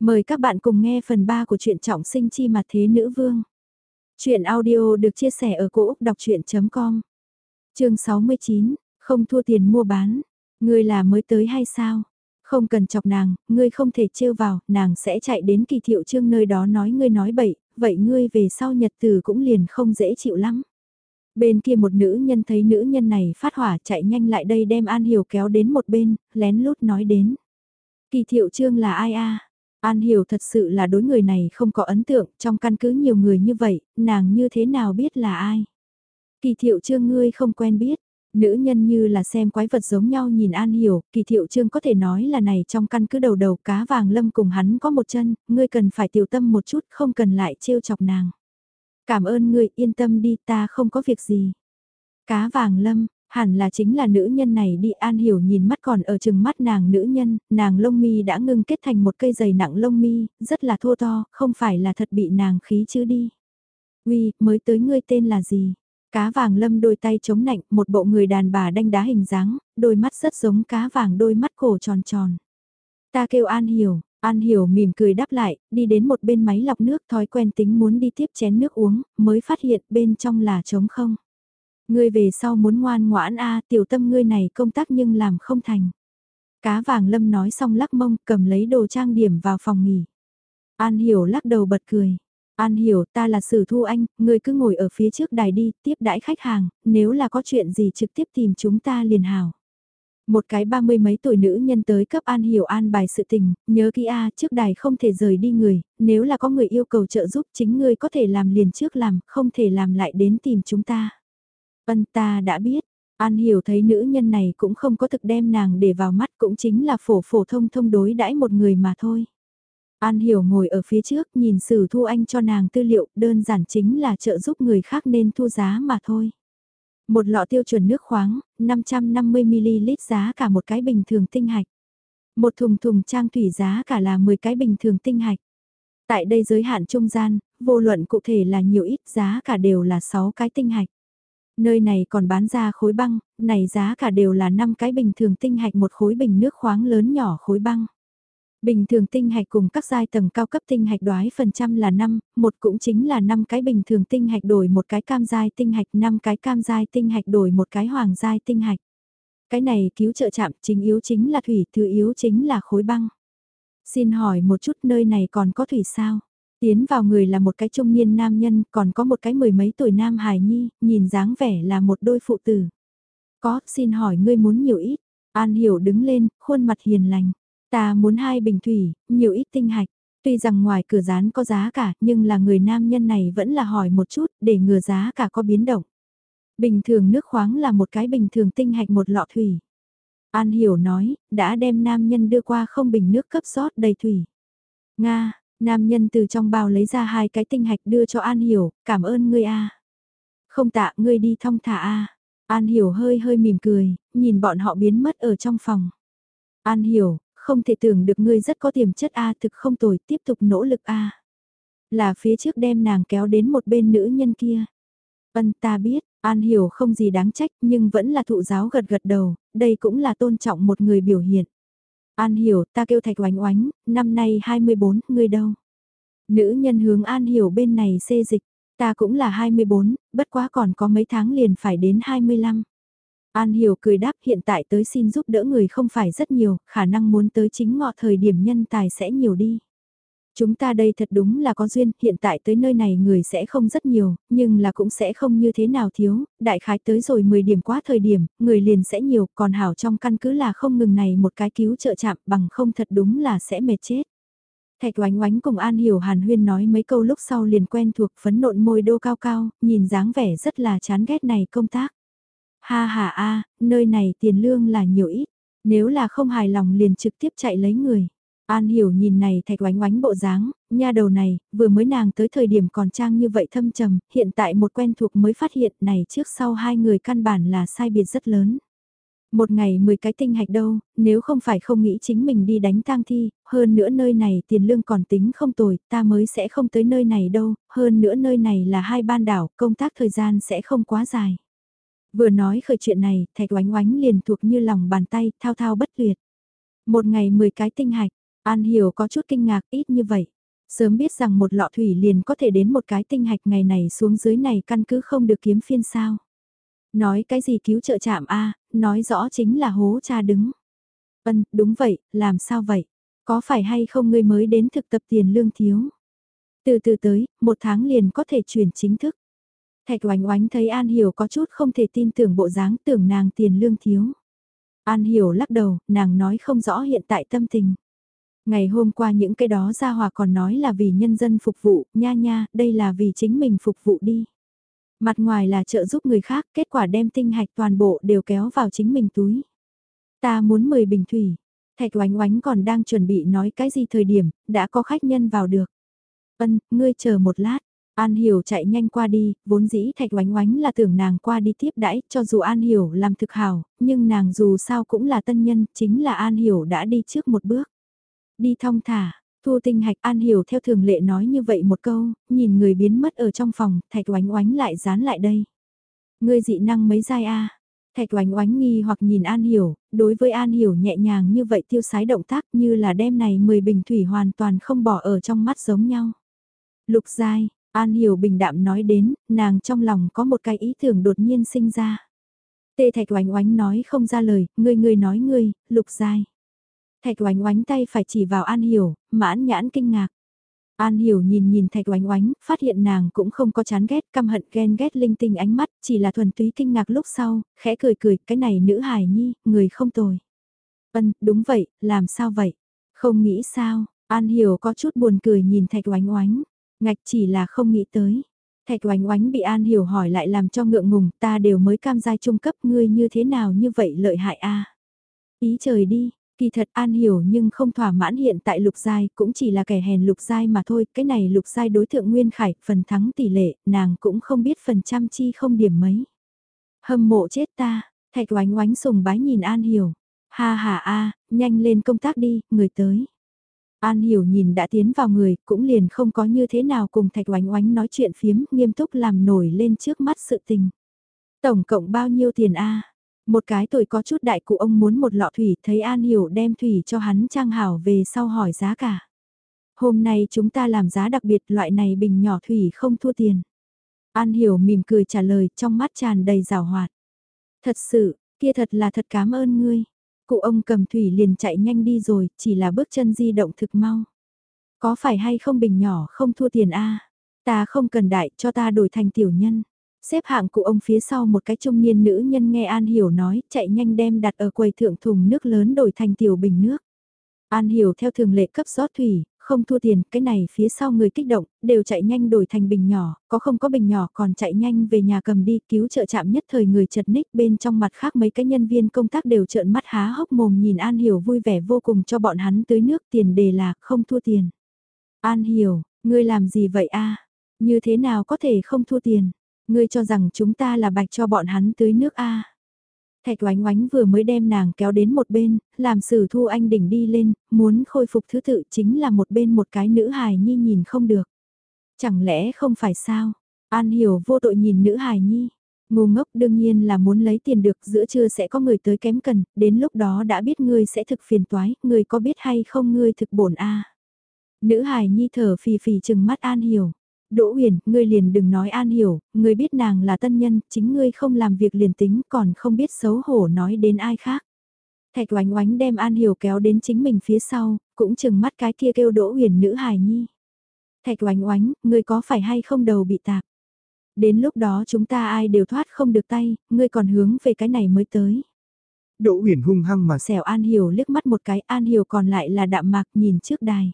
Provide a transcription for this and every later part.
Mời các bạn cùng nghe phần 3 của truyện trọng sinh chi mặt thế nữ vương. Chuyện audio được chia sẻ ở cỗ đọc chuyện.com Trường 69, không thua tiền mua bán. Ngươi là mới tới hay sao? Không cần chọc nàng, ngươi không thể trêu vào, nàng sẽ chạy đến kỳ thiệu trương nơi đó nói ngươi nói bậy, vậy ngươi về sau nhật từ cũng liền không dễ chịu lắm. Bên kia một nữ nhân thấy nữ nhân này phát hỏa chạy nhanh lại đây đem An Hiểu kéo đến một bên, lén lút nói đến. Kỳ thiệu trương là ai a An Hiểu thật sự là đối người này không có ấn tượng, trong căn cứ nhiều người như vậy, nàng như thế nào biết là ai. Kỳ thiệu trương ngươi không quen biết, nữ nhân như là xem quái vật giống nhau nhìn An Hiểu, kỳ thiệu trương có thể nói là này trong căn cứ đầu đầu cá vàng lâm cùng hắn có một chân, ngươi cần phải tiểu tâm một chút không cần lại trêu chọc nàng. Cảm ơn ngươi yên tâm đi ta không có việc gì. Cá vàng lâm, Hẳn là chính là nữ nhân này đi An Hiểu nhìn mắt còn ở chừng mắt nàng nữ nhân, nàng lông mi đã ngưng kết thành một cây dày nặng lông mi, rất là thô to, không phải là thật bị nàng khí chứ đi. Uy, mới tới ngươi tên là gì? Cá vàng lâm đôi tay chống nạnh, một bộ người đàn bà đanh đá hình dáng, đôi mắt rất giống cá vàng đôi mắt cổ tròn tròn. Ta kêu An Hiểu, An Hiểu mỉm cười đáp lại, đi đến một bên máy lọc nước thói quen tính muốn đi tiếp chén nước uống, mới phát hiện bên trong là trống không. Ngươi về sau muốn ngoan ngoãn a tiểu tâm ngươi này công tác nhưng làm không thành. Cá vàng lâm nói xong lắc mông cầm lấy đồ trang điểm vào phòng nghỉ. An hiểu lắc đầu bật cười. An hiểu ta là sử thu anh, ngươi cứ ngồi ở phía trước đài đi, tiếp đãi khách hàng, nếu là có chuyện gì trực tiếp tìm chúng ta liền hào. Một cái ba mươi mấy tuổi nữ nhân tới cấp An Hiểu an bài sự tình, nhớ kỹ A trước đài không thể rời đi người, nếu là có người yêu cầu trợ giúp chính ngươi có thể làm liền trước làm, không thể làm lại đến tìm chúng ta. Ân ta đã biết, An hiểu thấy nữ nhân này cũng không có thực đem nàng để vào mắt cũng chính là phổ phổ thông thông đối đãi một người mà thôi. An hiểu ngồi ở phía trước nhìn sử thu anh cho nàng tư liệu đơn giản chính là trợ giúp người khác nên thu giá mà thôi. Một lọ tiêu chuẩn nước khoáng, 550ml giá cả một cái bình thường tinh hạch. Một thùng thùng trang thủy giá cả là 10 cái bình thường tinh hạch. Tại đây giới hạn trung gian, vô luận cụ thể là nhiều ít giá cả đều là 6 cái tinh hạch. Nơi này còn bán ra khối băng, này giá cả đều là 5 cái bình thường tinh hạch một khối bình nước khoáng lớn nhỏ khối băng. Bình thường tinh hạch cùng các giai tầng cao cấp tinh hạch đoái phần trăm là 5, một cũng chính là 5 cái bình thường tinh hạch đổi một cái cam giai tinh hạch, 5 cái cam giai tinh hạch đổi một cái hoàng giai tinh hạch. Cái này cứu trợ chạm chính yếu chính là thủy, thứ yếu chính là khối băng. Xin hỏi một chút nơi này còn có thủy sao? Tiến vào người là một cái trung niên nam nhân, còn có một cái mười mấy tuổi nam hài nhi, nhìn dáng vẻ là một đôi phụ tử. Có, xin hỏi ngươi muốn nhiều ít. An hiểu đứng lên, khuôn mặt hiền lành. Ta muốn hai bình thủy, nhiều ít tinh hạch. Tuy rằng ngoài cửa rán có giá cả, nhưng là người nam nhân này vẫn là hỏi một chút, để ngừa giá cả có biến động. Bình thường nước khoáng là một cái bình thường tinh hạch một lọ thủy. An hiểu nói, đã đem nam nhân đưa qua không bình nước cấp sót đầy thủy. Nga, Nam nhân từ trong bao lấy ra hai cái tinh hạch đưa cho An Hiểu, cảm ơn ngươi a. Không tạ ngươi đi thong thả a. An Hiểu hơi hơi mỉm cười, nhìn bọn họ biến mất ở trong phòng. An Hiểu, không thể tưởng được ngươi rất có tiềm chất a thực không tồi, tiếp tục nỗ lực a. Là phía trước đem nàng kéo đến một bên nữ nhân kia. Ân ta biết, An Hiểu không gì đáng trách nhưng vẫn là thụ giáo gật gật đầu, đây cũng là tôn trọng một người biểu hiện. An hiểu, ta kêu thạch oánh oánh, năm nay 24, ngươi đâu? Nữ nhân hướng An hiểu bên này xê dịch, ta cũng là 24, bất quá còn có mấy tháng liền phải đến 25. An hiểu cười đáp hiện tại tới xin giúp đỡ người không phải rất nhiều, khả năng muốn tới chính ngọ thời điểm nhân tài sẽ nhiều đi. Chúng ta đây thật đúng là có duyên, hiện tại tới nơi này người sẽ không rất nhiều, nhưng là cũng sẽ không như thế nào thiếu, đại khái tới rồi 10 điểm quá thời điểm, người liền sẽ nhiều, còn hảo trong căn cứ là không ngừng này một cái cứu trợ chạm bằng không thật đúng là sẽ mệt chết. Thạch oánh oánh cùng An Hiểu Hàn Huyên nói mấy câu lúc sau liền quen thuộc phấn nộn môi đô cao cao, nhìn dáng vẻ rất là chán ghét này công tác. Ha ha a, nơi này tiền lương là nhiều ít, nếu là không hài lòng liền trực tiếp chạy lấy người. An hiểu nhìn này thạch oánh oánh bộ dáng, nha đầu này, vừa mới nàng tới thời điểm còn trang như vậy thâm trầm, hiện tại một quen thuộc mới phát hiện này trước sau hai người căn bản là sai biệt rất lớn. Một ngày 10 cái tinh hạch đâu, nếu không phải không nghĩ chính mình đi đánh tang thi, hơn nữa nơi này tiền lương còn tính không tồi, ta mới sẽ không tới nơi này đâu, hơn nữa nơi này là hai ban đảo, công tác thời gian sẽ không quá dài. Vừa nói khởi chuyện này, thạch oánh oánh liền thuộc như lòng bàn tay, thao thao bất tuyệt. Một ngày 10 cái tinh hạch, An Hiểu có chút kinh ngạc ít như vậy. Sớm biết rằng một lọ thủy liền có thể đến một cái tinh hạch ngày này xuống dưới này căn cứ không được kiếm phiên sao. Nói cái gì cứu trợ chạm A, nói rõ chính là hố cha đứng. Ân, đúng vậy, làm sao vậy? Có phải hay không ngươi mới đến thực tập tiền lương thiếu? Từ từ tới, một tháng liền có thể chuyển chính thức. Thạch oánh oánh thấy An Hiểu có chút không thể tin tưởng bộ dáng tưởng nàng tiền lương thiếu. An Hiểu lắc đầu, nàng nói không rõ hiện tại tâm tình. Ngày hôm qua những cái đó ra hòa còn nói là vì nhân dân phục vụ, nha nha, đây là vì chính mình phục vụ đi. Mặt ngoài là trợ giúp người khác, kết quả đem tinh hạch toàn bộ đều kéo vào chính mình túi. Ta muốn mời bình thủy. Thạch oánh oánh còn đang chuẩn bị nói cái gì thời điểm, đã có khách nhân vào được. vân ngươi chờ một lát. An Hiểu chạy nhanh qua đi, vốn dĩ Thạch Oánh Oánh là tưởng nàng qua đi tiếp đãi, cho dù An Hiểu làm thực hảo, nhưng nàng dù sao cũng là tân nhân, chính là An Hiểu đã đi trước một bước. Đi thong thả, Thu Tinh Hạch An Hiểu theo thường lệ nói như vậy một câu, nhìn người biến mất ở trong phòng, Thạch Oánh Oánh lại dán lại đây. Ngươi dị năng mấy giai a? Thạch Oánh Oánh nghi hoặc nhìn An Hiểu, đối với An Hiểu nhẹ nhàng như vậy tiêu sái động tác như là đêm này 10 bình thủy hoàn toàn không bỏ ở trong mắt giống nhau. Lục giai, An Hiểu bình đạm nói đến, nàng trong lòng có một cái ý tưởng đột nhiên sinh ra. Tê Thạch Oánh Oánh nói không ra lời, ngươi ngươi nói ngươi, lục giai. Thạch Oánh Oánh tay phải chỉ vào An Hiểu, mãn nhãn kinh ngạc. An Hiểu nhìn nhìn Thạch Oánh Oánh, phát hiện nàng cũng không có chán ghét, căm hận ghen ghét linh tinh ánh mắt, chỉ là thuần túy kinh ngạc lúc sau, khẽ cười cười, cái này nữ hài nhi, người không tồi. Ân, đúng vậy, làm sao vậy? Không nghĩ sao? An Hiểu có chút buồn cười nhìn Thạch Oánh Oánh. Ngạch chỉ là không nghĩ tới. Thạch oánh oánh bị An Hiểu hỏi lại làm cho ngượng ngùng, ta đều mới cam giai trung cấp ngươi như thế nào như vậy lợi hại a Ý trời đi, kỳ thật An Hiểu nhưng không thỏa mãn hiện tại lục giai, cũng chỉ là kẻ hèn lục giai mà thôi, cái này lục giai đối thượng Nguyên Khải, phần thắng tỷ lệ, nàng cũng không biết phần trăm chi không điểm mấy. Hâm mộ chết ta, thạch oánh oánh sùng bái nhìn An Hiểu, ha ha a nhanh lên công tác đi, người tới. An hiểu nhìn đã tiến vào người, cũng liền không có như thế nào cùng thạch oánh oánh nói chuyện phiếm, nghiêm túc làm nổi lên trước mắt sự tình. Tổng cộng bao nhiêu tiền a một cái tuổi có chút đại cụ ông muốn một lọ thủy, thấy An hiểu đem thủy cho hắn trang hảo về sau hỏi giá cả. Hôm nay chúng ta làm giá đặc biệt loại này bình nhỏ thủy không thua tiền. An hiểu mỉm cười trả lời trong mắt tràn đầy rào hoạt. Thật sự, kia thật là thật cảm ơn ngươi. Cụ ông cầm thủy liền chạy nhanh đi rồi, chỉ là bước chân di động thực mau. Có phải hay không bình nhỏ không thua tiền a Ta không cần đại cho ta đổi thành tiểu nhân. Xếp hạng cụ ông phía sau một cái trung niên nữ nhân nghe An Hiểu nói, chạy nhanh đem đặt ở quầy thượng thùng nước lớn đổi thành tiểu bình nước. An Hiểu theo thường lệ cấp rót thủy, không thua tiền, cái này phía sau người kích động, đều chạy nhanh đổi thành bình nhỏ, có không có bình nhỏ còn chạy nhanh về nhà cầm đi cứu trợ chạm nhất thời người chật ních bên trong mặt khác mấy cái nhân viên công tác đều trợn mắt há hốc mồm nhìn An Hiểu vui vẻ vô cùng cho bọn hắn tưới nước tiền đề là không thua tiền. An Hiểu, ngươi làm gì vậy a Như thế nào có thể không thua tiền? Ngươi cho rằng chúng ta là bạch cho bọn hắn tưới nước a Thạch oánh oánh vừa mới đem nàng kéo đến một bên, làm sử thu anh đỉnh đi lên, muốn khôi phục thứ tự chính là một bên một cái nữ hài nhi nhìn không được. Chẳng lẽ không phải sao? An hiểu vô tội nhìn nữ hài nhi. Ngu ngốc đương nhiên là muốn lấy tiền được giữa trưa sẽ có người tới kém cần, đến lúc đó đã biết ngươi sẽ thực phiền toái, ngươi có biết hay không ngươi thực bổn a Nữ hài nhi thở phì phì chừng mắt An hiểu. Đỗ Huyền, ngươi liền đừng nói an hiểu, ngươi biết nàng là tân nhân, chính ngươi không làm việc liền tính còn không biết xấu hổ nói đến ai khác. Thạch oánh oánh đem an hiểu kéo đến chính mình phía sau, cũng chừng mắt cái kia kêu Đỗ Huyền nữ hài nhi. Thạch oánh oánh, ngươi có phải hay không đầu bị tạp? Đến lúc đó chúng ta ai đều thoát không được tay, ngươi còn hướng về cái này mới tới. Đỗ huyền hung hăng mà xẻo An Hiểu liếc mắt một cái, An Hiểu còn lại là đạm mạc nhìn trước đài.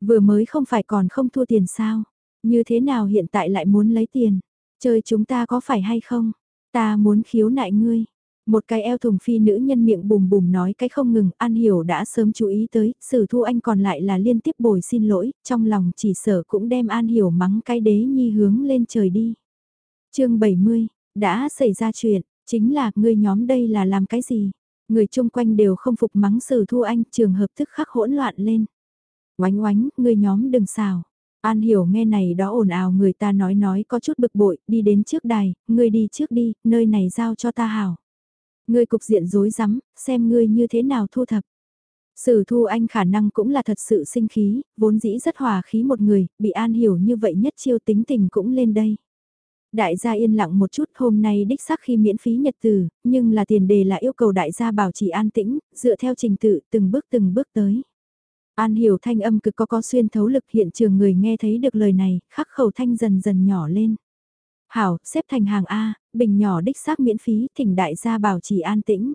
Vừa mới không phải còn không thua tiền sao? Như thế nào hiện tại lại muốn lấy tiền? Chơi chúng ta có phải hay không? Ta muốn khiếu nại ngươi. Một cái eo thùng phi nữ nhân miệng bùm bùm nói cái không ngừng, An Hiểu đã sớm chú ý tới, sử thu anh còn lại là liên tiếp bồi xin lỗi, trong lòng chỉ sở cũng đem An Hiểu mắng cái đế nhi hướng lên trời đi. chương 70, đã xảy ra chuyện, chính là người nhóm đây là làm cái gì? Người chung quanh đều không phục mắng sử thu anh, trường hợp tức khắc hỗn loạn lên. Oánh oánh, người nhóm đừng xào. An hiểu nghe này đó ồn ào người ta nói nói có chút bực bội, đi đến trước đài, ngươi đi trước đi, nơi này giao cho ta hảo. Ngươi cục diện rối rắm, xem ngươi như thế nào thu thập. Sử thu anh khả năng cũng là thật sự sinh khí, vốn dĩ rất hòa khí một người, bị an hiểu như vậy nhất chiêu tính tình cũng lên đây. Đại gia yên lặng một chút hôm nay đích xác khi miễn phí nhật từ, nhưng là tiền đề là yêu cầu đại gia bảo trì an tĩnh, dựa theo trình tự từng bước từng bước tới. An hiểu thanh âm cực có có xuyên thấu lực hiện trường người nghe thấy được lời này, khắc khẩu thanh dần dần nhỏ lên. Hảo, xếp thành hàng A, bình nhỏ đích xác miễn phí, thỉnh đại gia bảo trì an tĩnh.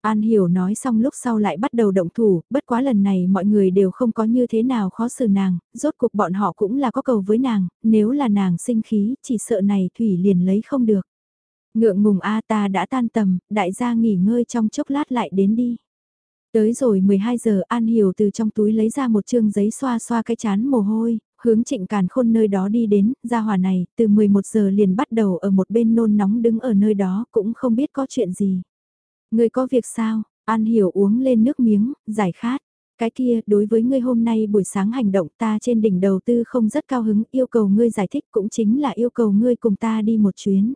An Hiểu nói xong lúc sau lại bắt đầu động thủ, bất quá lần này mọi người đều không có như thế nào khó xử nàng, rốt cuộc bọn họ cũng là có cầu với nàng, nếu là nàng sinh khí, chỉ sợ này Thủy liền lấy không được. Ngượng ngùng A ta đã tan tầm, đại gia nghỉ ngơi trong chốc lát lại đến đi. Tới rồi 12 giờ An Hiểu từ trong túi lấy ra một chương giấy xoa xoa cái chán mồ hôi, hướng trịnh càn khôn nơi đó đi đến, ra hòa này, từ 11 giờ liền bắt đầu ở một bên nôn nóng đứng ở nơi đó, cũng không biết có chuyện gì. Người có việc sao? An hiểu uống lên nước miếng, giải khát. Cái kia, đối với ngươi hôm nay buổi sáng hành động ta trên đỉnh đầu tư không rất cao hứng, yêu cầu ngươi giải thích cũng chính là yêu cầu ngươi cùng ta đi một chuyến.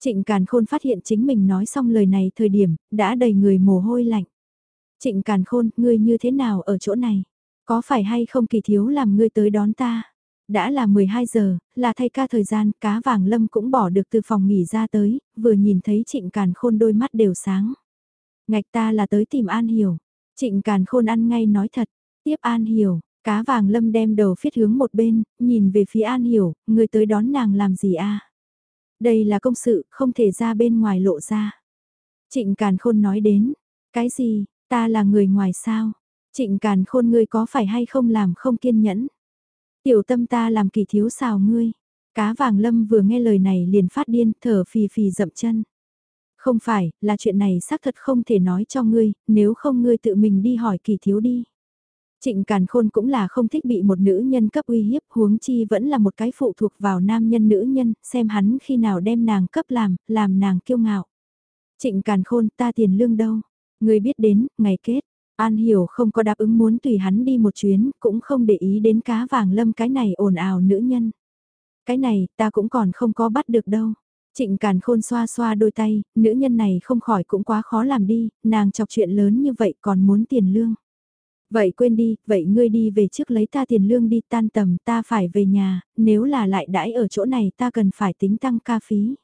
Trịnh Càn Khôn phát hiện chính mình nói xong lời này thời điểm, đã đầy người mồ hôi lạnh. Trịnh Càn Khôn, ngươi như thế nào ở chỗ này? Có phải hay không kỳ thiếu làm ngươi tới đón ta? Đã là 12 giờ, là thay ca thời gian, cá vàng lâm cũng bỏ được từ phòng nghỉ ra tới, vừa nhìn thấy trịnh càn khôn đôi mắt đều sáng. Ngạch ta là tới tìm An Hiểu. Trịnh càn khôn ăn ngay nói thật, tiếp An Hiểu, cá vàng lâm đem đầu phiết hướng một bên, nhìn về phía An Hiểu, người tới đón nàng làm gì a? Đây là công sự, không thể ra bên ngoài lộ ra. Trịnh càn khôn nói đến, cái gì, ta là người ngoài sao? Trịnh càn khôn ngươi có phải hay không làm không kiên nhẫn? Tiểu tâm ta làm kỳ thiếu xào ngươi. Cá vàng lâm vừa nghe lời này liền phát điên, thở phì phì dậm chân. Không phải, là chuyện này xác thật không thể nói cho ngươi, nếu không ngươi tự mình đi hỏi kỳ thiếu đi. Trịnh Càn Khôn cũng là không thích bị một nữ nhân cấp uy hiếp huống chi vẫn là một cái phụ thuộc vào nam nhân nữ nhân, xem hắn khi nào đem nàng cấp làm, làm nàng kiêu ngạo. Trịnh Càn Khôn ta tiền lương đâu? Ngươi biết đến, ngày kết, An Hiểu không có đáp ứng muốn tùy hắn đi một chuyến, cũng không để ý đến cá vàng lâm cái này ồn ào nữ nhân. Cái này, ta cũng còn không có bắt được đâu. Trịnh Càn Khôn xoa xoa đôi tay, nữ nhân này không khỏi cũng quá khó làm đi, nàng chọc chuyện lớn như vậy còn muốn tiền lương. Vậy quên đi, vậy ngươi đi về trước lấy ta tiền lương đi tan tầm ta phải về nhà, nếu là lại đãi ở chỗ này ta cần phải tính tăng ca phí.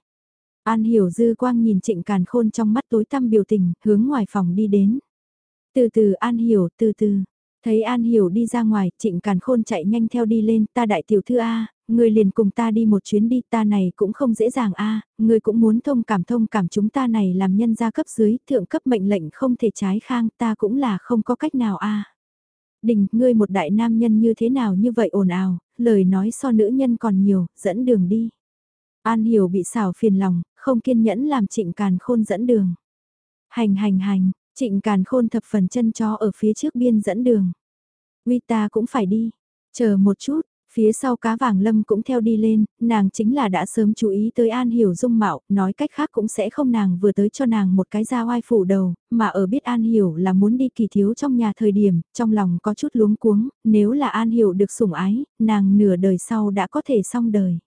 An hiểu dư quang nhìn trịnh càn khôn trong mắt tối tăm biểu tình, hướng ngoài phòng đi đến. Từ từ An Hiểu, từ từ. Thấy An Hiểu đi ra ngoài, trịnh càn khôn chạy nhanh theo đi lên, ta đại tiểu thư A, người liền cùng ta đi một chuyến đi, ta này cũng không dễ dàng A, người cũng muốn thông cảm thông cảm chúng ta này làm nhân gia cấp dưới, thượng cấp mệnh lệnh không thể trái khang, ta cũng là không có cách nào A. Đình, ngươi một đại nam nhân như thế nào như vậy ồn ào, lời nói so nữ nhân còn nhiều, dẫn đường đi. An Hiểu bị xảo phiền lòng, không kiên nhẫn làm trịnh càn khôn dẫn đường. Hành hành hành, Trịnh Càn Khôn thập phần chân chó ở phía trước biên dẫn đường. Uy ta cũng phải đi. Chờ một chút, phía sau cá vàng lâm cũng theo đi lên, nàng chính là đã sớm chú ý tới An Hiểu dung mạo, nói cách khác cũng sẽ không nàng vừa tới cho nàng một cái da oai phủ đầu, mà ở biết An Hiểu là muốn đi kỳ thiếu trong nhà thời điểm, trong lòng có chút luống cuống, nếu là An Hiểu được sủng ái, nàng nửa đời sau đã có thể xong đời.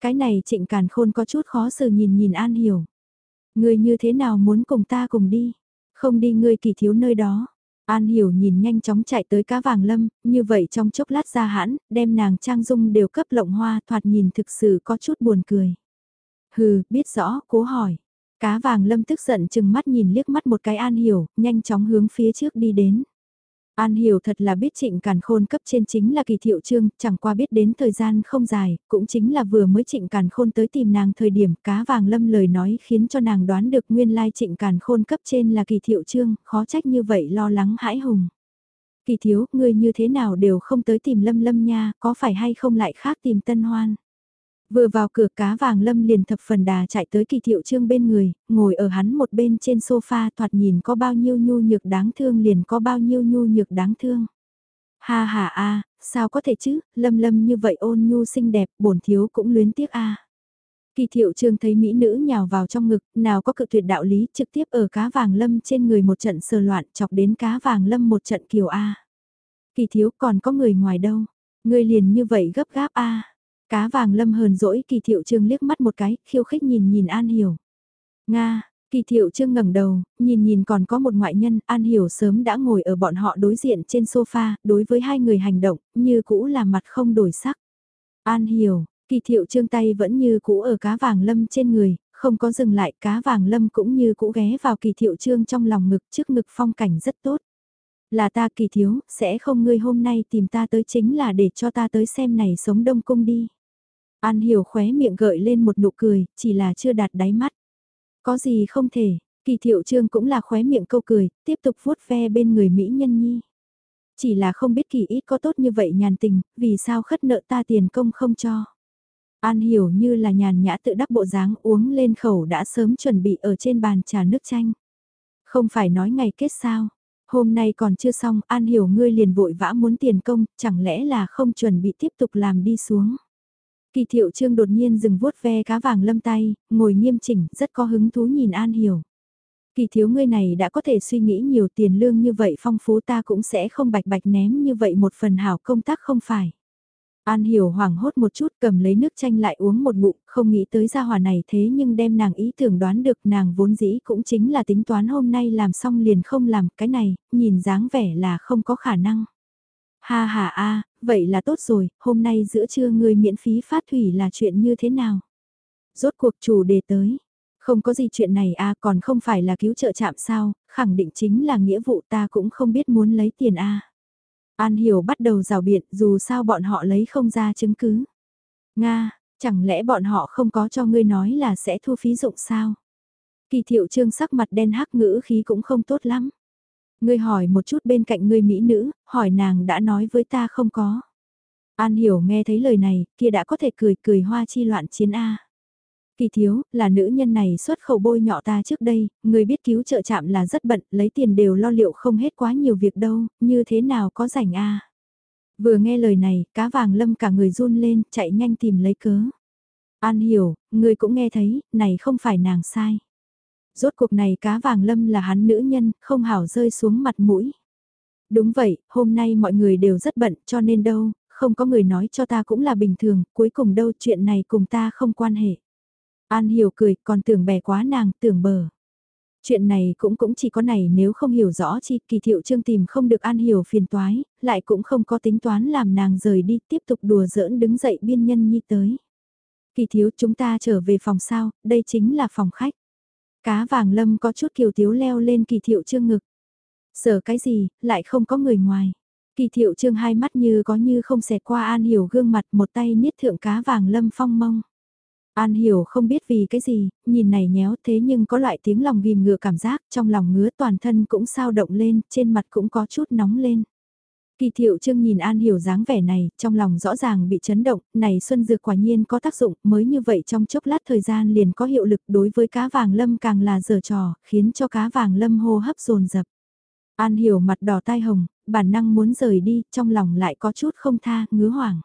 Cái này trịnh càn khôn có chút khó xử nhìn nhìn An Hiểu. Người như thế nào muốn cùng ta cùng đi? Không đi ngươi kỳ thiếu nơi đó. An hiểu nhìn nhanh chóng chạy tới cá vàng lâm, như vậy trong chốc lát ra hãn, đem nàng trang dung đều cấp lộng hoa thoạt nhìn thực sự có chút buồn cười. Hừ, biết rõ, cố hỏi. Cá vàng lâm tức giận chừng mắt nhìn liếc mắt một cái an hiểu, nhanh chóng hướng phía trước đi đến. An hiểu thật là biết trịnh càn khôn cấp trên chính là kỳ thiệu trương, chẳng qua biết đến thời gian không dài, cũng chính là vừa mới trịnh càn khôn tới tìm nàng thời điểm cá vàng lâm lời nói khiến cho nàng đoán được nguyên lai trịnh càn khôn cấp trên là kỳ thiệu trương, khó trách như vậy lo lắng hãi hùng. Kỳ thiếu, ngươi như thế nào đều không tới tìm lâm lâm nha, có phải hay không lại khác tìm tân hoan. Vừa vào cửa cá vàng lâm liền thập phần đà chạy tới kỳ thiệu trương bên người, ngồi ở hắn một bên trên sofa thoạt nhìn có bao nhiêu nhu nhược đáng thương liền có bao nhiêu nhu nhược đáng thương. Ha ha a, sao có thể chứ, lâm lâm như vậy ôn nhu xinh đẹp, bổn thiếu cũng luyến tiếc a. Kỳ thiệu trương thấy mỹ nữ nhào vào trong ngực, nào có cự tuyệt đạo lý, trực tiếp ở cá vàng lâm trên người một trận sờ loạn chọc đến cá vàng lâm một trận kiều a. Kỳ thiếu còn có người ngoài đâu, người liền như vậy gấp gáp a. Cá vàng lâm hờn dỗi kỳ thiệu trương liếc mắt một cái, khiêu khích nhìn nhìn An Hiểu. Nga, Kỳ thiệu trương ngẩng đầu, nhìn nhìn còn có một ngoại nhân, An Hiểu sớm đã ngồi ở bọn họ đối diện trên sofa, đối với hai người hành động, như cũ là mặt không đổi sắc. An Hiểu, kỳ thiệu trương tay vẫn như cũ ở cá vàng lâm trên người, không có dừng lại, cá vàng lâm cũng như cũ ghé vào kỳ thiệu trương trong lòng ngực trước ngực phong cảnh rất tốt. Là ta kỳ thiếu, sẽ không ngươi hôm nay tìm ta tới chính là để cho ta tới xem này sống đông cung đi. An hiểu khóe miệng gợi lên một nụ cười, chỉ là chưa đạt đáy mắt. Có gì không thể, kỳ thiệu trương cũng là khóe miệng câu cười, tiếp tục vuốt ve bên người Mỹ nhân nhi. Chỉ là không biết kỳ ít có tốt như vậy nhàn tình, vì sao khất nợ ta tiền công không cho. An hiểu như là nhàn nhã tự đắc bộ dáng uống lên khẩu đã sớm chuẩn bị ở trên bàn trà nước chanh. Không phải nói ngày kết sao, hôm nay còn chưa xong, An hiểu ngươi liền vội vã muốn tiền công, chẳng lẽ là không chuẩn bị tiếp tục làm đi xuống. Kỳ thiệu trương đột nhiên dừng vuốt ve cá vàng lâm tay, ngồi nghiêm chỉnh, rất có hứng thú nhìn An hiểu. Kỳ thiếu ngươi này đã có thể suy nghĩ nhiều tiền lương như vậy phong phú ta cũng sẽ không bạch bạch ném như vậy một phần hảo công tác không phải. An hiểu hoảng hốt một chút cầm lấy nước chanh lại uống một ngụm, không nghĩ tới gia hòa này thế nhưng đem nàng ý tưởng đoán được nàng vốn dĩ cũng chính là tính toán hôm nay làm xong liền không làm cái này, nhìn dáng vẻ là không có khả năng. Ha ha a, vậy là tốt rồi, hôm nay giữa trưa ngươi miễn phí phát thủy là chuyện như thế nào? Rốt cuộc chủ đề tới. Không có gì chuyện này a còn không phải là cứu trợ chạm sao, khẳng định chính là nghĩa vụ ta cũng không biết muốn lấy tiền a An Hiểu bắt đầu rào biện dù sao bọn họ lấy không ra chứng cứ. Nga, chẳng lẽ bọn họ không có cho ngươi nói là sẽ thu phí dụng sao? Kỳ thiệu trương sắc mặt đen hắc ngữ khí cũng không tốt lắm. Ngươi hỏi một chút bên cạnh ngươi mỹ nữ, hỏi nàng đã nói với ta không có. An hiểu nghe thấy lời này, kia đã có thể cười cười hoa chi loạn chiến A. Kỳ thiếu, là nữ nhân này xuất khẩu bôi nhọ ta trước đây, người biết cứu trợ chạm là rất bận, lấy tiền đều lo liệu không hết quá nhiều việc đâu, như thế nào có rảnh a Vừa nghe lời này, cá vàng lâm cả người run lên, chạy nhanh tìm lấy cớ. An hiểu, người cũng nghe thấy, này không phải nàng sai. Rốt cuộc này cá vàng lâm là hắn nữ nhân, không hảo rơi xuống mặt mũi. Đúng vậy, hôm nay mọi người đều rất bận cho nên đâu, không có người nói cho ta cũng là bình thường, cuối cùng đâu chuyện này cùng ta không quan hệ. An hiểu cười, còn tưởng bè quá nàng, tưởng bờ. Chuyện này cũng cũng chỉ có này nếu không hiểu rõ chi kỳ thiệu trương tìm không được an hiểu phiền toái, lại cũng không có tính toán làm nàng rời đi tiếp tục đùa giỡn đứng dậy biên nhân nhi tới. Kỳ thiếu chúng ta trở về phòng sao, đây chính là phòng khách. Cá vàng lâm có chút kiều thiếu leo lên kỳ thiệu trương ngực. sở cái gì, lại không có người ngoài. Kỳ thiệu trương hai mắt như có như không xẹt qua an hiểu gương mặt một tay niết thượng cá vàng lâm phong mông. An hiểu không biết vì cái gì, nhìn này nhéo thế nhưng có loại tiếng lòng ghim ngựa cảm giác, trong lòng ngứa toàn thân cũng sao động lên, trên mặt cũng có chút nóng lên. Kỳ thiệu trương nhìn An hiểu dáng vẻ này, trong lòng rõ ràng bị chấn động, này xuân dược quả nhiên có tác dụng, mới như vậy trong chốc lát thời gian liền có hiệu lực đối với cá vàng lâm càng là dở trò, khiến cho cá vàng lâm hô hấp dồn dập. An hiểu mặt đỏ tai hồng, bản năng muốn rời đi, trong lòng lại có chút không tha, ngứa hoảng.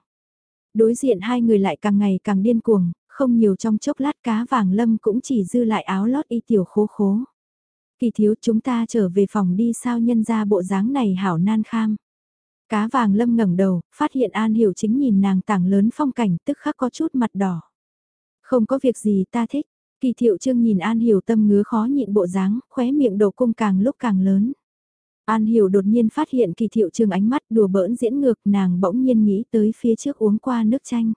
Đối diện hai người lại càng ngày càng điên cuồng, không nhiều trong chốc lát cá vàng lâm cũng chỉ dư lại áo lót y tiểu khố khố. Kỳ thiếu chúng ta trở về phòng đi sao nhân ra bộ dáng này hảo nan kham. Cá vàng lâm ngẩng đầu, phát hiện An Hiểu chính nhìn nàng tảng lớn phong cảnh tức khắc có chút mặt đỏ. Không có việc gì ta thích, kỳ thiệu trương nhìn An Hiểu tâm ngứa khó nhịn bộ dáng, khóe miệng đầu cung càng lúc càng lớn. An Hiểu đột nhiên phát hiện kỳ thiệu trương ánh mắt đùa bỡn diễn ngược nàng bỗng nhiên nghĩ tới phía trước uống qua nước chanh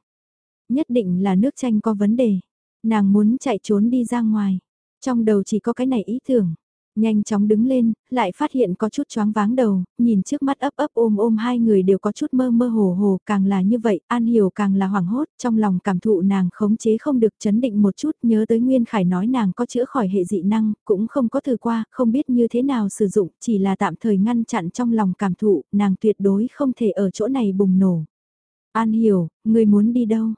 nhất định là nước chanh có vấn đề. Nàng muốn chạy trốn đi ra ngoài. Trong đầu chỉ có cái này ý tưởng. Nhanh chóng đứng lên, lại phát hiện có chút choáng váng đầu, nhìn trước mắt ấp ấp ôm ôm hai người đều có chút mơ mơ hồ hồ, càng là như vậy, An Hiểu càng là hoảng hốt, trong lòng cảm thụ nàng khống chế không được chấn định một chút, nhớ tới Nguyên Khải nói nàng có chữa khỏi hệ dị năng, cũng không có thử qua, không biết như thế nào sử dụng, chỉ là tạm thời ngăn chặn trong lòng cảm thụ, nàng tuyệt đối không thể ở chỗ này bùng nổ. An Hiểu, người muốn đi đâu?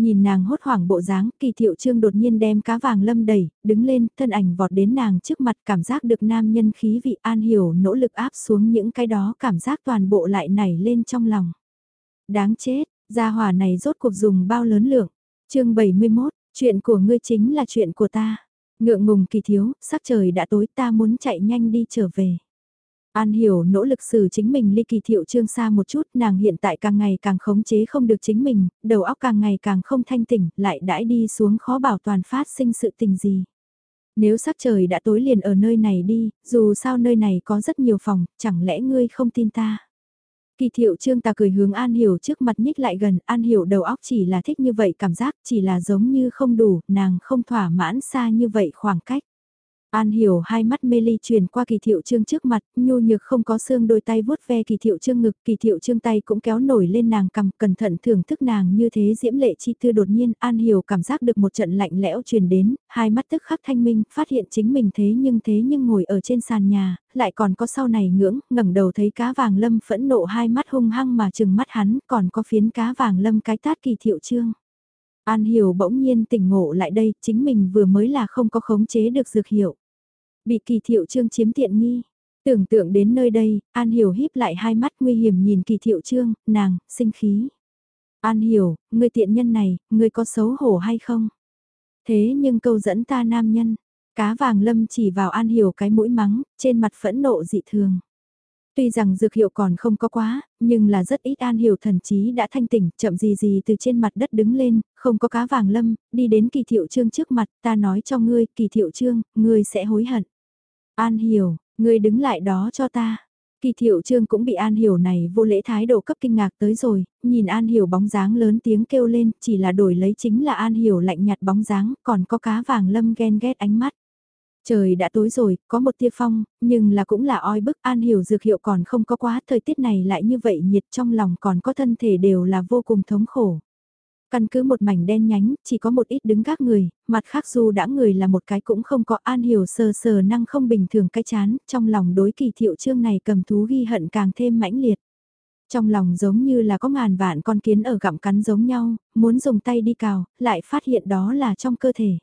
Nhìn nàng hốt hoảng bộ dáng, kỳ thiệu trương đột nhiên đem cá vàng lâm đẩy, đứng lên, thân ảnh vọt đến nàng trước mặt cảm giác được nam nhân khí vị an hiểu nỗ lực áp xuống những cái đó cảm giác toàn bộ lại nảy lên trong lòng. Đáng chết, gia hỏa này rốt cuộc dùng bao lớn lượng. chương 71, chuyện của ngươi chính là chuyện của ta. Ngượng ngùng kỳ thiếu, sắc trời đã tối ta muốn chạy nhanh đi trở về. An hiểu nỗ lực xử chính mình ly kỳ thiệu trương xa một chút, nàng hiện tại càng ngày càng khống chế không được chính mình, đầu óc càng ngày càng không thanh tỉnh, lại đãi đi xuống khó bảo toàn phát sinh sự tình gì. Nếu sắc trời đã tối liền ở nơi này đi, dù sao nơi này có rất nhiều phòng, chẳng lẽ ngươi không tin ta? Kỳ thiệu trương ta cười hướng An Hiểu trước mặt nhích lại gần, An Hiểu đầu óc chỉ là thích như vậy cảm giác, chỉ là giống như không đủ, nàng không thỏa mãn xa như vậy khoảng cách. An hiểu hai mắt mê ly truyền qua kỳ thiệu trương trước mặt, nhu nhược không có xương đôi tay vuốt ve kỳ thiệu trương ngực, kỳ thiệu trương tay cũng kéo nổi lên nàng cầm, cẩn thận thưởng thức nàng như thế diễm lệ chi tư đột nhiên, An hiểu cảm giác được một trận lạnh lẽo truyền đến, hai mắt tức khắc thanh minh, phát hiện chính mình thế nhưng thế nhưng ngồi ở trên sàn nhà, lại còn có sau này ngưỡng, ngẩng đầu thấy cá vàng lâm phẫn nộ hai mắt hung hăng mà chừng mắt hắn, còn có phiến cá vàng lâm cái tát kỳ thiệu trương. An hiểu bỗng nhiên tỉnh ngộ lại đây, chính mình vừa mới là không có khống chế được dược hiệu. Bị kỳ thiệu trương chiếm tiện nghi. Tưởng tượng đến nơi đây, An Hiểu híp lại hai mắt nguy hiểm nhìn kỳ thiệu trương, nàng, sinh khí. An Hiểu, người tiện nhân này, người có xấu hổ hay không? Thế nhưng câu dẫn ta nam nhân, cá vàng lâm chỉ vào An Hiểu cái mũi mắng, trên mặt phẫn nộ dị thường. Tuy rằng dược hiệu còn không có quá, nhưng là rất ít an hiểu thần trí đã thanh tỉnh, chậm gì gì từ trên mặt đất đứng lên, không có cá vàng lâm, đi đến kỳ thiệu trương trước mặt, ta nói cho ngươi, kỳ thiệu trương, ngươi sẽ hối hận. An hiểu, ngươi đứng lại đó cho ta. Kỳ thiệu trương cũng bị An Hiểu này vô lễ thái độ cấp kinh ngạc tới rồi, nhìn An Hiểu bóng dáng lớn tiếng kêu lên, chỉ là đổi lấy chính là An Hiểu lạnh nhạt bóng dáng, còn có cá vàng lâm ghen ghét ánh mắt. Trời đã tối rồi, có một tia phong, nhưng là cũng là oi bức an hiểu dược hiệu còn không có quá, thời tiết này lại như vậy nhiệt trong lòng còn có thân thể đều là vô cùng thống khổ. Căn cứ một mảnh đen nhánh, chỉ có một ít đứng các người, mặt khác dù đã người là một cái cũng không có an hiểu sờ sờ năng không bình thường cái chán, trong lòng đối kỳ thiệu trương này cầm thú ghi hận càng thêm mãnh liệt. Trong lòng giống như là có ngàn vạn con kiến ở gặm cắn giống nhau, muốn dùng tay đi cào, lại phát hiện đó là trong cơ thể.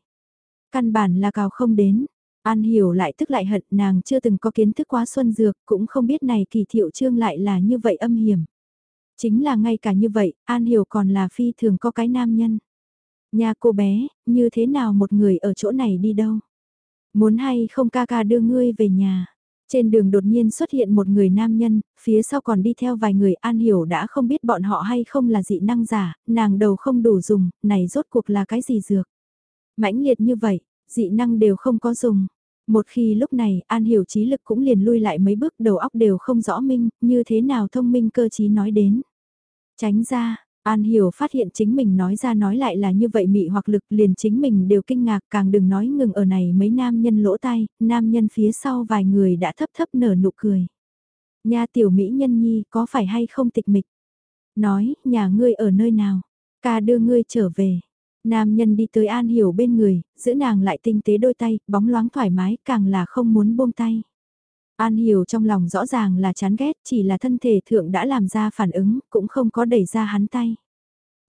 Căn bản là cào không đến, An hiểu lại tức lại hận nàng chưa từng có kiến thức quá xuân dược, cũng không biết này kỳ thiệu trương lại là như vậy âm hiểm. Chính là ngay cả như vậy, An hiểu còn là phi thường có cái nam nhân. Nhà cô bé, như thế nào một người ở chỗ này đi đâu? Muốn hay không ca ca đưa ngươi về nhà? Trên đường đột nhiên xuất hiện một người nam nhân, phía sau còn đi theo vài người An Hiểu đã không biết bọn họ hay không là dị năng giả, nàng đầu không đủ dùng, này rốt cuộc là cái gì dược. mãnh liệt như vậy, dị năng đều không có dùng. Một khi lúc này, An Hiểu trí lực cũng liền lui lại mấy bước đầu óc đều không rõ minh, như thế nào thông minh cơ trí nói đến. Tránh ra, An Hiểu phát hiện chính mình nói ra nói lại là như vậy mị hoặc lực liền chính mình đều kinh ngạc càng đừng nói ngừng ở này mấy nam nhân lỗ tai, nam nhân phía sau vài người đã thấp thấp nở nụ cười. Nhà tiểu Mỹ nhân nhi có phải hay không tịch mịch? Nói, nhà ngươi ở nơi nào? Ca đưa ngươi trở về. Nam nhân đi tới An Hiểu bên người, giữ nàng lại tinh tế đôi tay, bóng loáng thoải mái, càng là không muốn buông tay. An Hiểu trong lòng rõ ràng là chán ghét, chỉ là thân thể thượng đã làm ra phản ứng, cũng không có đẩy ra hắn tay.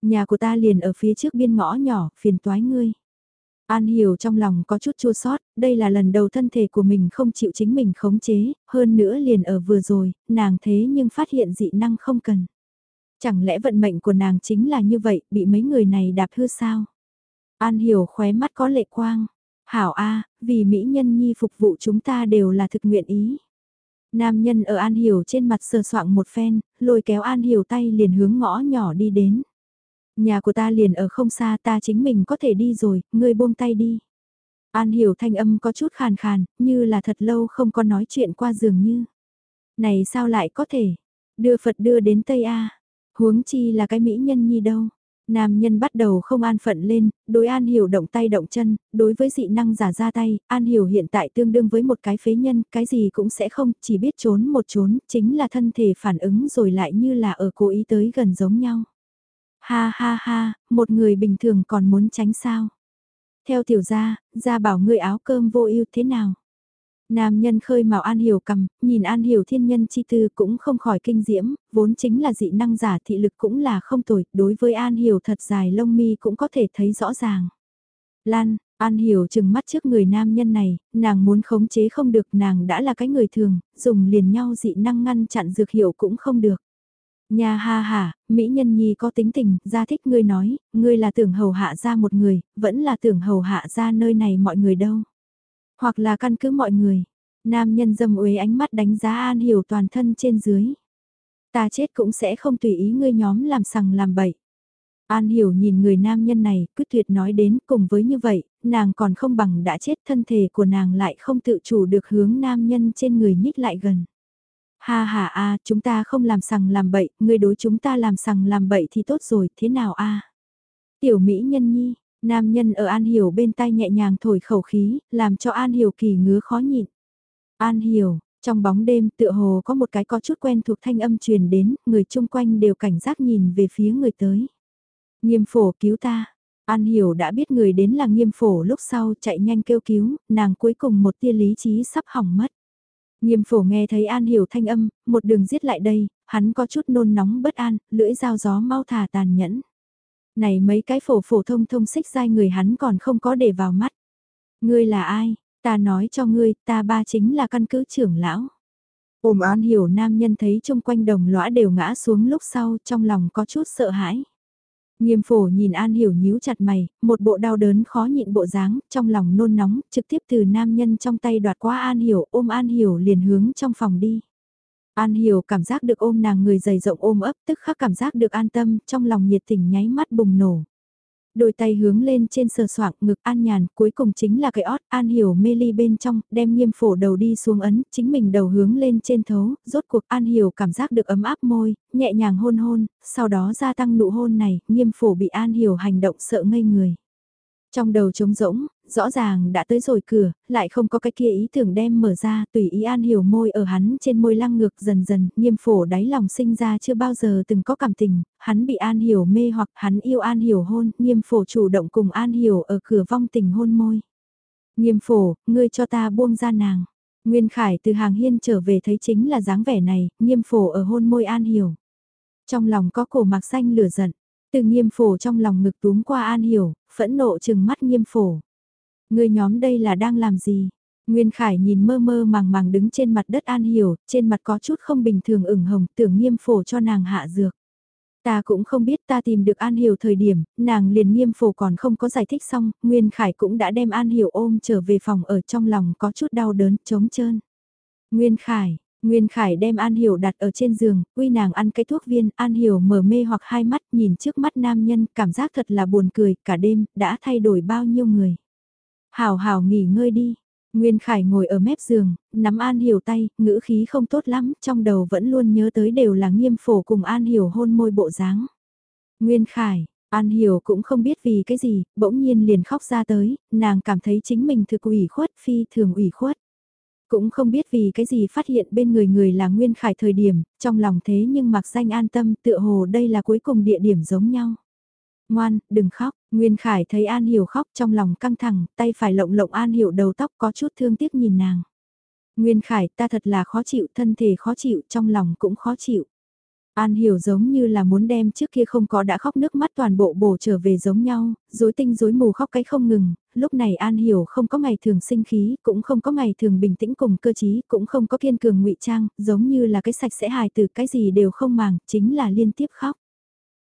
Nhà của ta liền ở phía trước biên ngõ nhỏ, phiền toái ngươi. An Hiểu trong lòng có chút chua sót, đây là lần đầu thân thể của mình không chịu chính mình khống chế, hơn nữa liền ở vừa rồi, nàng thế nhưng phát hiện dị năng không cần. Chẳng lẽ vận mệnh của nàng chính là như vậy, bị mấy người này đạp hư sao? An hiểu khóe mắt có lệ quang. Hảo A, vì Mỹ nhân nhi phục vụ chúng ta đều là thực nguyện ý. Nam nhân ở An Hiểu trên mặt sờ soạng một phen, lôi kéo An Hiểu tay liền hướng ngõ nhỏ đi đến. Nhà của ta liền ở không xa ta chính mình có thể đi rồi, ngươi buông tay đi. An Hiểu thanh âm có chút khàn khàn, như là thật lâu không có nói chuyện qua dường như. Này sao lại có thể? Đưa Phật đưa đến Tây A. Huống chi là cái mỹ nhân nhi đâu. Nam nhân bắt đầu không an phận lên, đối An Hiểu động tay động chân, đối với dị năng giả ra tay, An Hiểu hiện tại tương đương với một cái phế nhân, cái gì cũng sẽ không, chỉ biết trốn một trốn, chính là thân thể phản ứng rồi lại như là ở cố ý tới gần giống nhau. Ha ha ha, một người bình thường còn muốn tránh sao? Theo tiểu gia, gia bảo người áo cơm vô ưu thế nào? Nam nhân khơi màu An Hiểu cầm, nhìn An Hiểu thiên nhân chi tư cũng không khỏi kinh diễm, vốn chính là dị năng giả thị lực cũng là không tồi, đối với An Hiểu thật dài lông mi cũng có thể thấy rõ ràng. Lan, An Hiểu chừng mắt trước người nam nhân này, nàng muốn khống chế không được nàng đã là cái người thường, dùng liền nhau dị năng ngăn chặn dược hiệu cũng không được. Nhà ha ha, Mỹ nhân nhi có tính tình, ra thích ngươi nói, ngươi là tưởng hầu hạ ra một người, vẫn là tưởng hầu hạ ra nơi này mọi người đâu. Hoặc là căn cứ mọi người. Nam nhân dâm uế ánh mắt đánh giá An Hiểu toàn thân trên dưới. Ta chết cũng sẽ không tùy ý ngươi nhóm làm sằng làm bậy. An hiểu nhìn người nam nhân này, cứ tuyệt nói đến cùng với như vậy, nàng còn không bằng đã chết thân thể của nàng lại không tự chủ được hướng nam nhân trên người nhích lại gần. Ha ha a, chúng ta không làm sằng làm bậy, người đối chúng ta làm sằng làm bậy thì tốt rồi, thế nào a? Tiểu Mỹ nhân nhi, nam nhân ở An Hiểu bên tai nhẹ nhàng thổi khẩu khí, làm cho An Hiểu kỳ ngứa khó nhịn. An Hiểu, trong bóng đêm tựa hồ có một cái có chút quen thuộc thanh âm truyền đến, người chung quanh đều cảnh giác nhìn về phía người tới. Nghiêm phổ cứu ta. An hiểu đã biết người đến là nghiêm phổ lúc sau chạy nhanh kêu cứu, nàng cuối cùng một tia lý trí sắp hỏng mất. Nghiêm phổ nghe thấy An hiểu thanh âm, một đường giết lại đây, hắn có chút nôn nóng bất an, lưỡi dao gió mau thả tàn nhẫn. Này mấy cái phổ phổ thông thông xích dai người hắn còn không có để vào mắt. Ngươi là ai? Ta nói cho ngươi, ta ba chính là căn cứ trưởng lão. Ôm An hiểu nam nhân thấy chung quanh đồng lõa đều ngã xuống lúc sau trong lòng có chút sợ hãi. Nghiêm phổ nhìn An Hiểu nhíu chặt mày, một bộ đau đớn khó nhịn bộ dáng, trong lòng nôn nóng, trực tiếp từ nam nhân trong tay đoạt qua An Hiểu, ôm An Hiểu liền hướng trong phòng đi. An Hiểu cảm giác được ôm nàng người dày rộng ôm ấp, tức khắc cảm giác được an tâm, trong lòng nhiệt tình nháy mắt bùng nổ. Đôi tay hướng lên trên sờ soạng ngực an nhàn, cuối cùng chính là cái ót, an hiểu mê ly bên trong, đem nghiêm phổ đầu đi xuống ấn, chính mình đầu hướng lên trên thấu, rốt cuộc an hiểu cảm giác được ấm áp môi, nhẹ nhàng hôn hôn, sau đó gia tăng nụ hôn này, nghiêm phổ bị an hiểu hành động sợ ngây người. Trong đầu trống rỗng, rõ ràng đã tới rồi cửa, lại không có cái kia ý tưởng đem mở ra, tùy ý an hiểu môi ở hắn trên môi lăng ngược dần dần, nghiêm phổ đáy lòng sinh ra chưa bao giờ từng có cảm tình, hắn bị an hiểu mê hoặc hắn yêu an hiểu hôn, nghiêm phổ chủ động cùng an hiểu ở cửa vong tình hôn môi. Nghiêm phổ, ngươi cho ta buông ra nàng. Nguyên Khải từ hàng hiên trở về thấy chính là dáng vẻ này, nghiêm phổ ở hôn môi an hiểu. Trong lòng có cổ mạc xanh lửa giận, từ nghiêm phổ trong lòng ngực túm qua an hiểu, phẫn nộ chừng mắt nghiêm phổ. Người nhóm đây là đang làm gì? Nguyên Khải nhìn mơ mơ màng màng đứng trên mặt đất An Hiểu, trên mặt có chút không bình thường ửng hồng, tưởng nghiêm phổ cho nàng hạ dược. Ta cũng không biết ta tìm được An Hiểu thời điểm, nàng liền nghiêm phổ còn không có giải thích xong, Nguyên Khải cũng đã đem An Hiểu ôm trở về phòng ở trong lòng có chút đau đớn, trống trơn. Nguyên Khải, Nguyên Khải đem An Hiểu đặt ở trên giường, uy nàng ăn cái thuốc viên, An Hiểu mở mê hoặc hai mắt nhìn trước mắt nam nhân, cảm giác thật là buồn cười, cả đêm, đã thay đổi bao nhiêu người. Hảo hảo nghỉ ngơi đi. Nguyên Khải ngồi ở mép giường, nắm An Hiểu tay, ngữ khí không tốt lắm, trong đầu vẫn luôn nhớ tới đều là nghiêm phổ cùng An Hiểu hôn môi bộ dáng. Nguyên Khải, An Hiểu cũng không biết vì cái gì, bỗng nhiên liền khóc ra tới, nàng cảm thấy chính mình thực ủy khuất phi thường ủy khuất. Cũng không biết vì cái gì phát hiện bên người người là Nguyên Khải thời điểm, trong lòng thế nhưng mặc danh an tâm tựa hồ đây là cuối cùng địa điểm giống nhau. Ngoan, đừng khóc, Nguyên Khải thấy An Hiểu khóc trong lòng căng thẳng, tay phải lộng lộng An Hiểu đầu tóc có chút thương tiếc nhìn nàng. Nguyên Khải ta thật là khó chịu, thân thể khó chịu, trong lòng cũng khó chịu. An hiểu giống như là muốn đem trước kia không có đã khóc nước mắt toàn bộ bổ trở về giống nhau, rối tinh rối mù khóc cái không ngừng, lúc này An hiểu không có ngày thường sinh khí, cũng không có ngày thường bình tĩnh cùng cơ trí, cũng không có kiên cường ngụy trang, giống như là cái sạch sẽ hài từ cái gì đều không màng, chính là liên tiếp khóc.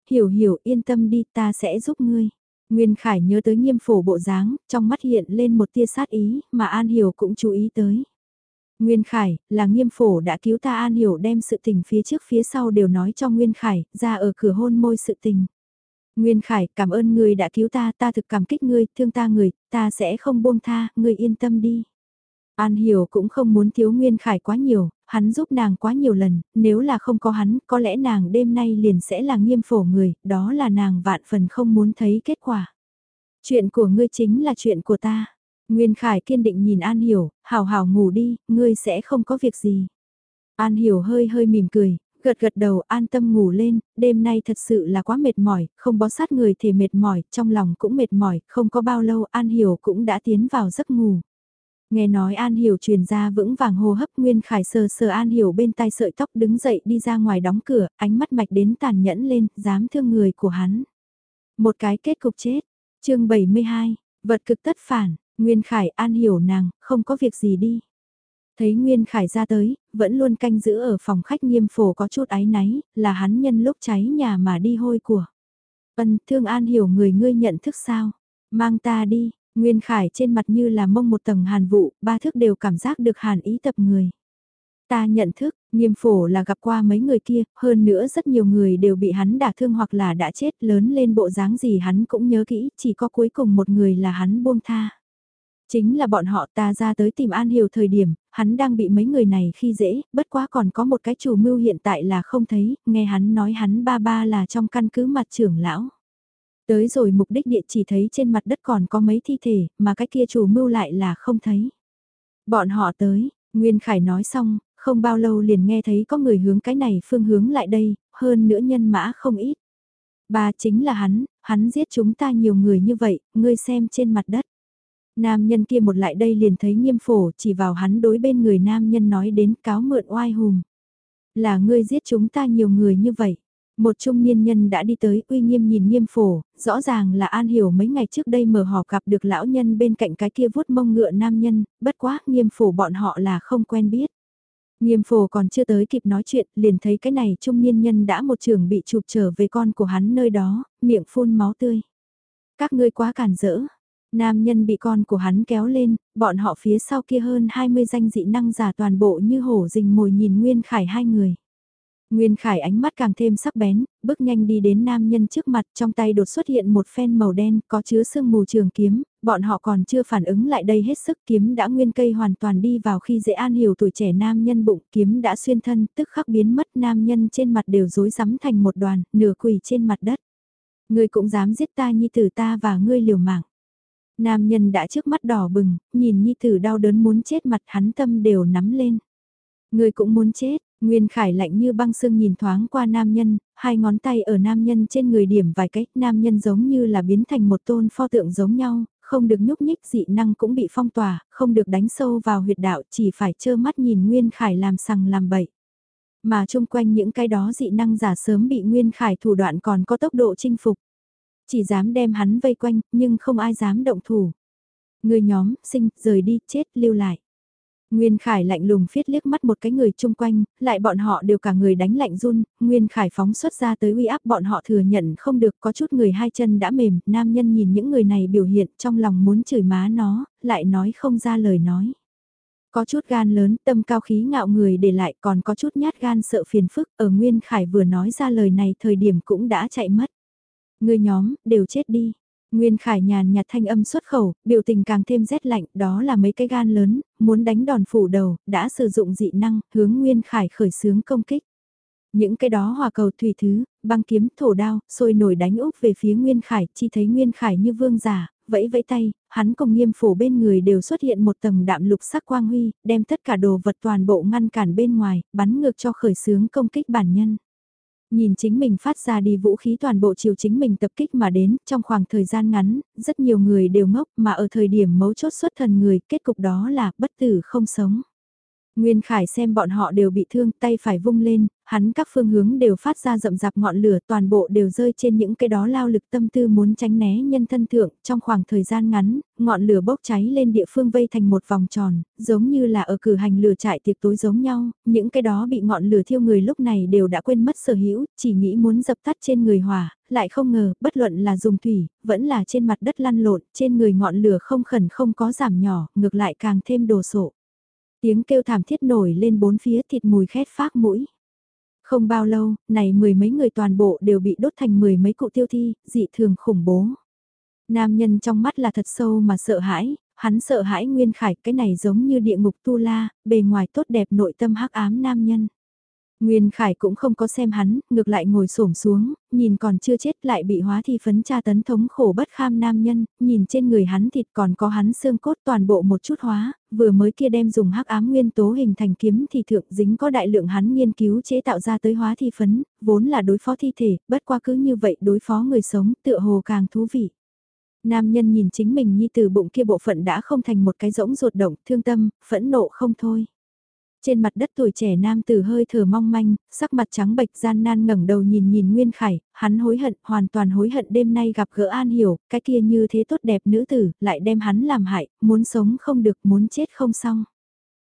Hiểu hiểu yên tâm đi ta sẽ giúp ngươi. Nguyên Khải nhớ tới nghiêm phổ bộ dáng, trong mắt hiện lên một tia sát ý, mà An Hiểu cũng chú ý tới. Nguyên Khải, là nghiêm phổ đã cứu ta An Hiểu đem sự tình phía trước phía sau đều nói cho Nguyên Khải, ra ở cửa hôn môi sự tình. Nguyên Khải, cảm ơn người đã cứu ta, ta thực cảm kích ngươi, thương ta người, ta sẽ không buông tha, ngươi yên tâm đi. An Hiểu cũng không muốn thiếu Nguyên Khải quá nhiều, hắn giúp nàng quá nhiều lần, nếu là không có hắn, có lẽ nàng đêm nay liền sẽ là nghiêm phổ người, đó là nàng vạn phần không muốn thấy kết quả. Chuyện của ngươi chính là chuyện của ta. Nguyên Khải kiên định nhìn An Hiểu, hào hào ngủ đi, ngươi sẽ không có việc gì. An Hiểu hơi hơi mỉm cười, gật gật đầu an tâm ngủ lên, đêm nay thật sự là quá mệt mỏi, không bó sát người thì mệt mỏi, trong lòng cũng mệt mỏi, không có bao lâu An Hiểu cũng đã tiến vào giấc ngủ. Nghe nói An Hiểu truyền ra vững vàng hô hấp Nguyên Khải sờ sờ An Hiểu bên tai sợi tóc đứng dậy đi ra ngoài đóng cửa, ánh mắt mạch đến tàn nhẫn lên, dám thương người của hắn. Một cái kết cục chết. chương 72, vật cực tất phản, Nguyên Khải An Hiểu nàng, không có việc gì đi. Thấy Nguyên Khải ra tới, vẫn luôn canh giữ ở phòng khách nghiêm phổ có chút áy náy, là hắn nhân lúc cháy nhà mà đi hôi của. Ân, thương An Hiểu người ngươi nhận thức sao? Mang ta đi, Nguyên Khải trên mặt như là mông một tầng hàn vụ, ba thước đều cảm giác được hàn ý tập người. Ta nhận thức, nghiêm phổ là gặp qua mấy người kia, hơn nữa rất nhiều người đều bị hắn đả thương hoặc là đã chết lớn lên bộ dáng gì hắn cũng nhớ kỹ, chỉ có cuối cùng một người là hắn buông tha. Chính là bọn họ ta ra tới tìm An Hiểu thời điểm, hắn đang bị mấy người này khi dễ, bất quá còn có một cái chủ mưu hiện tại là không thấy, nghe hắn nói hắn ba ba là trong căn cứ mặt trưởng lão. Tới rồi mục đích địa chỉ thấy trên mặt đất còn có mấy thi thể, mà cái kia chủ mưu lại là không thấy. Bọn họ tới, Nguyên Khải nói xong, không bao lâu liền nghe thấy có người hướng cái này phương hướng lại đây, hơn nữa nhân mã không ít. Ba chính là hắn, hắn giết chúng ta nhiều người như vậy, ngươi xem trên mặt đất. Nam nhân kia một lại đây liền thấy nghiêm phổ chỉ vào hắn đối bên người nam nhân nói đến cáo mượn oai hùng Là ngươi giết chúng ta nhiều người như vậy. Một trung niên nhân đã đi tới uy nghiêm nhìn nghiêm phổ, rõ ràng là An Hiểu mấy ngày trước đây mở họp gặp được lão nhân bên cạnh cái kia vuốt mông ngựa nam nhân, bất quá nghiêm phổ bọn họ là không quen biết. Nghiêm phổ còn chưa tới kịp nói chuyện, liền thấy cái này trung niên nhân đã một trường bị chụp trở về con của hắn nơi đó, miệng phun máu tươi. Các ngươi quá cản rỡ. Nam nhân bị con của hắn kéo lên, bọn họ phía sau kia hơn 20 danh dị năng giả toàn bộ như hổ rình mồi nhìn Nguyên Khải hai người. Nguyên Khải ánh mắt càng thêm sắc bén, bước nhanh đi đến nam nhân trước mặt trong tay đột xuất hiện một phen màu đen có chứa sương mù trường kiếm, bọn họ còn chưa phản ứng lại đây hết sức kiếm đã nguyên cây hoàn toàn đi vào khi dễ an hiểu tuổi trẻ nam nhân bụng kiếm đã xuyên thân tức khắc biến mất nam nhân trên mặt đều rối rắm thành một đoàn, nửa quỳ trên mặt đất. Ngươi cũng dám giết ta nhi tử ta và ngươi liều mạng. Nam nhân đã trước mắt đỏ bừng, nhìn nhi tử đau đớn muốn chết mặt hắn tâm đều nắm lên. người cũng muốn chết, Nguyên Khải lạnh như băng sương nhìn thoáng qua nam nhân, hai ngón tay ở nam nhân trên người điểm vài cách, nam nhân giống như là biến thành một tôn pho tượng giống nhau, không được nhúc nhích dị năng cũng bị phong tỏa, không được đánh sâu vào huyệt đạo, chỉ phải trơ mắt nhìn Nguyên Khải làm sằng làm bậy. Mà chung quanh những cái đó dị năng giả sớm bị Nguyên Khải thủ đoạn còn có tốc độ chinh phục. Chỉ dám đem hắn vây quanh, nhưng không ai dám động thủ. Người nhóm, sinh, rời đi, chết, lưu lại. Nguyên Khải lạnh lùng phiết liếc mắt một cái người chung quanh, lại bọn họ đều cả người đánh lạnh run, Nguyên Khải phóng xuất ra tới uy áp bọn họ thừa nhận không được có chút người hai chân đã mềm, nam nhân nhìn những người này biểu hiện trong lòng muốn chửi má nó, lại nói không ra lời nói. Có chút gan lớn tâm cao khí ngạo người để lại còn có chút nhát gan sợ phiền phức ở Nguyên Khải vừa nói ra lời này thời điểm cũng đã chạy mất. Người nhóm, đều chết đi. Nguyên Khải nhàn nhạt thanh âm xuất khẩu, biểu tình càng thêm rét lạnh, đó là mấy cái gan lớn, muốn đánh đòn phủ đầu, đã sử dụng dị năng, hướng Nguyên Khải khởi xướng công kích. Những cái đó hòa cầu thủy thứ, băng kiếm, thổ đao, sôi nổi đánh úp về phía Nguyên Khải, chi thấy Nguyên Khải như vương giả, vẫy vẫy tay, hắn cùng nghiêm phủ bên người đều xuất hiện một tầng đạm lục sắc quang huy, đem tất cả đồ vật toàn bộ ngăn cản bên ngoài, bắn ngược cho khởi xướng công kích bản nhân. Nhìn chính mình phát ra đi vũ khí toàn bộ chiều chính mình tập kích mà đến, trong khoảng thời gian ngắn, rất nhiều người đều ngốc mà ở thời điểm mấu chốt xuất thần người, kết cục đó là bất tử không sống. Nguyên Khải xem bọn họ đều bị thương, tay phải vung lên, hắn các phương hướng đều phát ra rậm rạp ngọn lửa toàn bộ đều rơi trên những cái đó lao lực tâm tư muốn tránh né nhân thân thượng, trong khoảng thời gian ngắn, ngọn lửa bốc cháy lên địa phương vây thành một vòng tròn, giống như là ở cử hành lửa trại tiệc tối giống nhau, những cái đó bị ngọn lửa thiêu người lúc này đều đã quên mất sở hữu, chỉ nghĩ muốn dập tắt trên người hỏa, lại không ngờ, bất luận là dùng thủy, vẫn là trên mặt đất lăn lộn, trên người ngọn lửa không khẩn không có giảm nhỏ, ngược lại càng thêm đồ sộ. Tiếng kêu thảm thiết nổi lên bốn phía thịt mùi khét phát mũi. Không bao lâu, này mười mấy người toàn bộ đều bị đốt thành mười mấy cụ tiêu thi, dị thường khủng bố. Nam nhân trong mắt là thật sâu mà sợ hãi, hắn sợ hãi Nguyên Khải cái này giống như địa ngục tu la, bề ngoài tốt đẹp nội tâm hắc ám nam nhân. Nguyên Khải cũng không có xem hắn, ngược lại ngồi xổm xuống, nhìn còn chưa chết lại bị hóa thi phấn tra tấn thống khổ bất kham nam nhân, nhìn trên người hắn thịt còn có hắn xương cốt toàn bộ một chút hóa, vừa mới kia đem dùng hắc ám nguyên tố hình thành kiếm thì thượng dính có đại lượng hắn nghiên cứu chế tạo ra tới hóa thi phấn, vốn là đối phó thi thể, bất qua cứ như vậy đối phó người sống tựa hồ càng thú vị. Nam nhân nhìn chính mình như từ bụng kia bộ phận đã không thành một cái rỗng ruột động, thương tâm, phẫn nộ không thôi. Trên mặt đất tuổi trẻ nam tử hơi thở mong manh, sắc mặt trắng bệch gian nan ngẩng đầu nhìn nhìn Nguyên Khải, hắn hối hận, hoàn toàn hối hận đêm nay gặp gỡ An Hiểu, cái kia như thế tốt đẹp nữ tử, lại đem hắn làm hại, muốn sống không được, muốn chết không xong.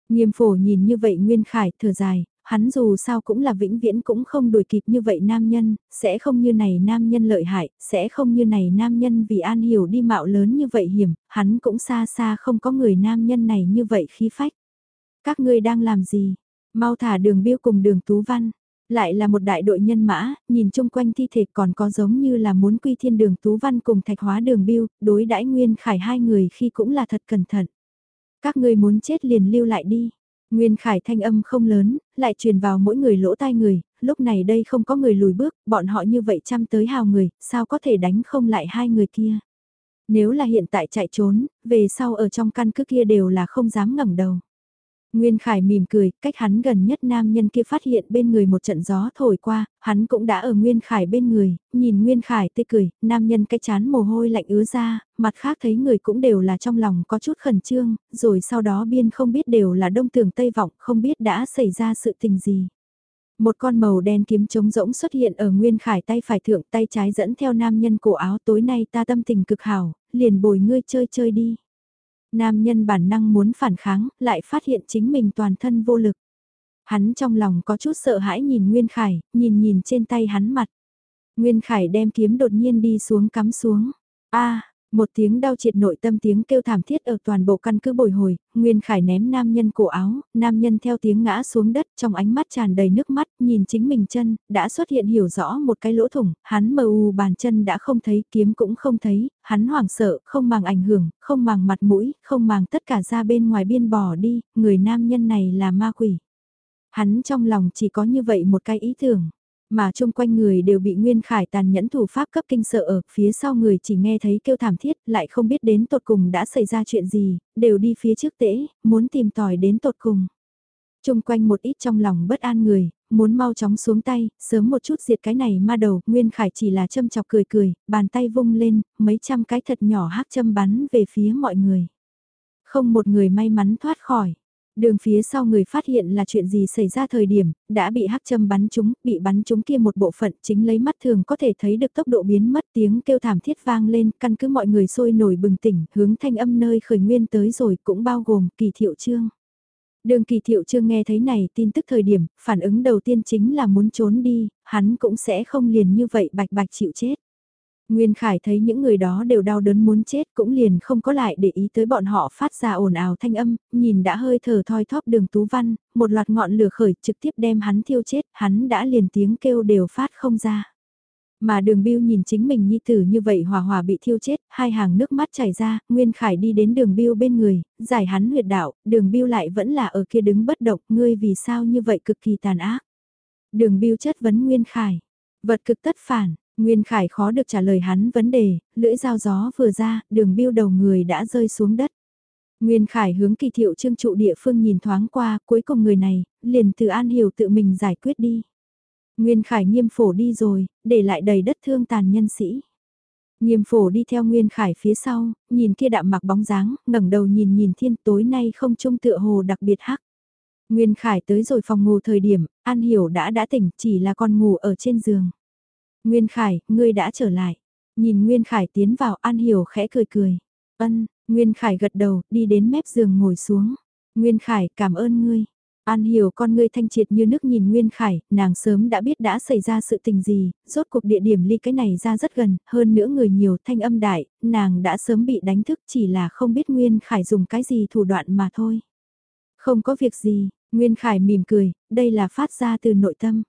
Nghiêm phổ nhìn như vậy Nguyên Khải thở dài, hắn dù sao cũng là vĩnh viễn cũng không đuổi kịp như vậy nam nhân, sẽ không như này nam nhân lợi hại, sẽ không như này nam nhân vì An Hiểu đi mạo lớn như vậy hiểm, hắn cũng xa xa không có người nam nhân này như vậy khí phách. Các ngươi đang làm gì? Mau thả đường biêu cùng đường Tú Văn. Lại là một đại đội nhân mã, nhìn chung quanh thi thể còn có giống như là muốn quy thiên đường Tú Văn cùng thạch hóa đường biêu, đối đãi Nguyên Khải hai người khi cũng là thật cẩn thận. Các ngươi muốn chết liền lưu lại đi. Nguyên Khải thanh âm không lớn, lại truyền vào mỗi người lỗ tai người, lúc này đây không có người lùi bước, bọn họ như vậy chăm tới hào người, sao có thể đánh không lại hai người kia. Nếu là hiện tại chạy trốn, về sau ở trong căn cứ kia đều là không dám ngẩng đầu. Nguyên Khải mỉm cười, cách hắn gần nhất nam nhân kia phát hiện bên người một trận gió thổi qua, hắn cũng đã ở Nguyên Khải bên người, nhìn Nguyên Khải tươi cười, nam nhân cái chán mồ hôi lạnh ứa ra, mặt khác thấy người cũng đều là trong lòng có chút khẩn trương, rồi sau đó biên không biết đều là đông tường tây vọng, không biết đã xảy ra sự tình gì. Một con màu đen kiếm trống rỗng xuất hiện ở Nguyên Khải tay phải thượng tay trái dẫn theo nam nhân cổ áo tối nay ta tâm tình cực hảo, liền bồi ngươi chơi chơi đi. Nam nhân bản năng muốn phản kháng, lại phát hiện chính mình toàn thân vô lực. Hắn trong lòng có chút sợ hãi nhìn Nguyên Khải, nhìn nhìn trên tay hắn mặt. Nguyên Khải đem kiếm đột nhiên đi xuống cắm xuống. a một tiếng đau triệt nội tâm tiếng kêu thảm thiết ở toàn bộ căn cứ bồi hồi, Nguyên Khải ném nam nhân cổ áo, nam nhân theo tiếng ngã xuống đất trong ánh mắt tràn đầy nước mắt, nhìn chính mình chân, đã xuất hiện hiểu rõ một cái lỗ thủng, hắn mờ u bàn chân đã không thấy, kiếm cũng không thấy, hắn hoảng sợ, không màng ảnh hưởng, không màng mặt mũi, không màng tất cả ra bên ngoài biên bỏ đi, người nam nhân này là ma quỷ. Hắn trong lòng chỉ có như vậy một cái ý tưởng. Mà chung quanh người đều bị Nguyên Khải tàn nhẫn thủ pháp cấp kinh sợ ở, phía sau người chỉ nghe thấy kêu thảm thiết, lại không biết đến tột cùng đã xảy ra chuyện gì, đều đi phía trước tễ, muốn tìm tòi đến tột cùng. Chung quanh một ít trong lòng bất an người, muốn mau chóng xuống tay, sớm một chút diệt cái này ma đầu, Nguyên Khải chỉ là châm chọc cười cười, bàn tay vung lên, mấy trăm cái thật nhỏ hắc châm bắn về phía mọi người. Không một người may mắn thoát khỏi. Đường phía sau người phát hiện là chuyện gì xảy ra thời điểm, đã bị hắc châm bắn chúng, bị bắn chúng kia một bộ phận chính lấy mắt thường có thể thấy được tốc độ biến mất tiếng kêu thảm thiết vang lên, căn cứ mọi người sôi nổi bừng tỉnh, hướng thanh âm nơi khởi nguyên tới rồi cũng bao gồm kỳ thiệu trương. Đường kỳ thiệu trương nghe thấy này tin tức thời điểm, phản ứng đầu tiên chính là muốn trốn đi, hắn cũng sẽ không liền như vậy bạch bạch chịu chết. Nguyên Khải thấy những người đó đều đau đớn muốn chết cũng liền không có lại để ý tới bọn họ phát ra ồn ào thanh âm, nhìn đã hơi thở thoi thóp đường Tú Văn, một loạt ngọn lửa khởi trực tiếp đem hắn thiêu chết, hắn đã liền tiếng kêu đều phát không ra. Mà đường biêu nhìn chính mình nhi tử như vậy hòa hòa bị thiêu chết, hai hàng nước mắt chảy ra, Nguyên Khải đi đến đường biêu bên người, giải hắn huyệt đạo, đường biêu lại vẫn là ở kia đứng bất động, ngươi vì sao như vậy cực kỳ tàn ác. Đường biêu chất vấn Nguyên Khải, vật cực tất phản, Nguyên Khải khó được trả lời hắn vấn đề, lưỡi dao gió vừa ra, đường biêu đầu người đã rơi xuống đất. Nguyên Khải hướng kỳ thiệu trương trụ địa phương nhìn thoáng qua, cuối cùng người này, liền từ An Hiểu tự mình giải quyết đi. Nguyên Khải nghiêm phổ đi rồi, để lại đầy đất thương tàn nhân sĩ. Nghiêm phổ đi theo Nguyên Khải phía sau, nhìn kia đạm mặc bóng dáng, ngẩng đầu nhìn nhìn thiên tối nay không trông tựa hồ đặc biệt hắc. Nguyên Khải tới rồi phòng ngủ thời điểm, An Hiểu đã đã tỉnh chỉ là con ngủ ở trên giường. Nguyên Khải, ngươi đã trở lại. Nhìn Nguyên Khải tiến vào An Hiểu khẽ cười cười. Ân, Nguyên Khải gật đầu, đi đến mép giường ngồi xuống. Nguyên Khải, cảm ơn ngươi. An Hiểu con ngươi thanh triệt như nước nhìn Nguyên Khải, nàng sớm đã biết đã xảy ra sự tình gì, rốt cuộc địa điểm ly cái này ra rất gần, hơn nữa người nhiều thanh âm đại, nàng đã sớm bị đánh thức chỉ là không biết Nguyên Khải dùng cái gì thủ đoạn mà thôi. Không có việc gì, Nguyên Khải mỉm cười, đây là phát ra từ nội tâm.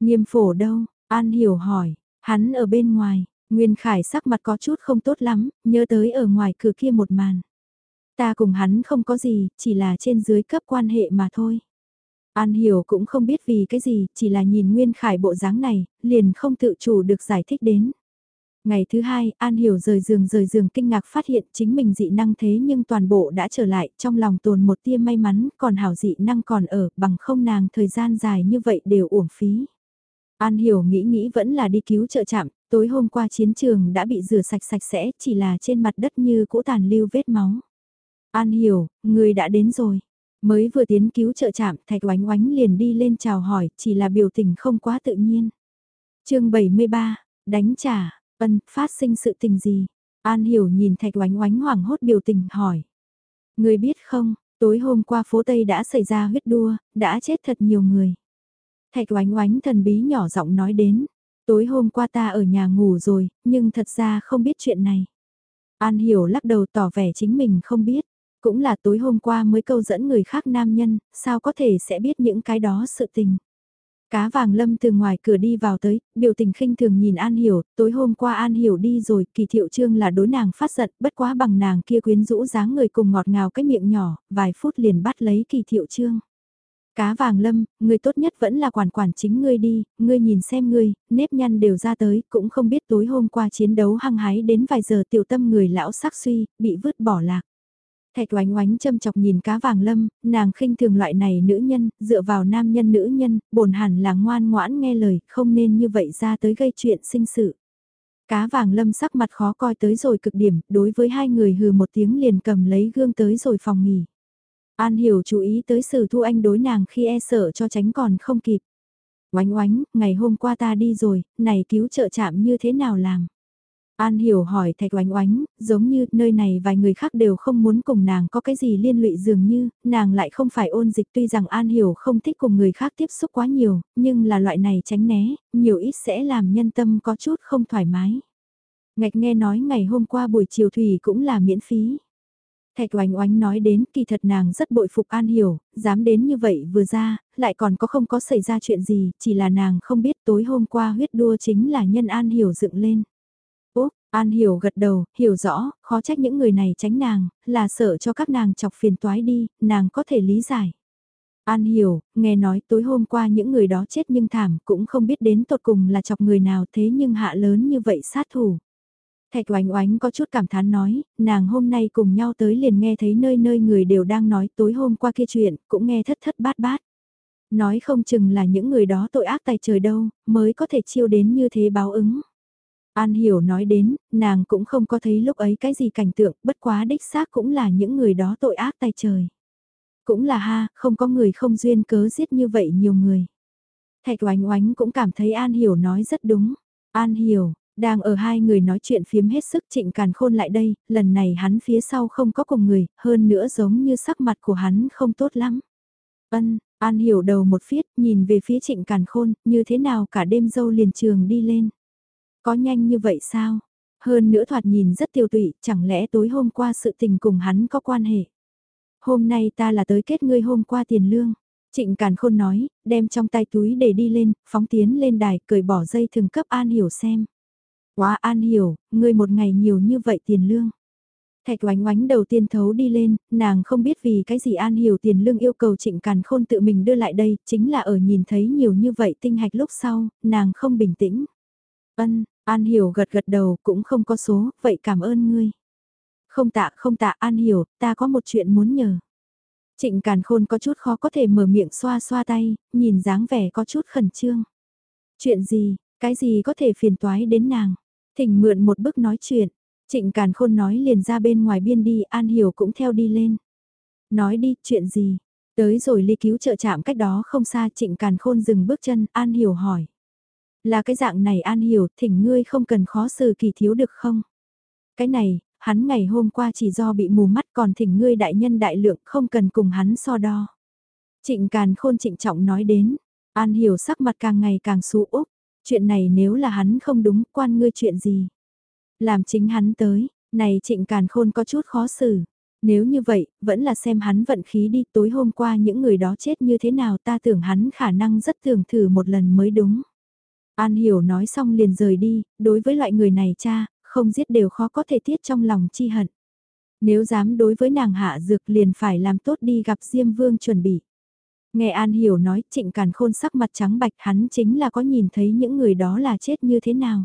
Nghiêm phổ đâu, An hiểu hỏi, hắn ở bên ngoài, Nguyên Khải sắc mặt có chút không tốt lắm, nhớ tới ở ngoài cửa kia một màn. Ta cùng hắn không có gì, chỉ là trên dưới cấp quan hệ mà thôi. An hiểu cũng không biết vì cái gì, chỉ là nhìn Nguyên Khải bộ dáng này, liền không tự chủ được giải thích đến. Ngày thứ hai, An Hiểu rời giường rời giường kinh ngạc phát hiện chính mình dị năng thế nhưng toàn bộ đã trở lại, trong lòng tồn một tia may mắn, còn hảo dị năng còn ở, bằng không nàng thời gian dài như vậy đều uổng phí. An Hiểu nghĩ nghĩ vẫn là đi cứu trợ chạm, tối hôm qua chiến trường đã bị rửa sạch sạch sẽ, chỉ là trên mặt đất như cũ tàn lưu vết máu. An Hiểu, người đã đến rồi. Mới vừa tiến cứu trợ chạm, Thạch Oánh Oánh liền đi lên chào hỏi, chỉ là biểu tình không quá tự nhiên. chương 73, đánh trả, ân, phát sinh sự tình gì? An Hiểu nhìn Thạch Oánh Oánh hoảng hốt biểu tình hỏi. Người biết không, tối hôm qua phố Tây đã xảy ra huyết đua, đã chết thật nhiều người. Thạch oánh oánh thần bí nhỏ giọng nói đến, tối hôm qua ta ở nhà ngủ rồi, nhưng thật ra không biết chuyện này. An hiểu lắc đầu tỏ vẻ chính mình không biết. Cũng là tối hôm qua mới câu dẫn người khác nam nhân, sao có thể sẽ biết những cái đó sự tình. Cá vàng lâm từ ngoài cửa đi vào tới, biểu tình khinh thường nhìn An Hiểu, tối hôm qua An Hiểu đi rồi, kỳ thiệu trương là đối nàng phát giận, bất quá bằng nàng kia quyến rũ dáng người cùng ngọt ngào cái miệng nhỏ, vài phút liền bắt lấy kỳ thiệu trương. Cá vàng lâm, người tốt nhất vẫn là quản quản chính ngươi đi, ngươi nhìn xem ngươi, nếp nhăn đều ra tới, cũng không biết tối hôm qua chiến đấu hăng hái đến vài giờ tiểu tâm người lão sắc suy, bị vứt bỏ lạc. Thạch oánh oánh châm chọc nhìn cá vàng lâm, nàng khinh thường loại này nữ nhân, dựa vào nam nhân nữ nhân, bổn hẳn là ngoan ngoãn nghe lời, không nên như vậy ra tới gây chuyện sinh sự. Cá vàng lâm sắc mặt khó coi tới rồi cực điểm, đối với hai người hừ một tiếng liền cầm lấy gương tới rồi phòng nghỉ. An hiểu chú ý tới sự thu anh đối nàng khi e sợ cho tránh còn không kịp. Oánh oánh, ngày hôm qua ta đi rồi, này cứu trợ chạm như thế nào làm? An hiểu hỏi thạch oánh oánh, giống như nơi này vài người khác đều không muốn cùng nàng có cái gì liên lụy dường như, nàng lại không phải ôn dịch tuy rằng An hiểu không thích cùng người khác tiếp xúc quá nhiều, nhưng là loại này tránh né, nhiều ít sẽ làm nhân tâm có chút không thoải mái. Ngạch nghe nói ngày hôm qua buổi chiều thủy cũng là miễn phí. Thạch oánh oánh nói đến kỳ thật nàng rất bội phục An Hiểu, dám đến như vậy vừa ra, lại còn có không có xảy ra chuyện gì, chỉ là nàng không biết tối hôm qua huyết đua chính là nhân An Hiểu dựng lên. Úp, An Hiểu gật đầu, hiểu rõ, khó trách những người này tránh nàng, là sợ cho các nàng chọc phiền toái đi, nàng có thể lý giải. An Hiểu, nghe nói tối hôm qua những người đó chết nhưng thảm cũng không biết đến tột cùng là chọc người nào thế nhưng hạ lớn như vậy sát thủ. Thạch oánh oánh có chút cảm thán nói, nàng hôm nay cùng nhau tới liền nghe thấy nơi nơi người đều đang nói tối hôm qua kia chuyện, cũng nghe thất thất bát bát. Nói không chừng là những người đó tội ác tài trời đâu, mới có thể chiêu đến như thế báo ứng. An hiểu nói đến, nàng cũng không có thấy lúc ấy cái gì cảnh tượng, bất quá đích xác cũng là những người đó tội ác tài trời. Cũng là ha, không có người không duyên cớ giết như vậy nhiều người. Thạch oánh oánh cũng cảm thấy An hiểu nói rất đúng. An hiểu, đang ở hai người nói chuyện phiếm hết sức trịnh càn khôn lại đây, lần này hắn phía sau không có cùng người, hơn nữa giống như sắc mặt của hắn không tốt lắm. Ân, An hiểu đầu một phiết, nhìn về phía trịnh càn khôn, như thế nào cả đêm dâu liền trường đi lên. Có nhanh như vậy sao? Hơn nữa thoạt nhìn rất tiêu tụy, chẳng lẽ tối hôm qua sự tình cùng hắn có quan hệ? Hôm nay ta là tới kết ngươi hôm qua tiền lương. Trịnh Càn Khôn nói, đem trong tay túi để đi lên, phóng tiến lên đài, cởi bỏ dây thường cấp An Hiểu xem. Quá An Hiểu, ngươi một ngày nhiều như vậy tiền lương. Thạch oánh oánh đầu tiên thấu đi lên, nàng không biết vì cái gì An Hiểu tiền lương yêu cầu Trịnh Càn Khôn tự mình đưa lại đây, chính là ở nhìn thấy nhiều như vậy tinh hạch lúc sau, nàng không bình tĩnh. Ân, An Hiểu gật gật đầu cũng không có số, vậy cảm ơn ngươi. Không tạ không tạ An Hiểu, ta có một chuyện muốn nhờ. Trịnh Càn Khôn có chút khó có thể mở miệng xoa xoa tay, nhìn dáng vẻ có chút khẩn trương. Chuyện gì, cái gì có thể phiền toái đến nàng? Thỉnh mượn một bức nói chuyện. Trịnh Càn Khôn nói liền ra bên ngoài biên đi, An Hiểu cũng theo đi lên. Nói đi, chuyện gì? Tới rồi ly cứu trợ chạm cách đó không xa Trịnh Càn Khôn dừng bước chân, An Hiểu hỏi. Là cái dạng này An Hiểu, thỉnh ngươi không cần khó xử kỳ thiếu được không? Cái này, hắn ngày hôm qua chỉ do bị mù mắt còn thỉnh ngươi đại nhân đại lượng không cần cùng hắn so đo. Trịnh Càn Khôn trịnh trọng nói đến, An Hiểu sắc mặt càng ngày càng xú úp, chuyện này nếu là hắn không đúng quan ngươi chuyện gì. Làm chính hắn tới, này trịnh Càn Khôn có chút khó xử. Nếu như vậy, vẫn là xem hắn vận khí đi tối hôm qua những người đó chết như thế nào ta tưởng hắn khả năng rất thường thử một lần mới đúng. An hiểu nói xong liền rời đi, đối với loại người này cha, không giết đều khó có thể tiết trong lòng chi hận. Nếu dám đối với nàng hạ dược liền phải làm tốt đi gặp Diêm Vương chuẩn bị. Nghe An Hiểu nói trịnh càn khôn sắc mặt trắng bạch hắn chính là có nhìn thấy những người đó là chết như thế nào.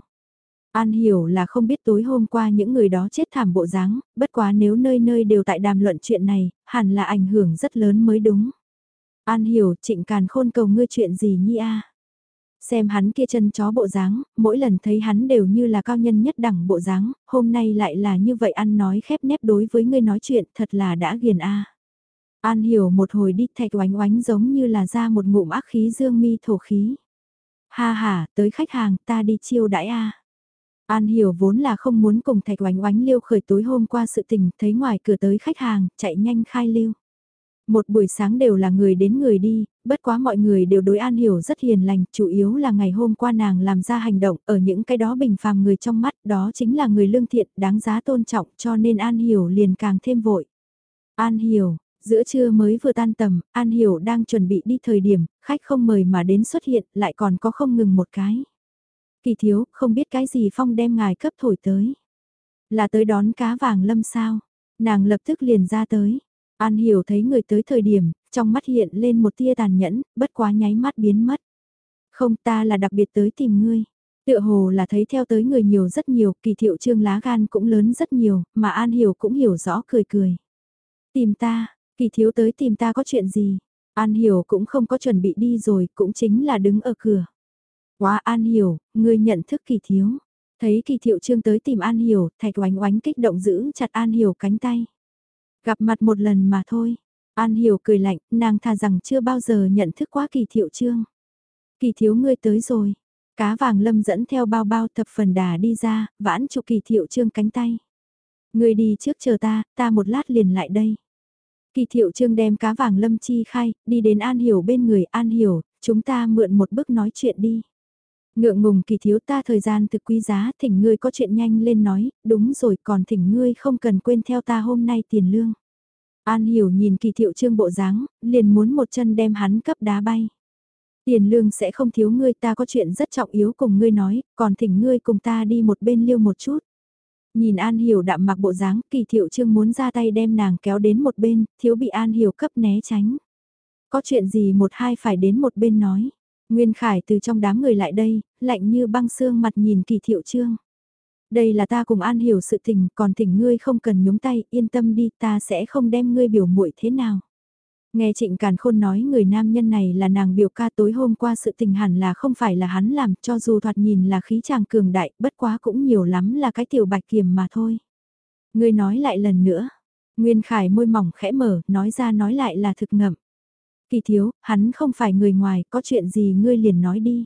An Hiểu là không biết tối hôm qua những người đó chết thảm bộ dáng, bất quá nếu nơi nơi đều tại đàm luận chuyện này, hẳn là ảnh hưởng rất lớn mới đúng. An Hiểu trịnh càn khôn cầu ngươi chuyện gì nhi a Xem hắn kia chân chó bộ dáng, mỗi lần thấy hắn đều như là cao nhân nhất đẳng bộ dáng, hôm nay lại là như vậy ăn nói khép nép đối với ngươi nói chuyện thật là đã ghiền a. An hiểu một hồi đi thạch oánh oánh giống như là ra một ngụm ác khí dương mi thổ khí. Ha ha, tới khách hàng ta đi chiêu đãi a. An hiểu vốn là không muốn cùng thạch oánh oánh liêu khởi tối hôm qua sự tình thấy ngoài cửa tới khách hàng, chạy nhanh khai lưu. Một buổi sáng đều là người đến người đi, bất quá mọi người đều đối An Hiểu rất hiền lành, chủ yếu là ngày hôm qua nàng làm ra hành động ở những cái đó bình phàm người trong mắt, đó chính là người lương thiện, đáng giá tôn trọng cho nên An Hiểu liền càng thêm vội. An Hiểu, giữa trưa mới vừa tan tầm, An Hiểu đang chuẩn bị đi thời điểm, khách không mời mà đến xuất hiện, lại còn có không ngừng một cái. Kỳ thiếu, không biết cái gì phong đem ngài cấp thổi tới. Là tới đón cá vàng lâm sao? Nàng lập tức liền ra tới. An Hiểu thấy người tới thời điểm, trong mắt hiện lên một tia tàn nhẫn, bất quá nháy mắt biến mất. Không ta là đặc biệt tới tìm ngươi. Tựa hồ là thấy theo tới người nhiều rất nhiều, kỳ thiệu trương lá gan cũng lớn rất nhiều, mà An Hiểu cũng hiểu rõ cười cười. Tìm ta, kỳ thiếu tới tìm ta có chuyện gì? An Hiểu cũng không có chuẩn bị đi rồi, cũng chính là đứng ở cửa. Quá An Hiểu, ngươi nhận thức kỳ thiếu. Thấy kỳ thiệu trương tới tìm An Hiểu, thạch oánh oánh kích động giữ chặt An Hiểu cánh tay. Gặp mặt một lần mà thôi. An Hiểu cười lạnh, nàng thà rằng chưa bao giờ nhận thức quá kỳ thiệu trương. Kỳ thiếu ngươi tới rồi. Cá vàng lâm dẫn theo bao bao thập phần đà đi ra, vãn chụp kỳ thiệu trương cánh tay. Ngươi đi trước chờ ta, ta một lát liền lại đây. Kỳ thiệu trương đem cá vàng lâm chi khai, đi đến An Hiểu bên người An Hiểu, chúng ta mượn một bước nói chuyện đi. Ngượng ngùng kỳ thiếu ta thời gian thực quý giá, thỉnh ngươi có chuyện nhanh lên nói, đúng rồi còn thỉnh ngươi không cần quên theo ta hôm nay tiền lương. An hiểu nhìn kỳ thiệu trương bộ dáng, liền muốn một chân đem hắn cấp đá bay. Tiền lương sẽ không thiếu ngươi ta có chuyện rất trọng yếu cùng ngươi nói, còn thỉnh ngươi cùng ta đi một bên liêu một chút. Nhìn An Hiểu đạm mặc bộ dáng, kỳ thiệu trương muốn ra tay đem nàng kéo đến một bên, thiếu bị An Hiểu cấp né tránh. Có chuyện gì một hai phải đến một bên nói. Nguyên Khải từ trong đám người lại đây, lạnh như băng xương mặt nhìn kỳ thiệu trương. Đây là ta cùng An hiểu sự tình, còn thỉnh ngươi không cần nhúng tay, yên tâm đi, ta sẽ không đem ngươi biểu muội thế nào. Nghe Trịnh Càn Khôn nói người nam nhân này là nàng biểu ca tối hôm qua sự tình hẳn là không phải là hắn làm cho dù thoạt nhìn là khí chàng cường đại, bất quá cũng nhiều lắm là cái tiểu bạch kiềm mà thôi. Ngươi nói lại lần nữa. Nguyên Khải môi mỏng khẽ mở, nói ra nói lại là thực ngậm. Kỳ thiếu, hắn không phải người ngoài, có chuyện gì ngươi liền nói đi.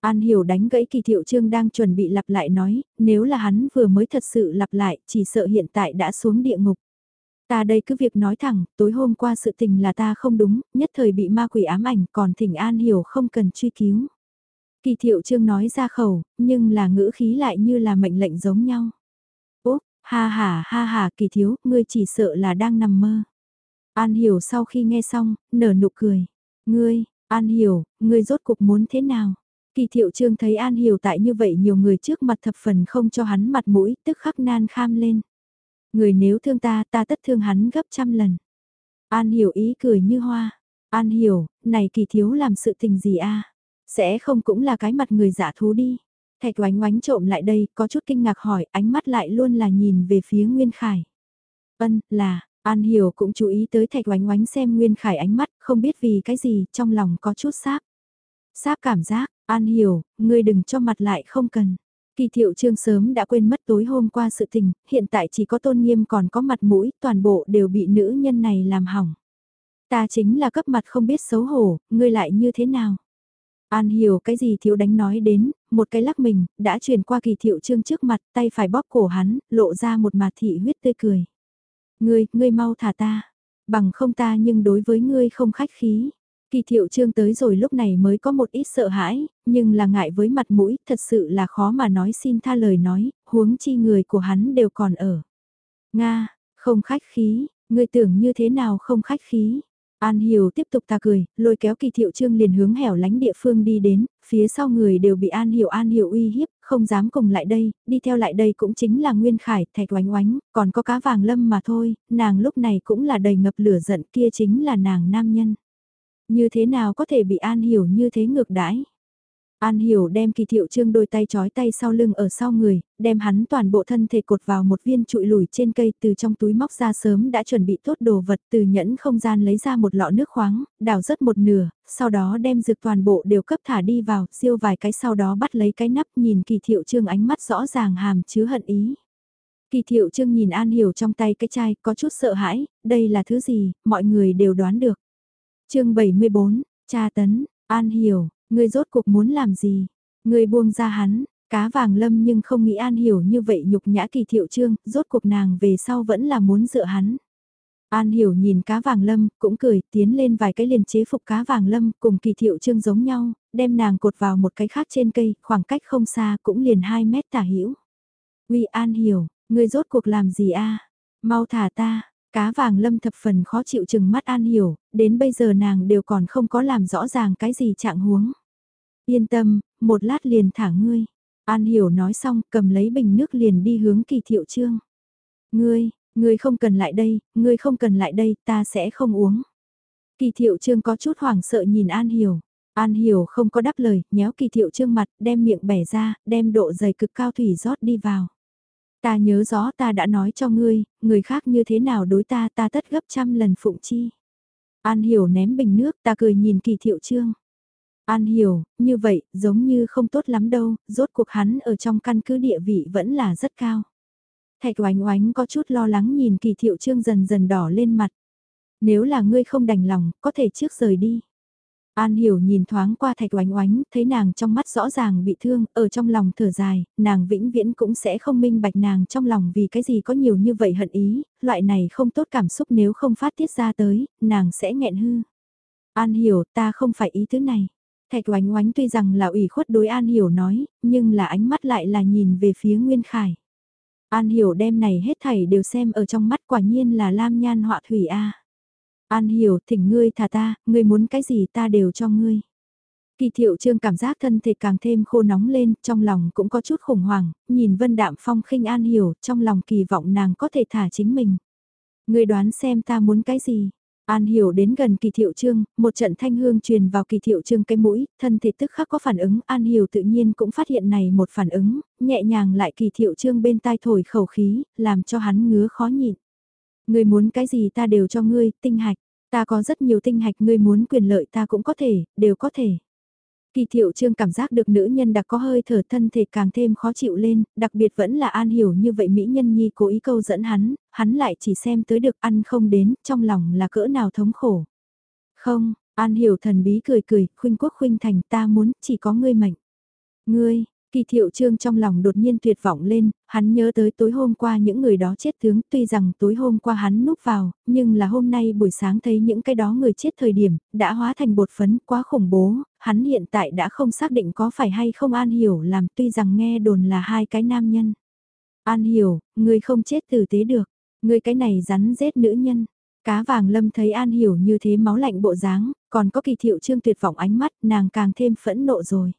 An hiểu đánh gãy kỳ thiệu trương đang chuẩn bị lặp lại nói, nếu là hắn vừa mới thật sự lặp lại, chỉ sợ hiện tại đã xuống địa ngục. Ta đây cứ việc nói thẳng, tối hôm qua sự tình là ta không đúng, nhất thời bị ma quỷ ám ảnh, còn thỉnh An hiểu không cần truy cứu. Kỳ thiệu trương nói ra khẩu, nhưng là ngữ khí lại như là mệnh lệnh giống nhau. Úp, ha ha ha ha kỳ thiếu, ngươi chỉ sợ là đang nằm mơ. An Hiểu sau khi nghe xong, nở nụ cười. Ngươi, An Hiểu, ngươi rốt cuộc muốn thế nào? Kỳ thiệu trương thấy An Hiểu tại như vậy nhiều người trước mặt thập phần không cho hắn mặt mũi, tức khắc nan kham lên. Người nếu thương ta, ta tất thương hắn gấp trăm lần. An Hiểu ý cười như hoa. An Hiểu, này kỳ thiếu làm sự tình gì a? Sẽ không cũng là cái mặt người giả thú đi. Thạch oánh oánh trộm lại đây, có chút kinh ngạc hỏi, ánh mắt lại luôn là nhìn về phía Nguyên Khải. Ân, là, An Hiểu cũng chú ý tới thạch oánh oánh xem Nguyên Khải ánh mắt, không biết vì cái gì, trong lòng có chút sáp. Sáp cảm giác, An Hiểu, ngươi đừng cho mặt lại không cần. Kỳ thiệu trương sớm đã quên mất tối hôm qua sự tình, hiện tại chỉ có tôn nghiêm còn có mặt mũi, toàn bộ đều bị nữ nhân này làm hỏng. Ta chính là cấp mặt không biết xấu hổ, ngươi lại như thế nào? An hiểu cái gì thiếu đánh nói đến, một cái lắc mình, đã chuyển qua kỳ thiệu trương trước mặt, tay phải bóp cổ hắn, lộ ra một mặt thị huyết tươi cười. Ngươi, ngươi mau thả ta. Bằng không ta nhưng đối với ngươi không khách khí. Kỳ thiệu trương tới rồi lúc này mới có một ít sợ hãi, nhưng là ngại với mặt mũi, thật sự là khó mà nói xin tha lời nói, huống chi người của hắn đều còn ở. Nga, không khách khí, người tưởng như thế nào không khách khí. An Hiểu tiếp tục ta cười, lôi kéo kỳ thiệu trương liền hướng hẻo lánh địa phương đi đến, phía sau người đều bị An Hiểu An Hiểu uy hiếp, không dám cùng lại đây, đi theo lại đây cũng chính là Nguyên Khải, Thạch Oánh Oánh, còn có cá vàng lâm mà thôi, nàng lúc này cũng là đầy ngập lửa giận kia chính là nàng nam nhân. Như thế nào có thể bị An Hiểu như thế ngược đãi? An Hiểu đem kỳ thiệu trương đôi tay trói tay sau lưng ở sau người, đem hắn toàn bộ thân thể cột vào một viên trụi lùi trên cây từ trong túi móc ra sớm đã chuẩn bị tốt đồ vật từ nhẫn không gian lấy ra một lọ nước khoáng, đào rớt một nửa, sau đó đem dược toàn bộ đều cấp thả đi vào, siêu vài cái sau đó bắt lấy cái nắp nhìn kỳ thiệu trương ánh mắt rõ ràng hàm chứa hận ý. Kỳ thiệu trương nhìn An Hiểu trong tay cái chai có chút sợ hãi, đây là thứ gì, mọi người đều đoán được chương 74, cha tấn, An Hiểu, Ngươi rốt cuộc muốn làm gì? Ngươi buông ra hắn, cá vàng lâm nhưng không nghĩ an hiểu như vậy nhục nhã kỳ thiệu trương, rốt cuộc nàng về sau vẫn là muốn dựa hắn. An hiểu nhìn cá vàng lâm, cũng cười, tiến lên vài cái liền chế phục cá vàng lâm, cùng kỳ thiệu trương giống nhau, đem nàng cột vào một cái khác trên cây, khoảng cách không xa, cũng liền 2 mét tả hữu Uy An hiểu, ngươi rốt cuộc làm gì a Mau thả ta, Cá vàng lâm thập phần khó chịu chừng mắt An Hiểu, đến bây giờ nàng đều còn không có làm rõ ràng cái gì trạng huống. Yên tâm, một lát liền thả ngươi. An Hiểu nói xong cầm lấy bình nước liền đi hướng kỳ thiệu trương. Ngươi, ngươi không cần lại đây, ngươi không cần lại đây, ta sẽ không uống. Kỳ thiệu trương có chút hoảng sợ nhìn An Hiểu. An Hiểu không có đáp lời, nhéo kỳ thiệu trương mặt, đem miệng bẻ ra, đem độ dày cực cao thủy rót đi vào. Ta nhớ rõ ta đã nói cho ngươi, người khác như thế nào đối ta ta tất gấp trăm lần phụng chi. An Hiểu ném bình nước ta cười nhìn kỳ thiệu trương. An Hiểu, như vậy, giống như không tốt lắm đâu, rốt cuộc hắn ở trong căn cứ địa vị vẫn là rất cao. Thạch oánh oánh có chút lo lắng nhìn kỳ thiệu trương dần dần đỏ lên mặt. Nếu là ngươi không đành lòng, có thể trước rời đi. An hiểu nhìn thoáng qua thạch oánh oánh, thấy nàng trong mắt rõ ràng bị thương, ở trong lòng thở dài, nàng vĩnh viễn cũng sẽ không minh bạch nàng trong lòng vì cái gì có nhiều như vậy hận ý, loại này không tốt cảm xúc nếu không phát tiết ra tới, nàng sẽ nghẹn hư. An hiểu ta không phải ý thứ này. Thạch oánh oánh tuy rằng là ủy khuất đối An hiểu nói, nhưng là ánh mắt lại là nhìn về phía Nguyên Khải. An hiểu đem này hết thảy đều xem ở trong mắt quả nhiên là lam nhan họa thủy A. An hiểu, thỉnh ngươi thả ta, ngươi muốn cái gì ta đều cho ngươi. Kỳ thiệu trương cảm giác thân thể càng thêm khô nóng lên, trong lòng cũng có chút khủng hoảng, nhìn vân đạm phong khinh an hiểu, trong lòng kỳ vọng nàng có thể thả chính mình. Ngươi đoán xem ta muốn cái gì? An hiểu đến gần kỳ thiệu trương, một trận thanh hương truyền vào kỳ thiệu trương cái mũi, thân thể tức khắc có phản ứng, An hiểu tự nhiên cũng phát hiện này một phản ứng, nhẹ nhàng lại kỳ thiệu trương bên tai thổi khẩu khí, làm cho hắn ngứa khó nhịn. Ngươi muốn cái gì ta đều cho ngươi, tinh hạch. Ta có rất nhiều tinh hạch ngươi muốn quyền lợi ta cũng có thể, đều có thể. Kỳ thiệu trương cảm giác được nữ nhân đặc có hơi thở thân thể càng thêm khó chịu lên, đặc biệt vẫn là an hiểu như vậy mỹ nhân nhi cố ý câu dẫn hắn, hắn lại chỉ xem tới được ăn không đến, trong lòng là cỡ nào thống khổ. Không, an hiểu thần bí cười cười, khuynh quốc khuynh thành ta muốn chỉ có ngươi mệnh. Ngươi, Kỳ thiệu trương trong lòng đột nhiên tuyệt vọng lên, hắn nhớ tới tối hôm qua những người đó chết tướng, tuy rằng tối hôm qua hắn núp vào, nhưng là hôm nay buổi sáng thấy những cái đó người chết thời điểm, đã hóa thành bột phấn quá khủng bố, hắn hiện tại đã không xác định có phải hay không An Hiểu làm tuy rằng nghe đồn là hai cái nam nhân. An Hiểu, người không chết tử tế được, người cái này rắn rết nữ nhân. Cá vàng lâm thấy An Hiểu như thế máu lạnh bộ dáng, còn có kỳ thiệu trương tuyệt vọng ánh mắt nàng càng thêm phẫn nộ rồi.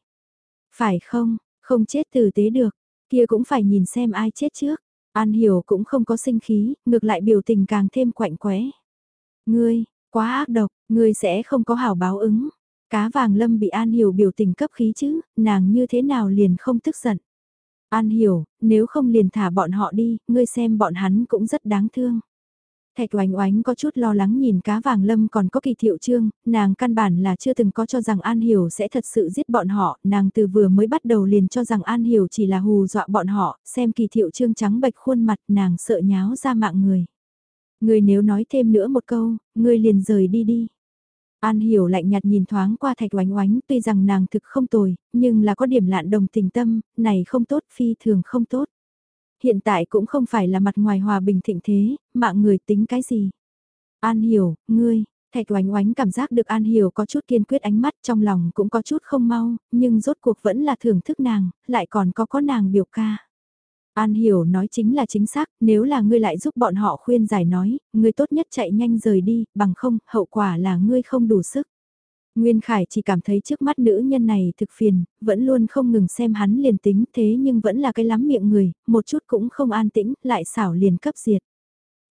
Phải không, không chết tử tế được, kia cũng phải nhìn xem ai chết trước. An hiểu cũng không có sinh khí, ngược lại biểu tình càng thêm quạnh quẽ. Ngươi, quá ác độc, ngươi sẽ không có hảo báo ứng. Cá vàng lâm bị An hiểu biểu tình cấp khí chứ, nàng như thế nào liền không tức giận. An hiểu, nếu không liền thả bọn họ đi, ngươi xem bọn hắn cũng rất đáng thương. Thạch oánh oánh có chút lo lắng nhìn cá vàng lâm còn có kỳ thiệu trương, nàng căn bản là chưa từng có cho rằng An Hiểu sẽ thật sự giết bọn họ, nàng từ vừa mới bắt đầu liền cho rằng An Hiểu chỉ là hù dọa bọn họ, xem kỳ thiệu trương trắng bệch khuôn mặt nàng sợ nháo ra mạng người. Người nếu nói thêm nữa một câu, người liền rời đi đi. An Hiểu lạnh nhạt nhìn thoáng qua thạch oánh oánh tuy rằng nàng thực không tồi, nhưng là có điểm lạn đồng tình tâm, này không tốt phi thường không tốt. Hiện tại cũng không phải là mặt ngoài hòa bình thịnh thế, mạng người tính cái gì. An hiểu, ngươi, thạch oánh oánh cảm giác được An hiểu có chút kiên quyết ánh mắt trong lòng cũng có chút không mau, nhưng rốt cuộc vẫn là thưởng thức nàng, lại còn có có nàng biểu ca. An hiểu nói chính là chính xác, nếu là ngươi lại giúp bọn họ khuyên giải nói, ngươi tốt nhất chạy nhanh rời đi, bằng không, hậu quả là ngươi không đủ sức. Nguyên Khải chỉ cảm thấy trước mắt nữ nhân này thực phiền, vẫn luôn không ngừng xem hắn liền tính thế nhưng vẫn là cái lắm miệng người, một chút cũng không an tĩnh, lại xảo liền cấp diệt.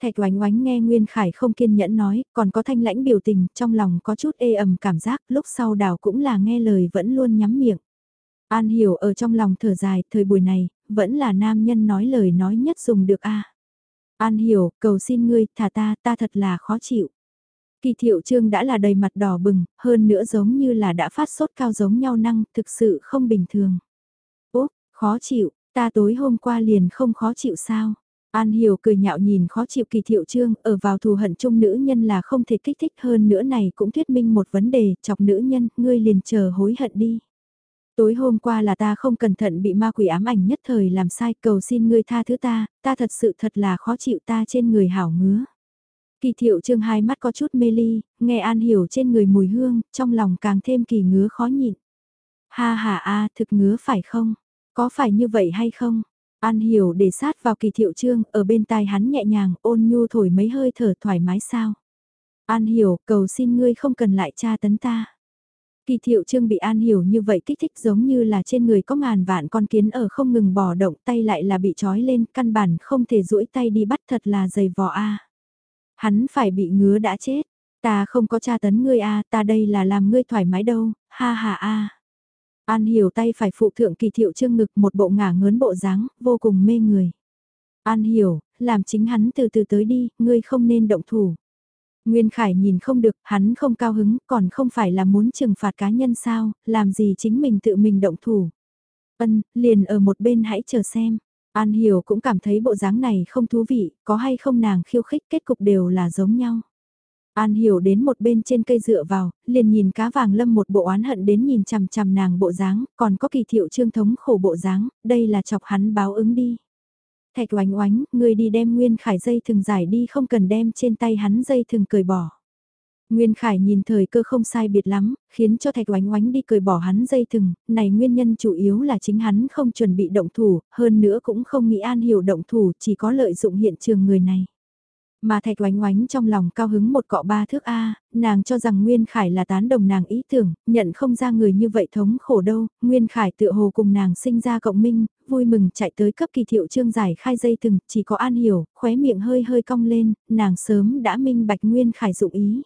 Thạch oánh oánh nghe Nguyên Khải không kiên nhẫn nói, còn có thanh lãnh biểu tình, trong lòng có chút ê ẩm cảm giác, lúc sau đào cũng là nghe lời vẫn luôn nhắm miệng. An hiểu ở trong lòng thở dài, thời buổi này, vẫn là nam nhân nói lời nói nhất dùng được a An hiểu, cầu xin ngươi, thả ta, ta thật là khó chịu. Kỳ thiệu trương đã là đầy mặt đỏ bừng, hơn nữa giống như là đã phát sốt cao giống nhau năng, thực sự không bình thường. Úp, khó chịu, ta tối hôm qua liền không khó chịu sao? An Hiểu cười nhạo nhìn khó chịu kỳ thiệu trương, ở vào thù hận chung nữ nhân là không thể kích thích hơn nữa này cũng thuyết minh một vấn đề, chọc nữ nhân, ngươi liền chờ hối hận đi. Tối hôm qua là ta không cẩn thận bị ma quỷ ám ảnh nhất thời làm sai, cầu xin ngươi tha thứ ta, ta thật sự thật là khó chịu ta trên người hảo ngứa. Kỳ thiệu trương hai mắt có chút mê ly, nghe An Hiểu trên người mùi hương, trong lòng càng thêm kỳ ngứa khó nhịn. Ha ha a thực ngứa phải không? Có phải như vậy hay không? An hiểu để sát vào kỳ thiệu trương, ở bên tai hắn nhẹ nhàng, ôn nhu thổi mấy hơi thở thoải mái sao. An hiểu, cầu xin ngươi không cần lại tra tấn ta. Kỳ thiệu trương bị an hiểu như vậy kích thích giống như là trên người có ngàn vạn con kiến ở không ngừng bò động tay lại là bị trói lên căn bản không thể duỗi tay đi bắt thật là dày vò a. Hắn phải bị ngứa đã chết, ta không có tra tấn ngươi a ta đây là làm ngươi thoải mái đâu, ha ha a. An hiểu tay phải phụ thượng kỳ thiệu trương ngực một bộ ngả ngớn bộ dáng, vô cùng mê người. An hiểu, làm chính hắn từ từ tới đi, ngươi không nên động thủ. Nguyên Khải nhìn không được, hắn không cao hứng, còn không phải là muốn trừng phạt cá nhân sao, làm gì chính mình tự mình động thủ. Ân, liền ở một bên hãy chờ xem. An Hiểu cũng cảm thấy bộ dáng này không thú vị, có hay không nàng khiêu khích kết cục đều là giống nhau. An Hiểu đến một bên trên cây dựa vào, liền nhìn cá vàng lâm một bộ oán hận đến nhìn chằm chằm nàng bộ dáng, còn có kỳ thiệu trương thống khổ bộ dáng, đây là chọc hắn báo ứng đi. Thạch oánh oánh, người đi đem Nguyên Khải dây thường giải đi không cần đem trên tay hắn dây thường cởi bỏ. Nguyên Khải nhìn thời cơ không sai biệt lắm, khiến cho Thạch Oánh Oánh đi cười bỏ hắn dây thừng, này nguyên nhân chủ yếu là chính hắn không chuẩn bị động thủ, hơn nữa cũng không nghĩ An Hiểu động thủ, chỉ có lợi dụng hiện trường người này. Mà thạch oánh oánh trong lòng cao hứng một cọ ba thước A, nàng cho rằng Nguyên Khải là tán đồng nàng ý tưởng, nhận không ra người như vậy thống khổ đâu, Nguyên Khải tự hồ cùng nàng sinh ra cộng minh, vui mừng chạy tới cấp kỳ thiệu trương giải khai dây thừng, chỉ có an hiểu, khóe miệng hơi hơi cong lên, nàng sớm đã minh bạch Nguyên Khải dụng ý.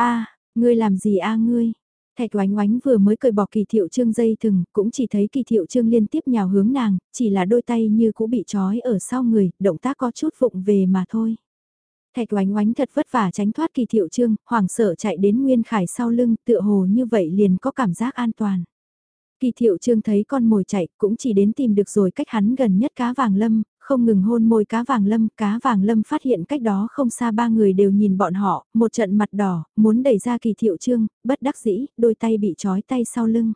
A, ngươi làm gì a ngươi? Thạch oánh oánh vừa mới cởi bỏ kỳ thiệu trương dây thừng, cũng chỉ thấy kỳ thiệu trương liên tiếp nhào hướng nàng, chỉ là đôi tay như cũ bị trói ở sau người, động tác có chút vụng về mà thôi. Thạch oánh oánh thật vất vả tránh thoát kỳ thiệu trương, hoảng sợ chạy đến Nguyên Khải sau lưng, tựa hồ như vậy liền có cảm giác an toàn. Kỳ thiệu trương thấy con mồi chạy, cũng chỉ đến tìm được rồi cách hắn gần nhất cá vàng lâm, không ngừng hôn môi cá vàng lâm, cá vàng lâm phát hiện cách đó không xa ba người đều nhìn bọn họ, một trận mặt đỏ, muốn đẩy ra kỳ thiệu trương, bất đắc dĩ, đôi tay bị trói tay sau lưng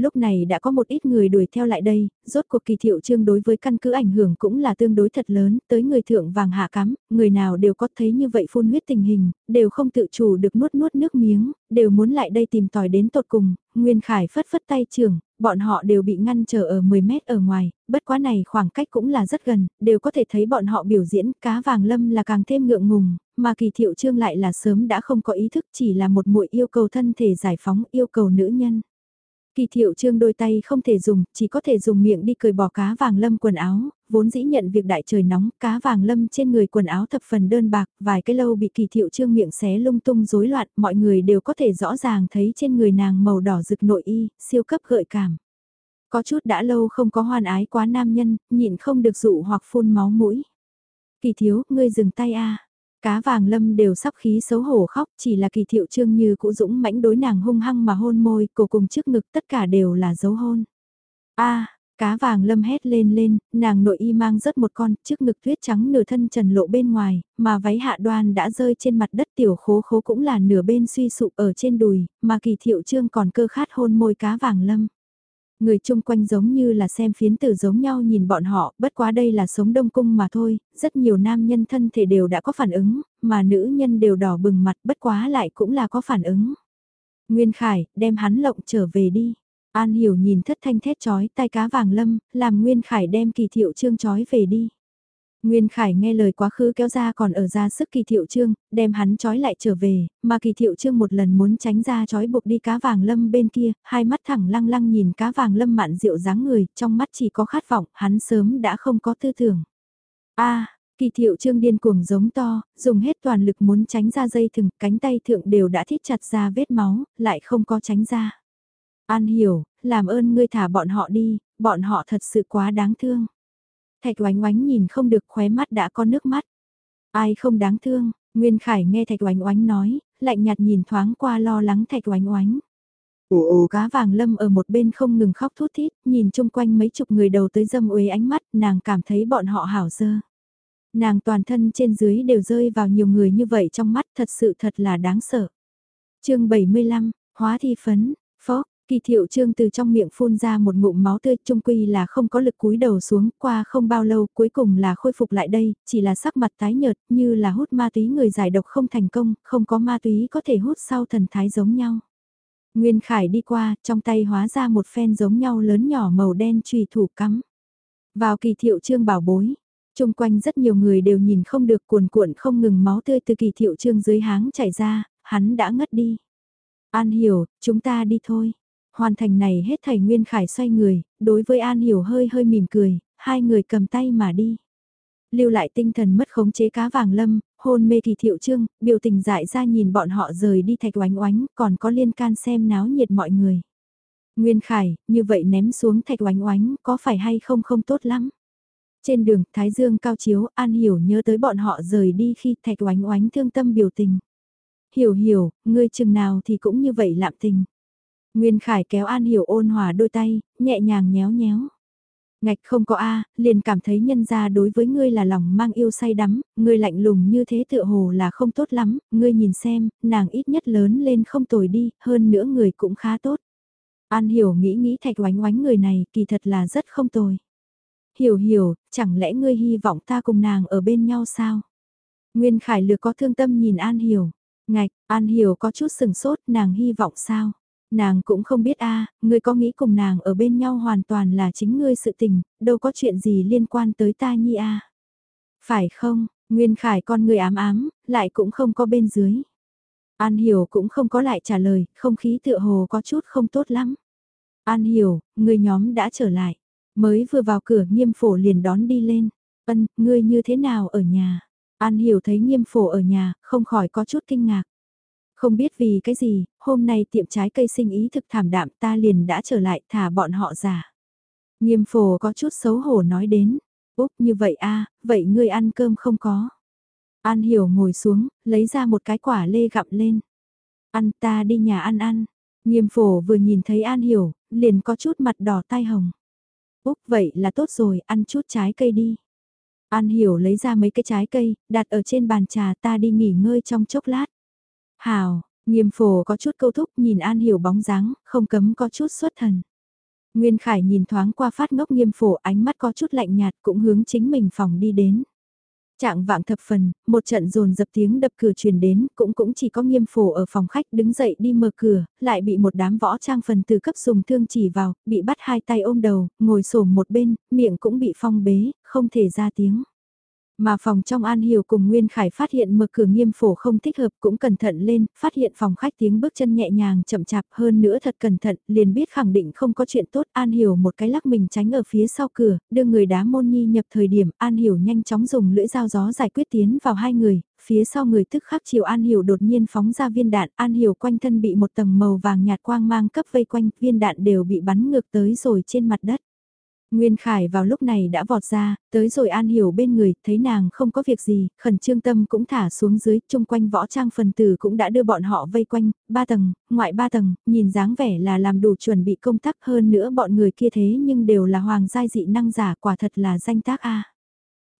lúc này đã có một ít người đuổi theo lại đây, rốt cuộc kỳ thiệu trương đối với căn cứ ảnh hưởng cũng là tương đối thật lớn, tới người thượng vàng hạ cắm, người nào đều có thấy như vậy phun huyết tình hình, đều không tự chủ được nuốt nuốt nước miếng, đều muốn lại đây tìm tòi đến tột cùng, Nguyên Khải phất phất tay trường, bọn họ đều bị ngăn trở ở 10 mét ở ngoài, bất quá này khoảng cách cũng là rất gần, đều có thể thấy bọn họ biểu diễn, cá vàng lâm là càng thêm ngượng ngùng, mà kỳ thiệu trương lại là sớm đã không có ý thức chỉ là một muội yêu cầu thân thể giải phóng yêu cầu nữ nhân. Kỳ thiệu trương đôi tay không thể dùng, chỉ có thể dùng miệng đi cười bỏ cá vàng lâm quần áo, vốn dĩ nhận việc đại trời nóng, cá vàng lâm trên người quần áo thập phần đơn bạc, vài cái lâu bị kỳ thiệu trương miệng xé lung tung rối loạn, mọi người đều có thể rõ ràng thấy trên người nàng màu đỏ rực nội y, siêu cấp gợi cảm. Có chút đã lâu không có hoan ái quá nam nhân, nhịn không được dụ hoặc phun máu mũi. Kỳ thiếu, ngươi dừng tay a Cá vàng lâm đều sắp khí xấu hổ khóc chỉ là kỳ thiệu trương như cũ dũng mãnh đối nàng hung hăng mà hôn môi, cổ cùng trước ngực tất cả đều là dấu hôn. a cá vàng lâm hét lên lên, nàng nội y mang rất một con, trước ngực tuyết trắng nửa thân trần lộ bên ngoài, mà váy hạ đoan đã rơi trên mặt đất tiểu khố khố cũng là nửa bên suy sụp ở trên đùi, mà kỳ thiệu trương còn cơ khát hôn môi cá vàng lâm. Người chung quanh giống như là xem phiến tử giống nhau nhìn bọn họ, bất quá đây là sống đông cung mà thôi, rất nhiều nam nhân thân thể đều đã có phản ứng, mà nữ nhân đều đỏ bừng mặt bất quá lại cũng là có phản ứng. Nguyên Khải, đem hắn lộng trở về đi. An Hiểu nhìn thất thanh thét chói tai cá vàng lâm, làm Nguyên Khải đem kỳ thiệu trương chói về đi. Nguyên Khải nghe lời quá khứ kéo ra còn ở ra sức kỳ thiệu trương, đem hắn trói lại trở về, mà kỳ thiệu trương một lần muốn tránh ra trói buộc đi cá vàng lâm bên kia, hai mắt thẳng lăng lăng nhìn cá vàng lâm mạn rượu dáng người, trong mắt chỉ có khát vọng, hắn sớm đã không có tư tưởng. a kỳ thiệu trương điên cuồng giống to, dùng hết toàn lực muốn tránh ra dây thừng, cánh tay thượng đều đã thít chặt ra vết máu, lại không có tránh ra. An hiểu, làm ơn ngươi thả bọn họ đi, bọn họ thật sự quá đáng thương. Thạch oánh oánh nhìn không được khóe mắt đã có nước mắt. Ai không đáng thương, Nguyên Khải nghe Thạch oánh oánh nói, lạnh nhạt nhìn thoáng qua lo lắng Thạch oánh oánh. Ồ ồ cá vàng lâm ở một bên không ngừng khóc thút thít, nhìn chung quanh mấy chục người đầu tới dâm uế ánh mắt, nàng cảm thấy bọn họ hảo dơ. Nàng toàn thân trên dưới đều rơi vào nhiều người như vậy trong mắt thật sự thật là đáng sợ. chương 75, hóa thi phấn, phó, Kỳ thiệu trương từ trong miệng phun ra một ngụm máu tươi trung quy là không có lực cúi đầu xuống qua không bao lâu cuối cùng là khôi phục lại đây, chỉ là sắc mặt tái nhợt như là hút ma túy người giải độc không thành công, không có ma túy có thể hút sau thần thái giống nhau. Nguyên Khải đi qua, trong tay hóa ra một phen giống nhau lớn nhỏ màu đen trùy thủ cắm. Vào kỳ thiệu trương bảo bối, chung quanh rất nhiều người đều nhìn không được cuồn cuộn không ngừng máu tươi từ kỳ thiệu trương dưới háng chảy ra, hắn đã ngất đi. An hiểu, chúng ta đi thôi. Hoàn thành này hết thầy Nguyên Khải xoay người, đối với An hiểu hơi hơi mỉm cười, hai người cầm tay mà đi. Lưu lại tinh thần mất khống chế cá vàng lâm, hôn mê kỳ thiệu trương, biểu tình dại ra nhìn bọn họ rời đi thạch oánh oánh, còn có liên can xem náo nhiệt mọi người. Nguyên Khải, như vậy ném xuống thạch oánh oánh, có phải hay không không tốt lắm. Trên đường, Thái Dương cao chiếu, An Hiểu nhớ tới bọn họ rời đi khi thạch oánh oánh thương tâm biểu tình. Hiểu hiểu, ngươi chừng nào thì cũng như vậy lạm tình. Nguyên Khải kéo An Hiểu ôn hòa đôi tay, nhẹ nhàng nhéo nhéo. Ngạch không có A, liền cảm thấy nhân ra đối với ngươi là lòng mang yêu say đắm, ngươi lạnh lùng như thế tựa hồ là không tốt lắm, ngươi nhìn xem, nàng ít nhất lớn lên không tồi đi, hơn nữa người cũng khá tốt. An hiểu nghĩ nghĩ thạch oánh oánh người này kỳ thật là rất không tồi. Hiểu hiểu, chẳng lẽ ngươi hy vọng ta cùng nàng ở bên nhau sao? Nguyên Khải Lược có thương tâm nhìn An Hiểu. Ngạch, An Hiểu có chút sừng sốt, nàng hy vọng sao? Nàng cũng không biết a, ngươi có nghĩ cùng nàng ở bên nhau hoàn toàn là chính ngươi sự tình, đâu có chuyện gì liên quan tới ta nhi a. Phải không, Nguyên Khải con người ám ám, lại cũng không có bên dưới. An Hiểu cũng không có lại trả lời, không khí tựa hồ có chút không tốt lắm. An Hiểu, người nhóm đã trở lại. Mới vừa vào cửa nghiêm phổ liền đón đi lên. Ân, ngươi như thế nào ở nhà? An Hiểu thấy nghiêm phổ ở nhà, không khỏi có chút kinh ngạc. Không biết vì cái gì, hôm nay tiệm trái cây sinh ý thực thảm đạm ta liền đã trở lại thả bọn họ giả. Nghiêm phổ có chút xấu hổ nói đến. Úp như vậy a vậy ngươi ăn cơm không có. An hiểu ngồi xuống, lấy ra một cái quả lê gặm lên. Ăn ta đi nhà ăn ăn. Nghiêm phổ vừa nhìn thấy An hiểu, liền có chút mặt đỏ tai hồng. Úp vậy là tốt rồi, ăn chút trái cây đi. An hiểu lấy ra mấy cái trái cây, đặt ở trên bàn trà ta đi nghỉ ngơi trong chốc lát. Hào, nghiêm phổ có chút câu thúc nhìn An Hiểu bóng dáng, không cấm có chút xuất thần. Nguyên Khải nhìn thoáng qua phát ngốc nghiêm phổ ánh mắt có chút lạnh nhạt cũng hướng chính mình phòng đi đến. Trạng vạng thập phần, một trận rồn dập tiếng đập cửa truyền đến, cũng cũng chỉ có nghiêm phổ ở phòng khách đứng dậy đi mở cửa, lại bị một đám võ trang phần từ cấp dùng thương chỉ vào, bị bắt hai tay ôm đầu, ngồi sổ một bên, miệng cũng bị phong bế, không thể ra tiếng. Mà phòng trong An Hiểu cùng Nguyên Khải phát hiện mở cửa nghiêm phổ không thích hợp cũng cẩn thận lên, phát hiện phòng khách tiếng bước chân nhẹ nhàng chậm chạp hơn nữa thật cẩn thận, liền biết khẳng định không có chuyện tốt. An Hiểu một cái lắc mình tránh ở phía sau cửa, đưa người đá môn nhi nhập thời điểm An Hiểu nhanh chóng dùng lưỡi dao gió giải quyết tiến vào hai người, phía sau người tức khắc chiều An Hiểu đột nhiên phóng ra viên đạn, An Hiểu quanh thân bị một tầng màu vàng nhạt quang mang cấp vây quanh, viên đạn đều bị bắn ngược tới rồi trên mặt đất. Nguyên Khải vào lúc này đã vọt ra, tới rồi An Hiểu bên người, thấy nàng không có việc gì, khẩn trương tâm cũng thả xuống dưới, chung quanh võ trang phần tử cũng đã đưa bọn họ vây quanh, ba tầng, ngoại ba tầng, nhìn dáng vẻ là làm đủ chuẩn bị công tác hơn nữa bọn người kia thế nhưng đều là hoàng giai dị năng giả quả thật là danh tác A.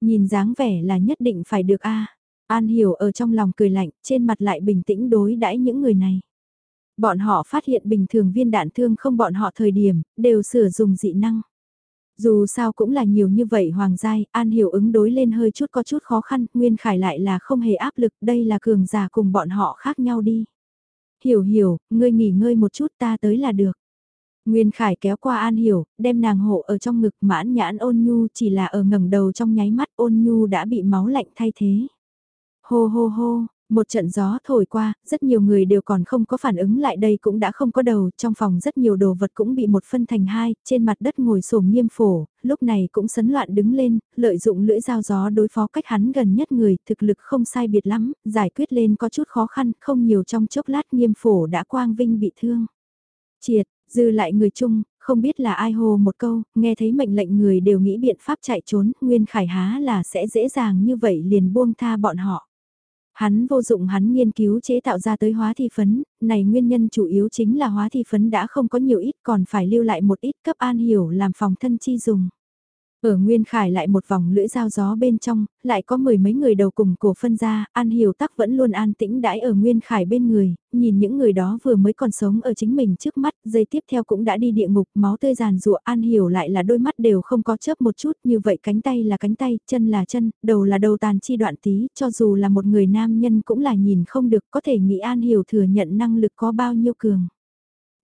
Nhìn dáng vẻ là nhất định phải được A. An Hiểu ở trong lòng cười lạnh, trên mặt lại bình tĩnh đối đãi những người này. Bọn họ phát hiện bình thường viên đạn thương không bọn họ thời điểm, đều sử dụng dị năng. Dù sao cũng là nhiều như vậy Hoàng Giai, An Hiểu ứng đối lên hơi chút có chút khó khăn, Nguyên Khải lại là không hề áp lực, đây là cường giả cùng bọn họ khác nhau đi. Hiểu hiểu, ngươi nghỉ ngơi một chút ta tới là được. Nguyên Khải kéo qua An Hiểu, đem nàng hộ ở trong ngực mãn nhãn ôn nhu chỉ là ở ngẩng đầu trong nháy mắt ôn nhu đã bị máu lạnh thay thế. Hô hô hô, một trận gió thổi qua, rất nhiều người đều còn không có phản ứng lại đây cũng đã không có đầu, trong phòng rất nhiều đồ vật cũng bị một phân thành hai, trên mặt đất ngồi sổm nghiêm phổ, lúc này cũng sấn loạn đứng lên, lợi dụng lưỡi dao gió đối phó cách hắn gần nhất người, thực lực không sai biệt lắm, giải quyết lên có chút khó khăn, không nhiều trong chốc lát nghiêm phổ đã quang vinh bị thương. Triệt, dư lại người chung, không biết là ai hô một câu, nghe thấy mệnh lệnh người đều nghĩ biện pháp chạy trốn, Nguyên Khải há là sẽ dễ dàng như vậy liền buông tha bọn họ. Hắn vô dụng hắn nghiên cứu chế tạo ra tới hóa thi phấn, này nguyên nhân chủ yếu chính là hóa thi phấn đã không có nhiều ít còn phải lưu lại một ít cấp an hiểu làm phòng thân chi dùng. Ở Nguyên Khải lại một vòng lưỡi dao gió bên trong, lại có mười mấy người đầu cùng cổ phân ra, An Hiểu Tắc vẫn luôn an tĩnh đãi ở Nguyên Khải bên người, nhìn những người đó vừa mới còn sống ở chính mình trước mắt, giây tiếp theo cũng đã đi địa ngục, máu tươi giàn rụa, An Hiểu lại là đôi mắt đều không có chớp một chút, như vậy cánh tay là cánh tay, chân là chân, đầu là đầu tàn chi đoạn tí, cho dù là một người nam nhân cũng là nhìn không được, có thể nghĩ An Hiểu thừa nhận năng lực có bao nhiêu cường.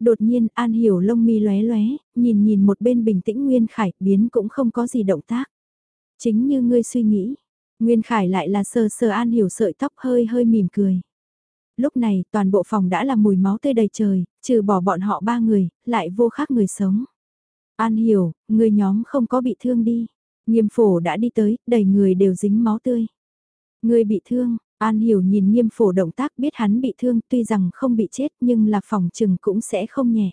Đột nhiên An Hiểu lông mi lóe lóe, nhìn nhìn một bên bình tĩnh Nguyên Khải, biến cũng không có gì động tác. Chính như ngươi suy nghĩ, Nguyên Khải lại là sờ sờ An Hiểu sợi tóc hơi hơi mỉm cười. Lúc này toàn bộ phòng đã là mùi máu tươi đầy trời, trừ bỏ bọn họ ba người, lại vô khác người sống. An Hiểu, người nhóm không có bị thương đi. Nghiêm phổ đã đi tới, đầy người đều dính máu tươi. Người bị thương, An Hiểu nhìn nghiêm phổ động tác biết hắn bị thương tuy rằng không bị chết nhưng là phòng trừng cũng sẽ không nhẹ.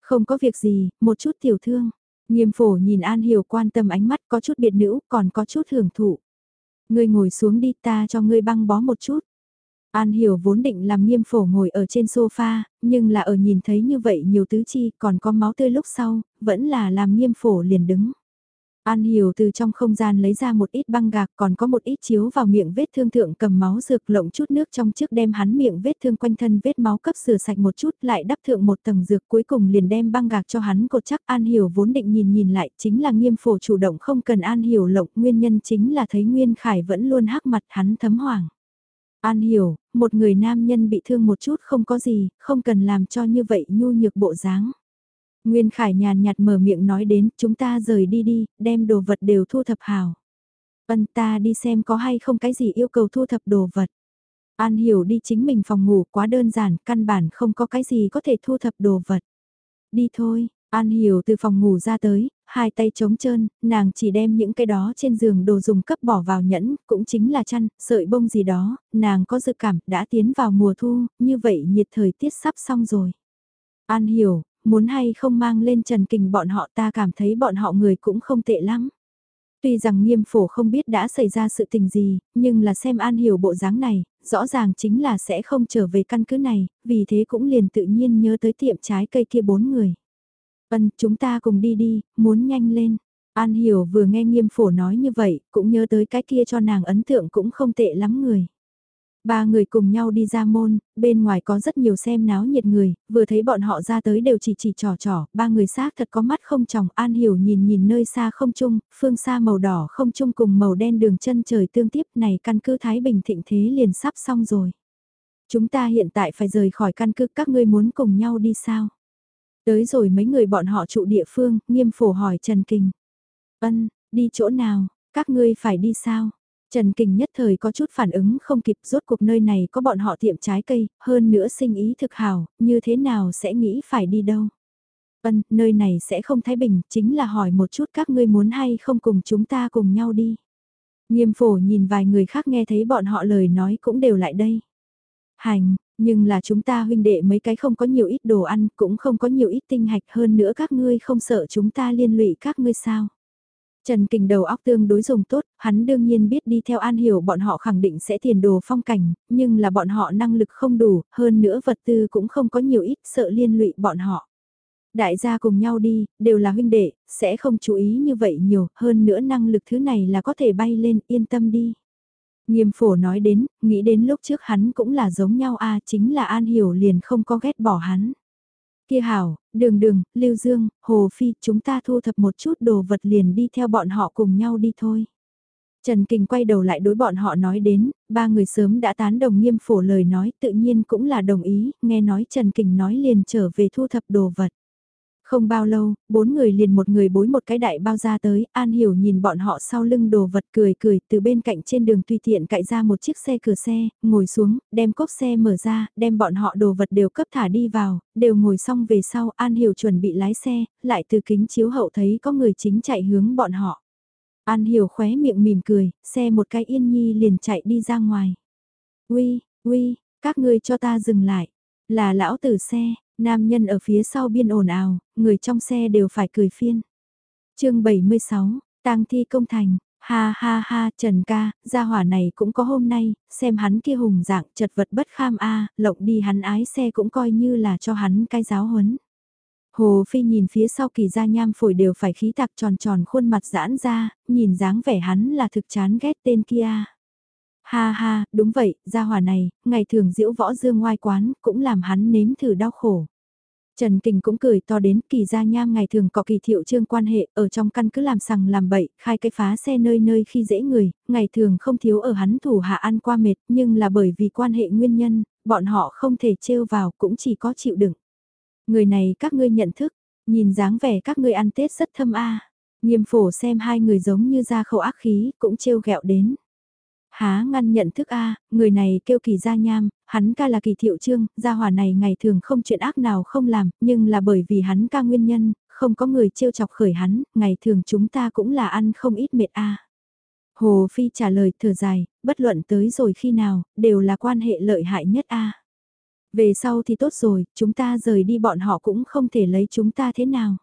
Không có việc gì, một chút tiểu thương. Nghiêm phổ nhìn An Hiểu quan tâm ánh mắt có chút biệt nữ còn có chút hưởng thụ. Ngươi ngồi xuống đi ta cho ngươi băng bó một chút. An Hiểu vốn định làm nghiêm phổ ngồi ở trên sofa, nhưng là ở nhìn thấy như vậy nhiều tứ chi còn có máu tươi lúc sau, vẫn là làm nghiêm phổ liền đứng. An Hiểu từ trong không gian lấy ra một ít băng gạc còn có một ít chiếu vào miệng vết thương thượng cầm máu dược lộng chút nước trong trước đem hắn miệng vết thương quanh thân vết máu cấp sửa sạch một chút lại đắp thượng một tầng dược cuối cùng liền đem băng gạc cho hắn cột chắc An Hiểu vốn định nhìn nhìn lại chính là nghiêm phổ chủ động không cần An Hiểu lộng nguyên nhân chính là thấy Nguyên Khải vẫn luôn hắc mặt hắn thấm hoảng. An Hiểu, một người nam nhân bị thương một chút không có gì, không cần làm cho như vậy nhu nhược bộ dáng. Nguyên Khải nhàn nhạt mở miệng nói đến, chúng ta rời đi đi, đem đồ vật đều thu thập hào. Vân ta đi xem có hay không cái gì yêu cầu thu thập đồ vật. An hiểu đi chính mình phòng ngủ quá đơn giản, căn bản không có cái gì có thể thu thập đồ vật. Đi thôi, An hiểu từ phòng ngủ ra tới, hai tay trống trơn, nàng chỉ đem những cái đó trên giường đồ dùng cấp bỏ vào nhẫn, cũng chính là chăn, sợi bông gì đó, nàng có dự cảm đã tiến vào mùa thu, như vậy nhiệt thời tiết sắp xong rồi. An hiểu, muốn hay không mang lên Trần Kình bọn họ ta cảm thấy bọn họ người cũng không tệ lắm. Tuy rằng nghiêm phổ không biết đã xảy ra sự tình gì, nhưng là xem An hiểu bộ dáng này, rõ ràng chính là sẽ không trở về căn cứ này, vì thế cũng liền tự nhiên nhớ tới tiệm trái cây kia bốn người. Ân, chúng ta cùng đi đi, muốn nhanh lên. An hiểu vừa nghe nghiêm phổ nói như vậy, cũng nhớ tới cái kia cho nàng ấn tượng cũng không tệ lắm người. Ba người cùng nhau đi ra môn, bên ngoài có rất nhiều xem náo nhiệt người, vừa thấy bọn họ ra tới đều chỉ chỉ trò trò, ba người xác thật có mắt không tròng, an hiểu nhìn nhìn nơi xa không chung, phương xa màu đỏ không chung cùng màu đen đường chân trời tương tiếp này căn cứ Thái Bình thịnh thế liền sắp xong rồi. Chúng ta hiện tại phải rời khỏi căn cứ các ngươi muốn cùng nhau đi sao? Tới rồi mấy người bọn họ trụ địa phương, nghiêm phổ hỏi Trần Kinh. Ân, đi chỗ nào, các ngươi phải đi sao? Trần Kình nhất thời có chút phản ứng không kịp rốt cuộc nơi này có bọn họ tiệm trái cây, hơn nữa sinh ý thực hào, như thế nào sẽ nghĩ phải đi đâu. Vân, nơi này sẽ không thái bình, chính là hỏi một chút các ngươi muốn hay không cùng chúng ta cùng nhau đi. Nghiêm phổ nhìn vài người khác nghe thấy bọn họ lời nói cũng đều lại đây. Hành, nhưng là chúng ta huynh đệ mấy cái không có nhiều ít đồ ăn, cũng không có nhiều ít tinh hạch hơn nữa các ngươi không sợ chúng ta liên lụy các ngươi sao. Trần Kình đầu óc tương đối dùng tốt, hắn đương nhiên biết đi theo An Hiểu bọn họ khẳng định sẽ tiền đồ phong cảnh, nhưng là bọn họ năng lực không đủ, hơn nữa vật tư cũng không có nhiều ít sợ liên lụy bọn họ. Đại gia cùng nhau đi, đều là huynh đệ, sẽ không chú ý như vậy nhiều, hơn nữa năng lực thứ này là có thể bay lên, yên tâm đi. Nghiêm phổ nói đến, nghĩ đến lúc trước hắn cũng là giống nhau a chính là An Hiểu liền không có ghét bỏ hắn. Kia hảo, đường đường, Lưu Dương, Hồ Phi, chúng ta thu thập một chút đồ vật liền đi theo bọn họ cùng nhau đi thôi. Trần Kình quay đầu lại đối bọn họ nói đến, ba người sớm đã tán đồng nghiêm phổ lời nói tự nhiên cũng là đồng ý, nghe nói Trần Kình nói liền trở về thu thập đồ vật. Không bao lâu, bốn người liền một người bối một cái đại bao ra tới, An Hiểu nhìn bọn họ sau lưng đồ vật cười cười từ bên cạnh trên đường tùy tiện cạy ra một chiếc xe cửa xe, ngồi xuống, đem cốp xe mở ra, đem bọn họ đồ vật đều cấp thả đi vào, đều ngồi xong về sau An Hiểu chuẩn bị lái xe, lại từ kính chiếu hậu thấy có người chính chạy hướng bọn họ. An Hiểu khóe miệng mỉm cười, xe một cái yên nhi liền chạy đi ra ngoài. Uy, uy, các ngươi cho ta dừng lại. Là lão tử xe, Nam nhân ở phía sau biên ồn ào, người trong xe đều phải cười phiên. chương 76, tang thi công thành, ha ha ha Trần ca, gia hỏa này cũng có hôm nay, xem hắn kia hùng dạng chật vật bất kham a lộng đi hắn ái xe cũng coi như là cho hắn cái giáo huấn. Hồ Phi nhìn phía sau kỳ gia nham phổi đều phải khí tạc tròn tròn khuôn mặt giãn ra, nhìn dáng vẻ hắn là thực chán ghét tên kia. Ha ha, đúng vậy, gia hỏa này, ngày thường diễu võ dương ngoai quán, cũng làm hắn nếm thử đau khổ. Trần Kình cũng cười to đến kỳ gia nham ngày thường có kỳ thiệu trương quan hệ ở trong căn cứ làm sằng làm bậy, khai cái phá xe nơi nơi khi dễ người, ngày thường không thiếu ở hắn thủ hạ ăn qua mệt nhưng là bởi vì quan hệ nguyên nhân, bọn họ không thể trêu vào cũng chỉ có chịu đựng. Người này các ngươi nhận thức, nhìn dáng vẻ các ngươi ăn Tết rất thâm a. Nghiêm phổ xem hai người giống như ra khẩu ác khí, cũng trêu ghẹo đến. Há ngăn nhận thức a, người này kêu kỳ gia nham, hắn ca là kỳ thiệu trương, gia hỏa này ngày thường không chuyện ác nào không làm, nhưng là bởi vì hắn ca nguyên nhân, không có người trêu chọc khởi hắn, ngày thường chúng ta cũng là ăn không ít mệt a. Hồ Phi trả lời thở dài, bất luận tới rồi khi nào, đều là quan hệ lợi hại nhất a. Về sau thì tốt rồi, chúng ta rời đi bọn họ cũng không thể lấy chúng ta thế nào.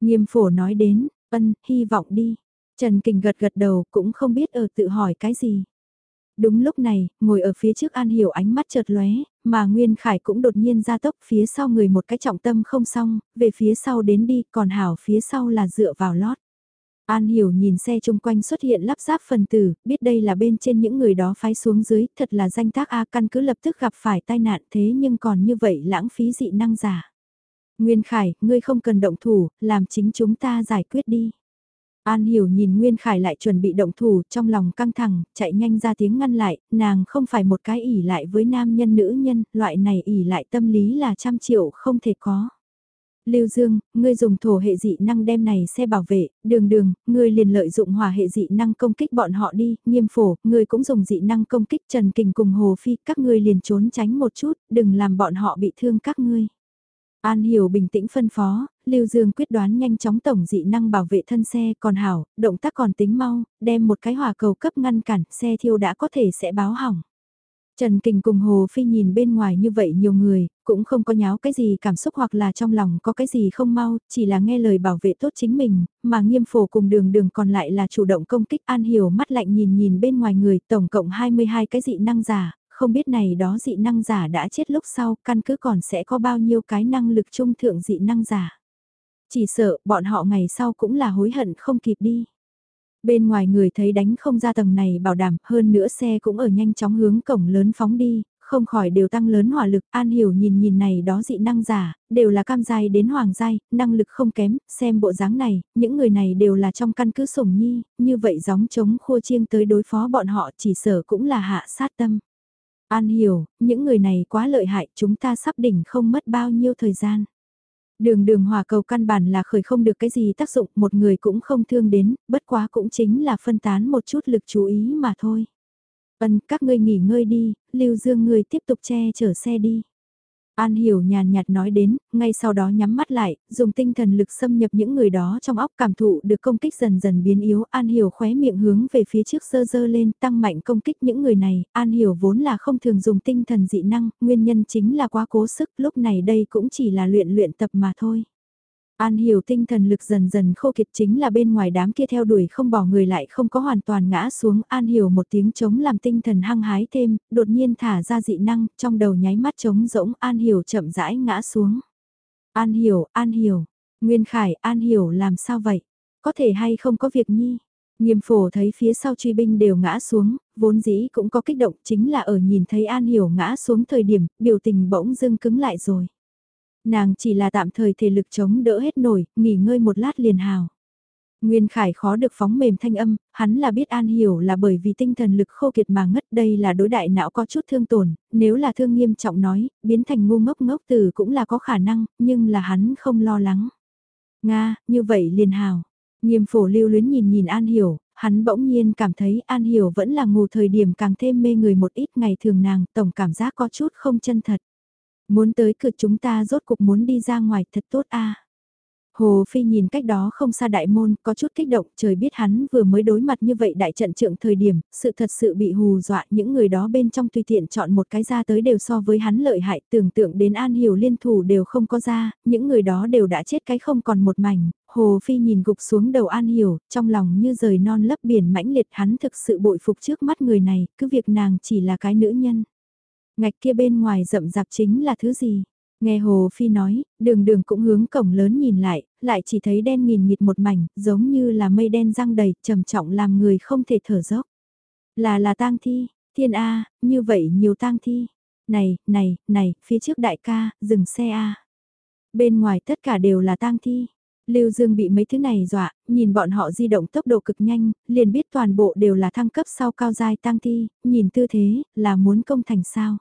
Nghiêm phổ nói đến, ân, hy vọng đi. Trần Kình gật gật đầu cũng không biết ở tự hỏi cái gì. Đúng lúc này, ngồi ở phía trước An Hiểu ánh mắt chợt lóe, mà Nguyên Khải cũng đột nhiên ra tốc phía sau người một cái trọng tâm không xong, về phía sau đến đi, còn Hảo phía sau là dựa vào lót. An Hiểu nhìn xe chung quanh xuất hiện lắp ráp phần tử, biết đây là bên trên những người đó phái xuống dưới, thật là danh tác A căn cứ lập tức gặp phải tai nạn thế nhưng còn như vậy lãng phí dị năng giả. Nguyên Khải, ngươi không cần động thủ, làm chính chúng ta giải quyết đi. An Hiểu nhìn Nguyên Khải lại chuẩn bị động thủ trong lòng căng thẳng, chạy nhanh ra tiếng ngăn lại, nàng không phải một cái ỉ lại với nam nhân nữ nhân, loại này ỉ lại tâm lý là trăm triệu không thể có. Lưu Dương, ngươi dùng thổ hệ dị năng đem này xe bảo vệ, đường đường, ngươi liền lợi dụng hỏa hệ dị năng công kích bọn họ đi, nghiêm phổ, ngươi cũng dùng dị năng công kích Trần Kình cùng Hồ Phi, các ngươi liền trốn tránh một chút, đừng làm bọn họ bị thương các ngươi. An Hiểu bình tĩnh phân phó, Lưu Dương quyết đoán nhanh chóng tổng dị năng bảo vệ thân xe còn hảo, động tác còn tính mau, đem một cái hỏa cầu cấp ngăn cản, xe thiêu đã có thể sẽ báo hỏng. Trần Kình cùng Hồ Phi nhìn bên ngoài như vậy nhiều người, cũng không có nháo cái gì cảm xúc hoặc là trong lòng có cái gì không mau, chỉ là nghe lời bảo vệ tốt chính mình, mà nghiêm phổ cùng đường đường còn lại là chủ động công kích An Hiểu mắt lạnh nhìn nhìn bên ngoài người tổng cộng 22 cái dị năng giả, không biết này đó dị năng giả đã chết lúc sau căn cứ còn sẽ có bao nhiêu cái năng lực trung thượng dị năng giả. Chỉ sợ bọn họ ngày sau cũng là hối hận không kịp đi. Bên ngoài người thấy đánh không ra tầng này bảo đảm hơn nữa xe cũng ở nhanh chóng hướng cổng lớn phóng đi, không khỏi đều tăng lớn hỏa lực, An Hiểu nhìn nhìn này đó dị năng giả, đều là cam giai đến hoàng giai, năng lực không kém, xem bộ dáng này, những người này đều là trong căn cứ sủng nhi, như vậy gióng chống khua chiêng tới đối phó bọn họ chỉ sở cũng là hạ sát tâm. An Hiểu, những người này quá lợi hại, chúng ta sắp đỉnh không mất bao nhiêu thời gian. Đường đường hòa cầu căn bản là khởi không được cái gì tác dụng, một người cũng không thương đến, bất quá cũng chính là phân tán một chút lực chú ý mà thôi. Vân, các ngươi nghỉ ngơi đi, Lưu Dương ngươi tiếp tục che chở xe đi. An Hiểu nhàn nhạt nói đến, ngay sau đó nhắm mắt lại, dùng tinh thần lực xâm nhập những người đó trong óc cảm thụ được công kích dần dần biến yếu. An Hiểu khóe miệng hướng về phía trước sơ dơ lên tăng mạnh công kích những người này. An Hiểu vốn là không thường dùng tinh thần dị năng, nguyên nhân chính là quá cố sức, lúc này đây cũng chỉ là luyện luyện tập mà thôi. An hiểu tinh thần lực dần dần khô kiệt chính là bên ngoài đám kia theo đuổi không bỏ người lại không có hoàn toàn ngã xuống. An hiểu một tiếng chống làm tinh thần hăng hái thêm, đột nhiên thả ra dị năng, trong đầu nháy mắt trống rỗng An hiểu chậm rãi ngã xuống. An hiểu, An hiểu, Nguyên Khải, An hiểu làm sao vậy? Có thể hay không có việc nhi? Nghiêm phổ thấy phía sau truy binh đều ngã xuống, vốn dĩ cũng có kích động chính là ở nhìn thấy An Hiểu ngã xuống thời điểm, biểu tình bỗng dưng cứng lại rồi. Nàng chỉ là tạm thời thể lực chống đỡ hết nổi, nghỉ ngơi một lát liền hào. Nguyên Khải khó được phóng mềm thanh âm, hắn là biết An Hiểu là bởi vì tinh thần lực khô kiệt mà ngất đây là đối đại não có chút thương tổn, nếu là thương nghiêm trọng nói, biến thành ngu ngốc ngốc từ cũng là có khả năng, nhưng là hắn không lo lắng. Nga, như vậy liền hào. Nghiêm phổ lưu luyến nhìn nhìn An Hiểu, hắn bỗng nhiên cảm thấy An Hiểu vẫn là ngủ thời điểm càng thêm mê người một ít ngày thường nàng, tổng cảm giác có chút không chân thật. Muốn tới cửa chúng ta rốt cục muốn đi ra ngoài thật tốt a Hồ Phi nhìn cách đó không xa đại môn, có chút kích động, trời biết hắn vừa mới đối mặt như vậy đại trận trượng thời điểm, sự thật sự bị hù dọa, những người đó bên trong tùy tiện chọn một cái ra tới đều so với hắn lợi hại, tưởng tượng đến an hiểu liên thủ đều không có ra, những người đó đều đã chết cái không còn một mảnh, Hồ Phi nhìn gục xuống đầu an hiểu, trong lòng như rời non lấp biển mãnh liệt hắn thực sự bội phục trước mắt người này, cứ việc nàng chỉ là cái nữ nhân. Ngạch kia bên ngoài rậm rạp chính là thứ gì? Nghe Hồ Phi nói, đường đường cũng hướng cổng lớn nhìn lại, lại chỉ thấy đen nghìn nghịt một mảnh, giống như là mây đen răng đầy, trầm trọng làm người không thể thở dốc. Là là tang thi, thiên A, như vậy nhiều tang thi. Này, này, này, phía trước đại ca, dừng xe A. Bên ngoài tất cả đều là tang thi. Lưu Dương bị mấy thứ này dọa, nhìn bọn họ di động tốc độ cực nhanh, liền biết toàn bộ đều là thăng cấp sau cao giai tăng thi, nhìn tư thế, là muốn công thành sao.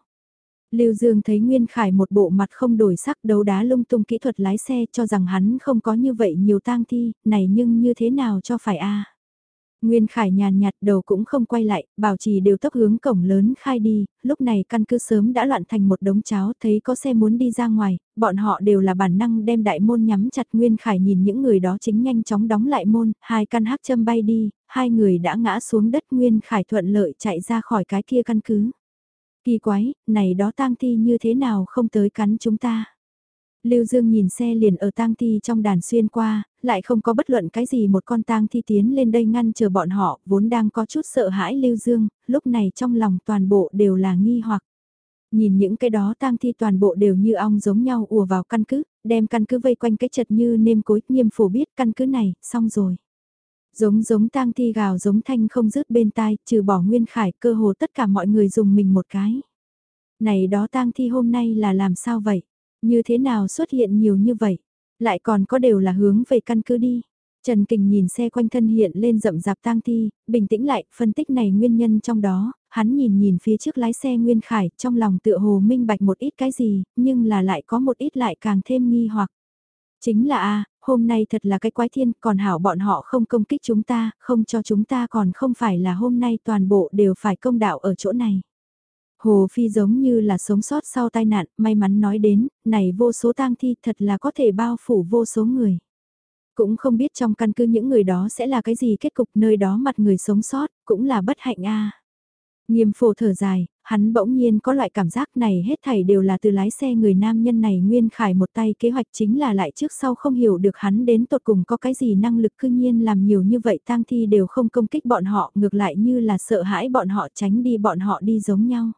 Lưu Dương thấy Nguyên Khải một bộ mặt không đổi sắc đấu đá lung tung kỹ thuật lái xe cho rằng hắn không có như vậy nhiều tang thi, này nhưng như thế nào cho phải a Nguyên Khải nhàn nhạt đầu cũng không quay lại, bảo trì đều tốc hướng cổng lớn khai đi, lúc này căn cứ sớm đã loạn thành một đống cháo, thấy có xe muốn đi ra ngoài, bọn họ đều là bản năng đem đại môn nhắm chặt Nguyên Khải nhìn những người đó chính nhanh chóng đóng lại môn, hai căn hắc châm bay đi, hai người đã ngã xuống đất Nguyên Khải thuận lợi chạy ra khỏi cái kia căn cứ. Kỳ quái, này đó tang thi như thế nào không tới cắn chúng ta. Lưu Dương nhìn xe liền ở tang thi trong đàn xuyên qua, lại không có bất luận cái gì một con tang thi tiến lên đây ngăn chờ bọn họ, vốn đang có chút sợ hãi Lưu Dương, lúc này trong lòng toàn bộ đều là nghi hoặc. Nhìn những cái đó tang thi toàn bộ đều như ong giống nhau ùa vào căn cứ, đem căn cứ vây quanh cái chật như nêm cối, nghiêm phủ biết căn cứ này, xong rồi. Giống giống tang thi gào giống thanh không dứt bên tai, trừ bỏ nguyên khải cơ hồ tất cả mọi người dùng mình một cái. Này đó tang thi hôm nay là làm sao vậy? Như thế nào xuất hiện nhiều như vậy? Lại còn có đều là hướng về căn cứ đi. Trần Kình nhìn xe quanh thân hiện lên rậm rạp tang thi, bình tĩnh lại, phân tích này nguyên nhân trong đó, hắn nhìn nhìn phía trước lái xe Nguyên Khải, trong lòng tựa hồ minh bạch một ít cái gì, nhưng là lại có một ít lại càng thêm nghi hoặc. Chính là a hôm nay thật là cái quái thiên, còn hảo bọn họ không công kích chúng ta, không cho chúng ta còn không phải là hôm nay toàn bộ đều phải công đạo ở chỗ này. Hồ Phi giống như là sống sót sau tai nạn, may mắn nói đến, này vô số tang thi thật là có thể bao phủ vô số người. Cũng không biết trong căn cứ những người đó sẽ là cái gì kết cục nơi đó mặt người sống sót, cũng là bất hạnh a. Nghiêm phổ thở dài, hắn bỗng nhiên có loại cảm giác này hết thảy đều là từ lái xe người nam nhân này nguyên khải một tay kế hoạch chính là lại trước sau không hiểu được hắn đến tột cùng có cái gì năng lực cư nhiên làm nhiều như vậy tang thi đều không công kích bọn họ ngược lại như là sợ hãi bọn họ tránh đi bọn họ đi giống nhau.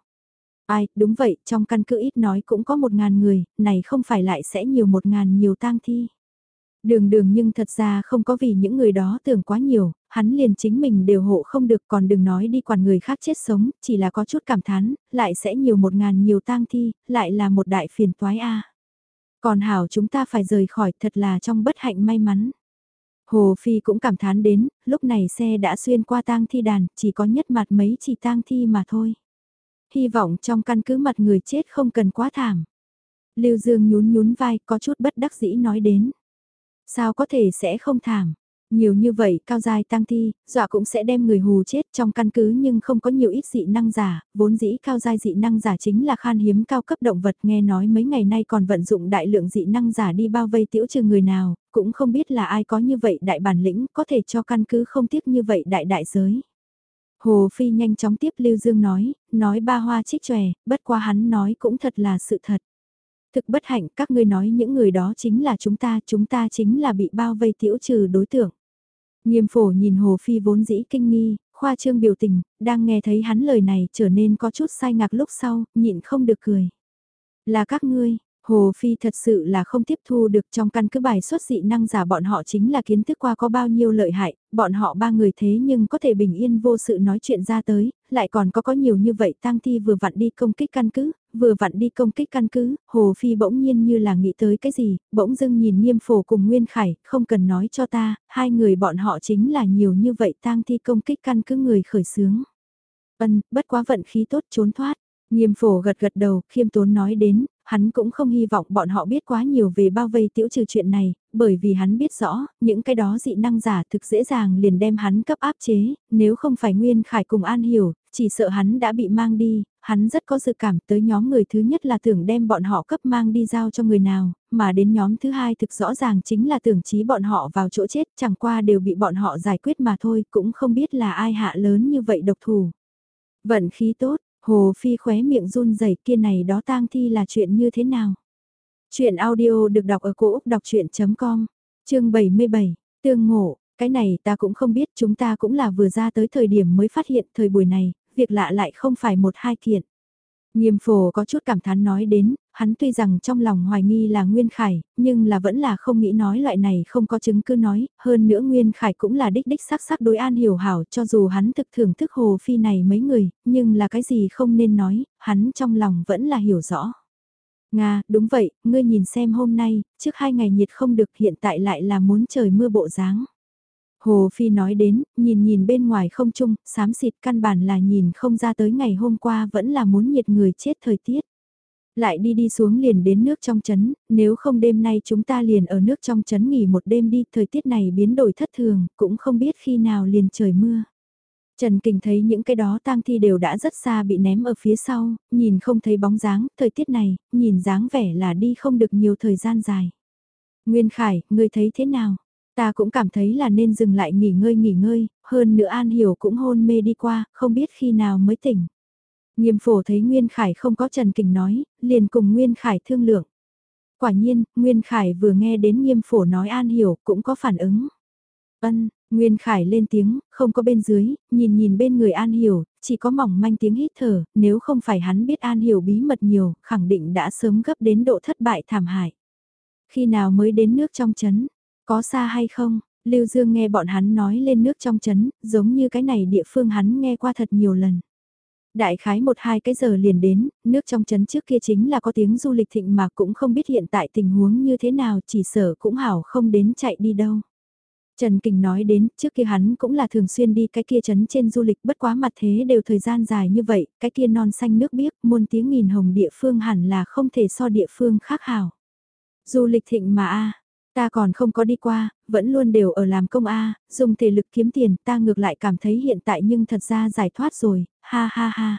Ai, đúng vậy, trong căn cứ ít nói cũng có một ngàn người, này không phải lại sẽ nhiều một ngàn nhiều tang thi. Đường đường nhưng thật ra không có vì những người đó tưởng quá nhiều, hắn liền chính mình đều hộ không được còn đừng nói đi quản người khác chết sống, chỉ là có chút cảm thán, lại sẽ nhiều một ngàn nhiều tang thi, lại là một đại phiền toái a. Còn hảo chúng ta phải rời khỏi thật là trong bất hạnh may mắn. Hồ Phi cũng cảm thán đến, lúc này xe đã xuyên qua tang thi đàn, chỉ có nhất mặt mấy chỉ tang thi mà thôi. Hy vọng trong căn cứ mặt người chết không cần quá thảm. Lưu Dương nhún nhún vai có chút bất đắc dĩ nói đến. Sao có thể sẽ không thảm? Nhiều như vậy, cao dài tăng thi, dọa cũng sẽ đem người hù chết trong căn cứ nhưng không có nhiều ít dị năng giả, vốn dĩ cao dài dị năng giả chính là khan hiếm cao cấp động vật nghe nói mấy ngày nay còn vận dụng đại lượng dị năng giả đi bao vây tiểu trừ người nào, cũng không biết là ai có như vậy đại bản lĩnh có thể cho căn cứ không tiếc như vậy đại đại giới. Hồ Phi nhanh chóng tiếp Lưu Dương nói, nói ba hoa trích chòe, bất qua hắn nói cũng thật là sự thật. Thực bất hạnh các ngươi nói những người đó chính là chúng ta, chúng ta chính là bị bao vây tiểu trừ đối tượng. Nghiêm phổ nhìn Hồ Phi vốn dĩ kinh nghi, khoa trương biểu tình, đang nghe thấy hắn lời này trở nên có chút sai ngạc lúc sau, nhịn không được cười. Là các ngươi, Hồ Phi thật sự là không tiếp thu được trong căn cứ bài xuất dị năng giả bọn họ chính là kiến thức qua có bao nhiêu lợi hại, bọn họ ba người thế nhưng có thể bình yên vô sự nói chuyện ra tới, lại còn có có nhiều như vậy tang thi vừa vặn đi công kích căn cứ, vừa vặn đi công kích căn cứ, Hồ Phi bỗng nhiên như là nghĩ tới cái gì, bỗng dưng nhìn nghiêm phổ cùng Nguyên Khải, không cần nói cho ta, hai người bọn họ chính là nhiều như vậy tang thi công kích căn cứ người khởi sướng. Ân, bất quá vận khí tốt trốn thoát. Nghiêm phổ gật gật đầu, khiêm tốn nói đến, hắn cũng không hy vọng bọn họ biết quá nhiều về bao vây tiểu trừ chuyện này, bởi vì hắn biết rõ, những cái đó dị năng giả thực dễ dàng liền đem hắn cấp áp chế, nếu không phải Nguyên Khải cùng An Hiểu, chỉ sợ hắn đã bị mang đi, hắn rất có dự cảm tới nhóm người thứ nhất là tưởng đem bọn họ cấp mang đi giao cho người nào, mà đến nhóm thứ hai thực rõ ràng chính là tưởng trí bọn họ vào chỗ chết, chẳng qua đều bị bọn họ giải quyết mà thôi, cũng không biết là ai hạ lớn như vậy độc thủ. Vận khí tốt, Hồ Phi khóe miệng run rẩy kia này đó tang thi là chuyện như thế nào? Chuyện audio được đọc ở cổ Úc đọc chuyện.com, chương 77, tương ngộ, cái này ta cũng không biết chúng ta cũng là vừa ra tới thời điểm mới phát hiện thời buổi này, việc lạ lại không phải một hai kiện. Nghiêm phổ có chút cảm thán nói đến, hắn tuy rằng trong lòng hoài nghi là Nguyên Khải, nhưng là vẫn là không nghĩ nói loại này không có chứng cứ nói, hơn nữa Nguyên Khải cũng là đích đích sắc sắc đối an hiểu hảo cho dù hắn thực thưởng thức hồ phi này mấy người, nhưng là cái gì không nên nói, hắn trong lòng vẫn là hiểu rõ. Nga, đúng vậy, ngươi nhìn xem hôm nay, trước hai ngày nhiệt không được hiện tại lại là muốn trời mưa bộ dáng. Hồ Phi nói đến, nhìn nhìn bên ngoài không chung, xám xịt căn bản là nhìn không ra tới ngày hôm qua vẫn là muốn nhiệt người chết thời tiết. Lại đi đi xuống liền đến nước trong chấn, nếu không đêm nay chúng ta liền ở nước trong chấn nghỉ một đêm đi, thời tiết này biến đổi thất thường, cũng không biết khi nào liền trời mưa. Trần Kình thấy những cái đó tang thi đều đã rất xa bị ném ở phía sau, nhìn không thấy bóng dáng, thời tiết này, nhìn dáng vẻ là đi không được nhiều thời gian dài. Nguyên Khải, ngươi thấy thế nào? Ta cũng cảm thấy là nên dừng lại nghỉ ngơi nghỉ ngơi, hơn nữa An Hiểu cũng hôn mê đi qua, không biết khi nào mới tỉnh. Nghiêm phổ thấy Nguyên Khải không có Trần Kình nói, liền cùng Nguyên Khải thương lượng. Quả nhiên, Nguyên Khải vừa nghe đến nghiêm phổ nói An Hiểu cũng có phản ứng. Ân, Nguyên Khải lên tiếng, không có bên dưới, nhìn nhìn bên người An Hiểu, chỉ có mỏng manh tiếng hít thở, nếu không phải hắn biết An Hiểu bí mật nhiều, khẳng định đã sớm gấp đến độ thất bại thảm hại. Khi nào mới đến nước trong chấn, có xa hay không? Lưu Dương nghe bọn hắn nói lên nước trong chấn, giống như cái này địa phương hắn nghe qua thật nhiều lần. Đại khái một hai cái giờ liền đến, nước trong chấn trước kia chính là có tiếng du lịch thịnh mà cũng không biết hiện tại tình huống như thế nào chỉ sợ cũng hảo không đến chạy đi đâu. Trần Kình nói đến, trước kia hắn cũng là thường xuyên đi cái kia chấn trên du lịch bất quá mặt thế đều thời gian dài như vậy, cái kia non xanh nước biếc, muôn tiếng nghìn hồng địa phương hẳn là không thể so địa phương khác hảo. Du lịch thịnh mà a ta còn không có đi qua, vẫn luôn đều ở làm công a dùng thể lực kiếm tiền, ta ngược lại cảm thấy hiện tại nhưng thật ra giải thoát rồi, ha ha ha.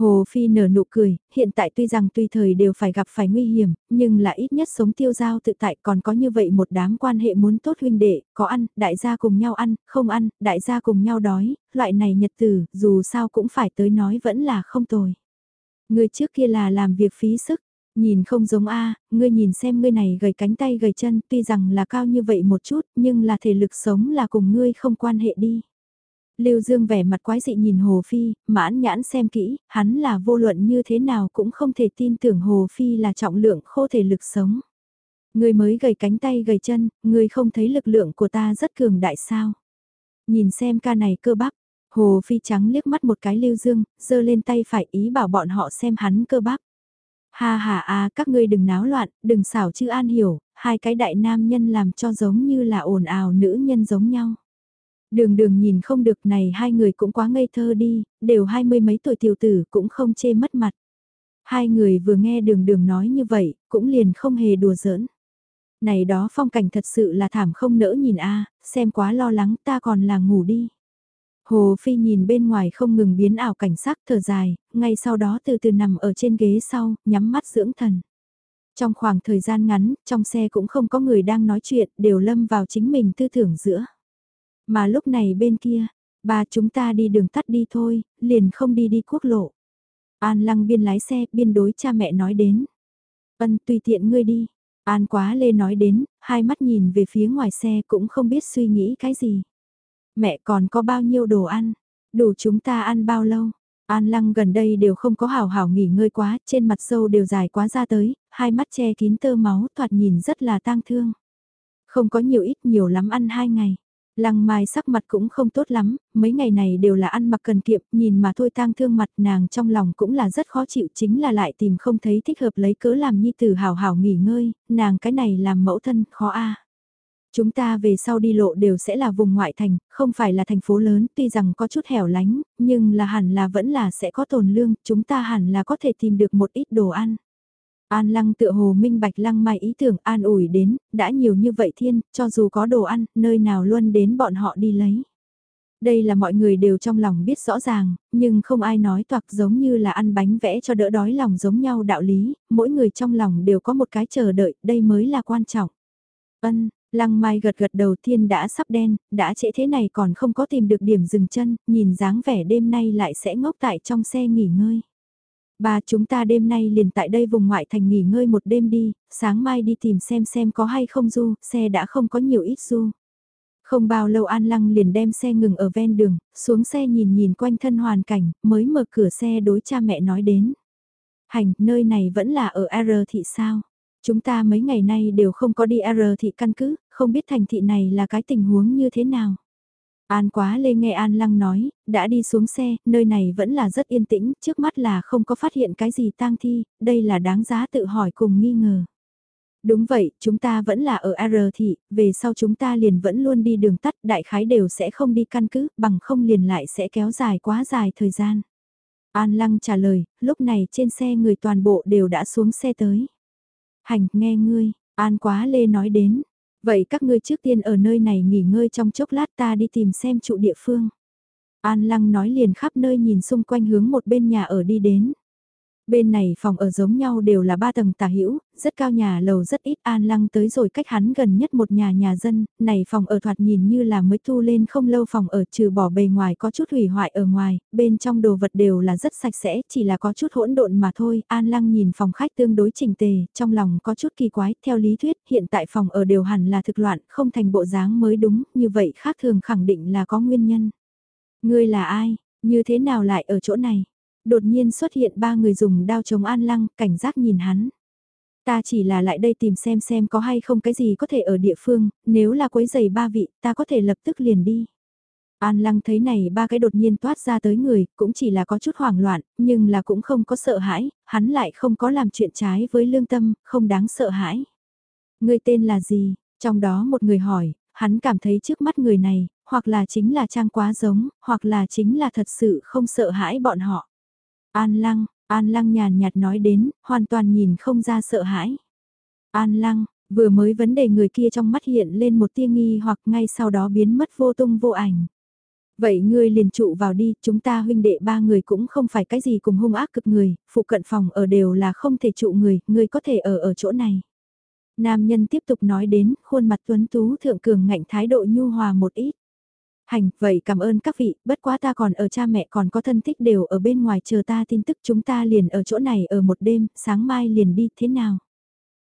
Hồ Phi nở nụ cười, hiện tại tuy rằng tùy thời đều phải gặp phải nguy hiểm, nhưng là ít nhất sống tiêu giao tự tại còn có như vậy một đám quan hệ muốn tốt huynh đệ, có ăn, đại gia cùng nhau ăn, không ăn, đại gia cùng nhau đói, loại này nhật tử, dù sao cũng phải tới nói vẫn là không tồi. Người trước kia là làm việc phí sức, nhìn không giống A, ngươi nhìn xem ngươi này gầy cánh tay gầy chân, tuy rằng là cao như vậy một chút, nhưng là thể lực sống là cùng ngươi không quan hệ đi. Lưu Dương vẻ mặt quái dị nhìn Hồ Phi, mãn nhãn xem kỹ, hắn là vô luận như thế nào cũng không thể tin tưởng Hồ Phi là trọng lượng khô thể lực sống. ngươi mới gầy cánh tay gầy chân, ngươi không thấy lực lượng của ta rất cường đại sao. Nhìn xem ca này cơ bắp, Hồ Phi trắng liếc mắt một cái Lưu Dương, giơ lên tay phải ý bảo bọn họ xem hắn cơ bắp. Ha ha a các ngươi đừng náo loạn, đừng xảo chứ an hiểu, hai cái đại nam nhân làm cho giống như là ồn ào nữ nhân giống nhau. Đường đường nhìn không được này hai người cũng quá ngây thơ đi, đều hai mươi mấy tuổi tiểu tử cũng không chê mất mặt. Hai người vừa nghe đường đường nói như vậy, cũng liền không hề đùa giỡn. Này đó phong cảnh thật sự là thảm không nỡ nhìn a xem quá lo lắng ta còn là ngủ đi. Hồ Phi nhìn bên ngoài không ngừng biến ảo cảnh sắc thở dài, ngay sau đó từ từ nằm ở trên ghế sau, nhắm mắt dưỡng thần. Trong khoảng thời gian ngắn, trong xe cũng không có người đang nói chuyện, đều lâm vào chính mình tư tưởng giữa. Mà lúc này bên kia, ba chúng ta đi đường tắt đi thôi, liền không đi đi quốc lộ. An lăng biên lái xe, biên đối cha mẹ nói đến. Vân tùy tiện ngươi đi. An quá lê nói đến, hai mắt nhìn về phía ngoài xe cũng không biết suy nghĩ cái gì. Mẹ còn có bao nhiêu đồ ăn? Đủ chúng ta ăn bao lâu? An lăng gần đây đều không có hào hào nghỉ ngơi quá, trên mặt sâu đều dài quá ra tới, hai mắt che kín tơ máu thoạt nhìn rất là tang thương. Không có nhiều ít nhiều lắm ăn hai ngày. Lăng Mai sắc mặt cũng không tốt lắm, mấy ngày này đều là ăn mặc cần kiệm, nhìn mà thôi tang thương mặt nàng trong lòng cũng là rất khó chịu chính là lại tìm không thấy thích hợp lấy cớ làm nhi tử hào hào nghỉ ngơi, nàng cái này làm mẫu thân khó a. Chúng ta về sau đi lộ đều sẽ là vùng ngoại thành, không phải là thành phố lớn, tuy rằng có chút hẻo lánh, nhưng là hẳn là vẫn là sẽ có tồn lương, chúng ta hẳn là có thể tìm được một ít đồ ăn. An lăng tựa hồ minh bạch lăng mai ý tưởng an ủi đến, đã nhiều như vậy thiên, cho dù có đồ ăn, nơi nào luôn đến bọn họ đi lấy. Đây là mọi người đều trong lòng biết rõ ràng, nhưng không ai nói toạc giống như là ăn bánh vẽ cho đỡ đói lòng giống nhau đạo lý, mỗi người trong lòng đều có một cái chờ đợi, đây mới là quan trọng. Ân, Lăng Mai gật gật đầu thiên đã sắp đen, đã trễ thế này còn không có tìm được điểm dừng chân, nhìn dáng vẻ đêm nay lại sẽ ngốc tại trong xe nghỉ ngơi. Ba chúng ta đêm nay liền tại đây vùng ngoại thành nghỉ ngơi một đêm đi, sáng mai đi tìm xem xem có hay không du, xe đã không có nhiều ít du. Không bao lâu An Lăng liền đem xe ngừng ở ven đường, xuống xe nhìn nhìn quanh thân hoàn cảnh, mới mở cửa xe đối cha mẹ nói đến. Hành, nơi này vẫn là ở R thị sao? Chúng ta mấy ngày nay đều không có đi R thị căn cứ, không biết thành thị này là cái tình huống như thế nào. An quá lê nghe An Lăng nói, đã đi xuống xe, nơi này vẫn là rất yên tĩnh, trước mắt là không có phát hiện cái gì tang thi, đây là đáng giá tự hỏi cùng nghi ngờ. Đúng vậy, chúng ta vẫn là ở R thị, về sau chúng ta liền vẫn luôn đi đường tắt, đại khái đều sẽ không đi căn cứ, bằng không liền lại sẽ kéo dài quá dài thời gian. An Lăng trả lời, lúc này trên xe người toàn bộ đều đã xuống xe tới. Hành, nghe ngươi, An Quá Lê nói đến. Vậy các ngươi trước tiên ở nơi này nghỉ ngơi trong chốc lát ta đi tìm xem trụ địa phương. An Lăng nói liền khắp nơi nhìn xung quanh hướng một bên nhà ở đi đến. Bên này phòng ở giống nhau đều là ba tầng tả hữu rất cao nhà lầu rất ít an lăng tới rồi cách hắn gần nhất một nhà nhà dân, này phòng ở thoạt nhìn như là mới thu lên không lâu phòng ở trừ bỏ bề ngoài có chút hủy hoại ở ngoài, bên trong đồ vật đều là rất sạch sẽ, chỉ là có chút hỗn độn mà thôi, an lăng nhìn phòng khách tương đối chỉnh tề, trong lòng có chút kỳ quái, theo lý thuyết hiện tại phòng ở đều hẳn là thực loạn, không thành bộ dáng mới đúng, như vậy khác thường khẳng định là có nguyên nhân. Ngươi là ai, như thế nào lại ở chỗ này? Đột nhiên xuất hiện ba người dùng đao chống an lăng, cảnh giác nhìn hắn. Ta chỉ là lại đây tìm xem xem có hay không cái gì có thể ở địa phương, nếu là quấy giày ba vị, ta có thể lập tức liền đi. An lăng thấy này ba cái đột nhiên toát ra tới người, cũng chỉ là có chút hoảng loạn, nhưng là cũng không có sợ hãi, hắn lại không có làm chuyện trái với lương tâm, không đáng sợ hãi. Người tên là gì? Trong đó một người hỏi, hắn cảm thấy trước mắt người này, hoặc là chính là trang quá giống, hoặc là chính là thật sự không sợ hãi bọn họ. An lăng, An lăng nhàn nhạt nói đến, hoàn toàn nhìn không ra sợ hãi. An lăng, vừa mới vấn đề người kia trong mắt hiện lên một tia nghi hoặc ngay sau đó biến mất vô tung vô ảnh. Vậy ngươi liền trụ vào đi, chúng ta huynh đệ ba người cũng không phải cái gì cùng hung ác cực người, phụ cận phòng ở đều là không thể trụ người, ngươi có thể ở ở chỗ này. Nam nhân tiếp tục nói đến, khuôn mặt tuấn tú thượng cường ngạnh thái độ nhu hòa một ít. Hành, vậy cảm ơn các vị, bất quá ta còn ở cha mẹ còn có thân thích đều ở bên ngoài chờ ta tin tức chúng ta liền ở chỗ này ở một đêm, sáng mai liền đi, thế nào?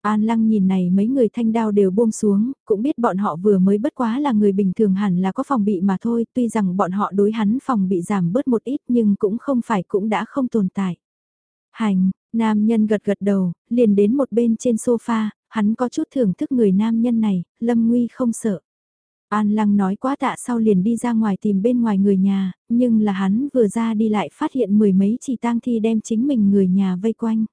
An lăng nhìn này mấy người thanh đao đều buông xuống, cũng biết bọn họ vừa mới bất quá là người bình thường hẳn là có phòng bị mà thôi, tuy rằng bọn họ đối hắn phòng bị giảm bớt một ít nhưng cũng không phải cũng đã không tồn tại. Hành, nam nhân gật gật đầu, liền đến một bên trên sofa, hắn có chút thưởng thức người nam nhân này, lâm nguy không sợ. An Lăng nói quá tạ sau liền đi ra ngoài tìm bên ngoài người nhà, nhưng là hắn vừa ra đi lại phát hiện mười mấy chỉ tang thi đem chính mình người nhà vây quanh.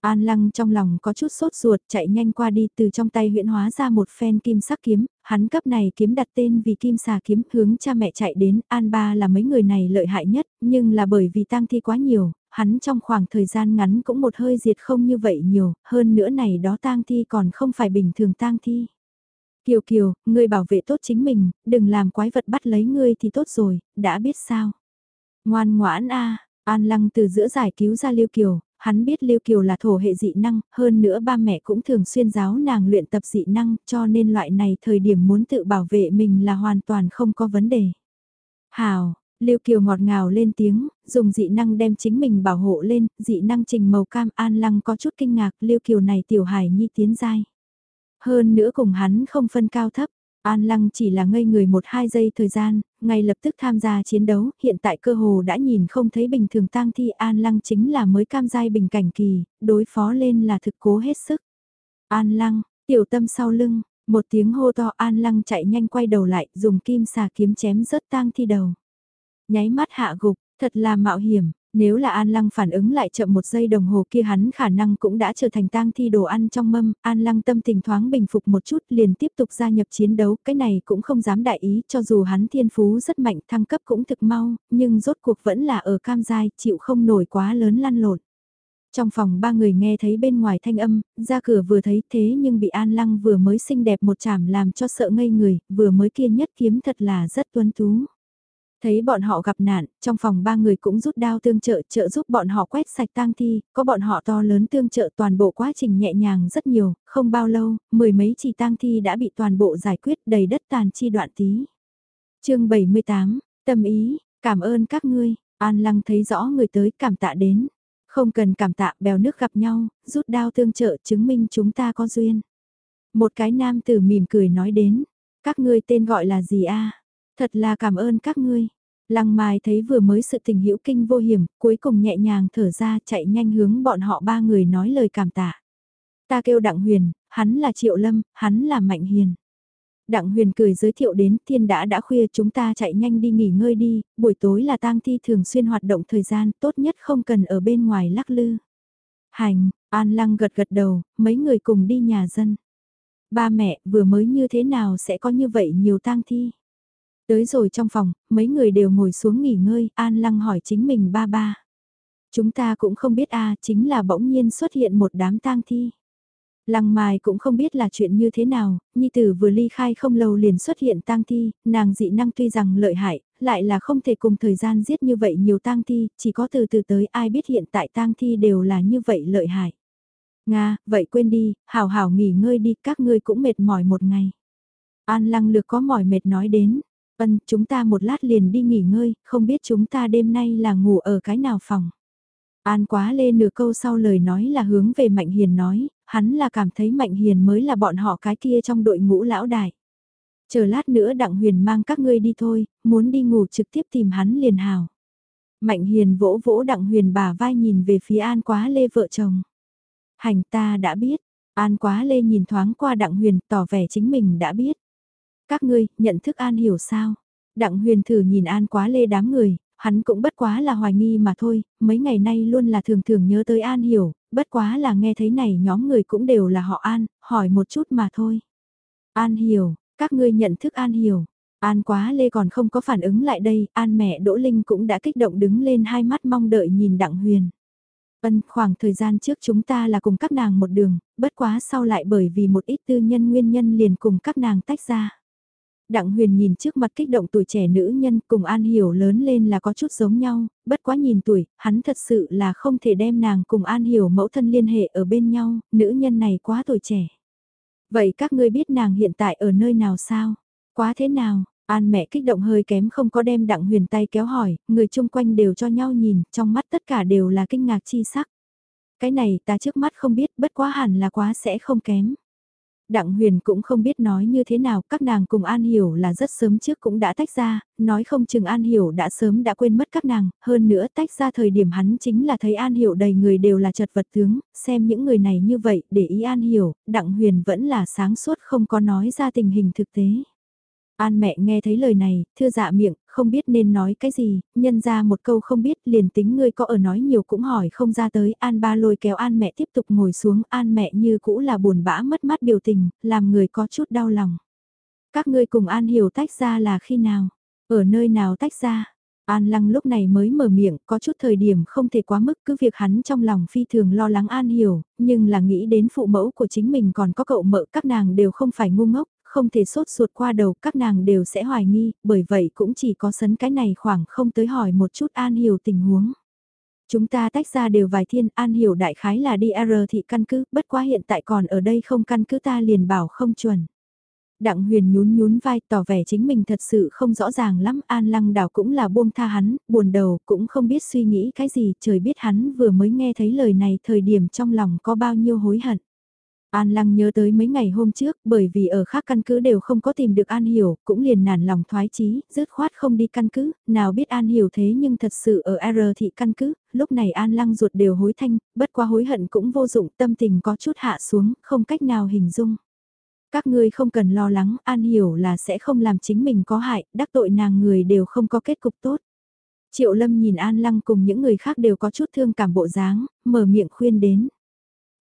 An Lăng trong lòng có chút sốt ruột chạy nhanh qua đi từ trong tay huyện hóa ra một phen kim sắc kiếm, hắn cấp này kiếm đặt tên vì kim xà kiếm hướng cha mẹ chạy đến, An Ba là mấy người này lợi hại nhất, nhưng là bởi vì tang thi quá nhiều, hắn trong khoảng thời gian ngắn cũng một hơi diệt không như vậy nhiều, hơn nữa này đó tang thi còn không phải bình thường tang thi. Kiều Kiều, ngươi bảo vệ tốt chính mình, đừng làm quái vật bắt lấy ngươi thì tốt rồi, đã biết sao. Ngoan ngoãn a An Lăng từ giữa giải cứu ra Liêu Kiều, hắn biết Liêu Kiều là thổ hệ dị năng, hơn nữa ba mẹ cũng thường xuyên giáo nàng luyện tập dị năng, cho nên loại này thời điểm muốn tự bảo vệ mình là hoàn toàn không có vấn đề. Hào, Liêu Kiều ngọt ngào lên tiếng, dùng dị năng đem chính mình bảo hộ lên, dị năng trình màu cam An Lăng có chút kinh ngạc, Liêu Kiều này tiểu hải nhi tiến giai. Hơn nữa cùng hắn không phân cao thấp, An Lăng chỉ là ngây người một hai giây thời gian, ngay lập tức tham gia chiến đấu, hiện tại cơ hồ đã nhìn không thấy bình thường tang thi. An Lăng chính là mới cam giai bình cảnh kỳ, đối phó lên là thực cố hết sức. An Lăng, tiểu tâm sau lưng, một tiếng hô to. An Lăng chạy nhanh quay đầu lại, dùng kim xà kiếm chém rớt tang thi đầu. Nháy mắt hạ gục, thật là mạo hiểm, nếu là An Lăng phản ứng lại chậm một giây đồng hồ kia hắn khả năng cũng đã trở thành tang thi đồ ăn trong mâm, An Lăng tâm tình thoáng bình phục một chút liền tiếp tục gia nhập chiến đấu, cái này cũng không dám đại ý cho dù hắn thiên phú rất mạnh thăng cấp cũng thực mau, nhưng rốt cuộc vẫn là ở cam giai, chịu không nổi quá lớn lăn lộn. Trong phòng ba người nghe thấy bên ngoài thanh âm, ra cửa vừa thấy thế nhưng bị An Lăng vừa mới xinh đẹp một chảm làm cho sợ ngây người, vừa mới kia nhất kiếm thật là rất tuấn tú. Thấy bọn họ gặp nạn, trong phòng ba người cũng rút đao tương trợ trợ giúp bọn họ quét sạch tang thi, có bọn họ to lớn tương trợ toàn bộ quá trình nhẹ nhàng rất nhiều, không bao lâu, mười mấy chỉ tang thi đã bị toàn bộ giải quyết đầy đất tàn chi đoạn tí. chương 78, tâm ý, cảm ơn các ngươi, An Lăng thấy rõ người tới cảm tạ đến. Không cần cảm tạ bèo nước gặp nhau, rút đao tương trợ chứng minh chúng ta có duyên. Một cái nam tử mỉm cười nói đến, các ngươi tên gọi là gì a Thật là cảm ơn các ngươi. Lăng Mai thấy vừa mới sự tình hữu kinh vô hiểm, cuối cùng nhẹ nhàng thở ra chạy nhanh hướng bọn họ ba người nói lời cảm tạ. Ta kêu Đặng Huyền, hắn là Triệu Lâm, hắn là Mạnh Hiền. Đặng Huyền cười giới thiệu đến thiên đã đã khuya chúng ta chạy nhanh đi nghỉ ngơi đi, buổi tối là tang thi thường xuyên hoạt động thời gian tốt nhất không cần ở bên ngoài lắc lư. Hành, An Lăng gật gật đầu, mấy người cùng đi nhà dân. Ba mẹ vừa mới như thế nào sẽ có như vậy nhiều tang thi? Tới rồi trong phòng, mấy người đều ngồi xuống nghỉ ngơi, An Lăng hỏi chính mình ba ba. Chúng ta cũng không biết a chính là bỗng nhiên xuất hiện một đám tang thi. Lăng Mai cũng không biết là chuyện như thế nào, Nhi Tử vừa ly khai không lâu liền xuất hiện tang thi, nàng dị năng tuy rằng lợi hại, lại là không thể cùng thời gian giết như vậy nhiều tang thi, chỉ có từ từ tới ai biết hiện tại tang thi đều là như vậy lợi hại. Nga, vậy quên đi, hảo hảo nghỉ ngơi đi, các ngươi cũng mệt mỏi một ngày. An lăng lược có mỏi mệt nói đến, ân, chúng ta một lát liền đi nghỉ ngơi, không biết chúng ta đêm nay là ngủ ở cái nào phòng. An quá lê nửa câu sau lời nói là hướng về Mạnh Hiền nói, hắn là cảm thấy Mạnh Hiền mới là bọn họ cái kia trong đội ngũ lão đại. Chờ lát nữa Đặng Huyền mang các ngươi đi thôi, muốn đi ngủ trực tiếp tìm hắn liền hào. Mạnh Hiền vỗ vỗ Đặng Huyền bà vai nhìn về phía An Quá Lê vợ chồng. Hành ta đã biết, An Quá Lê nhìn thoáng qua Đặng Huyền tỏ vẻ chính mình đã biết. Các ngươi, nhận thức An hiểu sao? Đặng Huyền thử nhìn An Quá Lê đám người, hắn cũng bất quá là hoài nghi mà thôi, mấy ngày nay luôn là thường thường nhớ tới An Hiểu, bất quá là nghe thấy này nhóm người cũng đều là họ An, hỏi một chút mà thôi. An Hiểu, các ngươi nhận thức An Hiểu. An quá lê còn không có phản ứng lại đây, An mẹ Đỗ Linh cũng đã kích động đứng lên hai mắt mong đợi nhìn Đặng Huyền. Ân, khoảng thời gian trước chúng ta là cùng các nàng một đường, bất quá sau lại bởi vì một ít tư nhân nguyên nhân liền cùng các nàng tách ra. Đặng huyền nhìn trước mặt kích động tuổi trẻ nữ nhân cùng An Hiểu lớn lên là có chút giống nhau, bất quá nhìn tuổi, hắn thật sự là không thể đem nàng cùng An Hiểu mẫu thân liên hệ ở bên nhau, nữ nhân này quá tuổi trẻ. Vậy các ngươi biết nàng hiện tại ở nơi nào sao? Quá thế nào? An mẹ kích động hơi kém không có đem đặng huyền tay kéo hỏi, người chung quanh đều cho nhau nhìn, trong mắt tất cả đều là kinh ngạc chi sắc. Cái này ta trước mắt không biết, bất quá hẳn là quá sẽ không kém. Đặng huyền cũng không biết nói như thế nào, các nàng cùng An Hiểu là rất sớm trước cũng đã tách ra, nói không chừng An Hiểu đã sớm đã quên mất các nàng, hơn nữa tách ra thời điểm hắn chính là thấy An Hiểu đầy người đều là chật vật tướng, xem những người này như vậy, để ý An Hiểu, Đặng huyền vẫn là sáng suốt không có nói ra tình hình thực tế. An mẹ nghe thấy lời này, thưa dạ miệng, không biết nên nói cái gì, nhân ra một câu không biết liền tính ngươi có ở nói nhiều cũng hỏi không ra tới, An ba lôi kéo An mẹ tiếp tục ngồi xuống, An mẹ như cũ là buồn bã mất mát biểu tình, làm người có chút đau lòng. Các ngươi cùng An hiểu tách ra là khi nào, ở nơi nào tách ra. An Lăng lúc này mới mở miệng, có chút thời điểm không thể quá mức cứ việc hắn trong lòng phi thường lo lắng An Hiểu, nhưng là nghĩ đến phụ mẫu của chính mình còn có cậu mợ các nàng đều không phải ngu ngốc, không thể sốt ruột qua đầu các nàng đều sẽ hoài nghi, bởi vậy cũng chỉ có sấn cái này khoảng không tới hỏi một chút An Hiểu tình huống. Chúng ta tách ra đều vài thiên An Hiểu đại khái là đi R thị căn cứ, bất quá hiện tại còn ở đây không căn cứ ta liền bảo không chuẩn. Đặng huyền nhún nhún vai tỏ vẻ chính mình thật sự không rõ ràng lắm An Lăng Đảo cũng là buông tha hắn, buồn đầu cũng không biết suy nghĩ cái gì trời biết hắn vừa mới nghe thấy lời này thời điểm trong lòng có bao nhiêu hối hận. An Lăng nhớ tới mấy ngày hôm trước, bởi vì ở khác căn cứ đều không có tìm được An Hiểu, cũng liền nản lòng thoái chí, dứt khoát không đi căn cứ, nào biết An Hiểu thế nhưng thật sự ở R thị căn cứ, lúc này An Lăng ruột đều hối thanh, bất qua hối hận cũng vô dụng, tâm tình có chút hạ xuống, không cách nào hình dung. Các ngươi không cần lo lắng, An Hiểu là sẽ không làm chính mình có hại, đắc tội nàng người đều không có kết cục tốt. Triệu Lâm nhìn An Lăng cùng những người khác đều có chút thương cảm bộ dáng, mở miệng khuyên đến.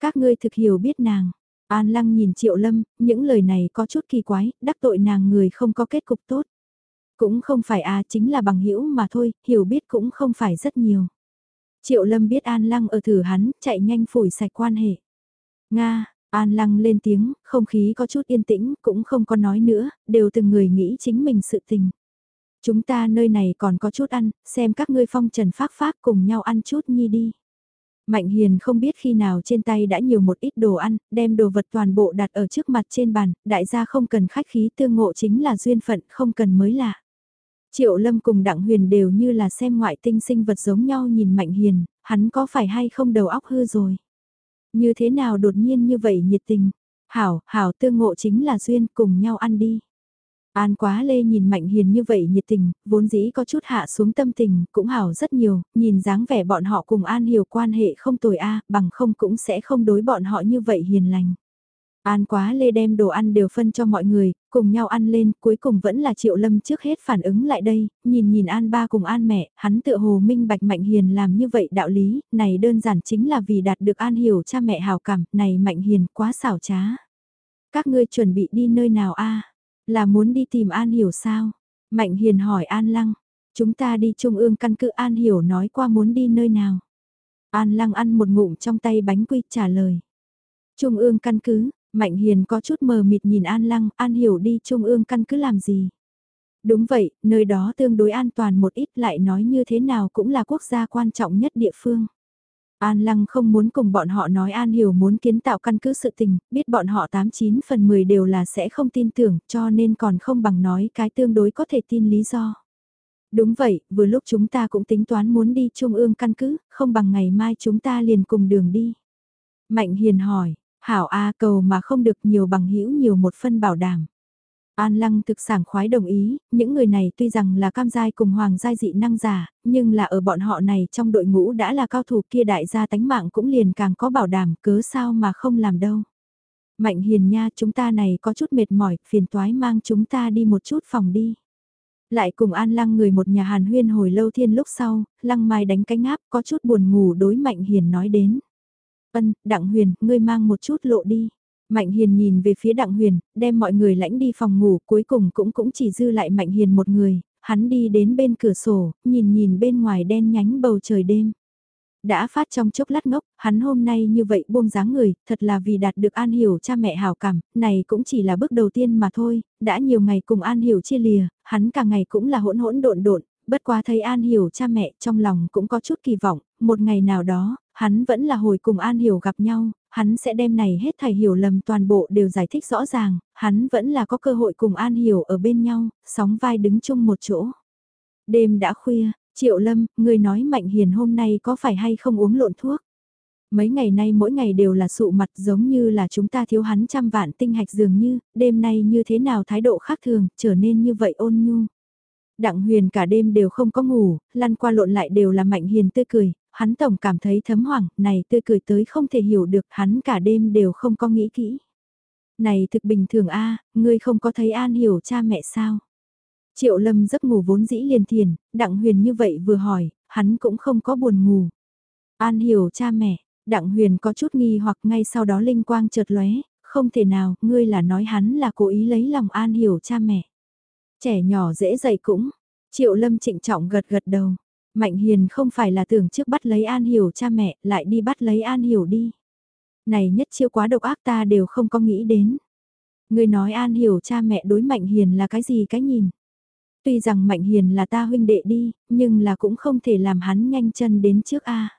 Các ngươi thực hiểu biết nàng. An Lăng nhìn Triệu Lâm, những lời này có chút kỳ quái, đắc tội nàng người không có kết cục tốt. Cũng không phải à chính là bằng hữu mà thôi, hiểu biết cũng không phải rất nhiều. Triệu Lâm biết An Lăng ở thử hắn, chạy nhanh phủi sạch quan hệ. Nga, An Lăng lên tiếng, không khí có chút yên tĩnh, cũng không có nói nữa, đều từng người nghĩ chính mình sự tình. Chúng ta nơi này còn có chút ăn, xem các ngươi phong trần phác phác cùng nhau ăn chút nhi đi. Mạnh Hiền không biết khi nào trên tay đã nhiều một ít đồ ăn, đem đồ vật toàn bộ đặt ở trước mặt trên bàn, đại gia không cần khách khí tương ngộ chính là duyên phận, không cần mới lạ. Triệu Lâm cùng Đặng Huyền đều như là xem ngoại tinh sinh vật giống nhau nhìn Mạnh Hiền, hắn có phải hay không đầu óc hư rồi. Như thế nào đột nhiên như vậy nhiệt tình, hảo, hảo tương ngộ chính là duyên cùng nhau ăn đi. An quá lê nhìn Mạnh Hiền như vậy nhiệt tình, vốn dĩ có chút hạ xuống tâm tình, cũng hảo rất nhiều, nhìn dáng vẻ bọn họ cùng An hiểu quan hệ không tồi a bằng không cũng sẽ không đối bọn họ như vậy hiền lành. An quá lê đem đồ ăn đều phân cho mọi người, cùng nhau ăn lên, cuối cùng vẫn là Triệu Lâm trước hết phản ứng lại đây, nhìn nhìn An ba cùng An mẹ, hắn tự hồ minh bạch Mạnh Hiền làm như vậy đạo lý, này đơn giản chính là vì đạt được An hiểu cha mẹ hào cảm, này Mạnh Hiền quá xảo trá. Các ngươi chuẩn bị đi nơi nào a là muốn đi tìm An Hiểu sao? Mạnh Hiền hỏi An Lăng. Chúng ta đi Trung ương căn cứ An Hiểu nói qua muốn đi nơi nào? An Lăng ăn một ngụm trong tay bánh quy trả lời. Trung ương căn cứ, Mạnh Hiền có chút mờ mịt nhìn An Lăng, An hiểu đi Trung ương căn cứ làm gì. Đúng vậy, nơi đó tương đối an toàn một ít lại nói như thế nào cũng là quốc gia quan trọng nhất địa phương. An Lăng không muốn cùng bọn họ nói An Hiểu muốn kiến tạo căn cứ sự tình, biết bọn họ 89 phần 10 đều là sẽ không tin tưởng cho nên còn không bằng nói cái tương đối có thể tin lý do. Đúng vậy, vừa lúc chúng ta cũng tính toán muốn đi trung ương căn cứ, không bằng ngày mai chúng ta liền cùng đường đi. Mạnh Hiền hỏi, Hảo A cầu mà không được nhiều bằng hữu nhiều một phân bảo đảm. An Lăng thực sảng khoái đồng ý, những người này tuy rằng là cam giai cùng hoàng giai dị năng giả, nhưng là ở bọn họ này trong đội ngũ đã là cao thủ kia đại gia tánh mạng cũng liền càng có bảo đảm cớ sao mà không làm đâu. Mạnh hiền nha chúng ta này có chút mệt mỏi, phiền toái mang chúng ta đi một chút phòng đi. Lại cùng An Lăng người một nhà hàn huyên hồi lâu thiên lúc sau, Lăng Mai đánh cánh áp có chút buồn ngủ đối Mạnh Hiền nói đến. Ân, Đặng Huyền, ngươi mang một chút lộ đi. Mạnh Hiền nhìn về phía Đặng Huyền, đem mọi người lãnh đi phòng ngủ, cuối cùng cũng cũng chỉ dư lại Mạnh Hiền một người, hắn đi đến bên cửa sổ, nhìn nhìn bên ngoài đen nhánh bầu trời đêm. Đã phát trong chốc lát ngốc, hắn hôm nay như vậy buông dáng người, thật là vì đạt được An Hiểu cha mẹ hào cảm, này cũng chỉ là bước đầu tiên mà thôi, đã nhiều ngày cùng An Hiểu chia lìa, hắn cả ngày cũng là hỗn hỗn độn độn, bất quá thấy An Hiểu cha mẹ trong lòng cũng có chút kỳ vọng, một ngày nào đó, hắn vẫn là hồi cùng An Hiểu gặp nhau, hắn sẽ đem này hết thảy hiểu lầm toàn bộ đều giải thích rõ ràng, hắn vẫn là có cơ hội cùng An Hiểu ở bên nhau, sóng vai đứng chung một chỗ. Đêm đã khuya, Triệu Lâm, người nói Mạnh Hiền hôm nay có phải hay không uống lộn thuốc? Mấy ngày nay mỗi ngày đều là sụ mặt giống như là chúng ta thiếu hắn trăm vạn tinh hạch dường như, đêm nay như thế nào thái độ khác thường, trở nên như vậy ôn nhu. Đặng huyền cả đêm đều không có ngủ, lăn qua lộn lại đều là Mạnh Hiền tươi cười, hắn tổng cảm thấy thấm hoảng, này tươi cười tới không thể hiểu được hắn cả đêm đều không có nghĩ kỹ. Này thực bình thường a ngươi không có thấy an hiểu cha mẹ sao? Triệu lâm giấc ngủ vốn dĩ liền thiền, đặng huyền như vậy vừa hỏi, hắn cũng không có buồn ngủ. An hiểu cha mẹ, đặng huyền có chút nghi hoặc ngay sau đó linh quang chợt lóe, không thể nào, ngươi là nói hắn là cố ý lấy lòng an hiểu cha mẹ. Trẻ nhỏ dễ dạy cũng, triệu lâm trịnh trọng gật gật đầu. Mạnh Hiền không phải là tưởng trước bắt lấy An Hiểu cha mẹ, lại đi bắt lấy An Hiểu đi. Này nhất chiêu quá độc ác ta đều không có nghĩ đến. Người nói An Hiểu cha mẹ đối Mạnh Hiền là cái gì cái nhìn. Tuy rằng Mạnh Hiền là ta huynh đệ đi, nhưng là cũng không thể làm hắn nhanh chân đến trước A.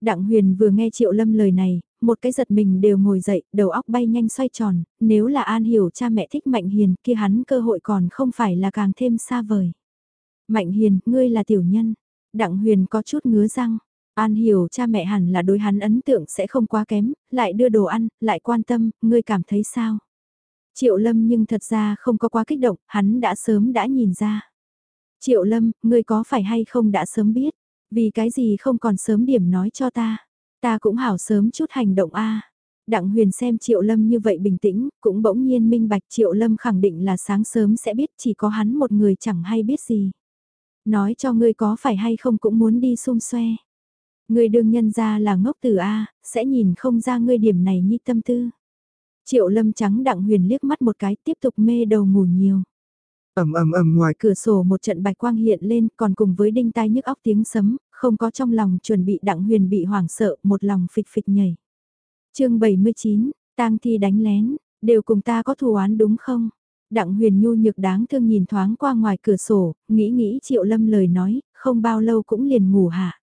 Đặng Huyền vừa nghe Triệu Lâm lời này, một cái giật mình đều ngồi dậy, đầu óc bay nhanh xoay tròn, nếu là An Hiểu cha mẹ thích Mạnh Hiền kia hắn cơ hội còn không phải là càng thêm xa vời. Mạnh Hiền, ngươi là tiểu nhân, Đặng Huyền có chút ngứa răng. An hiểu cha mẹ hẳn là đối hắn ấn tượng sẽ không quá kém, lại đưa đồ ăn, lại quan tâm, ngươi cảm thấy sao? Triệu Lâm nhưng thật ra không có quá kích động, hắn đã sớm đã nhìn ra. Triệu Lâm, ngươi có phải hay không đã sớm biết, vì cái gì không còn sớm điểm nói cho ta. Ta cũng hảo sớm chút hành động a. Đặng Huyền xem Triệu Lâm như vậy bình tĩnh, cũng bỗng nhiên minh bạch Triệu Lâm khẳng định là sáng sớm sẽ biết chỉ có hắn một người chẳng hay biết gì. Nói cho ngươi có phải hay không cũng muốn đi xung xoe. Ngươi đương nhân ra là ngốc tử A, sẽ nhìn không ra ngươi điểm này như tâm tư. Triệu lâm trắng đặng huyền liếc mắt một cái tiếp tục mê đầu ngủ nhiều. ầm ầm ầm ngoài cửa sổ một trận bạch quang hiện lên còn cùng với đinh tai nhức óc tiếng sấm, không có trong lòng chuẩn bị đặng huyền bị hoảng sợ một lòng phịch phịch nhảy. chương 79, tang thi đánh lén, đều cùng ta có thù oán đúng không? Đặng huyền nhu nhược đáng thương nhìn thoáng qua ngoài cửa sổ, nghĩ nghĩ triệu lâm lời nói, không bao lâu cũng liền ngủ hạ.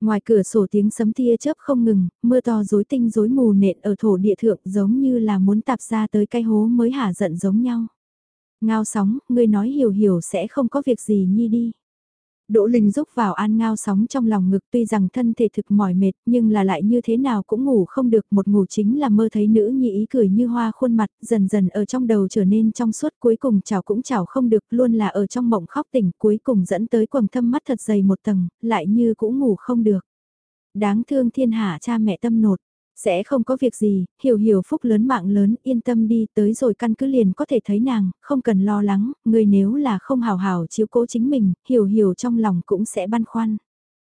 Ngoài cửa sổ tiếng sấm tia chớp không ngừng, mưa to rối tinh rối mù nện ở thổ địa thượng giống như là muốn tạp ra tới cái hố mới hả giận giống nhau. Ngao sóng, ngươi nói hiểu hiểu sẽ không có việc gì nhi đi. Đỗ Linh rúc vào an ngao sóng trong lòng ngực tuy rằng thân thể thực mỏi mệt nhưng là lại như thế nào cũng ngủ không được, một ngủ chính là mơ thấy nữ nhị ý cười như hoa khuôn mặt, dần dần ở trong đầu trở nên trong suốt, cuối cùng chảo cũng chảo không được, luôn là ở trong mộng khóc tỉnh, cuối cùng dẫn tới quầng thâm mắt thật dày một tầng, lại như cũng ngủ không được. Đáng thương thiên hạ cha mẹ tâm nột sẽ không có việc gì, hiểu hiểu phúc lớn mạng lớn, yên tâm đi, tới rồi căn cứ liền có thể thấy nàng, không cần lo lắng, người nếu là không hào hào chiếu cố chính mình, hiểu hiểu trong lòng cũng sẽ băn khoăn.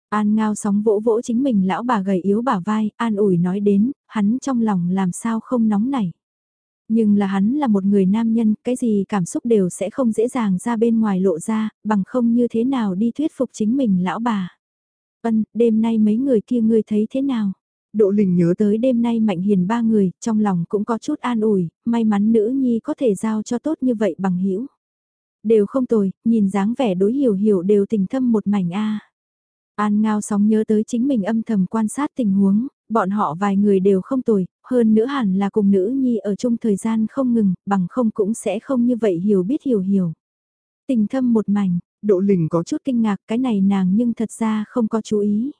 An ngao sóng vỗ vỗ chính mình lão bà gầy yếu bà vai, an ủi nói đến, hắn trong lòng làm sao không nóng nảy. Nhưng là hắn là một người nam nhân, cái gì cảm xúc đều sẽ không dễ dàng ra bên ngoài lộ ra, bằng không như thế nào đi thuyết phục chính mình lão bà. Ân, đêm nay mấy người kia ngươi thấy thế nào? Đỗ Linh nhớ tới đêm nay Mạnh Hiền ba người, trong lòng cũng có chút an ủi, may mắn nữ nhi có thể giao cho tốt như vậy bằng hữu Đều không tồi, nhìn dáng vẻ đối hiểu hiểu đều tình thâm một mảnh a. An ngao sóng nhớ tới chính mình âm thầm quan sát tình huống, bọn họ vài người đều không tồi, hơn nữa hẳn là cùng nữ nhi ở chung thời gian không ngừng, bằng không cũng sẽ không như vậy hiểu biết hiểu hiểu. Tình thâm một mảnh, Đỗ Linh có chút kinh ngạc cái này nàng nhưng thật ra không có chú ý.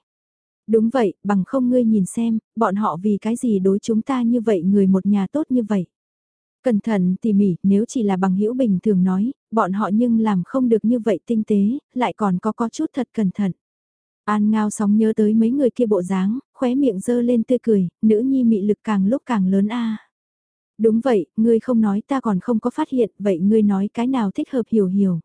Đúng vậy, bằng không ngươi nhìn xem, bọn họ vì cái gì đối chúng ta như vậy người một nhà tốt như vậy. Cẩn thận tỉ mỉ, nếu chỉ là bằng hữu bình thường nói, bọn họ nhưng làm không được như vậy tinh tế, lại còn có có chút thật cẩn thận. An ngao sóng nhớ tới mấy người kia bộ dáng, khóe miệng dơ lên tươi cười, nữ nhi mị lực càng lúc càng lớn a. Đúng vậy, ngươi không nói ta còn không có phát hiện, vậy ngươi nói cái nào thích hợp hiểu hiểu.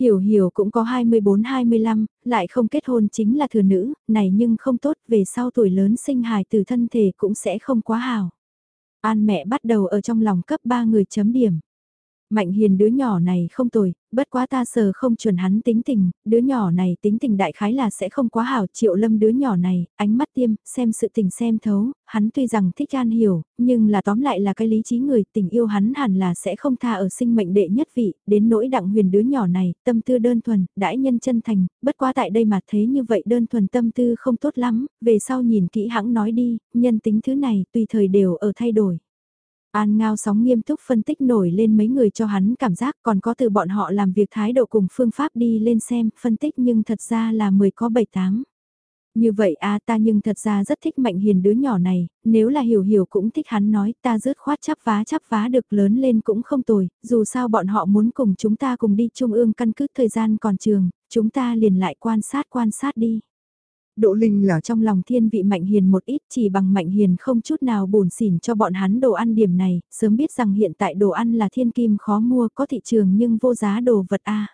Hiểu hiểu cũng có 24-25, lại không kết hôn chính là thừa nữ, này nhưng không tốt, về sau tuổi lớn sinh hài từ thân thể cũng sẽ không quá hào. An mẹ bắt đầu ở trong lòng cấp 3 người chấm điểm. Mạnh hiền đứa nhỏ này không tồi, bất quá ta sờ không chuẩn hắn tính tình, đứa nhỏ này tính tình đại khái là sẽ không quá hảo triệu lâm đứa nhỏ này, ánh mắt tiêm, xem sự tình xem thấu, hắn tuy rằng thích an hiểu, nhưng là tóm lại là cái lý trí người, tình yêu hắn hẳn là sẽ không tha ở sinh mệnh đệ nhất vị, đến nỗi đặng huyền đứa nhỏ này, tâm tư đơn thuần, đãi nhân chân thành, bất quá tại đây mà thế như vậy đơn thuần tâm tư không tốt lắm, về sau nhìn kỹ hãng nói đi, nhân tính thứ này tùy thời đều ở thay đổi. An ngao sóng nghiêm túc phân tích nổi lên mấy người cho hắn cảm giác còn có từ bọn họ làm việc thái độ cùng phương pháp đi lên xem, phân tích nhưng thật ra là 10 có 7-8. Như vậy a ta nhưng thật ra rất thích mạnh hiền đứa nhỏ này, nếu là hiểu hiểu cũng thích hắn nói ta rớt khoát chắp vá chắp vá được lớn lên cũng không tồi, dù sao bọn họ muốn cùng chúng ta cùng đi trung ương căn cứ thời gian còn trường, chúng ta liền lại quan sát quan sát đi. Đỗ Linh là trong lòng thiên vị Mạnh Hiền một ít chỉ bằng Mạnh Hiền không chút nào buồn xỉn cho bọn hắn đồ ăn điểm này, sớm biết rằng hiện tại đồ ăn là thiên kim khó mua có thị trường nhưng vô giá đồ vật a.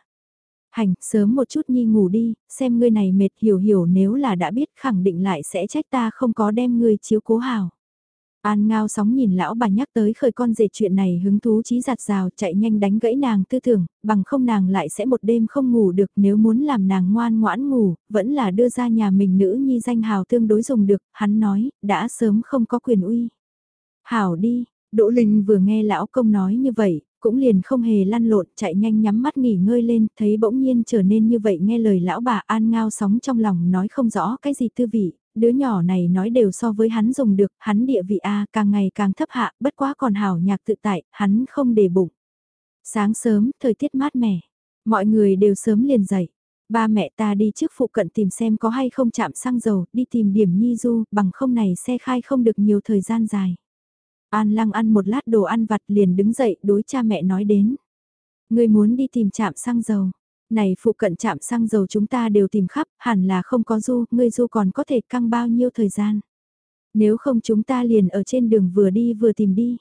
Hành, sớm một chút nhi ngủ đi, xem ngươi này mệt hiểu hiểu nếu là đã biết khẳng định lại sẽ trách ta không có đem ngươi chiếu cố hào. An ngao sóng nhìn lão bà nhắc tới khởi con dệt chuyện này hứng thú chí giặt rào chạy nhanh đánh gãy nàng tư tưởng, bằng không nàng lại sẽ một đêm không ngủ được nếu muốn làm nàng ngoan ngoãn ngủ, vẫn là đưa ra nhà mình nữ nhi danh hào tương đối dùng được, hắn nói, đã sớm không có quyền uy. Hảo đi, Đỗ Linh vừa nghe lão công nói như vậy, cũng liền không hề lăn lộn chạy nhanh nhắm mắt nghỉ ngơi lên, thấy bỗng nhiên trở nên như vậy nghe lời lão bà an ngao sóng trong lòng nói không rõ cái gì tư vị, đứa nhỏ này nói đều so với hắn dùng được, hắn địa vị A càng ngày càng thấp hạ, bất quá còn hảo nhạc tự tại, hắn không để bụng. Sáng sớm, thời tiết mát mẻ, mọi người đều sớm liền dậy. Ba mẹ ta đi trước phụ cận tìm xem có hay không chạm xăng dầu, đi tìm điểm nhi du, bằng không này xe khai không được nhiều thời gian dài. An lăng ăn một lát đồ ăn vặt liền đứng dậy đối cha mẹ nói đến. Người muốn đi tìm chạm xăng dầu. Này phụ cận chạm xăng dầu chúng ta đều tìm khắp, hẳn là không có du, ngươi du còn có thể căng bao nhiêu thời gian. Nếu không chúng ta liền ở trên đường vừa đi vừa tìm đi.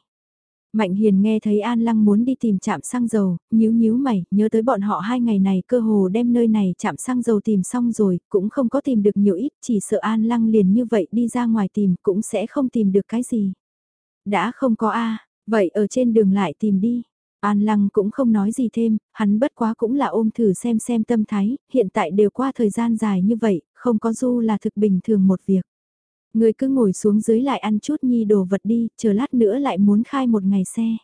Mạnh Hiền nghe thấy An Lăng muốn đi tìm chạm xăng dầu, nhíu nhíu mày, nhớ tới bọn họ hai ngày này cơ hồ đem nơi này chạm xăng dầu tìm xong rồi, cũng không có tìm được nhiều ít, chỉ sợ An Lăng liền như vậy đi ra ngoài tìm cũng sẽ không tìm được cái gì. Đã không có A, vậy ở trên đường lại tìm đi. An Lăng cũng không nói gì thêm, hắn bất quá cũng là ôm thử xem xem tâm thái, hiện tại đều qua thời gian dài như vậy, không có du là thực bình thường một việc. Người cứ ngồi xuống dưới lại ăn chút nhi đồ vật đi, chờ lát nữa lại muốn khai một ngày xe.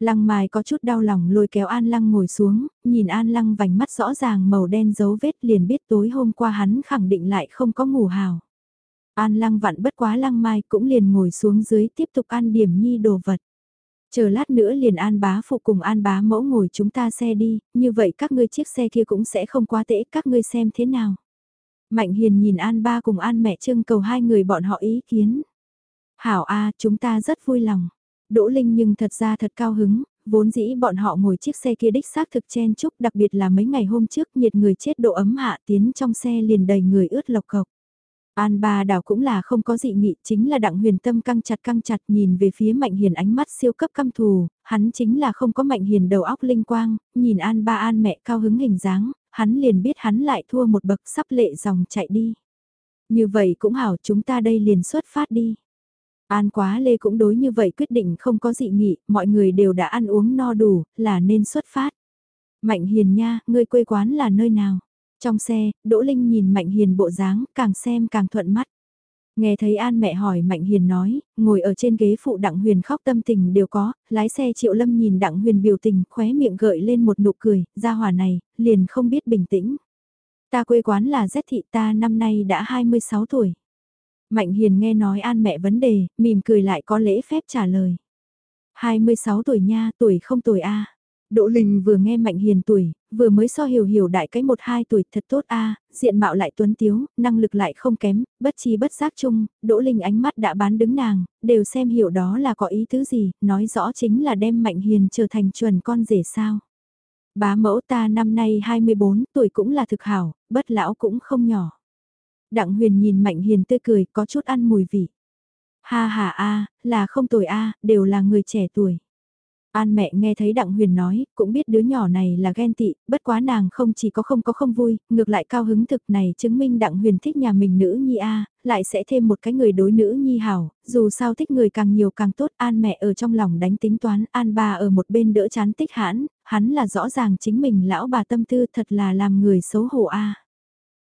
Lăng Mai có chút đau lòng lôi kéo An Lăng ngồi xuống, nhìn An Lăng vành mắt rõ ràng màu đen dấu vết liền biết tối hôm qua hắn khẳng định lại không có ngủ hào. An Lăng vặn bất quá Lăng Mai cũng liền ngồi xuống dưới tiếp tục ăn điểm nhi đồ vật. Chờ lát nữa liền an bá phụ cùng an bá mẫu ngồi chúng ta xe đi, như vậy các ngươi chiếc xe kia cũng sẽ không quá tễ, các ngươi xem thế nào. Mạnh hiền nhìn an ba cùng an mẹ trưng cầu hai người bọn họ ý kiến. Hảo A, chúng ta rất vui lòng. Đỗ Linh nhưng thật ra thật cao hứng, vốn dĩ bọn họ ngồi chiếc xe kia đích xác thực chen chúc đặc biệt là mấy ngày hôm trước nhiệt người chết độ ấm hạ tiến trong xe liền đầy người ướt lộc cộc. An ba đảo cũng là không có dị nghị, chính là đặng huyền tâm căng chặt căng chặt nhìn về phía mạnh hiền ánh mắt siêu cấp căm thù, hắn chính là không có mạnh hiền đầu óc linh quang, nhìn an ba an mẹ cao hứng hình dáng, hắn liền biết hắn lại thua một bậc sắp lệ dòng chạy đi. Như vậy cũng hảo chúng ta đây liền xuất phát đi. An quá lê cũng đối như vậy quyết định không có dị nghị, mọi người đều đã ăn uống no đủ, là nên xuất phát. Mạnh hiền nha, ngươi quê quán là nơi nào? Trong xe, Đỗ Linh nhìn Mạnh Hiền bộ dáng, càng xem càng thuận mắt. Nghe thấy An mẹ hỏi Mạnh Hiền nói, ngồi ở trên ghế phụ Đặng Huyền khóc tâm tình đều có, lái xe Triệu Lâm nhìn Đặng Huyền biểu tình, khóe miệng gợi lên một nụ cười, ra hòa này, liền không biết bình tĩnh. Ta quê quán là Z thị ta năm nay đã 26 tuổi. Mạnh Hiền nghe nói An mẹ vấn đề, mỉm cười lại có lễ phép trả lời. 26 tuổi nha, tuổi không tuổi a. Đỗ Linh vừa nghe Mạnh Hiền tuổi, vừa mới so hiểu hiểu đại cái một hai tuổi thật tốt a, diện mạo lại tuấn tiếu, năng lực lại không kém, bất chi bất giác chung, Đỗ Linh ánh mắt đã bán đứng nàng, đều xem hiểu đó là có ý tứ gì, nói rõ chính là đem Mạnh Hiền trở thành chuẩn con rể sao. Bá mẫu ta năm nay 24 tuổi cũng là thực hảo, bất lão cũng không nhỏ. Đặng huyền nhìn Mạnh Hiền tươi cười có chút ăn mùi vị. Ha ha a, là không tuổi a, đều là người trẻ tuổi. An mẹ nghe thấy Đặng Huyền nói, cũng biết đứa nhỏ này là ghen tị, bất quá nàng không chỉ có không có không vui, ngược lại cao hứng thực này chứng minh Đặng Huyền thích nhà mình nữ nhi A, lại sẽ thêm một cái người đối nữ nhi hảo, dù sao thích người càng nhiều càng tốt, An mẹ ở trong lòng đánh tính toán, An bà ở một bên đỡ chán tích hãn, hắn là rõ ràng chính mình lão bà tâm tư thật là làm người xấu hổ A.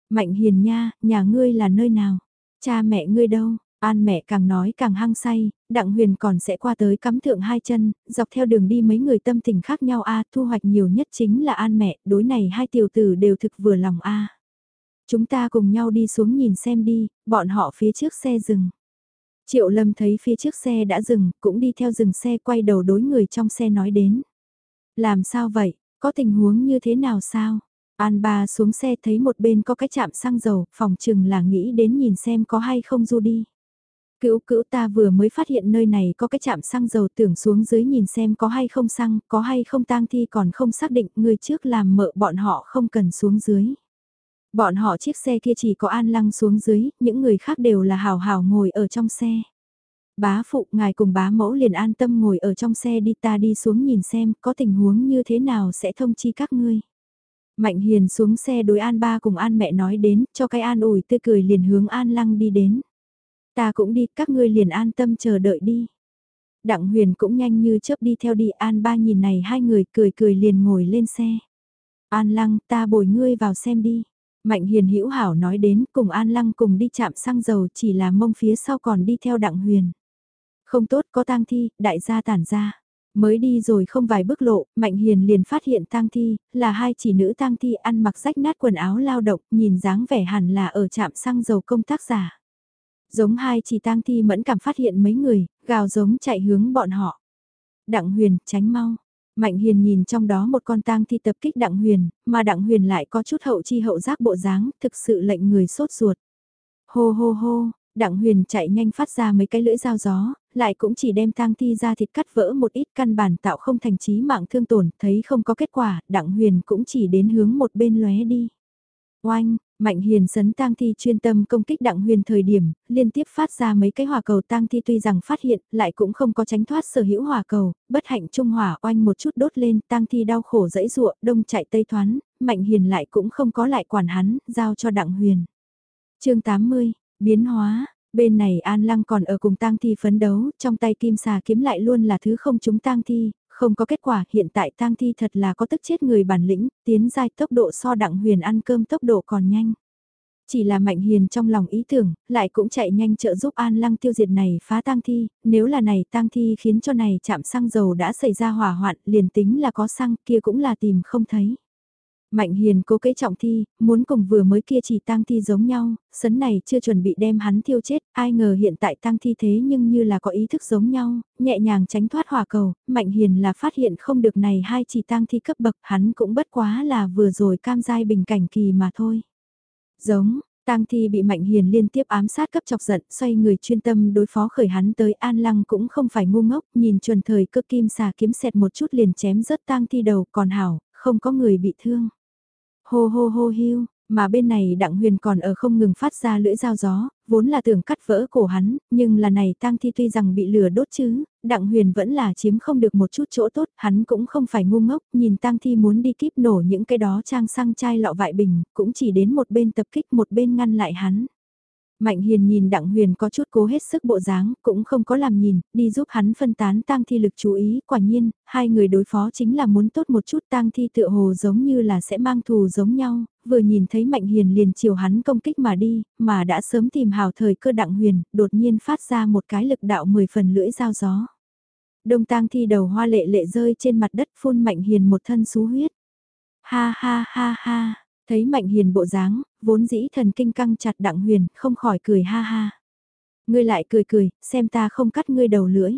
Mạnh hiền nha, nhà ngươi là nơi nào? Cha mẹ ngươi đâu? An mẹ càng nói càng hăng say, Đặng Huyền còn sẽ qua tới cắm thượng hai chân, dọc theo đường đi mấy người tâm tình khác nhau a thu hoạch nhiều nhất chính là An mẹ, đối này hai tiểu tử đều thực vừa lòng a Chúng ta cùng nhau đi xuống nhìn xem đi, bọn họ phía trước xe dừng. Triệu Lâm thấy phía trước xe đã dừng, cũng đi theo dừng xe quay đầu đối người trong xe nói đến. Làm sao vậy, có tình huống như thế nào sao? An ba xuống xe thấy một bên có cái chạm xăng dầu, phòng chừng là nghĩ đến nhìn xem có hay không du đi. Cữu cữu ta vừa mới phát hiện nơi này có cái chạm xăng dầu tưởng xuống dưới nhìn xem có hay không xăng, có hay không tang thi còn không xác định người trước làm mợ bọn họ không cần xuống dưới. Bọn họ chiếc xe kia chỉ có an lăng xuống dưới, những người khác đều là hào hào ngồi ở trong xe. Bá phụ ngài cùng bá mẫu liền an tâm ngồi ở trong xe đi ta đi xuống nhìn xem có tình huống như thế nào sẽ thông chi các ngươi. Mạnh hiền xuống xe đối an ba cùng an mẹ nói đến cho cái an ủi tươi cười liền hướng an lăng đi đến. Ta cũng đi, các ngươi liền an tâm chờ đợi đi. Đặng huyền cũng nhanh như chớp đi theo đi an ba nhìn này hai người cười cười liền ngồi lên xe. An lăng ta bồi ngươi vào xem đi. Mạnh hiền hữu hảo nói đến cùng an lăng cùng đi chạm xăng dầu chỉ là mông phía sau còn đi theo đặng huyền. Không tốt có tang thi, đại gia tản ra. Mới đi rồi không vài bước lộ, Mạnh Hiền liền phát hiện tang thi, là hai chỉ nữ tang thi ăn mặc rách nát quần áo lao động, nhìn dáng vẻ hẳn là ở trạm xăng dầu công tác giả. Giống hai chỉ tang thi mẫn cảm phát hiện mấy người, gào giống chạy hướng bọn họ. Đặng huyền, tránh mau. Mạnh hiền nhìn trong đó một con tang thi tập kích đặng huyền, mà đặng huyền lại có chút hậu chi hậu giác bộ dáng, thực sự lệnh người sốt ruột. Hô hô hô, đặng huyền chạy nhanh phát ra mấy cái lưỡi dao gió, lại cũng chỉ đem tang thi ra thịt cắt vỡ một ít căn bản tạo không thành trí mạng thương tổn, thấy không có kết quả, đặng huyền cũng chỉ đến hướng một bên lóe đi. Oanh, Mạnh hiền sấn tang thi chuyên tâm công kích đặng huyền thời điểm, liên tiếp phát ra mấy cái hỏa cầu tang thi tuy rằng phát hiện, lại cũng không có tránh thoát sở hữu hỏa cầu, bất hạnh trung hỏa oanh một chút đốt lên, tang thi đau khổ dẫy dụa, đông chạy tây thoán, mạnh hiền lại cũng không có lại quản hắn, giao cho đặng huyền. chương 80, biến hóa, Bên này An Lăng còn ở cùng tang thi phấn đấu, trong tay kim xà kiếm lại luôn là thứ không chúng tang thi, không có kết quả, hiện tại tang thi thật là có tức chết người bản lĩnh, tiến giai tốc độ so đặng huyền ăn cơm tốc độ còn nhanh. Chỉ là Mạnh Hiền trong lòng ý tưởng, lại cũng chạy nhanh trợ giúp An Lăng tiêu diệt này phá tang thi, nếu là này tang thi khiến cho này chạm xăng dầu đã xảy ra hỏa hoạn, liền tính là có xăng kia cũng là tìm không thấy. Mạnh Hiền cố kế trọng thi, muốn cùng vừa mới kia chỉ tang thi giống nhau, sấn này chưa chuẩn bị đem hắn thiêu chết, ai ngờ hiện tại tang thi thế nhưng như là có ý thức giống nhau, nhẹ nhàng tránh thoát hỏa cầu, Mạnh Hiền là phát hiện không được này hai chỉ tang thi cấp bậc, hắn cũng bất quá là vừa rồi cam giai bình cảnh kỳ mà thôi. Giống, Tang Thi bị Mạnh Hiền liên tiếp ám sát cấp chọc giận, xoay người chuyên tâm đối phó khởi hắn tới An Lăng cũng không phải ngu ngốc, nhìn chuẩn thời cơ kim xà kiếm xẹt một chút liền chém rớt Tang Thi đầu, còn hảo, không có người bị thương. Hô hô hô hiu, mà bên này Đặng Huyền còn ở không ngừng phát ra lưỡi dao gió, vốn là tưởng cắt vỡ cổ hắn, nhưng là này tang thi tuy rằng bị lửa đốt chứ, Đặng Huyền vẫn là chiếm không được một chút chỗ tốt, hắn cũng không phải ngu ngốc, nhìn tang thi muốn đi kíp nổ những cái đó trang xăng chai lọ vại bình, cũng chỉ đến một bên tập kích một bên ngăn lại hắn. Mạnh Hiền nhìn Đặng Huyền có chút cố hết sức bộ dáng, cũng không có làm nhìn, đi giúp hắn phân tán tang thi lực chú ý, quả nhiên, hai người đối phó chính là muốn tốt một chút tang thi tựa hồ giống như là sẽ mang thù giống nhau, vừa nhìn thấy Mạnh Hiền liền chiều hắn công kích mà đi, mà đã sớm tìm hào thời cơ Đặng Huyền, đột nhiên phát ra một cái lực đạo mười phần lưỡi dao gió. Đông tang thi đầu hoa lệ lệ rơi trên mặt đất phun Mạnh Hiền một thân xú huyết. Ha ha ha ha, thấy Mạnh Hiền bộ dáng, vốn dĩ thần kinh căng chặt Đặng Huyền, không khỏi cười ha ha. Ngươi lại cười cười, xem ta không cắt ngươi đầu lưỡi.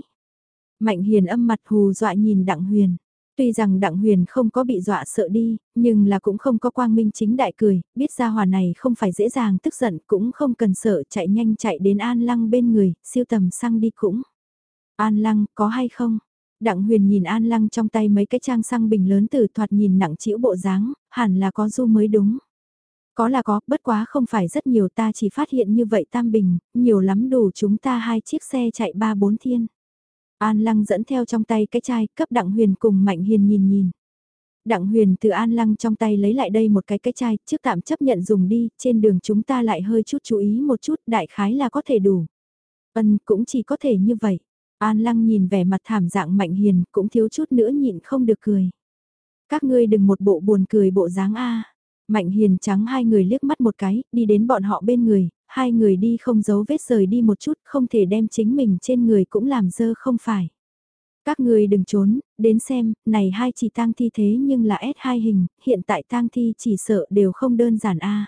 Mạnh Hiền âm mặt hù dọa nhìn Đặng Huyền. Tuy rằng Đặng Huyền không có bị dọa sợ đi, nhưng là cũng không có quang minh chính đại cười, biết ra hòa này không phải dễ dàng tức giận cũng không cần sợ chạy nhanh chạy đến An Lăng bên người, siêu tầm sang đi cũng. An Lăng, có hay không? Đặng Huyền nhìn An Lăng trong tay mấy cái trang xăng bình lớn từ thoạt nhìn nặng chĩu bộ dáng, hẳn là có du mới đúng. Có là có, bất quá không phải rất nhiều ta chỉ phát hiện như vậy tam bình, nhiều lắm đủ chúng ta hai chiếc xe chạy ba bốn thiên. An Lăng dẫn theo trong tay cái chai, cấp Đặng Huyền cùng Mạnh Hiền nhìn nhìn. Đặng Huyền từ An Lăng trong tay lấy lại đây một cái cái chai, trước tạm chấp nhận dùng đi, trên đường chúng ta lại hơi chút chú ý một chút, đại khái là có thể đủ. Ân cũng chỉ có thể như vậy. An Lăng nhìn vẻ mặt thảm dạng Mạnh Hiền, cũng thiếu chút nữa nhịn không được cười. Các ngươi đừng một bộ buồn cười bộ dáng A. Mạnh hiền trắng hai người liếc mắt một cái, đi đến bọn họ bên người, hai người đi không giấu vết rời đi một chút, không thể đem chính mình trên người cũng làm dơ không phải. Các người đừng trốn, đến xem, này hai chỉ tang thi thế nhưng là S2 hình, hiện tại tang thi chỉ sợ đều không đơn giản a.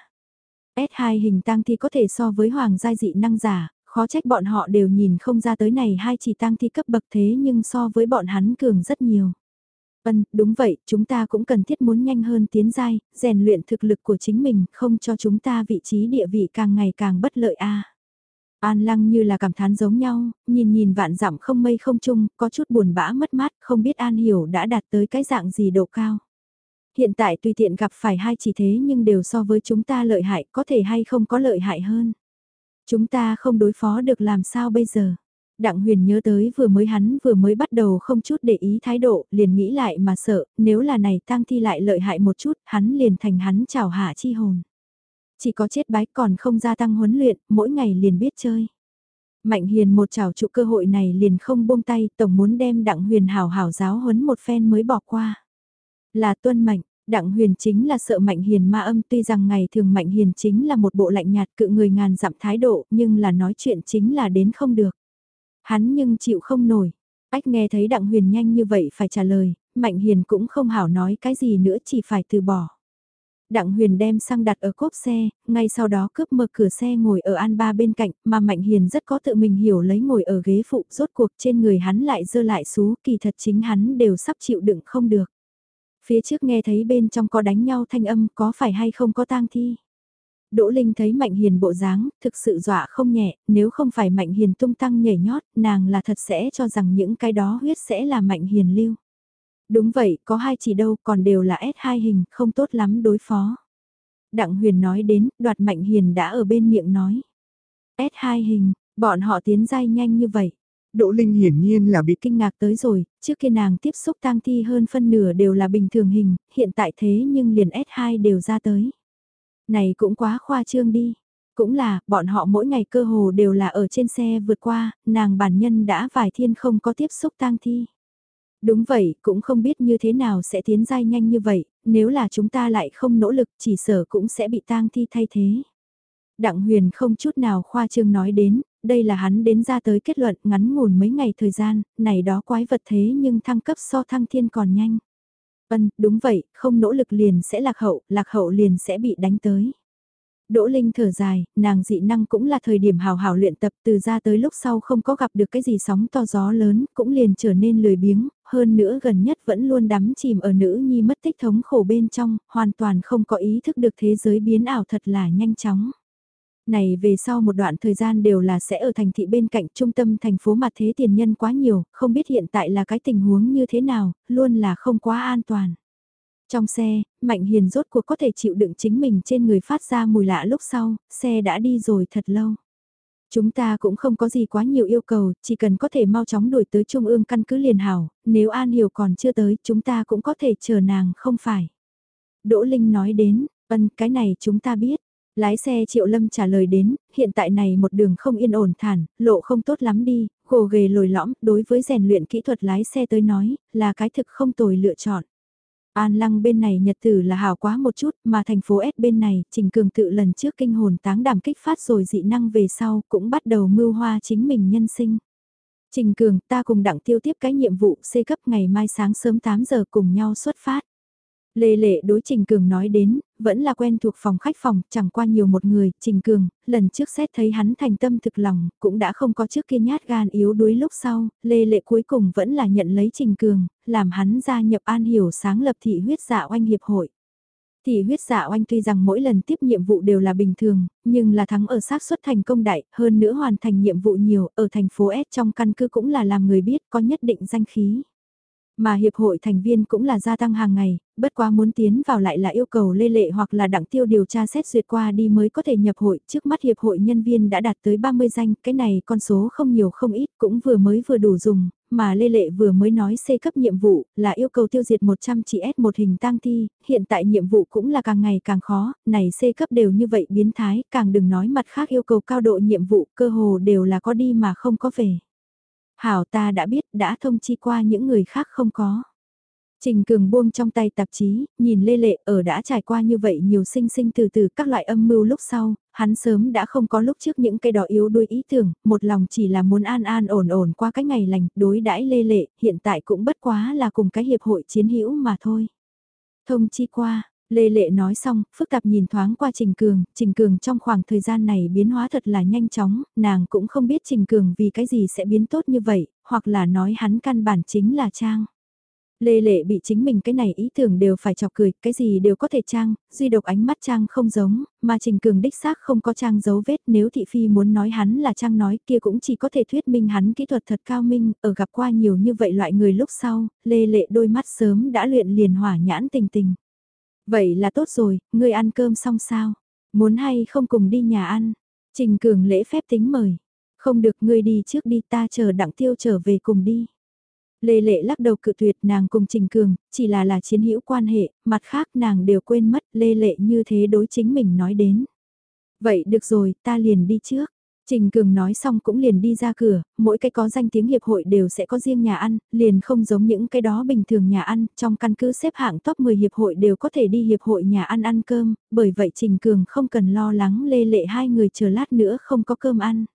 S2 hình tang thi có thể so với hoàng giai dị năng giả, khó trách bọn họ đều nhìn không ra tới này hai chỉ tăng thi cấp bậc thế nhưng so với bọn hắn cường rất nhiều. Vân, đúng vậy, chúng ta cũng cần thiết muốn nhanh hơn tiến giai, rèn luyện thực lực của chính mình, không cho chúng ta vị trí địa vị càng ngày càng bất lợi a. An lăng như là cảm thán giống nhau, nhìn nhìn vạn dặm không mây không chung, có chút buồn bã mất mát, không biết An hiểu đã đạt tới cái dạng gì độ cao. Hiện tại tùy tiện gặp phải hai chỉ thế nhưng đều so với chúng ta lợi hại, có thể hay không có lợi hại hơn. Chúng ta không đối phó được làm sao bây giờ. Đặng huyền nhớ tới vừa mới hắn vừa mới bắt đầu không chút để ý thái độ, liền nghĩ lại mà sợ, nếu là này tang thi lại lợi hại một chút, hắn liền thành hắn chào hạ chi hồn. Chỉ có chết bái còn không gia tăng huấn luyện, mỗi ngày liền biết chơi. Mạnh hiền một chào trụ cơ hội này liền không buông tay, tổng muốn đem đặng huyền hảo hảo giáo huấn một phen mới bỏ qua. Là tuân mệnh, Đặng huyền chính là sợ mạnh hiền ma âm tuy rằng ngày thường mạnh hiền chính là một bộ lạnh nhạt cự người ngàn dặm thái độ nhưng là nói chuyện chính là đến không được. Hắn nhưng chịu không nổi. Ách nghe thấy Đặng Huyền nhanh như vậy phải trả lời, Mạnh Hiền cũng không hảo nói cái gì nữa chỉ phải từ bỏ. Đặng Huyền đem xăng đặt ở cốp xe, ngay sau đó cướp mở cửa xe ngồi ở an ba bên cạnh, mà Mạnh Hiền rất có tự mình hiểu lấy ngồi ở ghế phụ, rốt cuộc trên người hắn lại dơ lại xú, kỳ thật chính hắn đều sắp chịu đựng không được. Phía trước nghe thấy bên trong có đánh nhau thanh âm có phải hay không có tang thi. Đỗ Linh thấy Mạnh Hiền bộ dáng, thực sự dọa không nhẹ, nếu không phải Mạnh Hiền tung tăng nhảy nhót, nàng là thật sẽ cho rằng những cái đó huyết sẽ là Mạnh Hiền lưu. Đúng vậy, có hai chỉ đâu, còn đều là S2 hình, không tốt lắm đối phó. Đặng Huyền nói đến, đoạt Mạnh Hiền đã ở bên miệng nói. S2 hình, bọn họ tiến dai nhanh như vậy. Đỗ Linh hiển nhiên là bị kinh ngạc tới rồi, trước kia nàng tiếp xúc tang thi hơn phân nửa đều là bình thường hình, hiện tại thế nhưng liền S2 đều ra tới. Này cũng quá khoa trương đi. Cũng là, bọn họ mỗi ngày cơ hồ đều là ở trên xe vượt qua, nàng bản nhân đã vài thiên không có tiếp xúc tang thi. Đúng vậy, cũng không biết như thế nào sẽ tiến dai nhanh như vậy, nếu là chúng ta lại không nỗ lực chỉ sở cũng sẽ bị tang thi thay thế. Đặng huyền không chút nào khoa trương nói đến, đây là hắn đến ra tới kết luận ngắn ngủn mấy ngày thời gian, này đó quái vật thế nhưng thăng cấp so thăng thiên còn nhanh. Vân, đúng vậy, không nỗ lực liền sẽ lạc hậu, lạc hậu liền sẽ bị đánh tới. Đỗ Linh thở dài, nàng dị năng cũng là thời điểm hào hào luyện tập từ ra tới lúc sau không có gặp được cái gì sóng to gió lớn, cũng liền trở nên lười biếng, hơn nữa gần nhất vẫn luôn đắm chìm ở nữ nhi mất tích thống khổ bên trong, hoàn toàn không có ý thức được thế giới biến ảo thật là nhanh chóng này về sau một đoạn thời gian đều là sẽ ở thành thị bên cạnh trung tâm thành phố mà thế tiền nhân quá nhiều, không biết hiện tại là cái tình huống như thế nào, luôn là không quá an toàn. Trong xe, Mạnh Hiền rốt cuộc có thể chịu đựng chính mình trên người phát ra mùi lạ lúc sau, xe đã đi rồi thật lâu. Chúng ta cũng không có gì quá nhiều yêu cầu, chỉ cần có thể mau chóng đuổi tới Trung ương căn cứ liền hảo, nếu An Hiểu còn chưa tới chúng ta cũng có thể chờ nàng không phải. Đỗ Linh nói đến, ân cái này chúng ta biết, Lái xe Triệu Lâm trả lời đến, hiện tại này một đường không yên ổn thản, lộ không tốt lắm đi, gồ ghề lồi lõm, đối với rèn luyện kỹ thuật lái xe tới nói, là cái thực không tồi lựa chọn. An lăng bên này nhật tử là hào quá một chút, mà thành phố S bên này, Trình Cường tự lần trước kinh hồn táng đảm kích phát rồi dị năng về sau, cũng bắt đầu mưu hoa chính mình nhân sinh. Trình Cường, ta cùng đặng tiêu tiếp cái nhiệm vụ C cấp ngày mai sáng sớm 8 giờ cùng nhau xuất phát. Lê Lệ đối Trình Cường nói đến, vẫn là quen thuộc phòng khách phòng, chẳng qua nhiều một người, Trình Cường, lần trước xét thấy hắn thành tâm thực lòng, cũng đã không có trước kia nhát gan yếu đuối lúc sau, Lê Lệ cuối cùng vẫn là nhận lấy Trình Cường, làm hắn gia nhập An Hiểu sáng lập thị huyết dạ oanh hiệp hội. Thị huyết dạ oanh tuy rằng mỗi lần tiếp nhiệm vụ đều là bình thường, nhưng là thắng ở xác suất thành công đại, hơn nữa hoàn thành nhiệm vụ nhiều, ở thành phố S trong căn cứ cũng là làm người biết có nhất định danh khí. Mà hiệp hội thành viên cũng là gia tăng hàng ngày, bất quá muốn tiến vào lại là yêu cầu lê lệ hoặc là đặng tiêu điều tra xét duyệt qua đi mới có thể nhập hội. Trước mắt hiệp hội nhân viên đã đạt tới 30 danh, cái này con số không nhiều không ít, cũng vừa mới vừa đủ dùng, mà lê lệ vừa mới nói C cấp nhiệm vụ là yêu cầu tiêu diệt 100 chỉ S một hình tang thi, hiện tại nhiệm vụ cũng là càng ngày càng khó, này C cấp đều như vậy biến thái, càng đừng nói mặt khác yêu cầu cao độ nhiệm vụ, cơ hồ đều là có đi mà không có về. Hảo ta đã biết, đã thông chi qua những người khác không có. Trình Cường buông trong tay tạp chí, nhìn Lê Lệ ở đã trải qua như vậy nhiều sinh sinh từ từ các loại âm mưu lúc sau, hắn sớm đã không có lúc trước những cái đó yếu đuôi ý tưởng, một lòng chỉ là muốn an an ổn ổn qua cái ngày lành, đối đãi Lê Lệ, hiện tại cũng bất quá là cùng cái hiệp hội chiến hữu mà thôi. Thông chi qua, Lê Lệ nói xong, phức tạp nhìn thoáng qua Trình Cường, Trình Cường trong khoảng thời gian này biến hóa thật là nhanh chóng, nàng cũng không biết Trình Cường vì cái gì sẽ biến tốt như vậy, hoặc là nói hắn căn bản chính là Trang. Lê Lệ bị chính mình cái này ý tưởng đều phải chọc cười, cái gì đều có thể trang, duy độc ánh mắt trang không giống, mà Trình Cường đích xác không có trang dấu vết nếu thị phi muốn nói hắn là trang nói kia cũng chỉ có thể thuyết minh hắn kỹ thuật thật cao minh, ở gặp qua nhiều như vậy loại người lúc sau, Lê Lệ đôi mắt sớm đã luyện liền hỏa nhãn tình tình. Vậy là tốt rồi, ngươi ăn cơm xong sao? Muốn hay không cùng đi nhà ăn? Trình Cường lễ phép tính mời. Không được ngươi đi trước đi ta chờ đặng tiêu trở về cùng đi. Lê Lệ lắc đầu cự tuyệt nàng cùng Trình Cường, chỉ là là chiến hữu quan hệ, mặt khác nàng đều quên mất Lê Lệ như thế đối chính mình nói đến. Vậy được rồi, ta liền đi trước. Trình Cường nói xong cũng liền đi ra cửa, mỗi cái có danh tiếng hiệp hội đều sẽ có riêng nhà ăn, liền không giống những cái đó bình thường nhà ăn, trong căn cứ xếp hạng top 10 hiệp hội đều có thể đi hiệp hội nhà ăn ăn cơm, bởi vậy Trình Cường không cần lo lắng lê lệ hai người chờ lát nữa không có cơm ăn.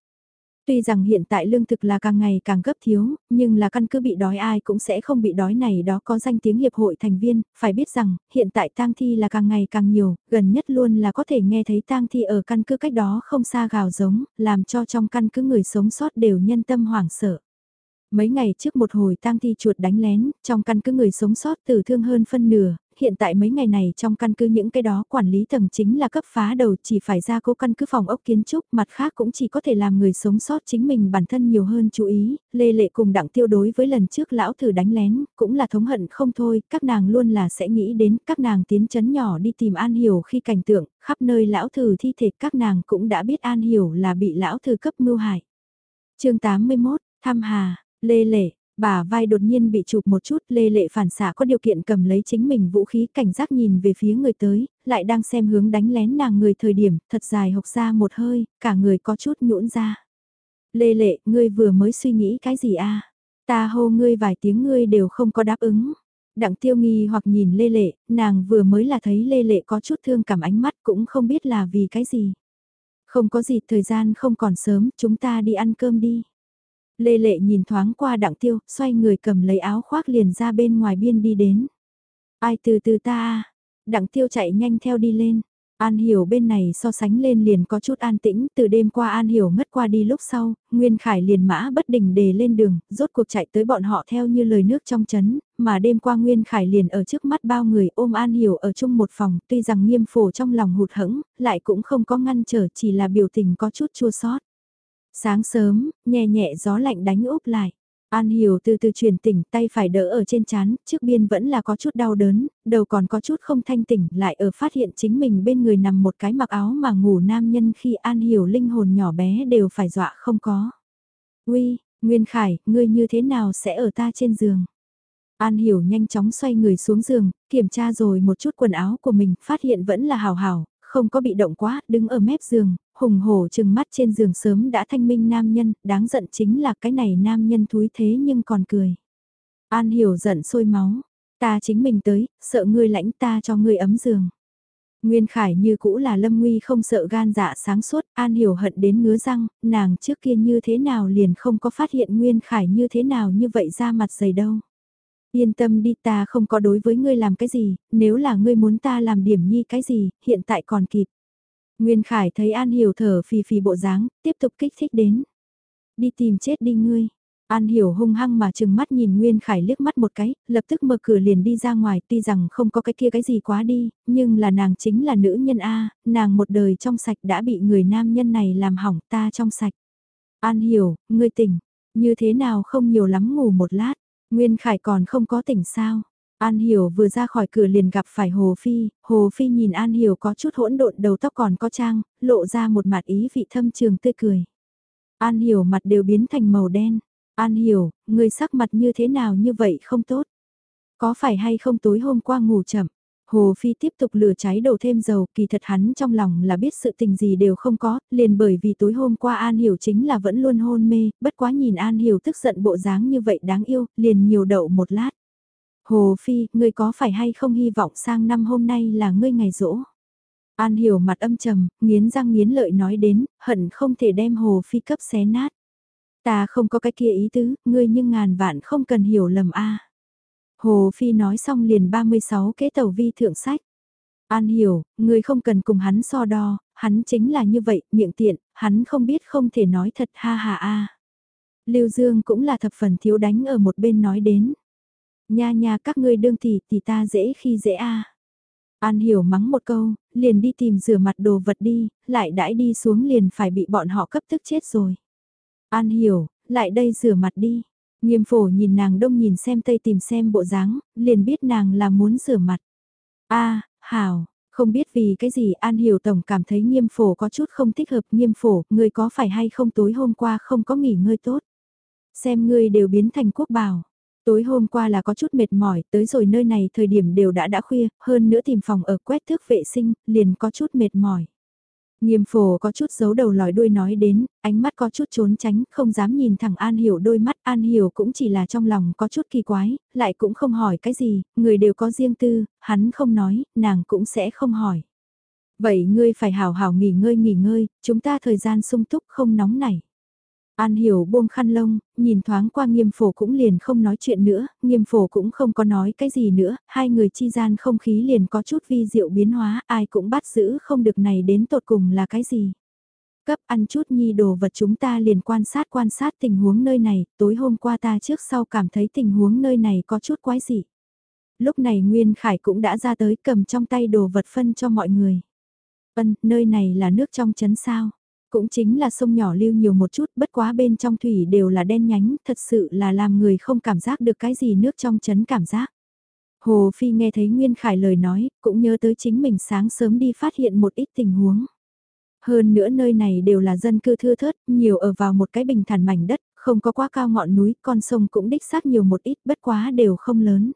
Tuy rằng hiện tại lương thực là càng ngày càng gấp thiếu, nhưng là căn cứ bị đói ai cũng sẽ không bị đói này đó có danh tiếng hiệp hội thành viên, phải biết rằng, hiện tại tang thi là càng ngày càng nhiều, gần nhất luôn là có thể nghe thấy tang thi ở căn cứ cách đó không xa gào giống, làm cho trong căn cứ người sống sót đều nhân tâm hoảng sợ. Mấy ngày trước một hồi tang thi chuột đánh lén, trong căn cứ người sống sót tử thương hơn phân nửa, hiện tại mấy ngày này trong căn cứ những cái đó quản lý tầng chính là cấp phá đầu chỉ phải ra cố căn cứ phòng ốc kiến trúc, mặt khác cũng chỉ có thể làm người sống sót chính mình bản thân nhiều hơn chú ý, lê lệ cùng đặng tiêu đối với lần trước lão thử đánh lén, cũng là thống hận không thôi, các nàng luôn là sẽ nghĩ đến các nàng tiến chấn nhỏ đi tìm An Hiểu khi cảnh tượng, khắp nơi lão thử thi thể các nàng cũng đã biết An Hiểu là bị lão thử cấp mưu hại. chương 81, thăm hà, lê lệ, Bà vai đột nhiên bị chụp một chút, lê lệ phản xạ có điều kiện cầm lấy chính mình vũ khí cảnh giác nhìn về phía người tới, lại đang xem hướng đánh lén nàng người thời điểm, thật dài hộc ra một hơi, cả người có chút nhũn ra. Lê lệ, ngươi vừa mới suy nghĩ cái gì a Ta hô ngươi vài tiếng ngươi đều không có đáp ứng. Đặng tiêu nghi hoặc nhìn lê lệ, nàng vừa mới là thấy lê lệ có chút thương cảm ánh mắt cũng không biết là vì cái gì. Không có gì, thời gian không còn sớm, chúng ta đi ăn cơm đi. Lê Lệ nhìn thoáng qua đặng tiêu, xoay người cầm lấy áo khoác liền ra bên ngoài biên đi đến. Ai từ từ ta Đặng tiêu chạy nhanh theo đi lên. An Hiểu bên này so sánh lên liền có chút an tĩnh, từ đêm qua An Hiểu ngất qua đi lúc sau, Nguyên Khải liền mã bất đình đề lên đường, rốt cuộc chạy tới bọn họ theo như lời nước trong chấn, mà đêm qua Nguyên Khải liền ở trước mắt bao người ôm An Hiểu ở chung một phòng, tuy rằng nghiêm phổ trong lòng hụt hẫng, lại cũng không có ngăn trở chỉ là biểu tình có chút chua sót. Sáng sớm, nhẹ nhẹ gió lạnh đánh úp lại. An Hiểu từ từ chuyển tỉnh tay phải đỡ ở trên chán, trước biên vẫn là có chút đau đớn, đầu còn có chút không thanh tỉnh lại ở phát hiện chính mình bên người nằm một cái mặc áo mà ngủ nam nhân khi An Hiểu linh hồn nhỏ bé đều phải dọa không có. Uy, Nguyên Khải, ngươi như thế nào sẽ ở ta trên giường? An Hiểu nhanh chóng xoay người xuống giường, kiểm tra rồi một chút quần áo của mình, phát hiện vẫn là hào hào, không có bị động quá, đứng ở mép giường, hùng hổ chừng mắt trên giường sớm đã thanh minh nam nhân, đáng giận chính là cái này nam nhân thúi thế nhưng còn cười. An hiểu giận sôi máu, ta chính mình tới, sợ ngươi lãnh ta cho ngươi ấm giường. Nguyên Khải như cũ là Lâm Nguy không sợ gan dạ sáng suốt, An Hiểu hận đến ngứa răng, nàng trước kia như thế nào liền không có phát hiện Nguyên Khải như thế nào như vậy ra mặt dày đâu. Yên tâm đi ta không có đối với ngươi làm cái gì, nếu là ngươi muốn ta làm điểm nhi cái gì, hiện tại còn kịp. Nguyên Khải thấy An Hiểu thở phì phì bộ dáng, tiếp tục kích thích đến. Đi tìm chết đi ngươi. An Hiểu hung hăng mà chừng mắt nhìn Nguyên Khải liếc mắt một cái, lập tức mở cửa liền đi ra ngoài, tuy rằng không có cái kia cái gì quá đi, nhưng là nàng chính là nữ nhân A, nàng một đời trong sạch đã bị người nam nhân này làm hỏng ta trong sạch. An Hiểu, ngươi tỉnh, như thế nào không nhiều lắm ngủ một lát, Nguyên Khải còn không có tỉnh sao. An Hiểu vừa ra khỏi cửa liền gặp phải Hồ Phi, Hồ Phi nhìn An Hiểu có chút hỗn độn đầu tóc còn có trang, lộ ra một mặt ý vị thâm trường tươi cười. An Hiểu mặt đều biến thành màu đen. An Hiểu, người sắc mặt như thế nào như vậy không tốt. Có phải hay không tối hôm qua ngủ chậm? Hồ Phi tiếp tục lửa cháy đổ thêm dầu, kỳ thật hắn trong lòng là biết sự tình gì đều không có, liền bởi vì tối hôm qua An Hiểu chính là vẫn luôn hôn mê, bất quá nhìn An Hiểu tức giận bộ dáng như vậy đáng yêu, liền nhiều đậu một lát. Hồ Phi, ngươi có phải hay không hy vọng sang năm hôm nay là ngươi ngày rỗ? An Hiểu mặt âm trầm, nghiến răng nghiến lợi nói đến, hận không thể đem Hồ Phi cấp xé nát. Ta không có cái kia ý tứ, ngươi nhưng ngàn vạn không cần hiểu lầm a. Hồ Phi nói xong liền 36 kế tàu vi thượng sách. An hiểu, người không cần cùng hắn so đo, hắn chính là như vậy, miệng tiện, hắn không biết không thể nói thật ha ha a. Lưu Dương cũng là thập phần thiếu đánh ở một bên nói đến. Nha nha các ngươi đương thì thì ta dễ khi dễ a. An hiểu mắng một câu, liền đi tìm rửa mặt đồ vật đi, lại đãi đi xuống liền phải bị bọn họ cấp tức chết rồi. An hiểu, lại đây rửa mặt đi. Nghiêm phổ nhìn nàng đông nhìn xem tây tìm xem bộ dáng, liền biết nàng là muốn rửa mặt. a hảo, không biết vì cái gì An Hiểu Tổng cảm thấy nghiêm phổ có chút không thích hợp nghiêm phổ, người có phải hay không tối hôm qua không có nghỉ ngơi tốt. Xem ngươi đều biến thành quốc bảo. Tối hôm qua là có chút mệt mỏi, tới rồi nơi này thời điểm đều đã đã khuya, hơn nữa tìm phòng ở quét thước vệ sinh, liền có chút mệt mỏi. Nghiêm phổ có chút giấu đầu lòi đuôi nói đến, ánh mắt có chút trốn tránh, không dám nhìn thẳng An Hiểu đôi mắt, An Hiểu cũng chỉ là trong lòng có chút kỳ quái, lại cũng không hỏi cái gì, người đều có riêng tư, hắn không nói, nàng cũng sẽ không hỏi. Vậy ngươi phải hào hào nghỉ ngơi nghỉ ngơi, chúng ta thời gian sung túc không nóng nảy. An hiểu buông khăn lông, nhìn thoáng qua nghiêm phổ cũng liền không nói chuyện nữa, nghiêm phổ cũng không có nói cái gì nữa, hai người chi gian không khí liền có chút vi diệu biến hóa, ai cũng bắt giữ không được này đến tột cùng là cái gì. Cấp ăn chút nhi đồ vật chúng ta liền quan sát quan sát tình huống nơi này, tối hôm qua ta trước sau cảm thấy tình huống nơi này có chút quái dị. Lúc này Nguyên Khải cũng đã ra tới cầm trong tay đồ vật phân cho mọi người. Vân nơi này là nước trong chấn sao? Cũng chính là sông nhỏ lưu nhiều một chút, bất quá bên trong thủy đều là đen nhánh, thật sự là làm người không cảm giác được cái gì nước trong chấn cảm giác. Hồ Phi nghe thấy Nguyên Khải lời nói, cũng nhớ tới chính mình sáng sớm đi phát hiện một ít tình huống. Hơn nữa nơi này đều là dân cư thưa thớt, nhiều ở vào một cái bình thản mảnh đất, không có quá cao ngọn núi, con sông cũng đích xác nhiều một ít, bất quá đều không lớn.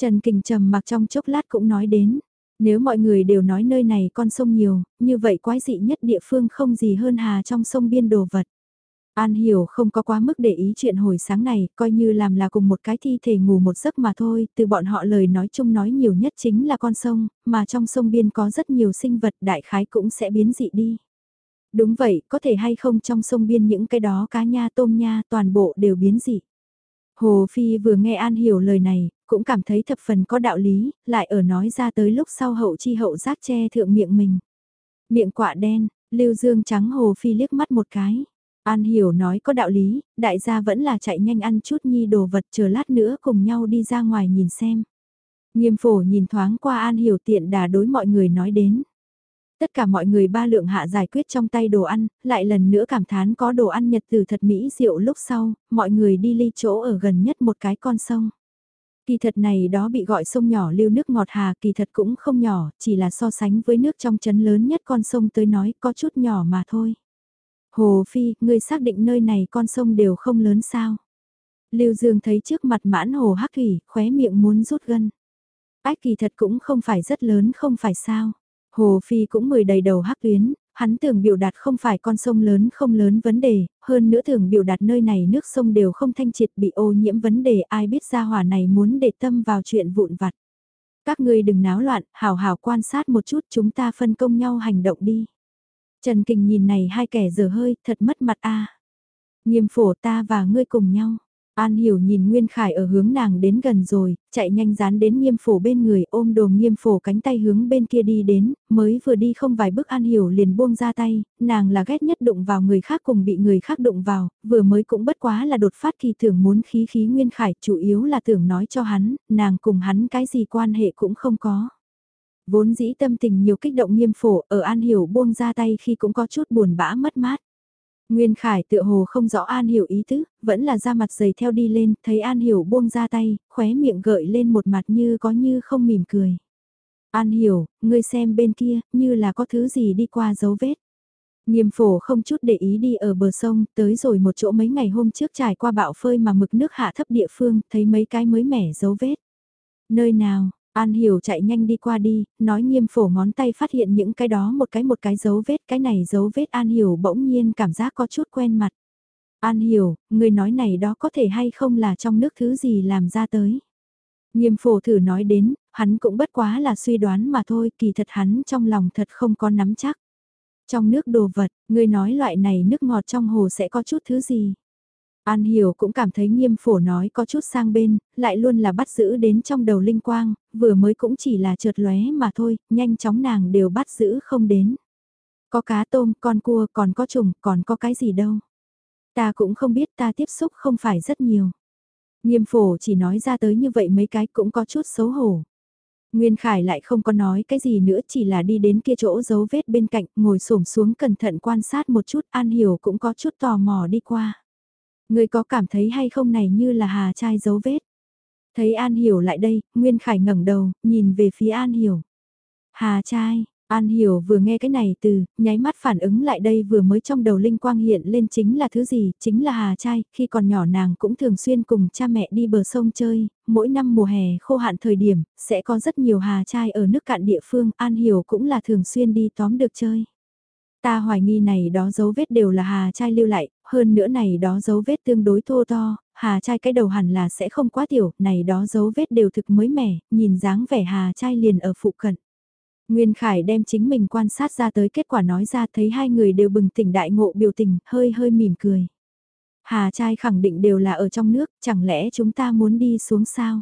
Trần Kình trầm mặc trong chốc lát cũng nói đến, nếu mọi người đều nói nơi này con sông nhiều, như vậy quái dị nhất địa phương không gì hơn hà trong sông biên đồ vật. An hiểu không có quá mức để ý chuyện hồi sáng này, coi như làm là cùng một cái thi thể ngủ một giấc mà thôi, từ bọn họ lời nói chung nói nhiều nhất chính là con sông, mà trong sông biên có rất nhiều sinh vật đại khái cũng sẽ biến dị đi. Đúng vậy, có thể hay không trong sông biên những cái đó cá nha tôm nha toàn bộ đều biến dị. Hồ Phi vừa nghe An hiểu lời này, cũng cảm thấy thập phần có đạo lý, lại ở nói ra tới lúc sau hậu chi hậu giác che thượng miệng mình. Miệng quạ đen, Lưu Dương trắng Hồ Phi liếc mắt một cái. An hiểu nói có đạo lý, đại gia vẫn là chạy nhanh ăn chút nhi đồ vật chờ lát nữa cùng nhau đi ra ngoài nhìn xem. Nghiêm phổ nhìn thoáng qua An hiểu tiện đà đối mọi người nói đến. Tất cả mọi người ba lượng hạ giải quyết trong tay đồ ăn, lại lần nữa cảm thán có đồ ăn nhật từ thật mỹ diệu lúc sau, mọi người đi ly chỗ ở gần nhất một cái con sông. Kỳ thật này đó bị gọi sông nhỏ lưu nước ngọt hà kỳ thật cũng không nhỏ, chỉ là so sánh với nước trong chấn lớn nhất con sông tới nói có chút nhỏ mà thôi. Hồ Phi, ngươi xác định nơi này con sông đều không lớn sao? Lưu Dương thấy trước mặt mãn hồ hắc thủy, khóe miệng muốn rút gân. Ách kỳ thật cũng không phải rất lớn không phải sao. Hồ Phi cũng mười đầy đầu hắc tuyến, hắn tưởng biểu đạt không phải con sông lớn không lớn vấn đề, hơn nữa tưởng biểu đạt nơi này nước sông đều không thanh triệt bị ô nhiễm vấn đề ai biết ra hỏa này muốn để tâm vào chuyện vụn vặt. Các ngươi đừng náo loạn, hào hào quan sát một chút chúng ta phân công nhau hành động đi. Trần Kình nhìn này hai kẻ dở hơi, thật mất mặt a. Nghiêm phổ ta và ngươi cùng nhau. An Hiểu nhìn Nguyên Khải ở hướng nàng đến gần rồi, chạy nhanh dán đến nghiêm phổ bên người ôm đồ nghiêm phổ cánh tay hướng bên kia đi đến, mới vừa đi không vài bước An Hiểu liền buông ra tay, nàng là ghét nhất đụng vào người khác cùng bị người khác đụng vào, vừa mới cũng bất quá là đột phát kỳ tưởng muốn khí khí Nguyên Khải, chủ yếu là tưởng nói cho hắn, nàng cùng hắn cái gì quan hệ cũng không có. Vốn dĩ tâm tình nhiều kích động nghiêm phổ ở An Hiểu buông ra tay khi cũng có chút buồn bã mất mát. Nguyên Khải tựa hồ không rõ An Hiểu ý tứ, vẫn là ra mặt giày theo đi lên, thấy An Hiểu buông ra tay, khóe miệng gợi lên một mặt như có như không mỉm cười. An Hiểu, ngươi xem bên kia, như là có thứ gì đi qua dấu vết. Nghiêm phổ không chút để ý đi ở bờ sông, tới rồi một chỗ mấy ngày hôm trước trải qua bão phơi mà mực nước hạ thấp địa phương, thấy mấy cái mới mẻ dấu vết. Nơi nào, An Hiểu chạy nhanh đi qua đi, nói nghiêm phổ ngón tay phát hiện những cái đó một cái một cái dấu vết, cái này dấu vết An Hiểu bỗng nhiên cảm giác có chút quen mặt. An Hiểu, người nói này đó có thể hay không là trong nước thứ gì làm ra tới. Nghiêm phổ thử nói đến, hắn cũng bất quá là suy đoán mà thôi, kỳ thật hắn trong lòng thật không có nắm chắc. Trong nước đồ vật, người nói loại này nước ngọt trong hồ sẽ có chút thứ gì. An Hiểu cũng cảm thấy nghiêm phổ nói có chút sang bên, lại luôn là bắt giữ đến trong đầu linh quang, vừa mới cũng chỉ là trượt lóe mà thôi, nhanh chóng nàng đều bắt giữ không đến. Có cá tôm, con cua, còn có trùng, còn có cái gì đâu. Ta cũng không biết ta tiếp xúc không phải rất nhiều. Nghiêm phổ chỉ nói ra tới như vậy mấy cái cũng có chút xấu hổ. Nguyên Khải lại không có nói cái gì nữa chỉ là đi đến kia chỗ dấu vết bên cạnh, ngồi xổm xuống cẩn thận quan sát một chút, An Hiểu cũng có chút tò mò đi qua. Người có cảm thấy hay không này như là hà trai dấu vết. Thấy An Hiểu lại đây, Nguyên Khải ngẩng đầu, nhìn về phía An Hiểu. Hà trai, An Hiểu vừa nghe cái này từ, nháy mắt phản ứng lại đây vừa mới trong đầu linh quang hiện lên chính là thứ gì, chính là hà trai, khi còn nhỏ nàng cũng thường xuyên cùng cha mẹ đi bờ sông chơi, mỗi năm mùa hè khô hạn thời điểm, sẽ có rất nhiều hà trai ở nước cạn địa phương, An Hiểu cũng là thường xuyên đi tóm được chơi. Ta hoài nghi này đó dấu vết đều là hà trai lưu lại, hơn nữa này đó dấu vết tương đối thô to, hà trai cái đầu hẳn là sẽ không quá tiểu, này đó dấu vết đều thực mới mẻ, nhìn dáng vẻ hà trai liền ở phụ cận. Nguyên Khải đem chính mình quan sát ra tới kết quả nói ra thấy hai người đều bừng tỉnh đại ngộ biểu tình, hơi hơi mỉm cười. Hà trai khẳng định đều là ở trong nước, chẳng lẽ chúng ta muốn đi xuống sao?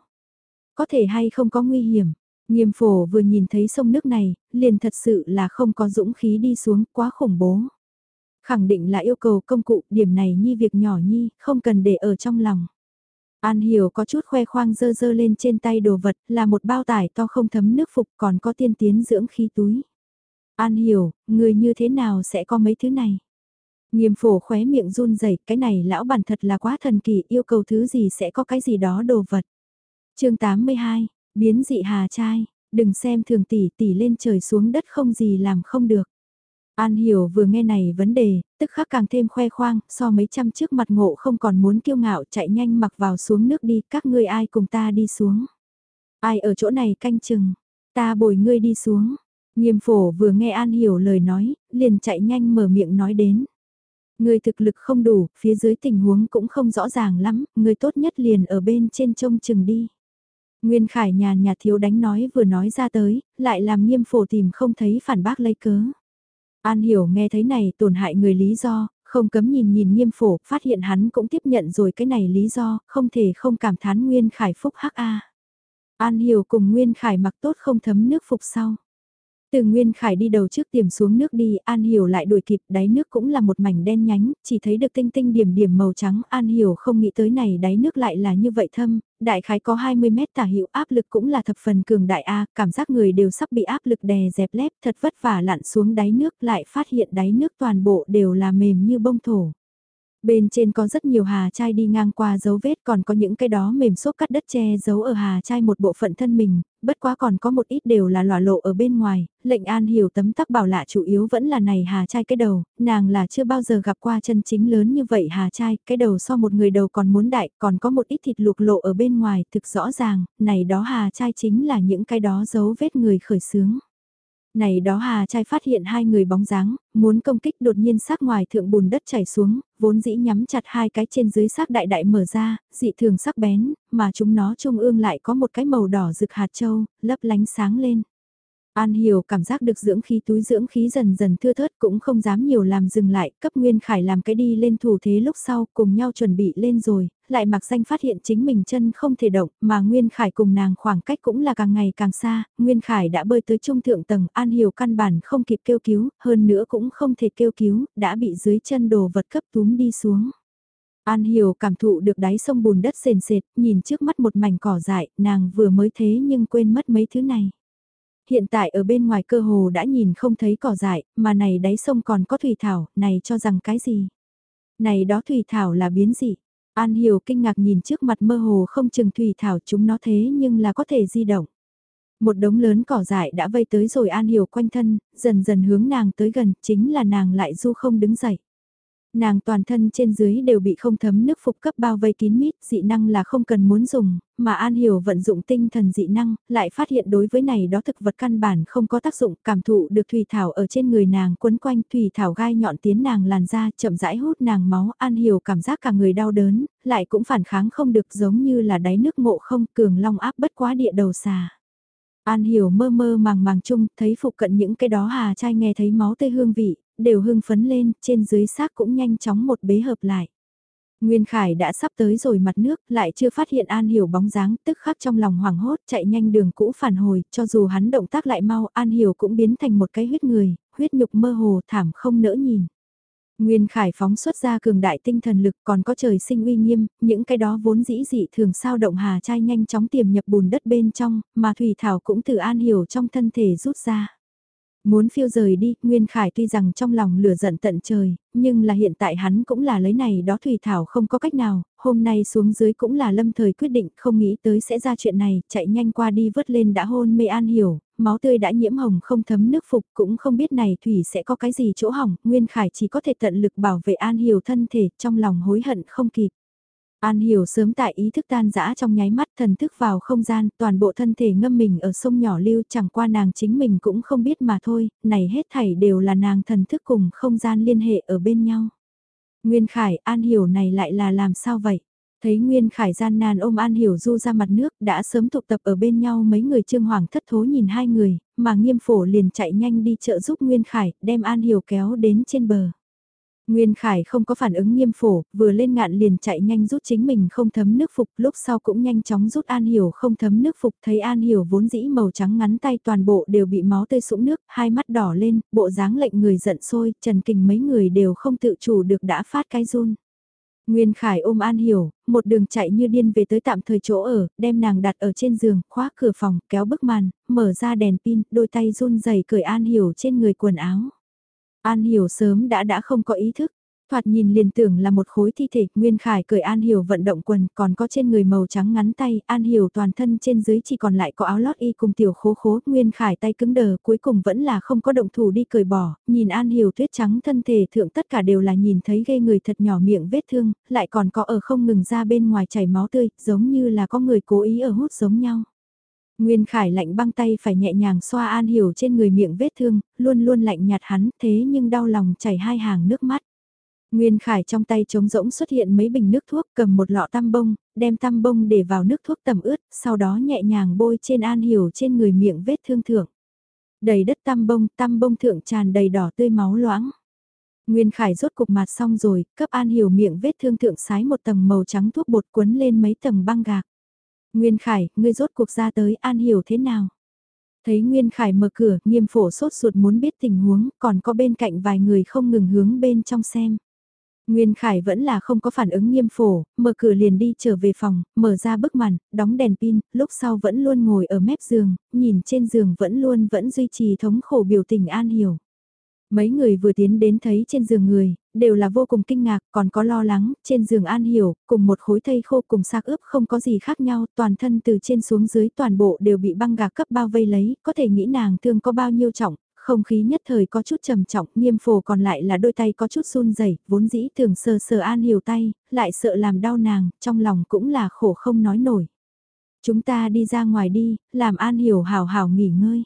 Có thể hay không có nguy hiểm? Nghiêm phổ vừa nhìn thấy sông nước này, liền thật sự là không có dũng khí đi xuống, quá khủng bố. Khẳng định là yêu cầu công cụ, điểm này nhi việc nhỏ nhi, không cần để ở trong lòng. An Hiểu có chút khoe khoang dơ dơ lên trên tay đồ vật, là một bao tải to không thấm nước phục còn có tiên tiến dưỡng khí túi. An Hiểu, người như thế nào sẽ có mấy thứ này? Nghiêm phổ khóe miệng run rẩy cái này lão bản thật là quá thần kỳ, yêu cầu thứ gì sẽ có cái gì đó đồ vật. chương 82, biến dị hà trai, đừng xem thường tỷ tỷ lên trời xuống đất không gì làm không được. An Hiểu vừa nghe này vấn đề, tức khắc càng thêm khoe khoang, so mấy trăm trước mặt ngộ không còn muốn kiêu ngạo chạy nhanh mặc vào xuống nước đi, các ngươi ai cùng ta đi xuống. Ai ở chỗ này canh chừng, ta bồi ngươi đi xuống. Nghiêm phổ vừa nghe An Hiểu lời nói, liền chạy nhanh mở miệng nói đến. Ngươi thực lực không đủ, phía dưới tình huống cũng không rõ ràng lắm, ngươi tốt nhất liền ở bên trên trông chừng đi. Nguyên Khải nhàn nhạt thiếu đánh nói vừa nói ra tới, lại làm nghiêm phổ tìm không thấy phản bác lấy cớ. An hiểu nghe thấy này tổn hại người lý do, không cấm nhìn nhìn nghiêm phổ, phát hiện hắn cũng tiếp nhận rồi cái này lý do, không thể không cảm thán Nguyên Khải phúc hắc a. An hiểu cùng Nguyên Khải mặc tốt không thấm nước phục sau. Từ Nguyên Khải đi đầu trước tiềm xuống nước đi, An Hiểu lại đuổi kịp, đáy nước cũng là một mảnh đen nhánh, chỉ thấy được tinh tinh điểm điểm màu trắng, An Hiểu không nghĩ tới này đáy nước lại là như vậy thâm, đại khái có 20 mét tả hữu áp lực cũng là thập phần cường đại A, cảm giác người đều sắp bị áp lực đè dẹp lép, thật vất vả lặn xuống đáy nước lại phát hiện đáy nước toàn bộ đều là mềm như bông thổ. Bên trên có rất nhiều hà chai đi ngang qua dấu vết còn có những cái đó mềm xốp cắt đất che giấu ở hà chai một bộ phận thân mình, bất quá còn có một ít đều là lòa lộ ở bên ngoài, lệnh an hiểu tấm tắc bảo lạ chủ yếu vẫn là này hà chai cái đầu, nàng là chưa bao giờ gặp qua chân chính lớn như vậy hà chai, cái đầu so một người đầu còn muốn đại, còn có một ít thịt lục lộ ở bên ngoài, thực rõ ràng, này đó hà chai chính là những cái đó dấu vết người khởi sướng. Này đó Hà trai phát hiện hai người bóng dáng, muốn công kích đột nhiên sát ngoài thượng bùn đất chảy xuống, vốn dĩ nhắm chặt hai cái trên dưới xác đại đại mở ra, dị thường sắc bén, mà chúng nó trung ương lại có một cái màu đỏ rực hạt châu, lấp lánh sáng lên. An Hiểu cảm giác được dưỡng khí túi dưỡng khí dần dần thưa thớt cũng không dám nhiều làm dừng lại, cấp Nguyên Khải làm cái đi lên thủ thế lúc sau cùng nhau chuẩn bị lên rồi, lại mặc danh phát hiện chính mình chân không thể động mà Nguyên Khải cùng nàng khoảng cách cũng là càng ngày càng xa, Nguyên Khải đã bơi tới trung thượng tầng, An Hiểu căn bản không kịp kêu cứu, hơn nữa cũng không thể kêu cứu, đã bị dưới chân đồ vật cấp túm đi xuống. An Hiểu cảm thụ được đáy sông bùn đất sền sệt, nhìn trước mắt một mảnh cỏ dại, nàng vừa mới thế nhưng quên mất mấy thứ này. Hiện tại ở bên ngoài cơ hồ đã nhìn không thấy cỏ dại, mà này đáy sông còn có thủy thảo, này cho rằng cái gì? Này đó thủy thảo là biến gì? An Hiểu kinh ngạc nhìn trước mặt mơ hồ không chừng thủy thảo chúng nó thế nhưng là có thể di động. Một đống lớn cỏ dại đã vây tới rồi An Hiểu quanh thân, dần dần hướng nàng tới gần, chính là nàng lại du không đứng dậy. Nàng toàn thân trên dưới đều bị không thấm nước phục cấp bao vây kín mít, dị năng là không cần muốn dùng, mà An Hiểu vận dụng tinh thần dị năng, lại phát hiện đối với này đó thực vật căn bản không có tác dụng, cảm thụ được thủy thảo ở trên người nàng quấn quanh thủy thảo gai nhọn tiến nàng làn da chậm rãi hút nàng máu, An Hiểu cảm giác cả người đau đớn, lại cũng phản kháng không được giống như là đáy nước ngộ không, cường long áp bất quá địa đầu xà. An hiểu mơ mơ màng màng chung, thấy phụ cận những cái đó hà trai nghe thấy máu tươi hương vị, đều hưng phấn lên, trên dưới xác cũng nhanh chóng một bế hợp lại. Nguyên Khải đã sắp tới rồi mặt nước, lại chưa phát hiện An Hiểu bóng dáng, tức khắc trong lòng hoảng hốt, chạy nhanh đường cũ phản hồi, cho dù hắn động tác lại mau, An Hiểu cũng biến thành một cái huyết người, huyết nhục mơ hồ thảm không nỡ nhìn. Nguyên Khải phóng xuất ra cường đại tinh thần lực còn có trời sinh uy nghiêm, những cái đó vốn dĩ dị thường sao động hà trai nhanh chóng tiềm nhập bùn đất bên trong, mà Thủy Thảo cũng từ An Hiểu trong thân thể rút ra. Muốn phiêu rời đi, Nguyên Khải tuy rằng trong lòng lửa giận tận trời, nhưng là hiện tại hắn cũng là lấy này đó Thủy Thảo không có cách nào, hôm nay xuống dưới cũng là lâm thời quyết định không nghĩ tới sẽ ra chuyện này, chạy nhanh qua đi vớt lên đã hôn mê an hiểu, máu tươi đã nhiễm hồng không thấm nước phục cũng không biết này Thủy sẽ có cái gì chỗ hỏng, Nguyên Khải chỉ có thể tận lực bảo vệ an hiểu thân thể trong lòng hối hận không kịp. An hiểu sớm tại ý thức tan dã trong nháy mắt thần thức vào không gian, toàn bộ thân thể ngâm mình ở sông nhỏ lưu chẳng qua nàng chính mình cũng không biết mà thôi, này hết thảy đều là nàng thần thức cùng không gian liên hệ ở bên nhau. Nguyên Khải, An hiểu này lại là làm sao vậy? Thấy Nguyên Khải gian nan ôm An Hiểu Du ra mặt nước đã sớm tụ tập ở bên nhau mấy người trương hoàng thất thố nhìn hai người, mà nghiêm phổ liền chạy nhanh đi trợ giúp Nguyên Khải, đem An Hiểu kéo đến trên bờ. Nguyên Khải không có phản ứng nghiêm phổ, vừa lên ngạn liền chạy nhanh rút chính mình không thấm nước phục, lúc sau cũng nhanh chóng rút An Hiểu không thấm nước phục, thấy An Hiểu vốn dĩ màu trắng ngắn tay toàn bộ đều bị máu tươi sũng nước, hai mắt đỏ lên, bộ dáng lệnh người giận sôi, trần kình mấy người đều không tự chủ được đã phát cái run. Nguyên Khải ôm An Hiểu, một đường chạy như điên về tới tạm thời chỗ ở, đem nàng đặt ở trên giường, khóa cửa phòng, kéo bức màn, mở ra đèn pin, đôi tay run rẩy cởi An Hiểu trên người quần áo. An Hiểu sớm đã đã không có ý thức, thoạt nhìn liền tưởng là một khối thi thể, Nguyên Khải cởi An Hiểu vận động quần, còn có trên người màu trắng ngắn tay, An Hiểu toàn thân trên dưới chỉ còn lại có áo lót y cùng tiểu khố khố, Nguyên Khải tay cứng đờ, cuối cùng vẫn là không có động thủ đi cởi bỏ, nhìn An Hiểu tuyết trắng thân thể thượng tất cả đều là nhìn thấy ghê người thật nhỏ miệng vết thương, lại còn có ở không ngừng ra bên ngoài chảy máu tươi, giống như là có người cố ý ở hút giống nhau. Nguyên Khải lạnh băng tay phải nhẹ nhàng xoa An Hiểu trên người miệng vết thương, luôn luôn lạnh nhạt hắn thế nhưng đau lòng chảy hai hàng nước mắt. Nguyên Khải trong tay trống rỗng xuất hiện mấy bình nước thuốc cầm một lọ tăm bông, đem tăm bông để vào nước thuốc tầm ướt, sau đó nhẹ nhàng bôi trên An Hiểu trên người miệng vết thương thượng. Đầy đất tăm bông, tăm bông thượng tràn đầy đỏ tươi máu loãng. Nguyên Khải rốt cục mặt xong rồi, cấp An Hiểu miệng vết thương thượng sái một tầng màu trắng thuốc bột quấn lên mấy tầng băng gạc. Nguyên Khải, ngươi rốt cuộc ra tới An Hiểu thế nào? Thấy Nguyên Khải mở cửa, nghiêm phổ sốt ruột muốn biết tình huống, còn có bên cạnh vài người không ngừng hướng bên trong xem. Nguyên Khải vẫn là không có phản ứng nghiêm phổ, mở cửa liền đi trở về phòng, mở ra bức màn, đóng đèn pin, lúc sau vẫn luôn ngồi ở mép giường, nhìn trên giường vẫn luôn vẫn duy trì thống khổ biểu tình an hiểu. Mấy người vừa tiến đến thấy trên giường người, đều là vô cùng kinh ngạc, còn có lo lắng, trên giường an hiểu, cùng một khối thây khô cùng xác ướp không có gì khác nhau, toàn thân từ trên xuống dưới toàn bộ đều bị băng gạc cấp bao vây lấy, có thể nghĩ nàng thương có bao nhiêu trọng, không khí nhất thời có chút trầm trọng, nghiêm phổ còn lại là đôi tay có chút run rẩy vốn dĩ thường sờ sờ an hiểu tay, lại sợ làm đau nàng, trong lòng cũng là khổ không nói nổi. Chúng ta đi ra ngoài đi, làm an hiểu hào hào nghỉ ngơi.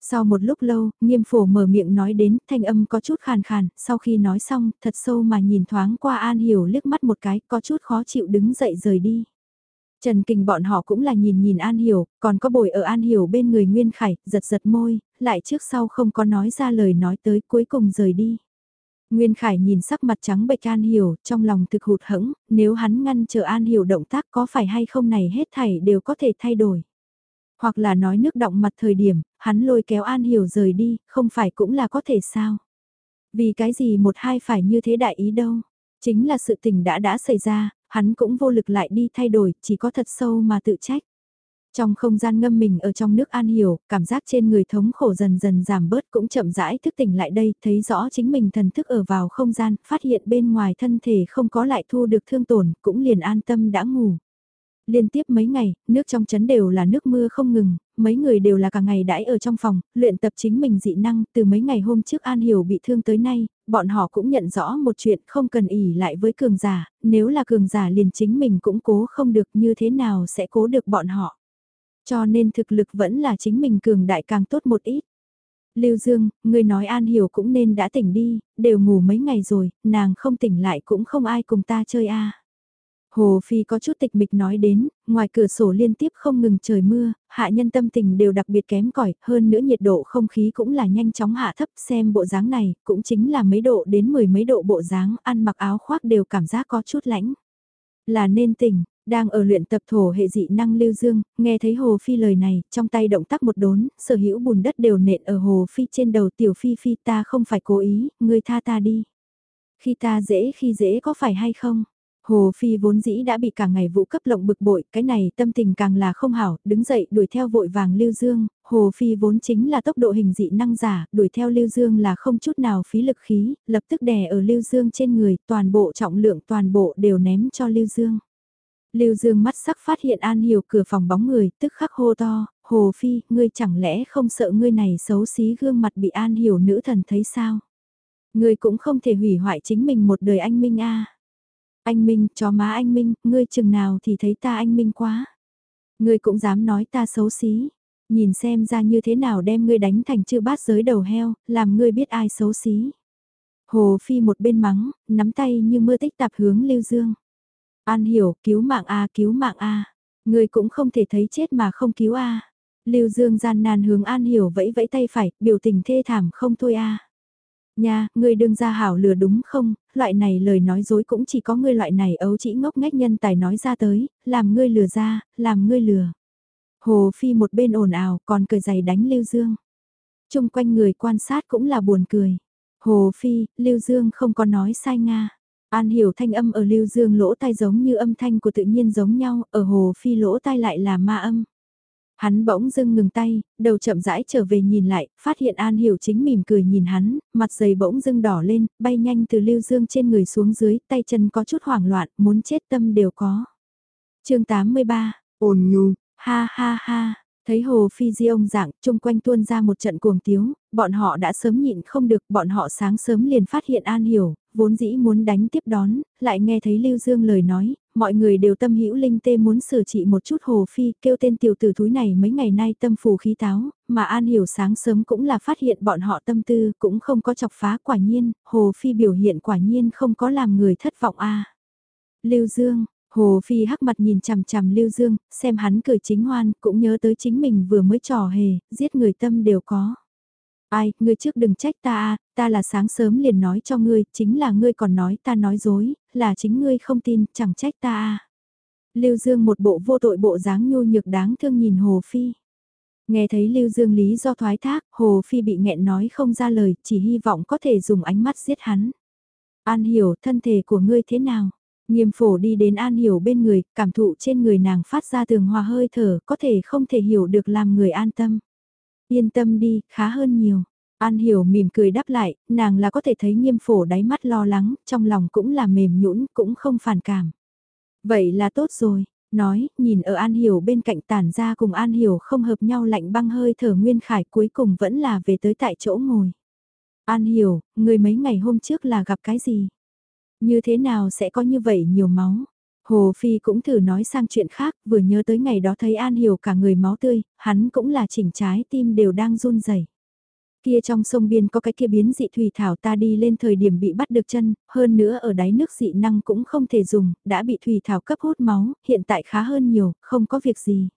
Sau một lúc lâu, nghiêm phổ mở miệng nói đến, thanh âm có chút khàn khàn, sau khi nói xong, thật sâu mà nhìn thoáng qua An Hiểu liếc mắt một cái, có chút khó chịu đứng dậy rời đi. Trần Kình bọn họ cũng là nhìn nhìn An Hiểu, còn có bồi ở An Hiểu bên người Nguyên Khải, giật giật môi, lại trước sau không có nói ra lời nói tới cuối cùng rời đi. Nguyên Khải nhìn sắc mặt trắng bệch An Hiểu, trong lòng thực hụt hẫng, nếu hắn ngăn chờ An Hiểu động tác có phải hay không này hết thảy đều có thể thay đổi. Hoặc là nói nước động mặt thời điểm, hắn lôi kéo An Hiểu rời đi, không phải cũng là có thể sao. Vì cái gì một hai phải như thế đại ý đâu. Chính là sự tình đã đã xảy ra, hắn cũng vô lực lại đi thay đổi, chỉ có thật sâu mà tự trách. Trong không gian ngâm mình ở trong nước an hiểu, cảm giác trên người thống khổ dần dần giảm bớt cũng chậm rãi thức tỉnh lại đây, thấy rõ chính mình thần thức ở vào không gian, phát hiện bên ngoài thân thể không có lại thu được thương tổn, cũng liền an tâm đã ngủ. Liên tiếp mấy ngày, nước trong chấn đều là nước mưa không ngừng, mấy người đều là cả ngày đãi ở trong phòng, luyện tập chính mình dị năng, từ mấy ngày hôm trước An Hiểu bị thương tới nay, bọn họ cũng nhận rõ một chuyện không cần ỉ lại với cường giả, nếu là cường giả liền chính mình cũng cố không được như thế nào sẽ cố được bọn họ. Cho nên thực lực vẫn là chính mình cường đại càng tốt một ít. Lưu Dương, người nói An Hiểu cũng nên đã tỉnh đi, đều ngủ mấy ngày rồi, nàng không tỉnh lại cũng không ai cùng ta chơi a. Hồ Phi có chút tịch mịch nói đến, ngoài cửa sổ liên tiếp không ngừng trời mưa, hạ nhân tâm tình đều đặc biệt kém cỏi hơn nữa nhiệt độ không khí cũng là nhanh chóng hạ thấp xem bộ dáng này, cũng chính là mấy độ đến mười mấy độ bộ dáng, ăn mặc áo khoác đều cảm giác có chút lãnh. Là nên tỉnh, đang ở luyện tập thổ hệ dị năng lưu dương, nghe thấy Hồ Phi lời này, trong tay động tác một đốn, sở hữu bùn đất đều nện ở Hồ Phi trên đầu tiểu Phi Phi ta không phải cố ý, ngươi tha ta đi. Khi ta dễ khi dễ có phải hay không? Hồ Phi vốn dĩ đã bị cả ngày vụ cấp lộng bực bội, cái này tâm tình càng là không hảo, đứng dậy đuổi theo vội vàng Lưu Dương, Hồ Phi vốn chính là tốc độ hình dị năng giả, đuổi theo Lưu Dương là không chút nào phí lực khí, lập tức đè ở Lưu Dương trên người, toàn bộ trọng lượng toàn bộ đều ném cho Lưu Dương. Lưu Dương mắt sắc phát hiện An Hiểu cửa phòng bóng người, tức khắc hô to, Hồ Phi, ngươi chẳng lẽ không sợ ngươi này xấu xí gương mặt bị An Hiểu nữ thần thấy sao? Ngươi cũng không thể hủy hoại chính mình một đời anh Minh a. Anh Minh, cho má anh Minh, ngươi chừng nào thì thấy ta anh Minh quá. Ngươi cũng dám nói ta xấu xí. Nhìn xem ra như thế nào đem ngươi đánh thành chữ bát giới đầu heo, làm ngươi biết ai xấu xí. Hồ Phi một bên mắng, nắm tay như mưa tích tạp hướng Lưu Dương. An hiểu, cứu mạng a cứu mạng a Ngươi cũng không thể thấy chết mà không cứu a Lưu Dương gian nan hướng An hiểu vẫy vẫy tay phải, biểu tình thê thảm không thôi a Nha, ngươi đương ra hảo lừa đúng không, loại này lời nói dối cũng chỉ có ngươi loại này ấu chỉ ngốc nghếch nhân tài nói ra tới, làm ngươi lừa ra, làm ngươi lừa. Hồ Phi một bên ồn ào còn cười giày đánh Lưu Dương. Trung quanh người quan sát cũng là buồn cười. Hồ Phi, Lưu Dương không có nói sai Nga. An hiểu thanh âm ở Lưu Dương lỗ tai giống như âm thanh của tự nhiên giống nhau, ở Hồ Phi lỗ tai lại là ma âm. Hắn bỗng dưng ngừng tay, đầu chậm rãi trở về nhìn lại, phát hiện An Hiểu chính mỉm cười nhìn hắn, mặt dày bỗng dưng đỏ lên, bay nhanh từ lưu dương trên người xuống dưới, tay chân có chút hoảng loạn, muốn chết tâm đều có. chương 83, ôn nhu, ha ha ha, thấy hồ phi di ông dạng, chung quanh tuôn ra một trận cuồng tiếu, bọn họ đã sớm nhịn không được, bọn họ sáng sớm liền phát hiện An Hiểu, vốn dĩ muốn đánh tiếp đón, lại nghe thấy Lưu Dương lời nói, mọi người đều tâm hữu linh tê muốn sửa trị một chút Hồ Phi, kêu tên tiểu tử thúi này mấy ngày nay tâm phù khí táo, mà An Hiểu sáng sớm cũng là phát hiện bọn họ tâm tư, cũng không có chọc phá quả nhiên, Hồ Phi biểu hiện quả nhiên không có làm người thất vọng a Lưu Dương, Hồ Phi hắc mặt nhìn chằm chằm Lưu Dương, xem hắn cười chính hoan, cũng nhớ tới chính mình vừa mới trò hề, giết người tâm đều có. Ai, ngươi trước đừng trách ta a, ta là sáng sớm liền nói cho ngươi, chính là ngươi còn nói ta nói dối, là chính ngươi không tin, chẳng trách ta a. Lưu Dương một bộ vô tội bộ dáng nhu nhược đáng thương nhìn Hồ Phi. Nghe thấy Lưu Dương lý do thoái thác, Hồ Phi bị nghẹn nói không ra lời, chỉ hy vọng có thể dùng ánh mắt giết hắn. An hiểu thân thể của ngươi thế nào? Nghiêm phổ đi đến An hiểu bên người, cảm thụ trên người nàng phát ra tường hòa hơi thở, có thể không thể hiểu được làm người an tâm. Yên tâm đi, khá hơn nhiều. An hiểu mỉm cười đáp lại, nàng là có thể thấy nghiêm phổ đáy mắt lo lắng, trong lòng cũng là mềm nhũn cũng không phản cảm. Vậy là tốt rồi, nói, nhìn ở An Hiểu bên cạnh tản ra cùng An Hiểu không hợp nhau lạnh băng hơi thở Nguyên Khải cuối cùng vẫn là về tới tại chỗ ngồi. An Hiểu, người mấy ngày hôm trước là gặp cái gì? Như thế nào sẽ có như vậy nhiều máu? Hồ Phi cũng thử nói sang chuyện khác, vừa nhớ tới ngày đó thấy An Hiểu cả người máu tươi, hắn cũng là chỉnh trái tim đều đang run rẩy. Kia trong sông biên có cái kia biến dị thủy thảo ta đi lên thời điểm bị bắt được chân, hơn nữa ở đáy nước dị năng cũng không thể dùng, đã bị thủy thảo cấp hút máu, hiện tại khá hơn nhiều, không có việc gì.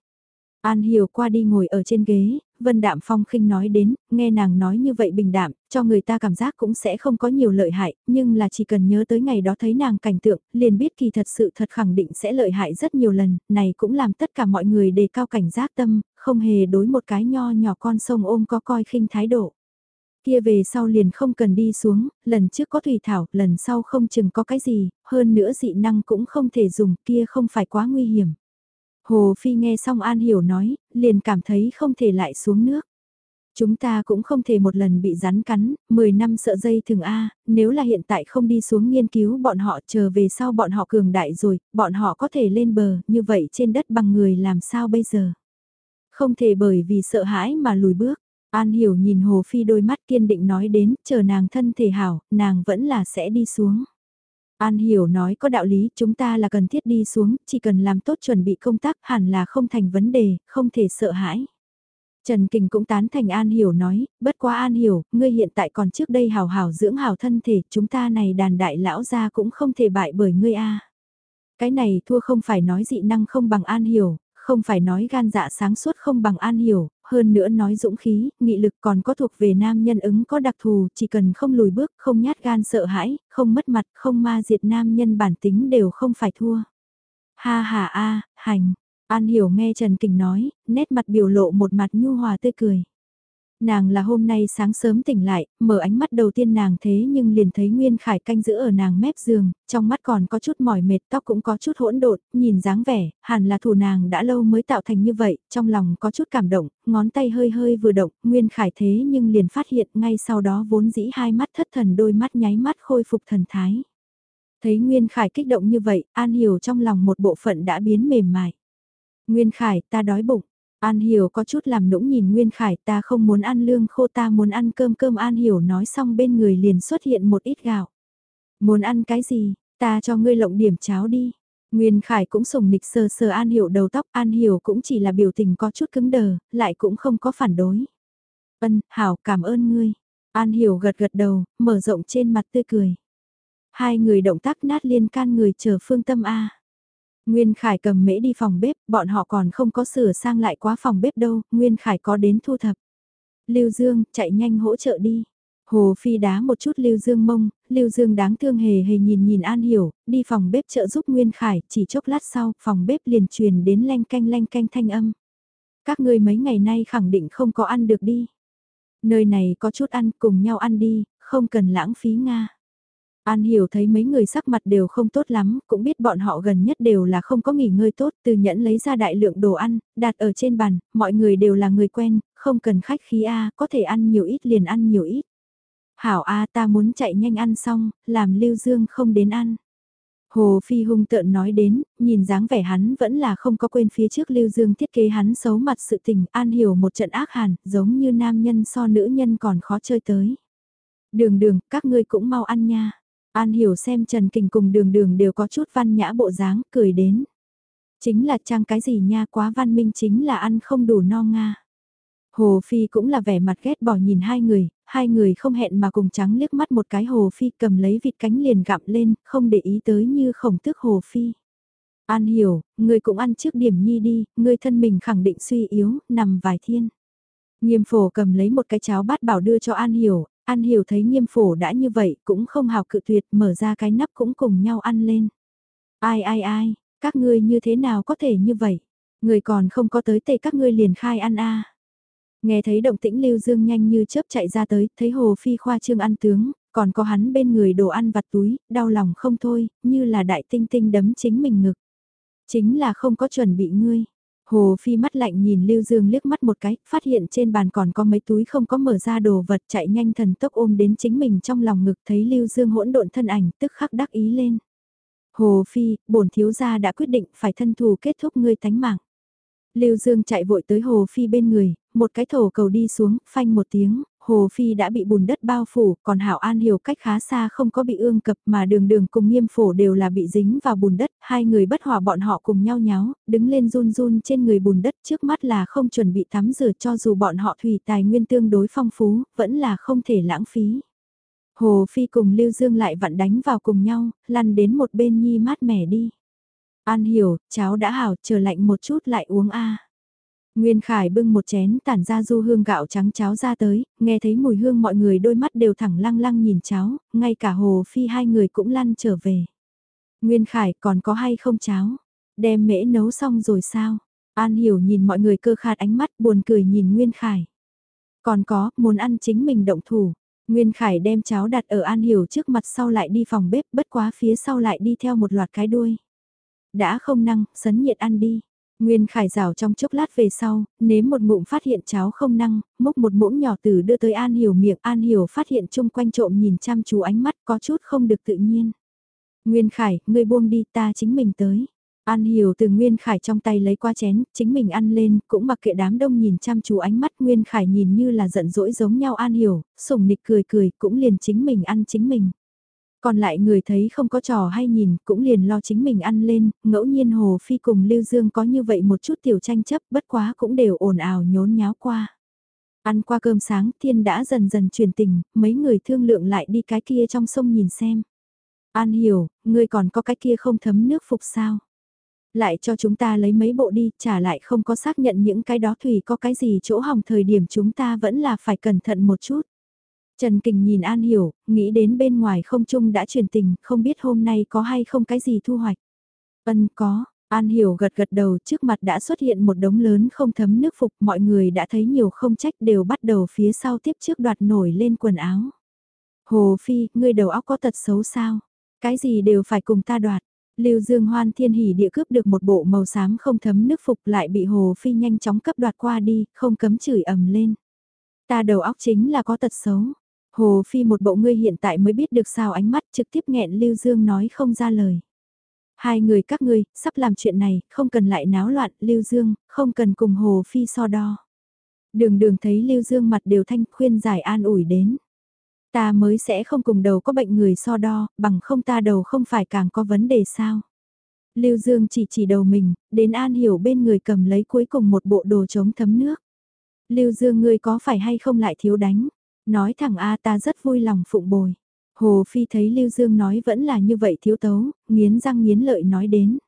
An Hiểu qua đi ngồi ở trên ghế, Vân Đạm Phong khinh nói đến, nghe nàng nói như vậy bình đạm, cho người ta cảm giác cũng sẽ không có nhiều lợi hại, nhưng là chỉ cần nhớ tới ngày đó thấy nàng cảnh tượng, liền biết kỳ thật sự thật khẳng định sẽ lợi hại rất nhiều lần, này cũng làm tất cả mọi người đề cao cảnh giác tâm, không hề đối một cái nho nhỏ con sông ôm có coi khinh thái độ. Kia về sau liền không cần đi xuống, lần trước có thủy thảo, lần sau không chừng có cái gì, hơn nữa dị năng cũng không thể dùng, kia không phải quá nguy hiểm. Hồ Phi nghe xong An Hiểu nói, liền cảm thấy không thể lại xuống nước. Chúng ta cũng không thể một lần bị rắn cắn, 10 năm sợ dây thường A, nếu là hiện tại không đi xuống nghiên cứu bọn họ chờ về sau bọn họ cường đại rồi, bọn họ có thể lên bờ, như vậy trên đất bằng người làm sao bây giờ? Không thể bởi vì sợ hãi mà lùi bước. An Hiểu nhìn Hồ Phi đôi mắt kiên định nói đến, chờ nàng thân thể hảo, nàng vẫn là sẽ đi xuống. An Hiểu nói có đạo lý, chúng ta là cần thiết đi xuống, chỉ cần làm tốt chuẩn bị công tác hẳn là không thành vấn đề, không thể sợ hãi. Trần Kình cũng tán thành An Hiểu nói, bất quá An Hiểu, ngươi hiện tại còn trước đây hào hào dưỡng hào thân thể, chúng ta này đàn đại lão gia cũng không thể bại bởi ngươi a. Cái này thua không phải nói dị năng không bằng An Hiểu, không phải nói gan dạ sáng suốt không bằng An Hiểu, hơn nữa nói dũng khí, nghị lực còn có thuộc về nam nhân ứng có đặc thù, chỉ cần không lùi bước, không nhát gan sợ hãi, không mất mặt, không ma diệt nam nhân bản tính đều không phải thua. Ha ha a, hành. An hiểu nghe Trần Kình nói, nét mặt biểu lộ một mặt nhu hòa tươi cười. Nàng là hôm nay sáng sớm tỉnh lại, mở ánh mắt đầu tiên nàng thế nhưng liền thấy Nguyên Khải canh giữ ở nàng mép giường, trong mắt còn có chút mỏi mệt tóc cũng có chút hỗn độn, nhìn dáng vẻ, hẳn là thủ nàng đã lâu mới tạo thành như vậy, trong lòng có chút cảm động, ngón tay hơi hơi vừa động, Nguyên Khải thế nhưng liền phát hiện ngay sau đó vốn dĩ hai mắt thất thần đôi mắt nháy mắt khôi phục thần thái. Thấy Nguyên Khải kích động như vậy, An Hiểu trong lòng một bộ phận đã biến mềm mại. Nguyên Khải, ta đói bụng. An Hiểu có chút làm nũng nhìn Nguyên Khải ta không muốn ăn lương khô ta muốn ăn cơm cơm An Hiểu nói xong bên người liền xuất hiện một ít gạo. Muốn ăn cái gì, ta cho ngươi lộng điểm cháo đi. Nguyên Khải cũng sùng nịch sờ sờ An Hiểu đầu tóc An Hiểu cũng chỉ là biểu tình có chút cứng đờ, lại cũng không có phản đối. Ân, Hảo cảm ơn ngươi. An Hiểu gật gật đầu, mở rộng trên mặt tươi cười. Hai người động tác nát liên can người chờ phương tâm A. Nguyên Khải cầm mễ đi phòng bếp, bọn họ còn không có sửa sang lại quá phòng bếp đâu, Nguyên Khải có đến thu thập. Lưu Dương, chạy nhanh hỗ trợ đi. Hồ Phi đá một chút Lưu Dương mông, Lưu Dương đáng thương hề hề nhìn nhìn An Hiểu, đi phòng bếp trợ giúp Nguyên Khải, chỉ chốc lát sau, phòng bếp liền truyền đến leng canh leng canh thanh âm. Các ngươi mấy ngày nay khẳng định không có ăn được đi. Nơi này có chút ăn, cùng nhau ăn đi, không cần lãng phí Nga. An hiểu thấy mấy người sắc mặt đều không tốt lắm, cũng biết bọn họ gần nhất đều là không có nghỉ ngơi tốt, từ nhẫn lấy ra đại lượng đồ ăn, đặt ở trên bàn, mọi người đều là người quen, không cần khách khí A, có thể ăn nhiều ít liền ăn nhiều ít. Hảo A ta muốn chạy nhanh ăn xong, làm Lưu Dương không đến ăn. Hồ Phi hung tợn nói đến, nhìn dáng vẻ hắn vẫn là không có quên phía trước Lưu Dương thiết kế hắn xấu mặt sự tình, an hiểu một trận ác hàn, giống như nam nhân so nữ nhân còn khó chơi tới. Đường đường, các ngươi cũng mau ăn nha. An hiểu xem Trần Kình cùng đường đường đều có chút văn nhã bộ dáng, cười đến. Chính là trang cái gì nha quá văn minh chính là ăn không đủ no nga. Hồ Phi cũng là vẻ mặt ghét bỏ nhìn hai người, hai người không hẹn mà cùng trắng liếc mắt một cái Hồ Phi cầm lấy vịt cánh liền gặm lên, không để ý tới như khổng tước Hồ Phi. An hiểu, người cũng ăn trước điểm nhi đi, người thân mình khẳng định suy yếu, nằm vài thiên. Nghiêm phổ cầm lấy một cái cháo bát bảo đưa cho An hiểu, An hiểu thấy nghiêm phổ đã như vậy cũng không hào cự tuyệt mở ra cái nắp cũng cùng nhau ăn lên. Ai ai ai, các ngươi như thế nào có thể như vậy? Người còn không có tới tề các ngươi liền khai ăn a. Nghe thấy động tĩnh Lưu Dương nhanh như chớp chạy ra tới, thấy Hồ Phi khoa trương ăn tướng, còn có hắn bên người đồ ăn vặt túi, đau lòng không thôi, như là đại tinh tinh đấm chính mình ngực. Chính là không có chuẩn bị ngươi. Hồ Phi mắt lạnh nhìn Lưu Dương liếc mắt một cái, phát hiện trên bàn còn có mấy túi không có mở ra đồ vật chạy nhanh thần tốc ôm đến chính mình trong lòng ngực thấy Lưu Dương hỗn độn thân ảnh tức khắc đắc ý lên. Hồ Phi, bổn thiếu gia đã quyết định phải thân thù kết thúc ngươi tánh mạng. Lưu Dương chạy vội tới Hồ Phi bên người, một cái thổ cầu đi xuống, phanh một tiếng, Hồ Phi đã bị bùn đất bao phủ, còn Hảo An Hiểu cách khá xa không có bị ương cập mà đường đường cùng nghiêm phổ đều là bị dính vào bùn đất, hai người bất hòa bọn họ cùng nhau nháo, đứng lên run run trên người bùn đất trước mắt là không chuẩn bị tắm rửa cho dù bọn họ thủy tài nguyên tương đối phong phú, vẫn là không thể lãng phí. Hồ Phi cùng Lưu Dương lại vặn đánh vào cùng nhau, lăn đến một bên nhi mát mẻ đi. An hiểu, cháu đã hảo, chờ lạnh một chút lại uống a. Nguyên Khải bưng một chén tản ra du hương gạo trắng cháo ra tới, nghe thấy mùi hương mọi người đôi mắt đều thẳng lăng lăng nhìn cháo, ngay cả Hồ Phi hai người cũng lăn trở về. Nguyên Khải còn có hay không cháo? Đem mễ nấu xong rồi sao? An Hiểu nhìn mọi người cơ khát ánh mắt buồn cười nhìn Nguyên Khải. Còn có, muốn ăn chính mình động thủ. Nguyên Khải đem cháo đặt ở An Hiểu trước mặt sau lại đi phòng bếp bất quá phía sau lại đi theo một loạt cái đuôi. Đã không năng, sấn nhiệt ăn đi. Nguyên Khải rào trong chốc lát về sau, nếm một ngụm phát hiện cháo không năng, múc một muỗng nhỏ từ đưa tới An Hiểu miệng. An Hiểu phát hiện chung quanh trộm nhìn chăm chú ánh mắt có chút không được tự nhiên. Nguyên Khải, ngươi buông đi ta chính mình tới. An Hiểu từ Nguyên Khải trong tay lấy qua chén, chính mình ăn lên, cũng mặc kệ đám đông nhìn chăm chú ánh mắt Nguyên Khải nhìn như là giận dỗi giống nhau An Hiểu, sủng nịch cười cười, cũng liền chính mình ăn chính mình. Còn lại người thấy không có trò hay nhìn, cũng liền lo chính mình ăn lên, ngẫu nhiên Hồ Phi cùng Lưu Dương có như vậy một chút tiểu tranh chấp, bất quá cũng đều ồn ào nhốn nháo qua. Ăn qua cơm sáng, thiên đã dần dần truyền tình, mấy người thương lượng lại đi cái kia trong sông nhìn xem. An hiểu, ngươi còn có cái kia không thấm nước phục sao? Lại cho chúng ta lấy mấy bộ đi, trả lại không có xác nhận những cái đó thủy có cái gì chỗ hỏng thời điểm chúng ta vẫn là phải cẩn thận một chút. Trần Kình nhìn An Hiểu, nghĩ đến bên ngoài không trung đã truyền tình, không biết hôm nay có hay không cái gì thu hoạch. Ân có, An Hiểu gật gật đầu trước mặt đã xuất hiện một đống lớn không thấm nước phục, mọi người đã thấy nhiều không trách đều bắt đầu phía sau tiếp trước đoạt nổi lên quần áo. Hồ Phi, ngươi đầu óc có tật xấu sao? Cái gì đều phải cùng ta đoạt. Lưu Dương Hoan Thiên Hỷ địa cướp được một bộ màu xám không thấm nước phục lại bị Hồ Phi nhanh chóng cấp đoạt qua đi, không cấm chửi ầm lên. Ta đầu óc chính là có tật xấu. Hồ Phi một bộ ngươi hiện tại mới biết được sao ánh mắt trực tiếp nghẹn Lưu Dương nói không ra lời. Hai người các ngươi, sắp làm chuyện này, không cần lại náo loạn, Lưu Dương, không cần cùng Hồ Phi so đo. Đường đường thấy Lưu Dương mặt đều thanh khuyên giải an ủi đến. Ta mới sẽ không cùng đầu có bệnh người so đo, bằng không ta đầu không phải càng có vấn đề sao. Lưu Dương chỉ chỉ đầu mình, đến An Hiểu bên người cầm lấy cuối cùng một bộ đồ chống thấm nước. Lưu Dương ngươi có phải hay không lại thiếu đánh? Nói thẳng a ta rất vui lòng phụng bồi. Hồ Phi thấy Lưu Dương nói vẫn là như vậy thiếu tấu, nghiến răng nghiến lợi nói đến.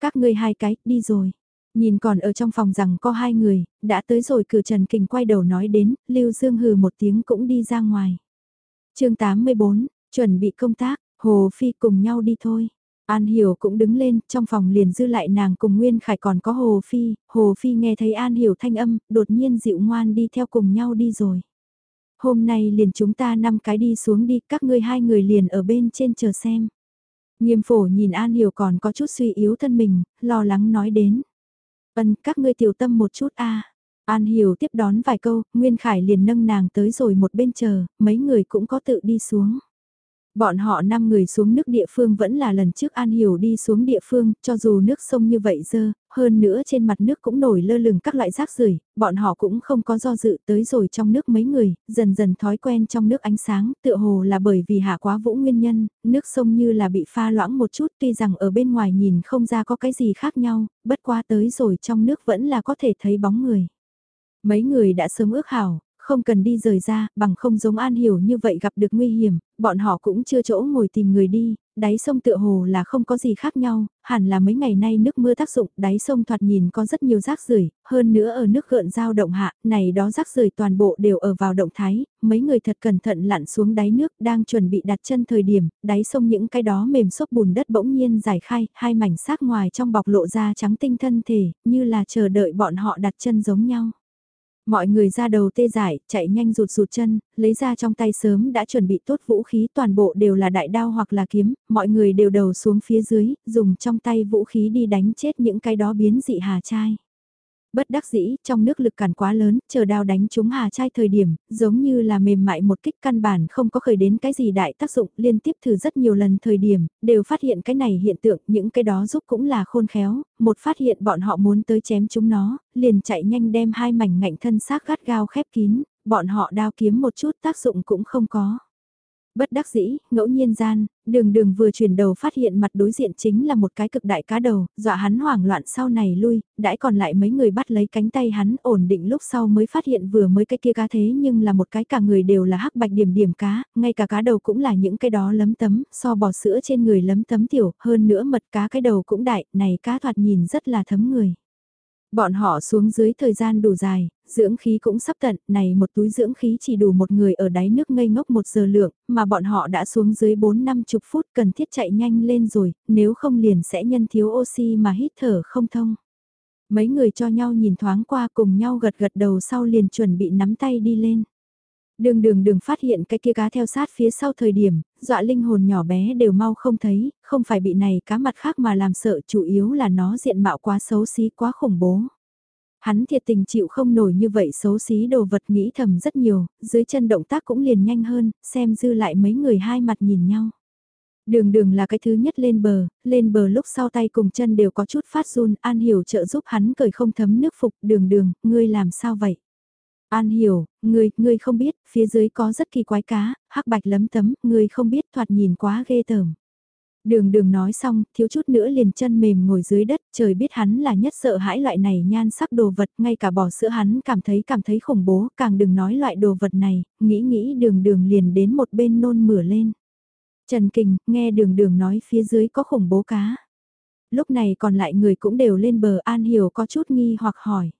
Các ngươi hai cái, đi rồi. Nhìn còn ở trong phòng rằng có hai người, đã tới rồi cử Trần Kình quay đầu nói đến, Lưu Dương hừ một tiếng cũng đi ra ngoài. chương 84, chuẩn bị công tác, Hồ Phi cùng nhau đi thôi. An Hiểu cũng đứng lên, trong phòng liền dư lại nàng cùng Nguyên Khải còn có Hồ Phi, Hồ Phi nghe thấy An Hiểu thanh âm, đột nhiên dịu ngoan đi theo cùng nhau đi rồi hôm nay liền chúng ta năm cái đi xuống đi, các ngươi hai người liền ở bên trên chờ xem. Nghiêm phổ nhìn An Hiểu còn có chút suy yếu thân mình, lo lắng nói đến. Ân, các ngươi tiểu tâm một chút a. An Hiểu tiếp đón vài câu, Nguyên Khải liền nâng nàng tới rồi một bên chờ, mấy người cũng có tự đi xuống. Bọn họ 5 người xuống nước địa phương vẫn là lần trước An Hiểu đi xuống địa phương, cho dù nước sông như vậy dơ, hơn nữa trên mặt nước cũng nổi lơ lửng các loại rác rưởi bọn họ cũng không có do dự tới rồi trong nước mấy người, dần dần thói quen trong nước ánh sáng, tựa hồ là bởi vì hạ quá vũ nguyên nhân, nước sông như là bị pha loãng một chút tuy rằng ở bên ngoài nhìn không ra có cái gì khác nhau, bất qua tới rồi trong nước vẫn là có thể thấy bóng người. Mấy người đã sớm ước hảo, không cần đi rời ra, bằng không giống An Hiểu như vậy gặp được nguy hiểm, bọn họ cũng chưa chỗ ngồi tìm người đi, đáy sông tựa hồ là không có gì khác nhau, hẳn là mấy ngày nay nước mưa tác dụng, đáy sông thoạt nhìn có rất nhiều rác rưởi, hơn nữa ở nước gợn giao động hạ, này đó rác rưởi toàn bộ đều ở vào động thái, mấy người thật cẩn thận lặn xuống đáy nước, đang chuẩn bị đặt chân thời điểm, đáy sông những cái đó mềm xốp bùn đất bỗng nhiên giải khai, hai mảnh xác ngoài trong bọc lộ ra trắng tinh thân thể, như là chờ đợi bọn họ đặt chân giống nhau. Mọi người ra đầu tê giải, chạy nhanh rụt rụt chân, lấy ra trong tay sớm đã chuẩn bị tốt vũ khí toàn bộ đều là đại đao hoặc là kiếm, mọi người đều đầu xuống phía dưới, dùng trong tay vũ khí đi đánh chết những cái đó biến dị hà chai. Bất đắc dĩ, trong nước lực cản quá lớn, chờ đao đánh chúng hà trai thời điểm, giống như là mềm mại một kích căn bản không có khởi đến cái gì đại tác dụng, liên tiếp thử rất nhiều lần thời điểm, đều phát hiện cái này hiện tượng, những cái đó giúp cũng là khôn khéo, một phát hiện bọn họ muốn tới chém chúng nó, liền chạy nhanh đem hai mảnh ngạnh thân xác gắt gao khép kín, bọn họ đao kiếm một chút tác dụng cũng không có. Bất đắc dĩ, ngẫu nhiên gian, đường đường vừa chuyển đầu phát hiện mặt đối diện chính là một cái cực đại cá đầu, dọa hắn hoảng loạn sau này lui, đãi còn lại mấy người bắt lấy cánh tay hắn ổn định lúc sau mới phát hiện vừa mới cái kia cá thế nhưng là một cái cả người đều là hắc bạch điểm điểm cá, ngay cả cá đầu cũng là những cái đó lấm tấm, so bò sữa trên người lấm tấm tiểu, hơn nữa mật cá cái đầu cũng đại, này cá thoạt nhìn rất là thấm người. Bọn họ xuống dưới thời gian đủ dài, dưỡng khí cũng sắp tận, này một túi dưỡng khí chỉ đủ một người ở đáy nước ngây ngốc một giờ lượng, mà bọn họ đã xuống dưới 4 năm chục phút cần thiết chạy nhanh lên rồi, nếu không liền sẽ nhân thiếu oxy mà hít thở không thông. Mấy người cho nhau nhìn thoáng qua cùng nhau gật gật đầu sau liền chuẩn bị nắm tay đi lên. Đường đường đường phát hiện cái kia cá theo sát phía sau thời điểm, dọa linh hồn nhỏ bé đều mau không thấy, không phải bị này cá mặt khác mà làm sợ chủ yếu là nó diện mạo quá xấu xí quá khủng bố. Hắn thiệt tình chịu không nổi như vậy xấu xí đồ vật nghĩ thầm rất nhiều, dưới chân động tác cũng liền nhanh hơn, xem dư lại mấy người hai mặt nhìn nhau. Đường đường là cái thứ nhất lên bờ, lên bờ lúc sau tay cùng chân đều có chút phát run, An Hiểu trợ giúp hắn cởi không thấm nước phục, đường đường, ngươi làm sao vậy? An Hiểu, ngươi, ngươi không biết, phía dưới có rất kỳ quái cá, hắc bạch lấm tấm, ngươi không biết thoạt nhìn quá ghê tởm. Đường đường nói xong, thiếu chút nữa liền chân mềm ngồi dưới đất, trời biết hắn là nhất sợ hãi loại này nhan sắc đồ vật, ngay cả bò sữa hắn cảm thấy cảm thấy khủng bố, càng đừng nói loại đồ vật này, nghĩ nghĩ đường đường liền đến một bên nôn mửa lên. Trần Kình, nghe đường đường nói phía dưới có khủng bố cá. Lúc này còn lại người cũng đều lên bờ An Hiểu có chút nghi hoặc hỏi.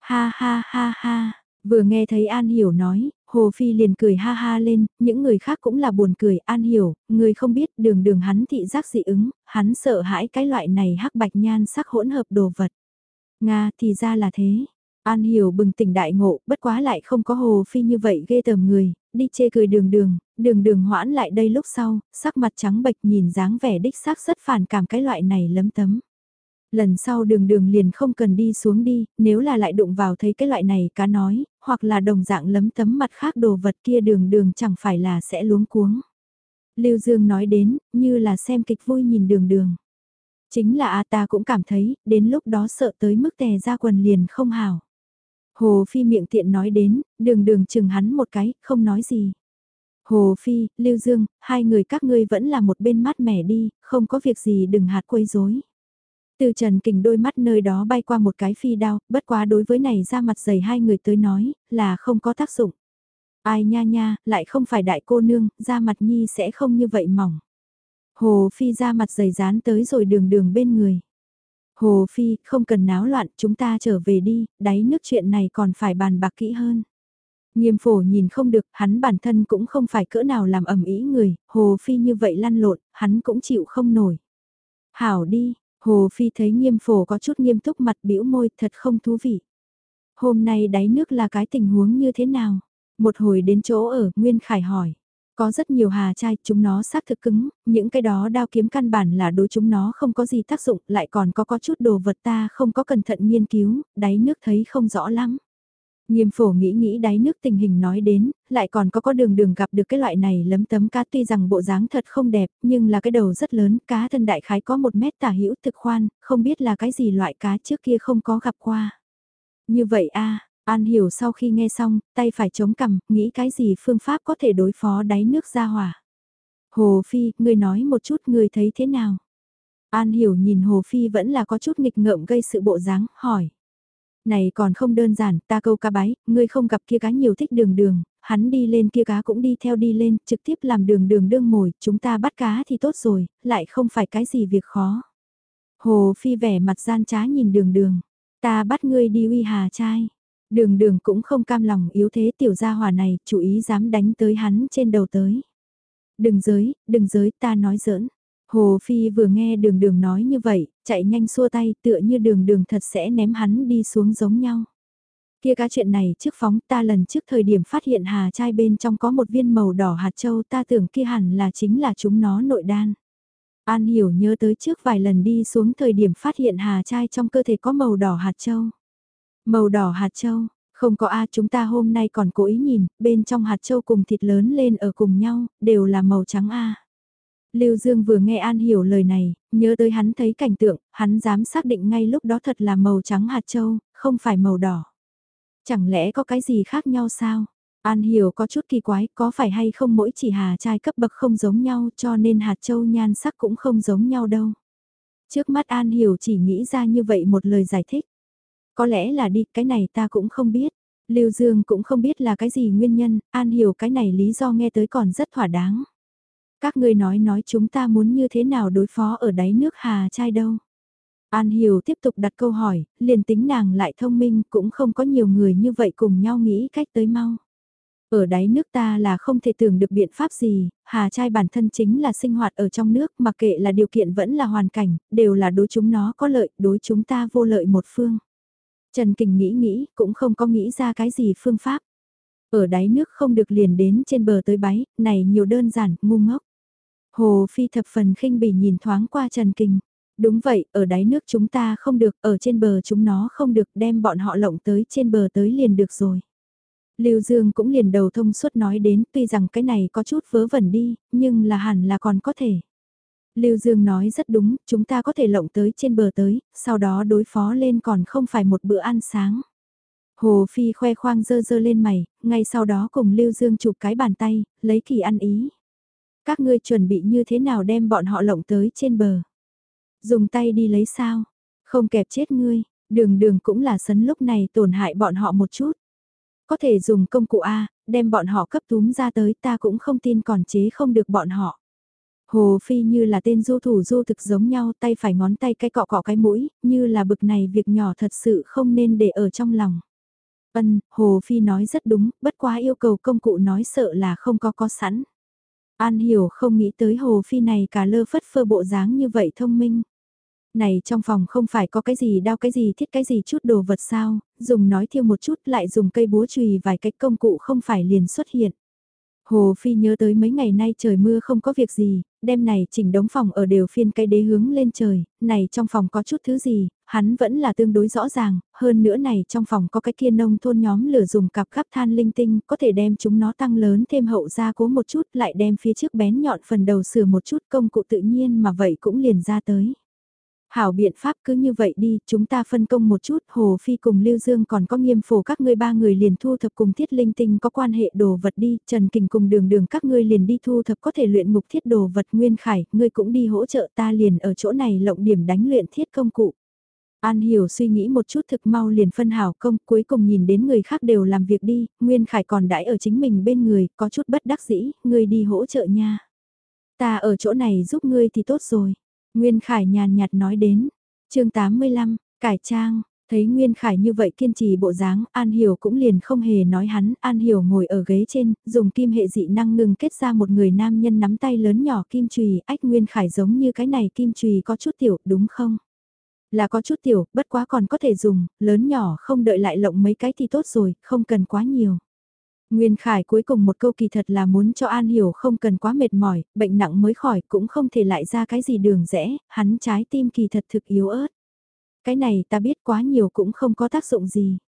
Ha ha ha ha, vừa nghe thấy An Hiểu nói, Hồ Phi liền cười ha ha lên, những người khác cũng là buồn cười, An Hiểu, người không biết đường đường hắn thị giác dị ứng, hắn sợ hãi cái loại này hắc bạch nhan sắc hỗn hợp đồ vật. Nga thì ra là thế. An Hiểu bừng tỉnh đại ngộ, bất quá lại không có Hồ Phi như vậy ghê tởm người, đi chê cười đường đường, đường đường hoãn lại đây lúc sau, sắc mặt trắng bệch nhìn dáng vẻ đích xác rất phản cảm cái loại này lấm tấm. Lần sau đường đường liền không cần đi xuống đi, nếu là lại đụng vào thấy cái loại này cá nói, hoặc là đồng dạng lấm tấm mặt khác đồ vật kia đường đường chẳng phải là sẽ luống cuống. Lưu Dương nói đến, như là xem kịch vui nhìn đường đường. Chính là a ta cũng cảm thấy, đến lúc đó sợ tới mức tè ra quần liền không hào. Hồ Phi miệng tiện nói đến, đường đường chừng hắn một cái, không nói gì. Hồ Phi, Lưu Dương, hai người các ngươi vẫn là một bên mát mẻ đi, không có việc gì đừng hạt quấy rối. Từ Trần Kình đôi mắt nơi đó bay qua một cái phi đao, bất quá đối với này ra mặt dày hai người tới nói, là không có tác dụng. Ai nha nha, lại không phải đại cô nương, da mặt nhi sẽ không như vậy mỏng. Hồ Phi ra mặt dày dán tới rồi đường đường bên người. Hồ Phi, không cần náo loạn, chúng ta trở về đi, đáy nước chuyện này còn phải bàn bạc kỹ hơn. Nghiêm phổ nhìn không được, hắn bản thân cũng không phải cỡ nào làm ẩm ý người, Hồ Phi như vậy lăn lộn, hắn cũng chịu không nổi. Hảo đi, Hồ Phi thấy nghiêm phổ có chút nghiêm túc mặt bĩu môi thật không thú vị. Hôm nay đáy nước là cái tình huống như thế nào? Một hồi đến chỗ ở, Nguyên Khải hỏi. Có rất nhiều hà chai, chúng nó xác thực cứng, những cái đó đao kiếm căn bản là đối chúng nó không có gì tác dụng, lại còn có có chút đồ vật ta không có cẩn thận nghiên cứu, đáy nước thấy không rõ lắm. Nghiêm phổ nghĩ nghĩ đáy nước tình hình nói đến, lại còn có có đường đường gặp được cái loại này lấm tấm cá tuy rằng bộ dáng thật không đẹp, nhưng là cái đầu rất lớn, cá thân đại khái có một mét tả hữu thực khoan, không biết là cái gì loại cá trước kia không có gặp qua. Như vậy a An hiểu sau khi nghe xong, tay phải chống cằm, nghĩ cái gì phương pháp có thể đối phó đáy nước ra hỏa. Hồ Phi, ngươi nói một chút ngươi thấy thế nào? An hiểu nhìn Hồ Phi vẫn là có chút nghịch ngợm gây sự bộ dáng, hỏi. Này còn không đơn giản, ta câu cá bái, ngươi không gặp kia cá nhiều thích đường đường, hắn đi lên kia cá cũng đi theo đi lên, trực tiếp làm đường đường đương mồi, chúng ta bắt cá thì tốt rồi, lại không phải cái gì việc khó. Hồ Phi vẻ mặt gian trá nhìn đường đường, ta bắt ngươi đi uy hà trai. Đường đường cũng không cam lòng yếu thế tiểu gia hòa này, chủ ý dám đánh tới hắn trên đầu tới. Đừng giới, đừng giới, ta nói giỡn. Hồ Phi vừa nghe đường đường nói như vậy, chạy nhanh xua tay tựa như đường đường thật sẽ ném hắn đi xuống giống nhau. Kia cá chuyện này trước phóng ta lần trước thời điểm phát hiện hà chai bên trong có một viên màu đỏ hạt châu ta tưởng kia hẳn là chính là chúng nó nội đan. An hiểu nhớ tới trước vài lần đi xuống thời điểm phát hiện hà chai trong cơ thể có màu đỏ hạt châu. Màu đỏ hạt châu, không có A chúng ta hôm nay còn cố ý nhìn, bên trong hạt châu cùng thịt lớn lên ở cùng nhau, đều là màu trắng A. Lưu Dương vừa nghe An hiểu lời này, nhớ tới hắn thấy cảnh tượng, hắn dám xác định ngay lúc đó thật là màu trắng hạt châu, không phải màu đỏ. Chẳng lẽ có cái gì khác nhau sao? An Hiểu có chút kỳ quái, có phải hay không mỗi chỉ hà trai cấp bậc không giống nhau cho nên hạt châu nhan sắc cũng không giống nhau đâu. Trước mắt An Hiểu chỉ nghĩ ra như vậy một lời giải thích. Có lẽ là đi, cái này ta cũng không biết. Lưu Dương cũng không biết là cái gì nguyên nhân, An Hiểu cái này lý do nghe tới còn rất thỏa đáng. Các ngươi nói nói chúng ta muốn như thế nào đối phó ở đáy nước hà trai đâu. An Hiểu tiếp tục đặt câu hỏi, liền tính nàng lại thông minh cũng không có nhiều người như vậy cùng nhau nghĩ cách tới mau. Ở đáy nước ta là không thể tưởng được biện pháp gì, hà trai bản thân chính là sinh hoạt ở trong nước mà kệ là điều kiện vẫn là hoàn cảnh, đều là đối chúng nó có lợi, đối chúng ta vô lợi một phương. Trần Kình nghĩ nghĩ, cũng không có nghĩ ra cái gì phương pháp. Ở đáy nước không được liền đến trên bờ tới báy, này nhiều đơn giản, ngu ngốc. Hồ Phi thập phần khinh bỉ nhìn thoáng qua Trần Kình. Đúng vậy, ở đáy nước chúng ta không được, ở trên bờ chúng nó không được đem bọn họ lộng tới trên bờ tới liền được rồi. Lưu Dương cũng liền đầu thông suốt nói đến tuy rằng cái này có chút vớ vẩn đi, nhưng là hẳn là còn có thể. Lưu Dương nói rất đúng, chúng ta có thể lộng tới trên bờ tới, sau đó đối phó lên còn không phải một bữa ăn sáng. Hồ Phi khoe khoang dơ dơ lên mày, ngay sau đó cùng Lưu Dương chụp cái bàn tay, lấy kỳ ăn ý. Các ngươi chuẩn bị như thế nào đem bọn họ lộng tới trên bờ? Dùng tay đi lấy sao? Không kẹp chết ngươi, đường đường cũng là sấn lúc này tổn hại bọn họ một chút. Có thể dùng công cụ A, đem bọn họ cấp túm ra tới ta cũng không tin còn chế không được bọn họ. Hồ Phi như là tên du thủ du thực giống nhau tay phải ngón tay cái cọ cọ cái mũi, như là bực này việc nhỏ thật sự không nên để ở trong lòng. Ân, Hồ Phi nói rất đúng, bất quá yêu cầu công cụ nói sợ là không có có sẵn. An hiểu không nghĩ tới Hồ Phi này cả lơ phất phơ bộ dáng như vậy thông minh. Này trong phòng không phải có cái gì đao cái gì thiết cái gì chút đồ vật sao, dùng nói thiêu một chút lại dùng cây búa chùy vài cách công cụ không phải liền xuất hiện. Hồ Phi nhớ tới mấy ngày nay trời mưa không có việc gì, đêm này chỉnh đống phòng ở đều phiên cây đế hướng lên trời, này trong phòng có chút thứ gì, hắn vẫn là tương đối rõ ràng, hơn nữa này trong phòng có cái kia nông thôn nhóm lửa dùng cặp khắp than linh tinh, có thể đem chúng nó tăng lớn thêm hậu ra cố một chút lại đem phía trước bén nhọn phần đầu sửa một chút công cụ tự nhiên mà vậy cũng liền ra tới. Hảo biện pháp cứ như vậy đi, chúng ta phân công một chút, Hồ Phi cùng Lưu Dương còn có nghiêm phổ các ngươi ba người liền thu thập cùng thiết linh tinh có quan hệ đồ vật đi, Trần Kình cùng đường đường các ngươi liền đi thu thập có thể luyện ngục thiết đồ vật Nguyên Khải, ngươi cũng đi hỗ trợ ta liền ở chỗ này lộng điểm đánh luyện thiết công cụ. An Hiểu suy nghĩ một chút thực mau liền phân hảo công, cuối cùng nhìn đến người khác đều làm việc đi, Nguyên Khải còn đãi ở chính mình bên người, có chút bất đắc dĩ, ngươi đi hỗ trợ nha. Ta ở chỗ này giúp ngươi thì tốt rồi. Nguyên Khải nhàn nhạt nói đến, chương 85, cải trang, thấy Nguyên Khải như vậy kiên trì bộ dáng, An Hiểu cũng liền không hề nói hắn, An Hiểu ngồi ở ghế trên, dùng kim hệ dị năng ngừng kết ra một người nam nhân nắm tay lớn nhỏ kim chùy, ách Nguyên Khải giống như cái này kim chùy có chút tiểu, đúng không? Là có chút tiểu, bất quá còn có thể dùng, lớn nhỏ không đợi lại lộng mấy cái thì tốt rồi, không cần quá nhiều. Nguyên Khải cuối cùng một câu kỳ thật là muốn cho An Hiểu không cần quá mệt mỏi, bệnh nặng mới khỏi cũng không thể lại ra cái gì đường rẽ, hắn trái tim kỳ thật thực yếu ớt. Cái này ta biết quá nhiều cũng không có tác dụng gì.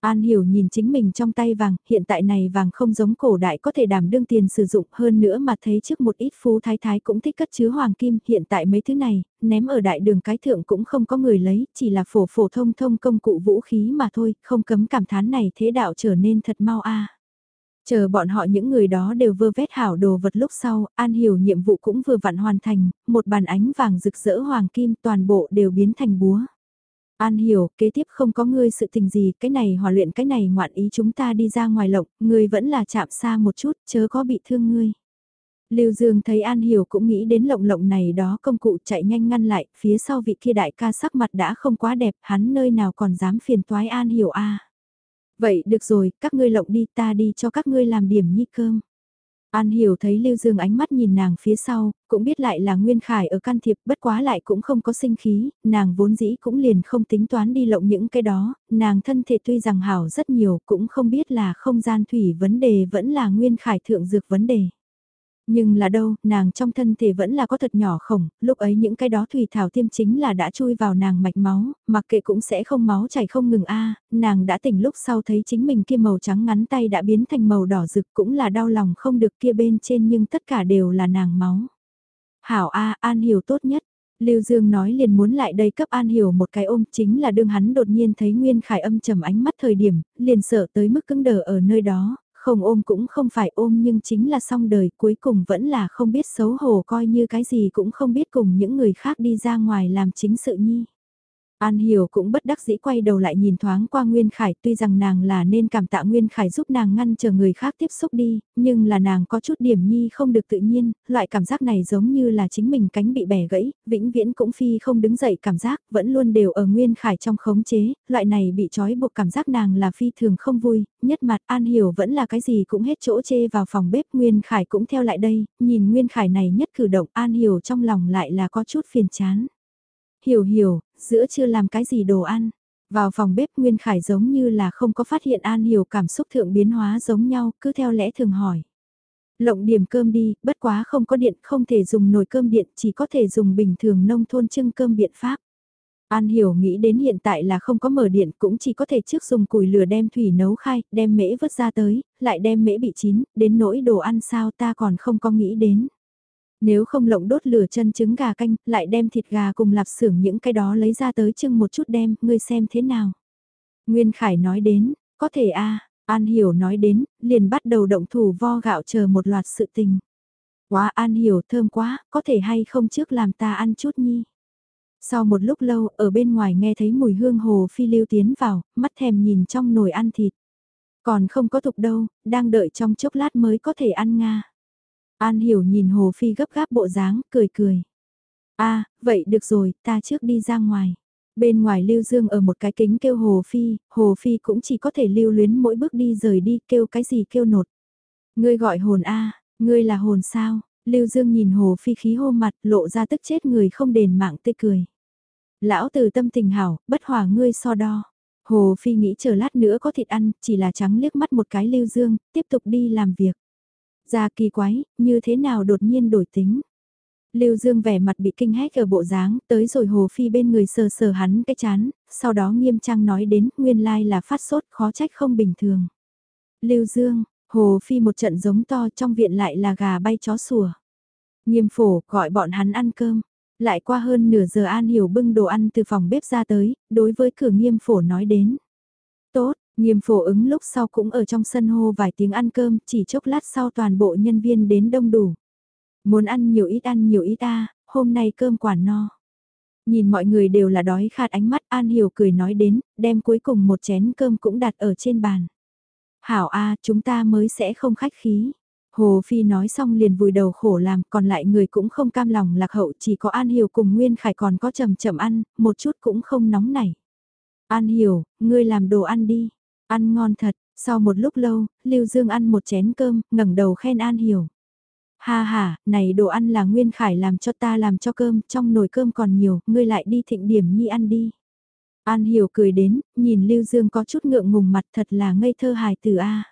An Hiểu nhìn chính mình trong tay vàng, hiện tại này vàng không giống cổ đại có thể đảm đương tiền sử dụng hơn nữa mà thấy trước một ít phú thái thái cũng thích cất chứa hoàng kim, hiện tại mấy thứ này, ném ở đại đường cái thượng cũng không có người lấy, chỉ là phổ phổ thông thông công cụ vũ khí mà thôi, không cấm cảm thán này thế đạo trở nên thật mau a. Chờ bọn họ những người đó đều vơ vét hảo đồ vật lúc sau, An Hiểu nhiệm vụ cũng vừa vặn hoàn thành, một bàn ánh vàng rực rỡ hoàng kim toàn bộ đều biến thành búa. An Hiểu, kế tiếp không có ngươi sự tình gì, cái này hòa luyện cái này ngoạn ý chúng ta đi ra ngoài lộng, ngươi vẫn là chạm xa một chút, chớ có bị thương ngươi. Lưu Dương thấy An Hiểu cũng nghĩ đến lộng lộng này đó công cụ chạy nhanh ngăn lại, phía sau vị kia đại ca sắc mặt đã không quá đẹp, hắn nơi nào còn dám phiền toái An Hiểu a Vậy được rồi, các ngươi lộng đi ta đi cho các ngươi làm điểm nhi cơm. An hiểu thấy Lưu Dương ánh mắt nhìn nàng phía sau, cũng biết lại là Nguyên Khải ở can thiệp bất quá lại cũng không có sinh khí, nàng vốn dĩ cũng liền không tính toán đi lộng những cái đó, nàng thân thể tuy rằng hảo rất nhiều cũng không biết là không gian thủy vấn đề vẫn là Nguyên Khải thượng dược vấn đề. Nhưng là đâu, nàng trong thân thể vẫn là có thật nhỏ khổng, lúc ấy những cái đó thủy thảo tiêm chính là đã chui vào nàng mạch máu, mặc kệ cũng sẽ không máu chảy không ngừng a nàng đã tỉnh lúc sau thấy chính mình kia màu trắng ngắn tay đã biến thành màu đỏ rực cũng là đau lòng không được kia bên trên nhưng tất cả đều là nàng máu. Hảo A, An hiểu tốt nhất, Lưu Dương nói liền muốn lại đây cấp An Hiểu một cái ôm chính là đương hắn đột nhiên thấy Nguyên Khải âm trầm ánh mắt thời điểm, liền sợ tới mức cứng đờ ở nơi đó, không ôm cũng không phải ôm nhưng chính là xong đời, cuối cùng vẫn là không biết xấu hổ coi như cái gì cũng không biết cùng những người khác đi ra ngoài làm chính sự nhi. An Hiểu cũng bất đắc dĩ quay đầu lại nhìn thoáng qua Nguyên Khải tuy rằng nàng là nên cảm tạ Nguyên Khải giúp nàng ngăn chờ người khác tiếp xúc đi, nhưng là nàng có chút điểm nhi không được tự nhiên, loại cảm giác này giống như là chính mình cánh bị bẻ gãy, vĩnh viễn cũng phi không đứng dậy cảm giác, vẫn luôn đều ở Nguyên Khải trong khống chế, loại này bị trói buộc cảm giác nàng là phi thường không vui, nhất mặt An Hiểu vẫn là cái gì cũng hết chỗ chê vào phòng bếp Nguyên Khải cũng theo lại đây, nhìn Nguyên Khải này nhất cử động An Hiểu trong lòng lại là có chút phiền chán. Hiểu hiểu, giữa chưa làm cái gì đồ ăn. Vào phòng bếp Nguyên Khải giống như là không có phát hiện An Hiểu cảm xúc thượng biến hóa giống nhau, cứ theo lẽ thường hỏi. Lộng điểm cơm đi, bất quá không có điện, không thể dùng nồi cơm điện, chỉ có thể dùng bình thường nông thôn trưng cơm biện pháp. An Hiểu nghĩ đến hiện tại là không có mở điện cũng chỉ có thể trước dùng củi lửa đem thủy nấu khai, đem mễ vớt ra tới, lại đem mễ bị chín, đến nỗi đồ ăn sao ta còn không có nghĩ đến. Nếu không lộng đốt lửa chân trứng gà canh, lại đem thịt gà cùng lạp xưởng những cái đó lấy ra tới chưng một chút đem, ngươi xem thế nào. Nguyên Khải nói đến, có thể a An Hiểu nói đến, liền bắt đầu động thủ vo gạo chờ một loạt sự tình. Quá An Hiểu thơm quá, có thể hay không trước làm ta ăn chút nhi. Sau một lúc lâu, ở bên ngoài nghe thấy mùi hương hồ phi lưu tiến vào, mắt thèm nhìn trong nồi ăn thịt. Còn không có thục đâu, đang đợi trong chốc lát mới có thể ăn Nga. An hiểu nhìn Hồ Phi gấp gáp bộ dáng, cười cười. a à, vậy được rồi, ta trước đi ra ngoài. Bên ngoài Lưu Dương ở một cái kính kêu Hồ Phi, Hồ Phi cũng chỉ có thể lưu luyến mỗi bước đi rời đi kêu cái gì kêu nột. Ngươi gọi hồn a ngươi là hồn sao? Lưu Dương nhìn Hồ Phi khí hô mặt lộ ra tức chết người không đền mạng tê cười. Lão từ tâm tình hảo, bất hòa ngươi so đo. Hồ Phi nghĩ chờ lát nữa có thịt ăn, chỉ là trắng liếc mắt một cái Lưu Dương, tiếp tục đi làm việc. Ra kỳ quái, như thế nào đột nhiên đổi tính. Lưu Dương vẻ mặt bị kinh hét ở bộ dáng, tới rồi Hồ Phi bên người sờ sờ hắn cái chán, sau đó nghiêm trang nói đến nguyên lai là phát sốt khó trách không bình thường. Lưu Dương, Hồ Phi một trận giống to trong viện lại là gà bay chó sủa. Nghiêm phổ gọi bọn hắn ăn cơm. Lại qua hơn nửa giờ An Hiểu bưng đồ ăn từ phòng bếp ra tới, đối với cửa nghiêm phổ nói đến. Tốt, Nghiêm phổ ứng lúc sau cũng ở trong sân hô vài tiếng ăn cơm, chỉ chốc lát sau toàn bộ nhân viên đến đông đủ. Muốn ăn nhiều ít ăn nhiều ít ta, hôm nay cơm quả no. Nhìn mọi người đều là đói khát ánh mắt An Hiểu cười nói đến, đem cuối cùng một chén cơm cũng đặt ở trên bàn. Hảo A, chúng ta mới sẽ không khách khí. Hồ Phi nói xong liền vùi đầu khổ làm, còn lại người cũng không cam lòng lạc hậu, chỉ có An Hiểu cùng Nguyên Khải còn có chậm chậm ăn, một chút cũng không nóng nảy. An Hiểu, ngươi làm đồ ăn đi. Ăn ngon thật, sau một lúc lâu, Lưu Dương ăn một chén cơm, ngẩng đầu khen An Hiểu. Ha ha, này đồ ăn là Nguyên Khải làm cho ta làm cho cơm, trong nồi cơm còn nhiều, ngươi lại đi thịnh điểm nhi ăn đi. An Hiểu cười đến, nhìn Lưu Dương có chút ngượng ngùng mặt thật là ngây thơ hài từ A.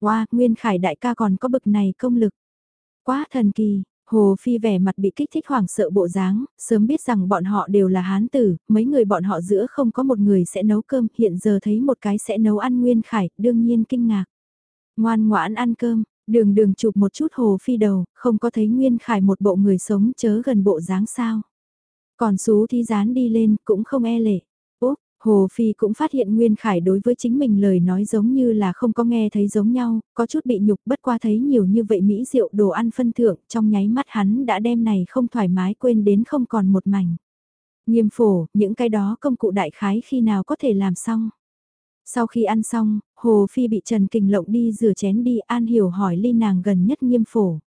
Wow, Nguyên Khải đại ca còn có bực này công lực. Quá thần kỳ, Hồ Phi vẻ mặt bị kích thích hoảng sợ bộ dáng, sớm biết rằng bọn họ đều là hán tử, mấy người bọn họ giữa không có một người sẽ nấu cơm, hiện giờ thấy một cái sẽ nấu ăn Nguyên Khải, đương nhiên kinh ngạc. Ngoan ngoãn ăn cơm, đường đường chụp một chút Hồ Phi đầu, không có thấy Nguyên Khải một bộ người sống chớ gần bộ dáng sao. Còn xú thi dán đi lên cũng không e lệ. Hồ Phi cũng phát hiện Nguyên Khải đối với chính mình lời nói giống như là không có nghe thấy giống nhau, có chút bị nhục bất qua thấy nhiều như vậy mỹ rượu đồ ăn phân thượng, trong nháy mắt hắn đã đem này không thoải mái quên đến không còn một mảnh. Nghiêm phổ, những cái đó công cụ đại khái khi nào có thể làm xong. Sau khi ăn xong, Hồ Phi bị Trần Kình Lộng đi rửa chén đi An Hiểu hỏi ly nàng gần nhất nghiêm phổ.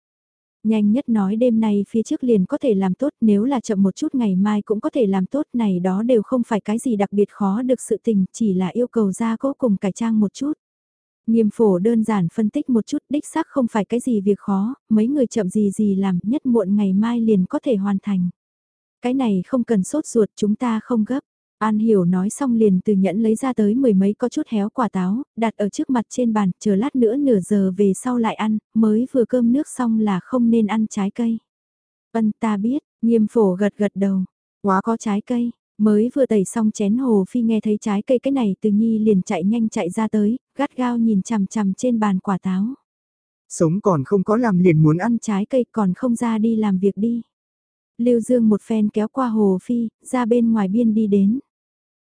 Nhanh nhất nói đêm nay phía trước liền có thể làm tốt nếu là chậm một chút ngày mai cũng có thể làm tốt này đó đều không phải cái gì đặc biệt khó được sự tình chỉ là yêu cầu ra cố cùng cải trang một chút. Nghiêm phổ đơn giản phân tích một chút đích xác không phải cái gì việc khó, mấy người chậm gì gì làm nhất muộn ngày mai liền có thể hoàn thành. Cái này không cần sốt ruột chúng ta không gấp. An Hiểu nói xong liền từ nhẫn lấy ra tới mười mấy có chút héo quả táo, đặt ở trước mặt trên bàn, chờ lát nữa nửa giờ về sau lại ăn, mới vừa cơm nước xong là không nên ăn trái cây. Vân ta biết, nghiêm phổ gật gật đầu, quá có trái cây, mới vừa tẩy xong chén hồ phi nghe thấy trái cây cái này từ nhi liền chạy nhanh chạy ra tới, gắt gao nhìn chằm chằm trên bàn quả táo. Sống còn không có làm liền muốn ăn trái cây còn không ra đi làm việc đi. Lưu Dương một phen kéo qua Hồ Phi, ra bên ngoài biên đi đến.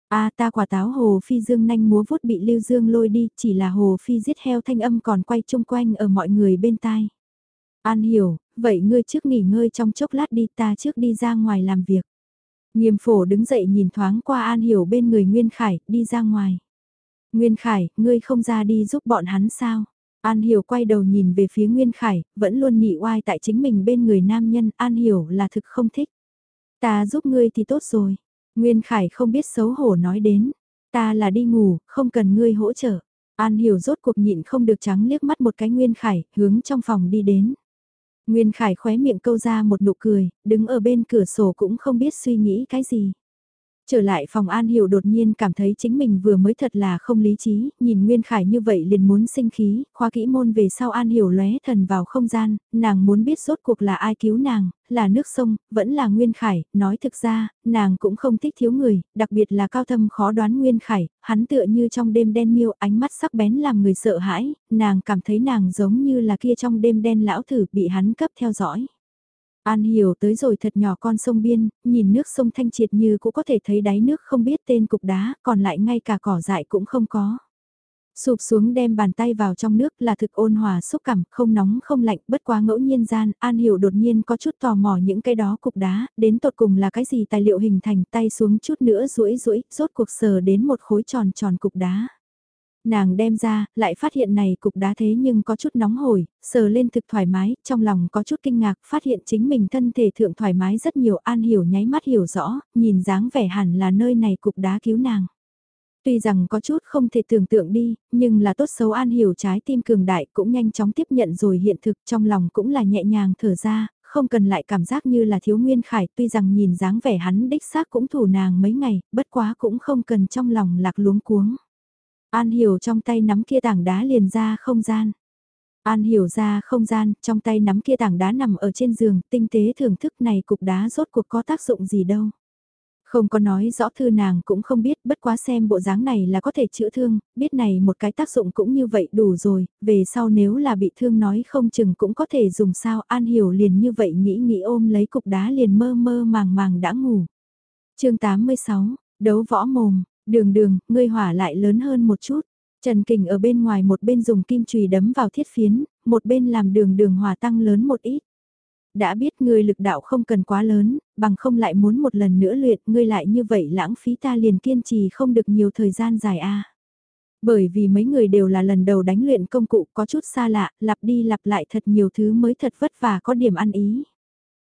A ta quả táo Hồ Phi Dương nhanh múa vuốt bị Lưu Dương lôi đi, chỉ là Hồ Phi giết heo thanh âm còn quay chung quanh ở mọi người bên tai. An hiểu, vậy ngươi trước nghỉ ngơi trong chốc lát đi ta trước đi ra ngoài làm việc. Nghiêm phổ đứng dậy nhìn thoáng qua An hiểu bên người Nguyên Khải, đi ra ngoài. Nguyên Khải, ngươi không ra đi giúp bọn hắn sao? An Hiểu quay đầu nhìn về phía Nguyên Khải, vẫn luôn nhị oai tại chính mình bên người nam nhân, An Hiểu là thực không thích. Ta giúp ngươi thì tốt rồi. Nguyên Khải không biết xấu hổ nói đến. Ta là đi ngủ, không cần ngươi hỗ trợ. An Hiểu rốt cuộc nhịn không được trắng liếc mắt một cái Nguyên Khải, hướng trong phòng đi đến. Nguyên Khải khóe miệng câu ra một nụ cười, đứng ở bên cửa sổ cũng không biết suy nghĩ cái gì. Trở lại phòng An Hiểu đột nhiên cảm thấy chính mình vừa mới thật là không lý trí, nhìn Nguyên Khải như vậy liền muốn sinh khí, khoa kỹ môn về sau An Hiểu lóe thần vào không gian, nàng muốn biết rốt cuộc là ai cứu nàng, là nước sông, vẫn là Nguyên Khải, nói thực ra, nàng cũng không thích thiếu người, đặc biệt là cao thâm khó đoán Nguyên Khải, hắn tựa như trong đêm đen miêu ánh mắt sắc bén làm người sợ hãi, nàng cảm thấy nàng giống như là kia trong đêm đen lão thử bị hắn cấp theo dõi. An hiểu tới rồi thật nhỏ con sông biên, nhìn nước sông thanh triệt như cũng có thể thấy đáy nước không biết tên cục đá, còn lại ngay cả cỏ dại cũng không có. Sụp xuống đem bàn tay vào trong nước là thực ôn hòa xúc cảm, không nóng không lạnh, bất quá ngẫu nhiên gian, An Hiểu đột nhiên có chút tò mò những cái đó cục đá, đến tột cùng là cái gì tài liệu hình thành tay xuống chút nữa rũi rũi, rốt cuộc sờ đến một khối tròn tròn cục đá. Nàng đem ra, lại phát hiện này cục đá thế nhưng có chút nóng hổi, sờ lên thực thoải mái, trong lòng có chút kinh ngạc, phát hiện chính mình thân thể thượng thoải mái rất nhiều, an hiểu nháy mắt hiểu rõ, nhìn dáng vẻ hẳn là nơi này cục đá cứu nàng. Tuy rằng có chút không thể tưởng tượng đi, nhưng là tốt xấu an hiểu trái tim cường đại cũng nhanh chóng tiếp nhận rồi hiện thực trong lòng cũng là nhẹ nhàng thở ra, không cần lại cảm giác như là thiếu nguyên khải tuy rằng nhìn dáng vẻ hắn đích xác cũng thủ nàng mấy ngày, bất quá cũng không cần trong lòng lạc luống cuống. An hiểu trong tay nắm kia tảng đá liền ra không gian. An hiểu ra không gian, trong tay nắm kia tảng đá nằm ở trên giường, tinh tế thưởng thức này cục đá rốt cuộc có tác dụng gì đâu. Không có nói rõ thư nàng cũng không biết, bất quá xem bộ dáng này là có thể chữa thương, biết này một cái tác dụng cũng như vậy đủ rồi, về sau nếu là bị thương nói không chừng cũng có thể dùng sao, An Hiểu liền như vậy nghĩ nghĩ ôm lấy cục đá liền mơ mơ màng màng đã ngủ. chương 86, đấu võ mồm, Đường đường, ngươi hỏa lại lớn hơn một chút. Trần Kình ở bên ngoài một bên dùng kim chùy đấm vào thiết phiến, một bên làm đường đường hỏa tăng lớn một ít. Đã biết ngươi lực đạo không cần quá lớn, bằng không lại muốn một lần nữa luyện, ngươi lại như vậy lãng phí ta liền kiên trì không được nhiều thời gian dài a. Bởi vì mấy người đều là lần đầu đánh luyện công cụ có chút xa lạ, lặp đi lặp lại thật nhiều thứ mới thật vất vả có điểm ăn ý.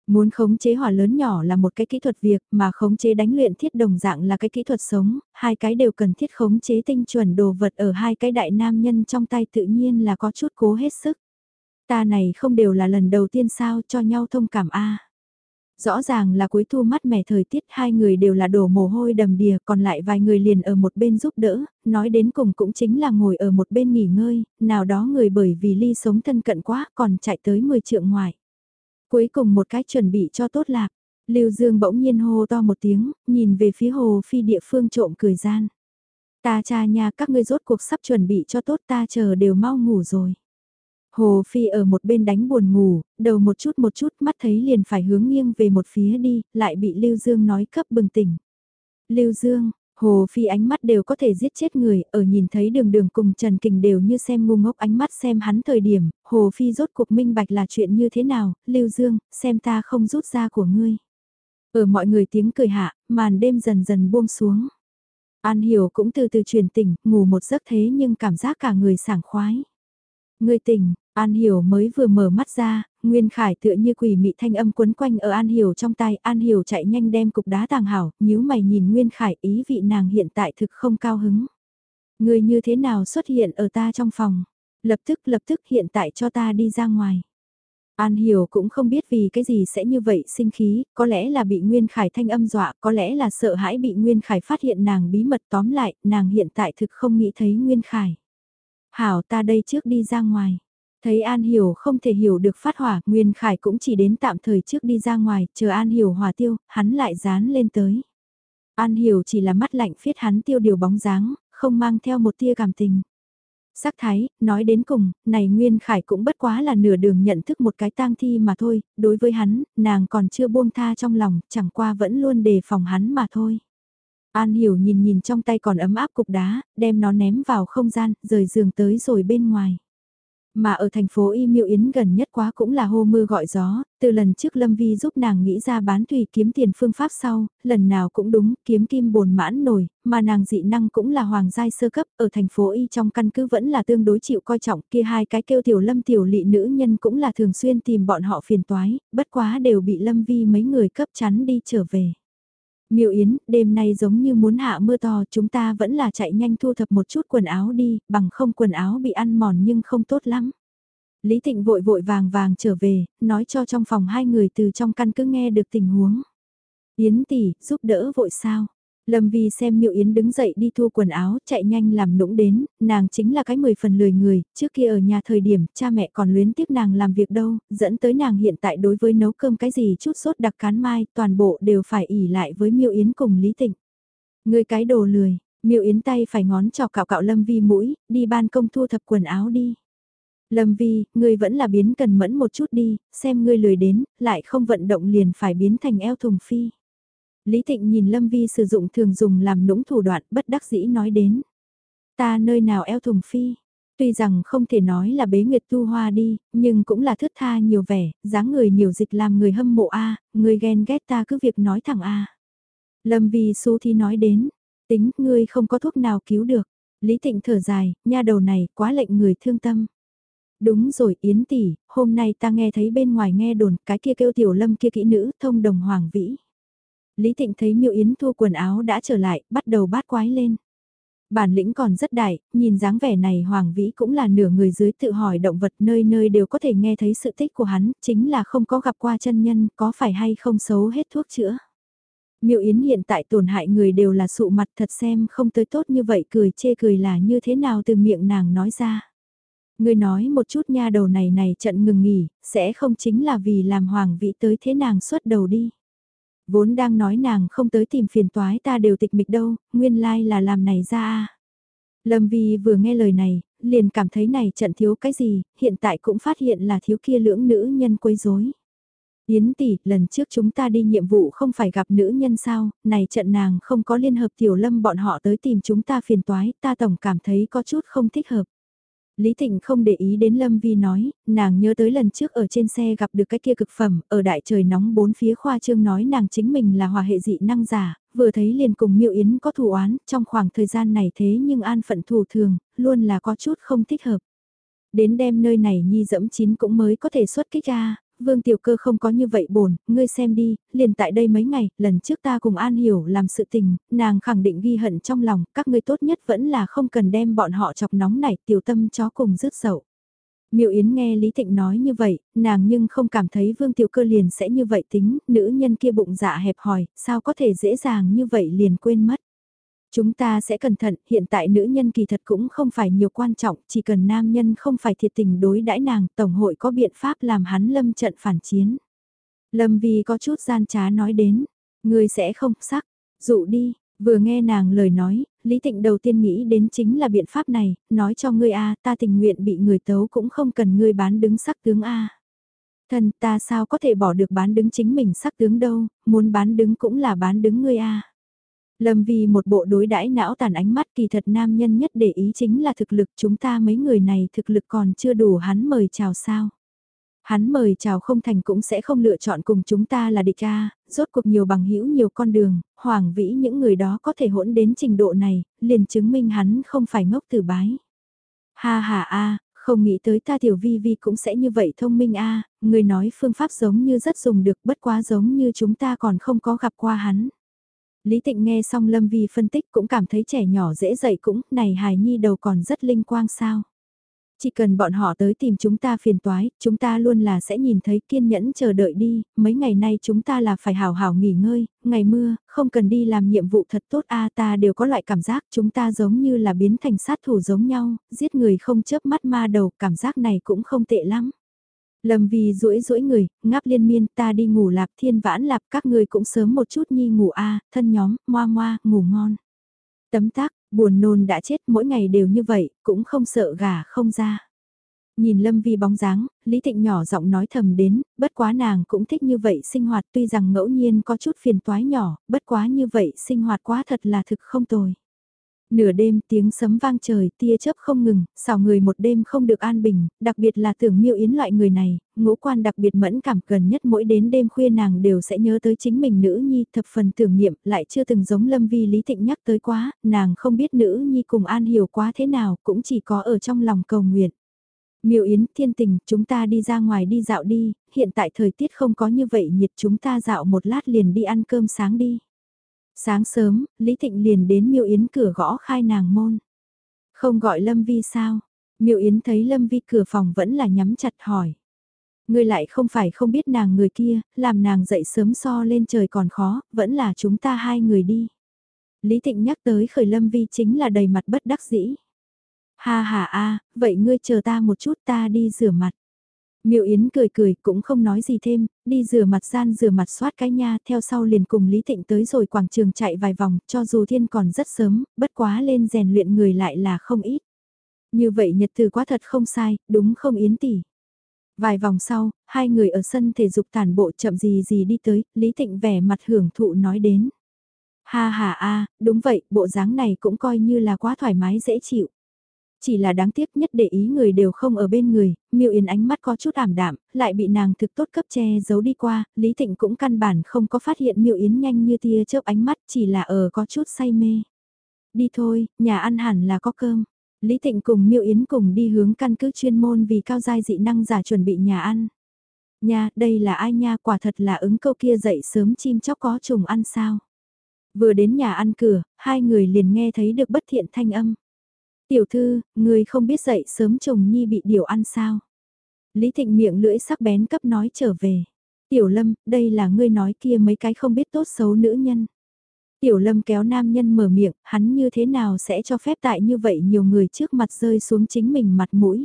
Muốn khống chế hỏa lớn nhỏ là một cái kỹ thuật việc mà khống chế đánh luyện thiết đồng dạng là cái kỹ thuật sống, hai cái đều cần thiết khống chế tinh chuẩn đồ vật ở hai cái đại nam nhân trong tay tự nhiên là có chút cố hết sức. Ta này không đều là lần đầu tiên sao cho nhau thông cảm a Rõ ràng là cuối thu mắt mẻ thời tiết hai người đều là đổ mồ hôi đầm đìa còn lại vài người liền ở một bên giúp đỡ, nói đến cùng cũng chính là ngồi ở một bên nghỉ ngơi, nào đó người bởi vì ly sống thân cận quá còn chạy tới 10 trượng ngoài. Cuối cùng một cái chuẩn bị cho tốt lạc, Lưu Dương bỗng nhiên hô to một tiếng, nhìn về phía hồ phi địa phương trộm cười gian. Ta cha nhà các ngươi rốt cuộc sắp chuẩn bị cho tốt ta chờ đều mau ngủ rồi. Hồ Phi ở một bên đánh buồn ngủ, đầu một chút một chút mắt thấy liền phải hướng nghiêng về một phía đi, lại bị Lưu Dương nói cấp bừng tỉnh. Lưu Dương, Hồ Phi ánh mắt đều có thể giết chết người, ở nhìn thấy đường đường cùng Trần Kình đều như xem ngu ngốc ánh mắt xem hắn thời điểm, Hồ Phi rốt cuộc minh bạch là chuyện như thế nào, Lưu Dương, xem ta không rút ra của ngươi. Ở mọi người tiếng cười hạ, màn đêm dần dần buông xuống. An Hiểu cũng từ từ truyền tỉnh, ngủ một giấc thế nhưng cảm giác cả người sảng khoái. Ngươi tỉnh, An Hiểu mới vừa mở mắt ra, Nguyên Khải tựa như quỷ mị thanh âm quấn quanh ở An Hiểu trong tay, An Hiểu chạy nhanh đem cục đá tàng hảo, nhíu mày nhìn Nguyên Khải ý vị nàng hiện tại thực không cao hứng. Người như thế nào xuất hiện ở ta trong phòng, lập tức lập tức hiện tại cho ta đi ra ngoài. An Hiểu cũng không biết vì cái gì sẽ như vậy sinh khí, có lẽ là bị Nguyên Khải thanh âm dọa, có lẽ là sợ hãi bị Nguyên Khải phát hiện nàng bí mật tóm lại, nàng hiện tại thực không nghĩ thấy Nguyên Khải. Hảo ta đây trước đi ra ngoài. Thấy An Hiểu không thể hiểu được phát hỏa, Nguyên Khải cũng chỉ đến tạm thời trước đi ra ngoài, chờ An Hiểu hòa tiêu, hắn lại dán lên tới. An Hiểu chỉ là mắt lạnh phiết hắn tiêu điều bóng dáng, không mang theo một tia cảm tình. Sắc thái, nói đến cùng, này Nguyên Khải cũng bất quá là nửa đường nhận thức một cái tang thi mà thôi, đối với hắn, nàng còn chưa buông tha trong lòng, chẳng qua vẫn luôn đề phòng hắn mà thôi. An hiểu nhìn nhìn trong tay còn ấm áp cục đá, đem nó ném vào không gian, rời giường tới rồi bên ngoài. Mà ở thành phố Y Miêu Yến gần nhất quá cũng là hô mưa gọi gió, từ lần trước Lâm Vi giúp nàng nghĩ ra bán thủy kiếm tiền phương pháp sau, lần nào cũng đúng, kiếm kim bồn mãn nổi, mà nàng dị năng cũng là hoàng giai sơ cấp, ở thành phố Y trong căn cứ vẫn là tương đối chịu coi trọng, kia hai cái kêu tiểu lâm tiểu lị nữ nhân cũng là thường xuyên tìm bọn họ phiền toái, bất quá đều bị Lâm Vi mấy người cấp chắn đi trở về. Miêu Yến, đêm nay giống như muốn hạ mưa to, chúng ta vẫn là chạy nhanh thu thập một chút quần áo đi, bằng không quần áo bị ăn mòn nhưng không tốt lắm. Lý Tịnh vội vội vàng vàng trở về, nói cho trong phòng hai người từ trong căn cứ nghe được tình huống. Yến tỷ, giúp đỡ vội sao? Lâm Vi xem Miệu Yến đứng dậy đi thu quần áo, chạy nhanh làm nũng đến, nàng chính là cái mười phần lười người, trước kia ở nhà thời điểm, cha mẹ còn luyến tiếc nàng làm việc đâu, dẫn tới nàng hiện tại đối với nấu cơm cái gì chút sốt đặc cán mai, toàn bộ đều phải ỉ lại với Miệu Yến cùng Lý Tịnh. Người cái đồ lười, Miệu Yến tay phải ngón cho cạo cạo Lâm Vi mũi, đi ban công thu thập quần áo đi. Lâm Vi, ngươi vẫn là biến cần mẫn một chút đi, xem ngươi lười đến, lại không vận động liền phải biến thành eo thùng phi. Lý Thịnh nhìn Lâm Vi sử dụng thường dùng làm nũng thủ đoạn bất đắc dĩ nói đến. Ta nơi nào eo thùng phi, tuy rằng không thể nói là bế nguyệt tu hoa đi, nhưng cũng là thước tha nhiều vẻ, dáng người nhiều dịch làm người hâm mộ A, người ghen ghét ta cứ việc nói thẳng A. Lâm Vi xú thi nói đến, tính ngươi không có thuốc nào cứu được. Lý Thịnh thở dài, nha đầu này quá lệnh người thương tâm. Đúng rồi Yến tỷ, hôm nay ta nghe thấy bên ngoài nghe đồn cái kia kêu tiểu lâm kia kỹ nữ thông đồng hoàng vĩ. Lý Thịnh thấy Miêu Yến thu quần áo đã trở lại, bắt đầu bát quái lên. Bản lĩnh còn rất đại, nhìn dáng vẻ này Hoàng Vĩ cũng là nửa người dưới tự hỏi động vật nơi nơi đều có thể nghe thấy sự tích của hắn, chính là không có gặp qua chân nhân, có phải hay không xấu hết thuốc chữa. Miêu Yến hiện tại tổn hại người đều là sụ mặt thật xem không tới tốt như vậy cười chê cười là như thế nào từ miệng nàng nói ra. Người nói một chút nha đầu này này trận ngừng nghỉ, sẽ không chính là vì làm Hoàng Vĩ tới thế nàng xuất đầu đi. Vốn đang nói nàng không tới tìm phiền toái ta đều tịch mịch đâu, nguyên lai là làm này ra a. Lâm Vi vừa nghe lời này, liền cảm thấy này trận thiếu cái gì, hiện tại cũng phát hiện là thiếu kia lưỡng nữ nhân quấy rối. Yến tỷ, lần trước chúng ta đi nhiệm vụ không phải gặp nữ nhân sao, này trận nàng không có liên hợp tiểu lâm bọn họ tới tìm chúng ta phiền toái, ta tổng cảm thấy có chút không thích hợp. Lý Thịnh không để ý đến Lâm Vi nói, nàng nhớ tới lần trước ở trên xe gặp được cái kia cực phẩm, ở đại trời nóng bốn phía khoa trương nói nàng chính mình là hòa hệ dị năng giả, vừa thấy liền cùng Miêu Yến có thù oán, trong khoảng thời gian này thế nhưng an phận thủ thường, luôn là có chút không thích hợp. Đến đêm nơi này nhi dẫm chín cũng mới có thể xuất kích ra, Vương Tiểu Cơ không có như vậy bổn, ngươi xem đi, liền tại đây mấy ngày, lần trước ta cùng An Hiểu làm sự tình, nàng khẳng định ghi hận trong lòng, các ngươi tốt nhất vẫn là không cần đem bọn họ chọc nóng này, tiểu tâm chó cùng rứt sậu. Miệu Yến nghe Lý Thịnh nói như vậy, nàng nhưng không cảm thấy Vương Tiểu Cơ liền sẽ như vậy tính, nữ nhân kia bụng dạ hẹp hòi, sao có thể dễ dàng như vậy liền quên mất. Chúng ta sẽ cẩn thận, hiện tại nữ nhân kỳ thật cũng không phải nhiều quan trọng, chỉ cần nam nhân không phải thiệt tình đối đãi nàng, Tổng hội có biện pháp làm hắn lâm trận phản chiến. Lâm Vi có chút gian trá nói đến, người sẽ không sắc, dụ đi, vừa nghe nàng lời nói, Lý Tịnh đầu tiên nghĩ đến chính là biện pháp này, nói cho ngươi a ta tình nguyện bị người tấu cũng không cần ngươi bán đứng sắc tướng a. Thần ta sao có thể bỏ được bán đứng chính mình sắc tướng đâu, muốn bán đứng cũng là bán đứng ngươi a. Lâm vì một bộ đối đãi não tàn ánh mắt kỳ thật nam nhân nhất để ý chính là thực lực chúng ta mấy người này thực lực còn chưa đủ hắn mời chào sao. Hắn mời chào không thành cũng sẽ không lựa chọn cùng chúng ta là địch ca, rốt cuộc nhiều bằng hữu nhiều con đường, hoàng vĩ những người đó có thể hỗn đến trình độ này, liền chứng minh hắn không phải ngốc tử bái. Ha ha a không nghĩ tới ta tiểu vi vi cũng sẽ như vậy thông minh a người nói phương pháp giống như rất dùng được bất quá giống như chúng ta còn không có gặp qua hắn. Lý Tịnh nghe xong Lâm Vi phân tích cũng cảm thấy trẻ nhỏ dễ dậy cũng, này hài nhi đầu còn rất linh quang sao. Chỉ cần bọn họ tới tìm chúng ta phiền toái, chúng ta luôn là sẽ nhìn thấy kiên nhẫn chờ đợi đi, mấy ngày nay chúng ta là phải hào hào nghỉ ngơi, ngày mưa, không cần đi làm nhiệm vụ thật tốt a ta đều có loại cảm giác chúng ta giống như là biến thành sát thủ giống nhau, giết người không chớp mắt ma đầu, cảm giác này cũng không tệ lắm. Lâm Vi duỗi duỗi người, ngáp liên miên ta đi ngủ lạp thiên vãn lạp các người cũng sớm một chút nhi ngủ a thân nhóm, moa moa, ngủ ngon. Tấm tác, Buồn nôn đã chết mỗi ngày đều như vậy, cũng không sợ gà không ra. Nhìn Lâm Vi bóng dáng, Lý Tịnh nhỏ giọng nói thầm đến, bất quá nàng cũng thích như vậy sinh hoạt tuy rằng ngẫu nhiên có chút phiền toái nhỏ, bất quá như vậy sinh hoạt quá thật là thực không tồi. Nửa đêm tiếng sấm vang trời, tia chớp không ngừng, xào người một đêm không được an bình, đặc biệt là tưởng miêu yến loại người này, ngũ quan đặc biệt mẫn cảm gần nhất mỗi đến đêm khuya nàng đều sẽ nhớ tới chính mình nữ nhi thập phần tưởng niệm, lại chưa từng giống lâm vi lý Thịnh nhắc tới quá, nàng không biết nữ nhi cùng an hiểu quá thế nào, cũng chỉ có ở trong lòng cầu nguyện. Miêu Yến, thiên tình, chúng ta đi ra ngoài đi dạo đi, hiện tại thời tiết không có như vậy nhiệt chúng ta dạo một lát liền đi ăn cơm sáng đi. Sáng sớm, Lý Thịnh liền đến Miêu Yến cửa gõ khai nàng môn. Không gọi Lâm Vi sao? Miêu Yến thấy Lâm Vi cửa phòng vẫn là nhắm chặt hỏi. Ngươi lại không phải không biết nàng người kia, làm nàng dậy sớm so lên trời còn khó, vẫn là chúng ta hai người đi. Lý Thịnh nhắc tới khởi Lâm Vi chính là đầy mặt bất đắc dĩ. Ha ha a, vậy ngươi chờ ta một chút ta đi rửa mặt. Miêu Yến cười cười cũng không nói gì thêm, đi rửa mặt gian rửa mặt soát cái nha theo sau liền cùng Lý Thịnh tới rồi quảng trường chạy vài vòng cho dù thiên còn rất sớm, bất quá lên rèn luyện người lại là không ít. Như vậy nhật từ quá thật không sai, đúng không Yến tỷ. Vài vòng sau, hai người ở sân thể dục tàn bộ chậm gì gì đi tới, Lý Thịnh vẻ mặt hưởng thụ nói đến. Ha ha a, đúng vậy, bộ dáng này cũng coi như là quá thoải mái dễ chịu. Chỉ là đáng tiếc nhất để ý người đều không ở bên người, miêu yến ánh mắt có chút ảm đạm, lại bị nàng thực tốt cấp che giấu đi qua, Lý Thịnh cũng căn bản không có phát hiện miêu yến nhanh như tia chớp ánh mắt chỉ là ở có chút say mê. Đi thôi, nhà ăn hẳn là có cơm. Lý Thịnh cùng miêu yến cùng đi hướng căn cứ chuyên môn vì cao giai dị năng giả chuẩn bị nhà ăn. Nha, đây là ai nha quả thật là ứng câu kia dậy sớm chim chóc có trùng ăn sao. Vừa đến nhà ăn cửa, hai người liền nghe thấy được bất thiện thanh âm. Tiểu thư, người không biết dậy sớm chồng nhi bị điều ăn sao? Lý Thịnh miệng lưỡi sắc bén cấp nói trở về. Tiểu Lâm, đây là ngươi nói kia mấy cái không biết tốt xấu nữ nhân. Tiểu Lâm kéo nam nhân mở miệng, hắn như thế nào sẽ cho phép tại như vậy nhiều người trước mặt rơi xuống chính mình mặt mũi.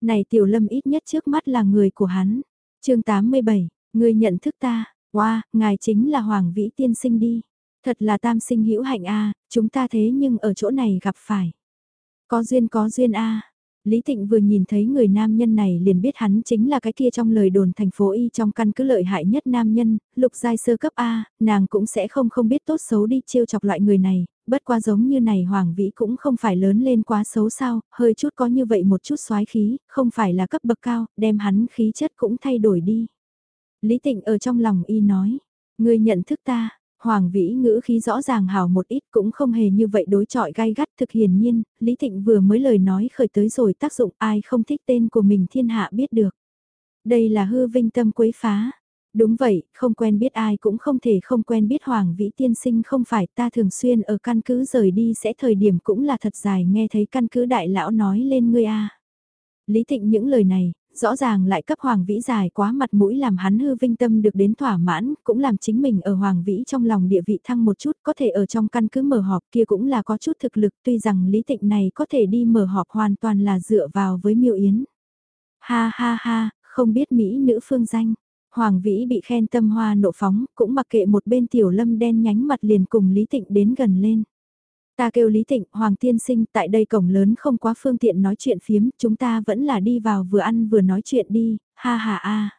Này Tiểu Lâm ít nhất trước mắt là người của hắn. chương 87, ngươi nhận thức ta, wow, ngài chính là Hoàng Vĩ Tiên Sinh đi. Thật là tam sinh hữu hạnh a chúng ta thế nhưng ở chỗ này gặp phải. Có duyên có duyên a. Lý Thịnh vừa nhìn thấy người nam nhân này liền biết hắn chính là cái kia trong lời đồn thành phố Y trong căn cứ lợi hại nhất nam nhân, lục giai sơ cấp A, nàng cũng sẽ không không biết tốt xấu đi trêu chọc loại người này, bất qua giống như này Hoàng Vĩ cũng không phải lớn lên quá xấu sao, hơi chút có như vậy một chút xoái khí, không phải là cấp bậc cao, đem hắn khí chất cũng thay đổi đi. Lý Tịnh ở trong lòng Y nói, người nhận thức ta, Hoàng vĩ ngữ khí rõ ràng hào một ít cũng không hề như vậy đối chọi gai gắt thực hiển nhiên, Lý Thịnh vừa mới lời nói khởi tới rồi tác dụng ai không thích tên của mình thiên hạ biết được. Đây là hư vinh tâm quấy phá. Đúng vậy, không quen biết ai cũng không thể không quen biết Hoàng Vĩ tiên sinh không phải ta thường xuyên ở căn cứ rời đi sẽ thời điểm cũng là thật dài nghe thấy căn cứ đại lão nói lên ngươi a. Lý Thịnh những lời này, rõ ràng lại cấp Hoàng Vĩ dài quá mặt mũi làm hắn hư vinh tâm được đến thỏa mãn, cũng làm chính mình ở Hoàng Vĩ trong lòng địa vị thăng một chút, có thể ở trong căn cứ mở họp kia cũng là có chút thực lực, tuy rằng lý tịnh này có thể đi mở họp hoàn toàn là dựa vào với miêu yến. Ha ha ha, không biết Mỹ nữ phương danh. Hoàng Vĩ bị khen tâm hoa nộ phóng, cũng mặc kệ một bên tiểu lâm đen nhánh mặt liền cùng Lý Tịnh đến gần lên. Ta kêu Lý Tịnh, Hoàng Tiên Sinh, tại đây cổng lớn không quá phương tiện nói chuyện phiếm, chúng ta vẫn là đi vào vừa ăn vừa nói chuyện đi, ha ha a.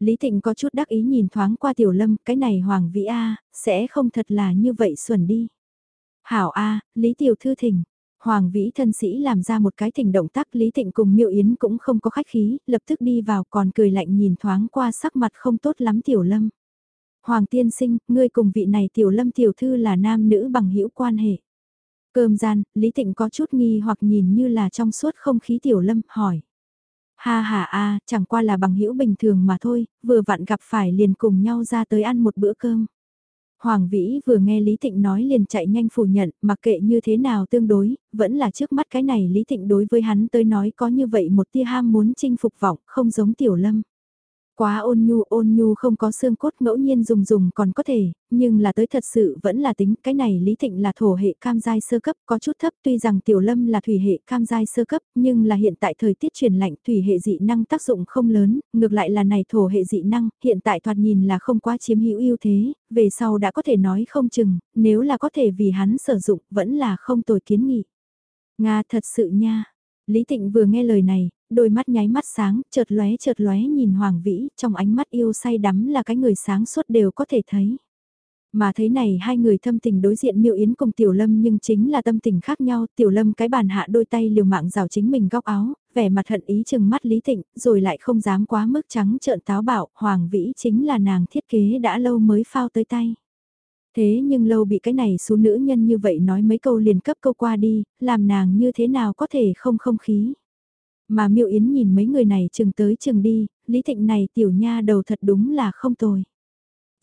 Lý Tịnh có chút đắc ý nhìn thoáng qua Tiểu Lâm, cái này Hoàng Vĩ A, sẽ không thật là như vậy xuẩn đi. Hảo A, Lý Tiểu Thư Thỉnh. Hoàng Vĩ thân sĩ làm ra một cái thỉnh động tác Lý Tịnh cùng Miệu Yến cũng không có khách khí, lập tức đi vào còn cười lạnh nhìn thoáng qua sắc mặt không tốt lắm Tiểu Lâm. Hoàng Tiên Sinh, ngươi cùng vị này Tiểu Lâm Tiểu Thư là nam nữ bằng hữu quan hệ. Cơm gian, Lý Tịnh có chút nghi hoặc nhìn như là trong suốt không khí tiểu lâm, hỏi. Ha ha a, chẳng qua là bằng hữu bình thường mà thôi, vừa vặn gặp phải liền cùng nhau ra tới ăn một bữa cơm. Hoàng Vĩ vừa nghe Lý Thịnh nói liền chạy nhanh phủ nhận, mặc kệ như thế nào tương đối, vẫn là trước mắt cái này Lý Thịnh đối với hắn tới nói có như vậy một tia ham muốn chinh phục vọng, không giống Tiểu Lâm. Quá ôn nhu ôn nhu không có xương cốt ngẫu nhiên dùng dùng còn có thể, nhưng là tới thật sự vẫn là tính cái này Lý Thịnh là thổ hệ cam giai sơ cấp có chút thấp tuy rằng Tiểu Lâm là thủy hệ cam giai sơ cấp nhưng là hiện tại thời tiết chuyển lạnh thủy hệ dị năng tác dụng không lớn, ngược lại là này thổ hệ dị năng hiện tại thoạt nhìn là không quá chiếm hữu ưu thế, về sau đã có thể nói không chừng, nếu là có thể vì hắn sử dụng vẫn là không tồi kiến nghị. Nga thật sự nha. Lý Thịnh vừa nghe lời này, đôi mắt nháy mắt sáng, chợt lóe chợt lóe nhìn Hoàng Vĩ, trong ánh mắt yêu say đắm là cái người sáng suốt đều có thể thấy. Mà thấy này hai người thâm tình đối diện miêu yến cùng Tiểu Lâm nhưng chính là tâm tình khác nhau, Tiểu Lâm cái bàn hạ đôi tay liều mạng rào chính mình góc áo, vẻ mặt hận ý chừng mắt Lý Tịnh, rồi lại không dám quá mức trắng trợn táo bạo, Hoàng Vĩ chính là nàng thiết kế đã lâu mới phao tới tay. Thế nhưng lâu bị cái này số nữ nhân như vậy nói mấy câu liền cấp câu qua đi, làm nàng như thế nào có thể không không khí. Mà miêu Yến nhìn mấy người này chừng tới chừng đi, Lý Thịnh này tiểu nha đầu thật đúng là không tồi.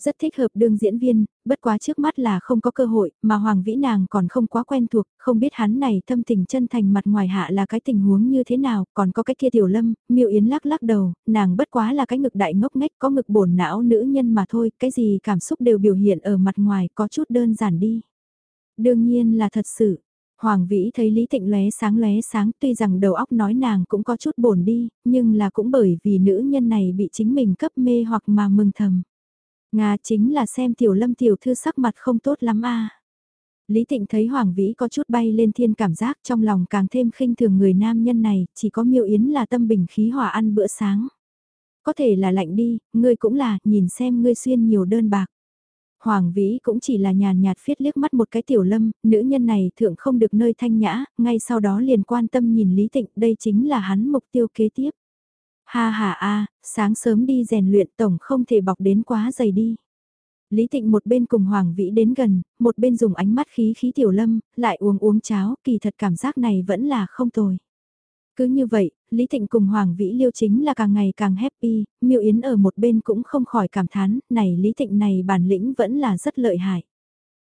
Rất thích hợp đương diễn viên, bất quá trước mắt là không có cơ hội, mà Hoàng Vĩ nàng còn không quá quen thuộc, không biết hắn này thâm tình chân thành mặt ngoài hạ là cái tình huống như thế nào, còn có cái kia tiểu lâm, miêu yến lắc lắc đầu, nàng bất quá là cái ngực đại ngốc nghếch có ngực bổn não nữ nhân mà thôi, cái gì cảm xúc đều biểu hiện ở mặt ngoài có chút đơn giản đi. Đương nhiên là thật sự, Hoàng Vĩ thấy Lý Tịnh lóe sáng lóe sáng tuy rằng đầu óc nói nàng cũng có chút bổn đi, nhưng là cũng bởi vì nữ nhân này bị chính mình cấp mê hoặc mà mừng thầm. Nga chính là xem tiểu lâm tiểu thư sắc mặt không tốt lắm a. Lý Tịnh thấy Hoàng Vĩ có chút bay lên thiên cảm giác trong lòng càng thêm khinh thường người nam nhân này, chỉ có miêu yến là tâm bình khí hòa ăn bữa sáng. Có thể là lạnh đi, ngươi cũng là, nhìn xem ngươi xuyên nhiều đơn bạc. Hoàng Vĩ cũng chỉ là nhàn nhạt phiết liếc mắt một cái tiểu lâm, nữ nhân này thượng không được nơi thanh nhã, ngay sau đó liền quan tâm nhìn Lý Tịnh, đây chính là hắn mục tiêu kế tiếp. Ha ha a, sáng sớm đi rèn luyện tổng không thể bọc đến quá dày đi. Lý Tịnh một bên cùng Hoàng Vĩ đến gần, một bên dùng ánh mắt khí khí tiểu lâm, lại uống uống cháo, kỳ thật cảm giác này vẫn là không tồi. Cứ như vậy, Lý Thịnh cùng Hoàng Vĩ Liêu chính là càng ngày càng happy, Miêu Yến ở một bên cũng không khỏi cảm thán, này Lý Thịnh này bản lĩnh vẫn là rất lợi hại.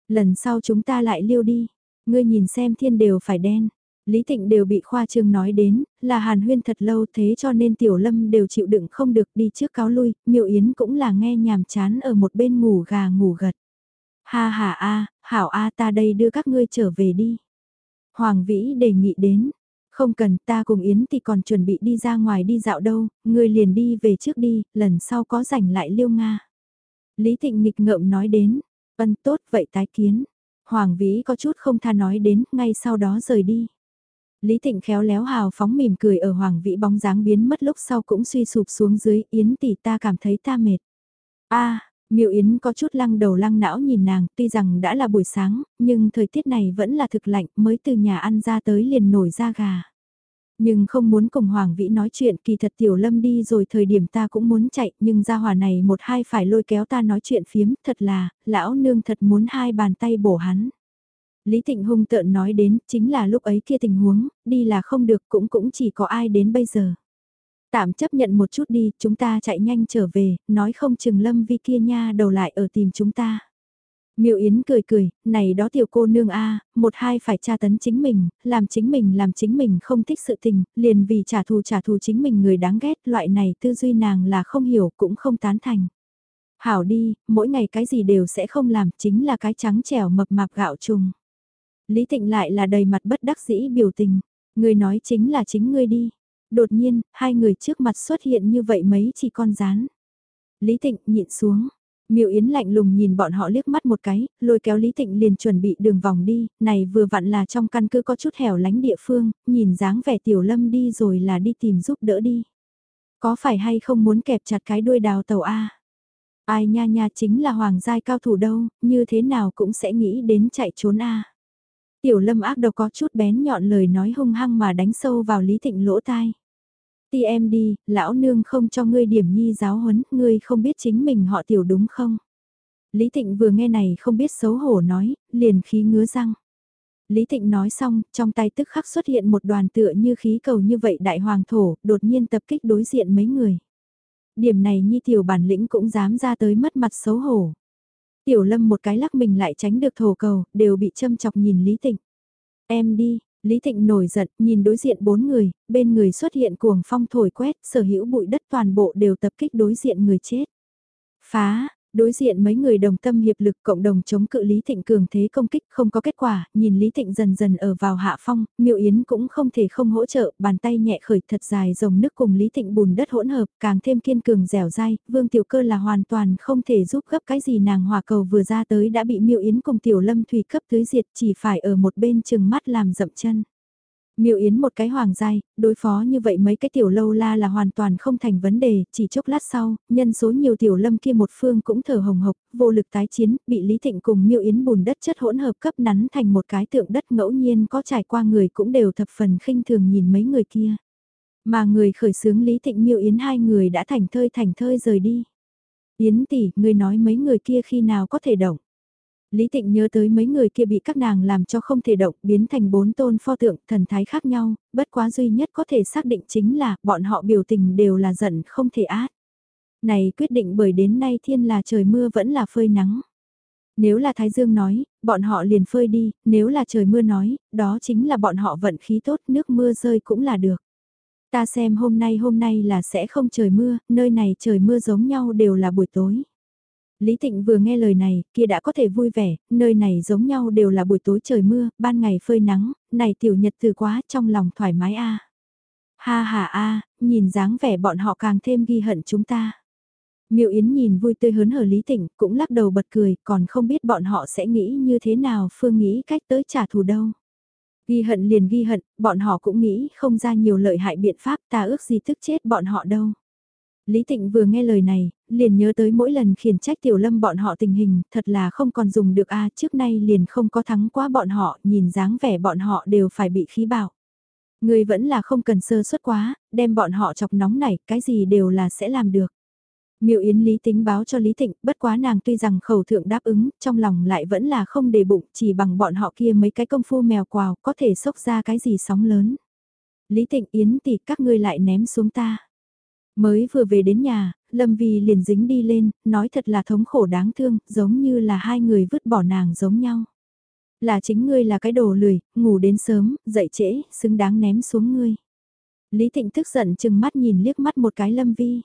Lần sau chúng ta lại liêu đi, ngươi nhìn xem thiên đều phải đen. Lý Thịnh đều bị khoa trương nói đến, là hàn huyên thật lâu thế cho nên Tiểu Lâm đều chịu đựng không được đi trước cáo lui, Miêu Yến cũng là nghe nhàm chán ở một bên ngủ gà ngủ gật. Ha ha a, hảo a ta đây đưa các ngươi trở về đi. Hoàng Vĩ đề nghị đến, không cần ta cùng Yến thì còn chuẩn bị đi ra ngoài đi dạo đâu, ngươi liền đi về trước đi, lần sau có rảnh lại liêu Nga. Lý Thịnh nghịch ngợm nói đến, ân tốt vậy tái kiến. Hoàng Vĩ có chút không tha nói đến, ngay sau đó rời đi. Lý Thịnh khéo léo hào phóng mỉm cười ở Hoàng Vĩ bóng dáng biến mất lúc sau cũng suy sụp xuống dưới, Yến tỷ ta cảm thấy ta mệt. a Miêu Yến có chút lăng đầu lăng não nhìn nàng, tuy rằng đã là buổi sáng, nhưng thời tiết này vẫn là thực lạnh, mới từ nhà ăn ra tới liền nổi da gà. Nhưng không muốn cùng Hoàng Vĩ nói chuyện, kỳ thật Tiểu Lâm đi rồi thời điểm ta cũng muốn chạy, nhưng ra hòa này một hai phải lôi kéo ta nói chuyện phiếm, thật là, lão nương thật muốn hai bàn tay bổ hắn. Lý Thịnh hung tợn nói đến, chính là lúc ấy kia tình huống, đi là không được cũng cũng chỉ có ai đến bây giờ. Tạm chấp nhận một chút đi, chúng ta chạy nhanh trở về, nói không chừng lâm vi kia nha đầu lại ở tìm chúng ta. Miêu Yến cười cười, này đó tiểu cô nương a, một hai phải tra tấn chính mình, làm chính mình làm chính mình không thích sự tình, liền vì trả thù trả thù chính mình người đáng ghét, loại này tư duy nàng là không hiểu cũng không tán thành. Hảo đi, mỗi ngày cái gì đều sẽ không làm, chính là cái trắng trẻo mập mạp gạo trùng. Lý Tịnh lại là đầy mặt bất đắc dĩ biểu tình, người nói chính là chính ngươi đi. Đột nhiên, hai người trước mặt xuất hiện như vậy mấy chỉ con rán. Lý Tịnh nhịn xuống. Miêu Yến lạnh lùng nhìn bọn họ liếc mắt một cái, lôi kéo Lý Tịnh liền chuẩn bị đường vòng đi, này vừa vặn là trong căn cứ có chút hẻo lánh địa phương, nhìn dáng vẻ tiểu lâm đi rồi là đi tìm giúp đỡ đi. Có phải hay không muốn kẹp chặt cái đuôi đào tàu A? Ai nha nha chính là hoàng giai cao thủ đâu, như thế nào cũng sẽ nghĩ đến chạy trốn A. Tiểu lâm ác độc có chút bén nhọn lời nói hung hăng mà đánh sâu vào Lý Thịnh lỗ tai. Ti em đi, lão nương không cho ngươi điểm nhi giáo huấn, ngươi không biết chính mình họ tiểu đúng không? Lý Thịnh vừa nghe này không biết xấu hổ nói, liền khí ngứa răng. Lý Thịnh nói xong, trong tay tức khắc xuất hiện một đoàn tựa như khí cầu như vậy đại hoàng thổ, đột nhiên tập kích đối diện mấy người. Điểm này nhi tiểu bản lĩnh cũng dám ra tới mất mặt xấu hổ. Tiểu lâm một cái lắc mình lại tránh được thổ cầu, đều bị châm chọc nhìn Lý thịnh Em đi, Lý Thịnh nổi giận, nhìn đối diện bốn người, bên người xuất hiện cuồng phong thổi quét, sở hữu bụi đất toàn bộ đều tập kích đối diện người chết. Phá, Đối diện mấy người đồng tâm hiệp lực cộng đồng chống cự Lý Thịnh cường thế công kích không có kết quả, nhìn Lý Thịnh dần dần ở vào hạ phong, miệu Yến cũng không thể không hỗ trợ, bàn tay nhẹ khởi thật dài dòng nước cùng Lý Thịnh bùn đất hỗn hợp, càng thêm kiên cường dẻo dai, Vương Tiểu Cơ là hoàn toàn không thể giúp gấp cái gì nàng hòa cầu vừa ra tới đã bị miệu Yến cùng Tiểu Lâm Thủy cấp tưới diệt chỉ phải ở một bên chừng mắt làm dậm chân. Miêu Yến một cái hoàng giai, đối phó như vậy mấy cái tiểu lâu la là hoàn toàn không thành vấn đề, chỉ chốc lát sau, nhân số nhiều tiểu lâm kia một phương cũng thở hồng hộc, vô lực tái chiến, bị Lý Thịnh cùng Miêu Yến bùn đất chất hỗn hợp cấp nắn thành một cái tượng đất ngẫu nhiên có trải qua người cũng đều thập phần khinh thường nhìn mấy người kia. Mà người khởi xướng Lý Thịnh Miêu Yến hai người đã thành thơi thành thơi rời đi. Yến tỷ, người nói mấy người kia khi nào có thể động. Lý Tịnh nhớ tới mấy người kia bị các nàng làm cho không thể động, biến thành bốn tôn pho tượng, thần thái khác nhau, bất quá duy nhất có thể xác định chính là bọn họ biểu tình đều là giận không thể át. Này quyết định bởi đến nay thiên là trời mưa vẫn là phơi nắng. Nếu là Thái Dương nói, bọn họ liền phơi đi, nếu là trời mưa nói, đó chính là bọn họ vận khí tốt, nước mưa rơi cũng là được. Ta xem hôm nay hôm nay là sẽ không trời mưa, nơi này trời mưa giống nhau đều là buổi tối. Lý Tịnh vừa nghe lời này, kia đã có thể vui vẻ, nơi này giống nhau đều là buổi tối trời mưa, ban ngày phơi nắng, này tiểu nhật từ quá trong lòng thoải mái a. Ha ha a, nhìn dáng vẻ bọn họ càng thêm ghi hận chúng ta. Miệu Yến nhìn vui tươi hớn hở Lý Tịnh, cũng lắc đầu bật cười, còn không biết bọn họ sẽ nghĩ như thế nào phương nghĩ cách tới trả thù đâu. Ghi hận liền ghi hận, bọn họ cũng nghĩ không ra nhiều lợi hại biện pháp ta ước gì tức chết bọn họ đâu. Lý Tịnh vừa nghe lời này, liền nhớ tới mỗi lần khiển trách Tiểu Lâm bọn họ tình hình, thật là không còn dùng được a trước nay liền không có thắng quá bọn họ, nhìn dáng vẻ bọn họ đều phải bị khí bạo. Người vẫn là không cần sơ suất quá, đem bọn họ chọc nóng này, cái gì đều là sẽ làm được. Miệu Yến Lý tính báo cho Lý Tịnh, bất quá nàng tuy rằng khẩu thượng đáp ứng, trong lòng lại vẫn là không đề bụng, chỉ bằng bọn họ kia mấy cái công phu mèo quào, có thể sốc ra cái gì sóng lớn. Lý Tịnh Yến tỷ các ngươi lại ném xuống ta. Mới vừa về đến nhà, Lâm Vi liền dính đi lên, nói thật là thống khổ đáng thương, giống như là hai người vứt bỏ nàng giống nhau. Là chính ngươi là cái đồ lười, ngủ đến sớm, dậy trễ, xứng đáng ném xuống ngươi. Lý thịnh tức giận chừng mắt nhìn liếc mắt một cái Lâm Vi.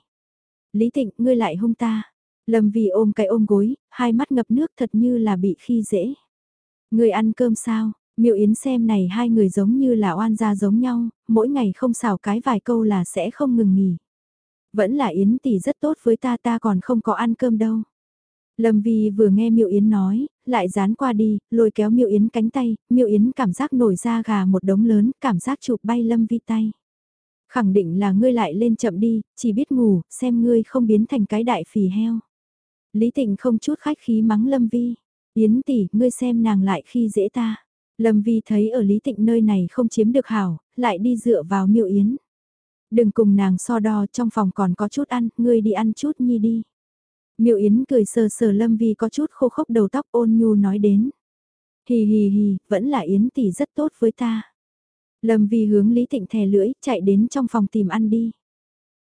Lý thịnh ngươi lại hung ta. Lâm Vi ôm cái ôm gối, hai mắt ngập nước thật như là bị khi dễ. Ngươi ăn cơm sao? Miêu Yến xem này hai người giống như là oan gia giống nhau, mỗi ngày không xào cái vài câu là sẽ không ngừng nghỉ. Vẫn là Yến tỷ rất tốt với ta ta còn không có ăn cơm đâu. Lâm Vi vừa nghe Miệu Yến nói, lại dán qua đi, lôi kéo Miệu Yến cánh tay, Miệu Yến cảm giác nổi ra gà một đống lớn, cảm giác chụp bay Lâm Vi tay. Khẳng định là ngươi lại lên chậm đi, chỉ biết ngủ, xem ngươi không biến thành cái đại phì heo. Lý Tịnh không chút khách khí mắng Lâm Vi. Yến tỷ, ngươi xem nàng lại khi dễ ta. Lâm Vi thấy ở Lý Tịnh nơi này không chiếm được hảo, lại đi dựa vào Miệu Yến. Đừng cùng nàng so đo trong phòng còn có chút ăn, ngươi đi ăn chút nhi đi. Miệu Yến cười sờ sờ Lâm Vi có chút khô khốc đầu tóc ôn nhu nói đến. Hì hì hì, vẫn là Yến tỷ rất tốt với ta. Lâm Vi hướng Lý Thịnh thè lưỡi, chạy đến trong phòng tìm ăn đi.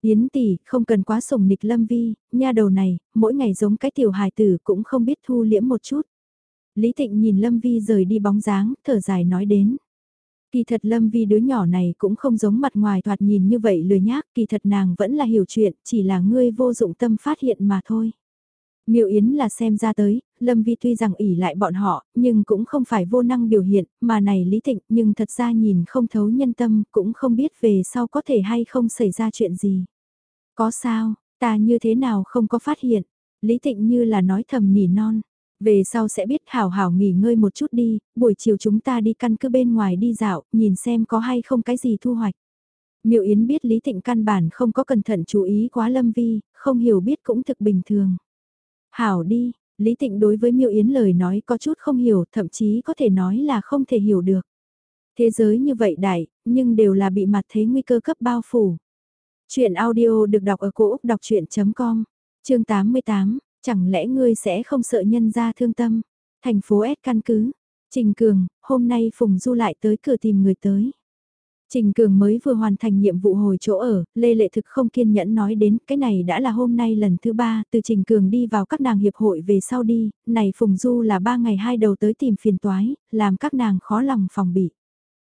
Yến tỷ, không cần quá sủng nịch Lâm Vi, nha đầu này, mỗi ngày giống cái tiểu hài tử cũng không biết thu liễm một chút. Lý Thịnh nhìn Lâm Vi rời đi bóng dáng, thở dài nói đến. Kỳ thật Lâm Vi đứa nhỏ này cũng không giống mặt ngoài thoạt nhìn như vậy lười nhác, kỳ thật nàng vẫn là hiểu chuyện, chỉ là ngươi vô dụng tâm phát hiện mà thôi. Miệu Yến là xem ra tới, Lâm Vi tuy rằng ỉ lại bọn họ, nhưng cũng không phải vô năng biểu hiện, mà này lý tịnh, nhưng thật ra nhìn không thấu nhân tâm, cũng không biết về sau có thể hay không xảy ra chuyện gì. Có sao, ta như thế nào không có phát hiện, lý tịnh như là nói thầm nỉ non. Về sau sẽ biết hảo hảo nghỉ ngơi một chút đi, buổi chiều chúng ta đi căn cứ bên ngoài đi dạo, nhìn xem có hay không cái gì thu hoạch. Miệu Yến biết Lý thịnh căn bản không có cẩn thận chú ý quá Lâm Vi, không hiểu biết cũng thực bình thường. Hảo đi, Lý thịnh đối với Miệu Yến lời nói có chút không hiểu, thậm chí có thể nói là không thể hiểu được. Thế giới như vậy đại, nhưng đều là bị mặt thế nguy cơ cấp bao phủ. Chuyện audio được đọc ở cổ Úc đọc chuyện.com, chương 88, Chẳng lẽ ngươi sẽ không sợ nhân ra thương tâm? Thành phố S căn cứ. Trình Cường, hôm nay Phùng Du lại tới cửa tìm người tới. Trình Cường mới vừa hoàn thành nhiệm vụ hồi chỗ ở, Lê Lệ Thực không kiên nhẫn nói đến, cái này đã là hôm nay lần thứ ba, từ Trình Cường đi vào các nàng hiệp hội về sau đi, này Phùng Du là ba ngày hai đầu tới tìm phiền toái, làm các nàng khó lòng phòng bị.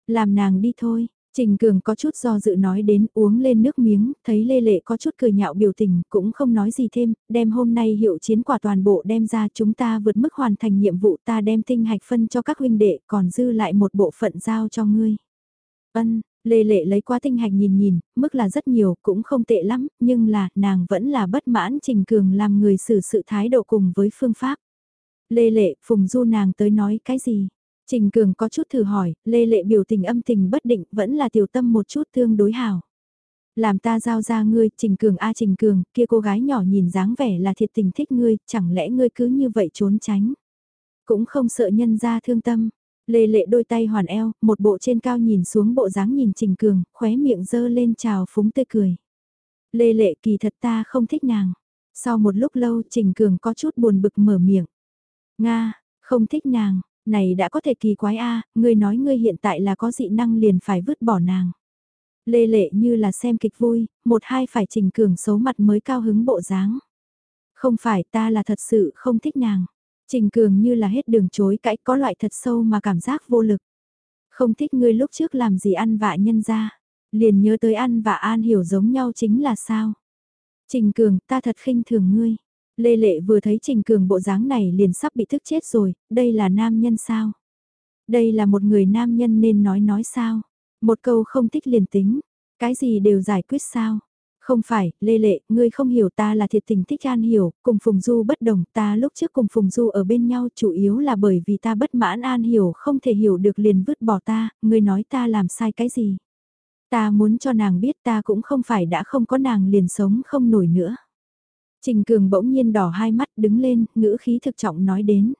Làm nàng đi thôi, Trình Cường có chút do dự nói đến uống lên nước miếng, thấy Lê Lệ có chút cười nhạo biểu tình, cũng không nói gì thêm, đem hôm nay hiệu chiến quả toàn bộ đem ra chúng ta vượt mức hoàn thành nhiệm vụ ta đem tinh hạch phân cho các huynh đệ còn dư lại một bộ phận giao cho ngươi. Ân, Lê Lệ lấy qua tinh hạch nhìn nhìn, mức là rất nhiều, cũng không tệ lắm, nhưng là, nàng vẫn là bất mãn Trình Cường làm người xử sự thái độ cùng với phương pháp. Lê Lệ, Phùng Du nàng tới nói cái gì? Trình Cường có chút thử hỏi, Lê Lệ biểu tình âm tình bất định vẫn là tiểu tâm một chút tương đối hảo. Làm ta giao ra ngươi, Trình Cường a à Trình Cường, kia cô gái nhỏ nhìn dáng vẻ là thiệt tình thích ngươi, chẳng lẽ ngươi cứ như vậy trốn tránh. Cũng không sợ nhân ra thương tâm. Lê Lệ đôi tay hoàn eo, một bộ trên cao nhìn xuống bộ dáng nhìn Trình Cường, khóe miệng dơ lên chào phúng tươi cười. Lê Lệ kỳ thật ta không thích nàng. Sau một lúc lâu Trình Cường có chút buồn bực mở miệng. Nga, không thích nàng, này đã có thể kỳ quái a, ngươi nói ngươi hiện tại là có dị năng liền phải vứt bỏ nàng. Lê lệ như là xem kịch vui, một hai phải trình cường xấu mặt mới cao hứng bộ dáng. Không phải ta là thật sự không thích nàng. Trình cường như là hết đường chối cãi có loại thật sâu mà cảm giác vô lực. Không thích ngươi lúc trước làm gì ăn vạ nhân ra. Liền nhớ tới ăn và an hiểu giống nhau chính là sao. Trình cường ta thật khinh thường ngươi. Lê Lệ vừa thấy Trình Cường bộ dáng này liền sắp bị thức chết rồi, đây là nam nhân sao? Đây là một người nam nhân nên nói nói sao? Một câu không thích liền tính, cái gì đều giải quyết sao? Không phải, Lê Lệ, ngươi không hiểu ta là thiệt tình thích An Hiểu, cùng Phùng Du bất đồng, ta lúc trước cùng Phùng Du ở bên nhau chủ yếu là bởi vì ta bất mãn An Hiểu không thể hiểu được liền vứt bỏ ta, ngươi nói ta làm sai cái gì? Ta muốn cho nàng biết ta cũng không phải đã không có nàng liền sống không nổi nữa. Trình Cường bỗng nhiên đỏ hai mắt đứng lên, ngữ khí thực trọng nói đến.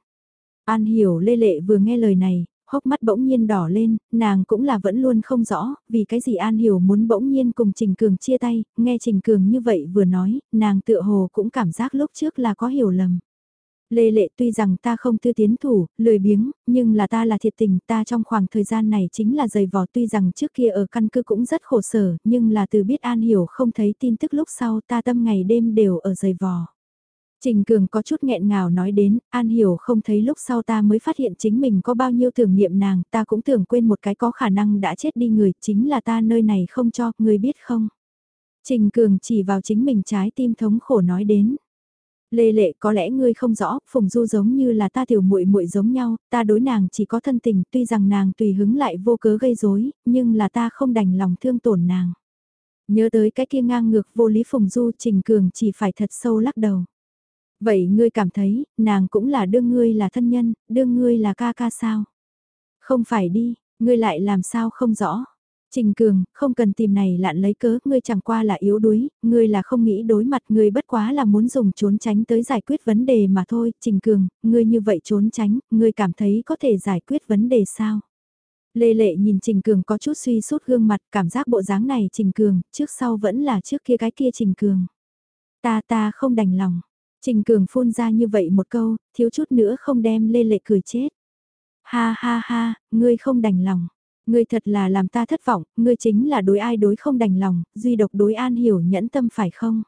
An hiểu lê lệ vừa nghe lời này, hốc mắt bỗng nhiên đỏ lên, nàng cũng là vẫn luôn không rõ, vì cái gì An Hiểu muốn bỗng nhiên cùng Trình Cường chia tay, nghe Trình Cường như vậy vừa nói, nàng tựa hồ cũng cảm giác lúc trước là có hiểu lầm. Lê lệ tuy rằng ta không tư tiến thủ, lười biếng, nhưng là ta là thiệt tình, ta trong khoảng thời gian này chính là dày vò tuy rằng trước kia ở căn cứ cũng rất khổ sở, nhưng là từ biết An Hiểu không thấy tin tức lúc sau ta tâm ngày đêm đều ở dày vò. Trình Cường có chút nghẹn ngào nói đến, An Hiểu không thấy lúc sau ta mới phát hiện chính mình có bao nhiêu tưởng niệm nàng, ta cũng tưởng quên một cái có khả năng đã chết đi người, chính là ta nơi này không cho, người biết không? Trình Cường chỉ vào chính mình trái tim thống khổ nói đến. Lê lệ có lẽ ngươi không rõ, Phùng Du giống như là ta tiểu muội muội giống nhau, ta đối nàng chỉ có thân tình, tuy rằng nàng tùy hứng lại vô cớ gây rối, nhưng là ta không đành lòng thương tổn nàng. Nhớ tới cái kia ngang ngược vô lý Phùng Du Trình Cường chỉ phải thật sâu lắc đầu. Vậy ngươi cảm thấy, nàng cũng là đương ngươi là thân nhân, đương ngươi là ca ca sao? Không phải đi, ngươi lại làm sao không rõ. Trình Cường, không cần tìm này lạn lấy cớ, ngươi chẳng qua là yếu đuối, ngươi là không nghĩ đối mặt, ngươi bất quá là muốn dùng trốn tránh tới giải quyết vấn đề mà thôi. Trình Cường, ngươi như vậy trốn tránh, ngươi cảm thấy có thể giải quyết vấn đề sao? Lê Lệ nhìn Trình Cường có chút suy sút gương mặt, cảm giác bộ dáng này Trình Cường, trước sau vẫn là trước kia cái kia Trình Cường. Ta ta không đành lòng. Trình Cường phun ra như vậy một câu, thiếu chút nữa không đem Lê Lệ cười chết. Ha ha ha, ngươi không đành lòng. Ngươi thật là làm ta thất vọng, ngươi chính là đối ai đối không đành lòng, duy độc đối an hiểu nhẫn tâm phải không?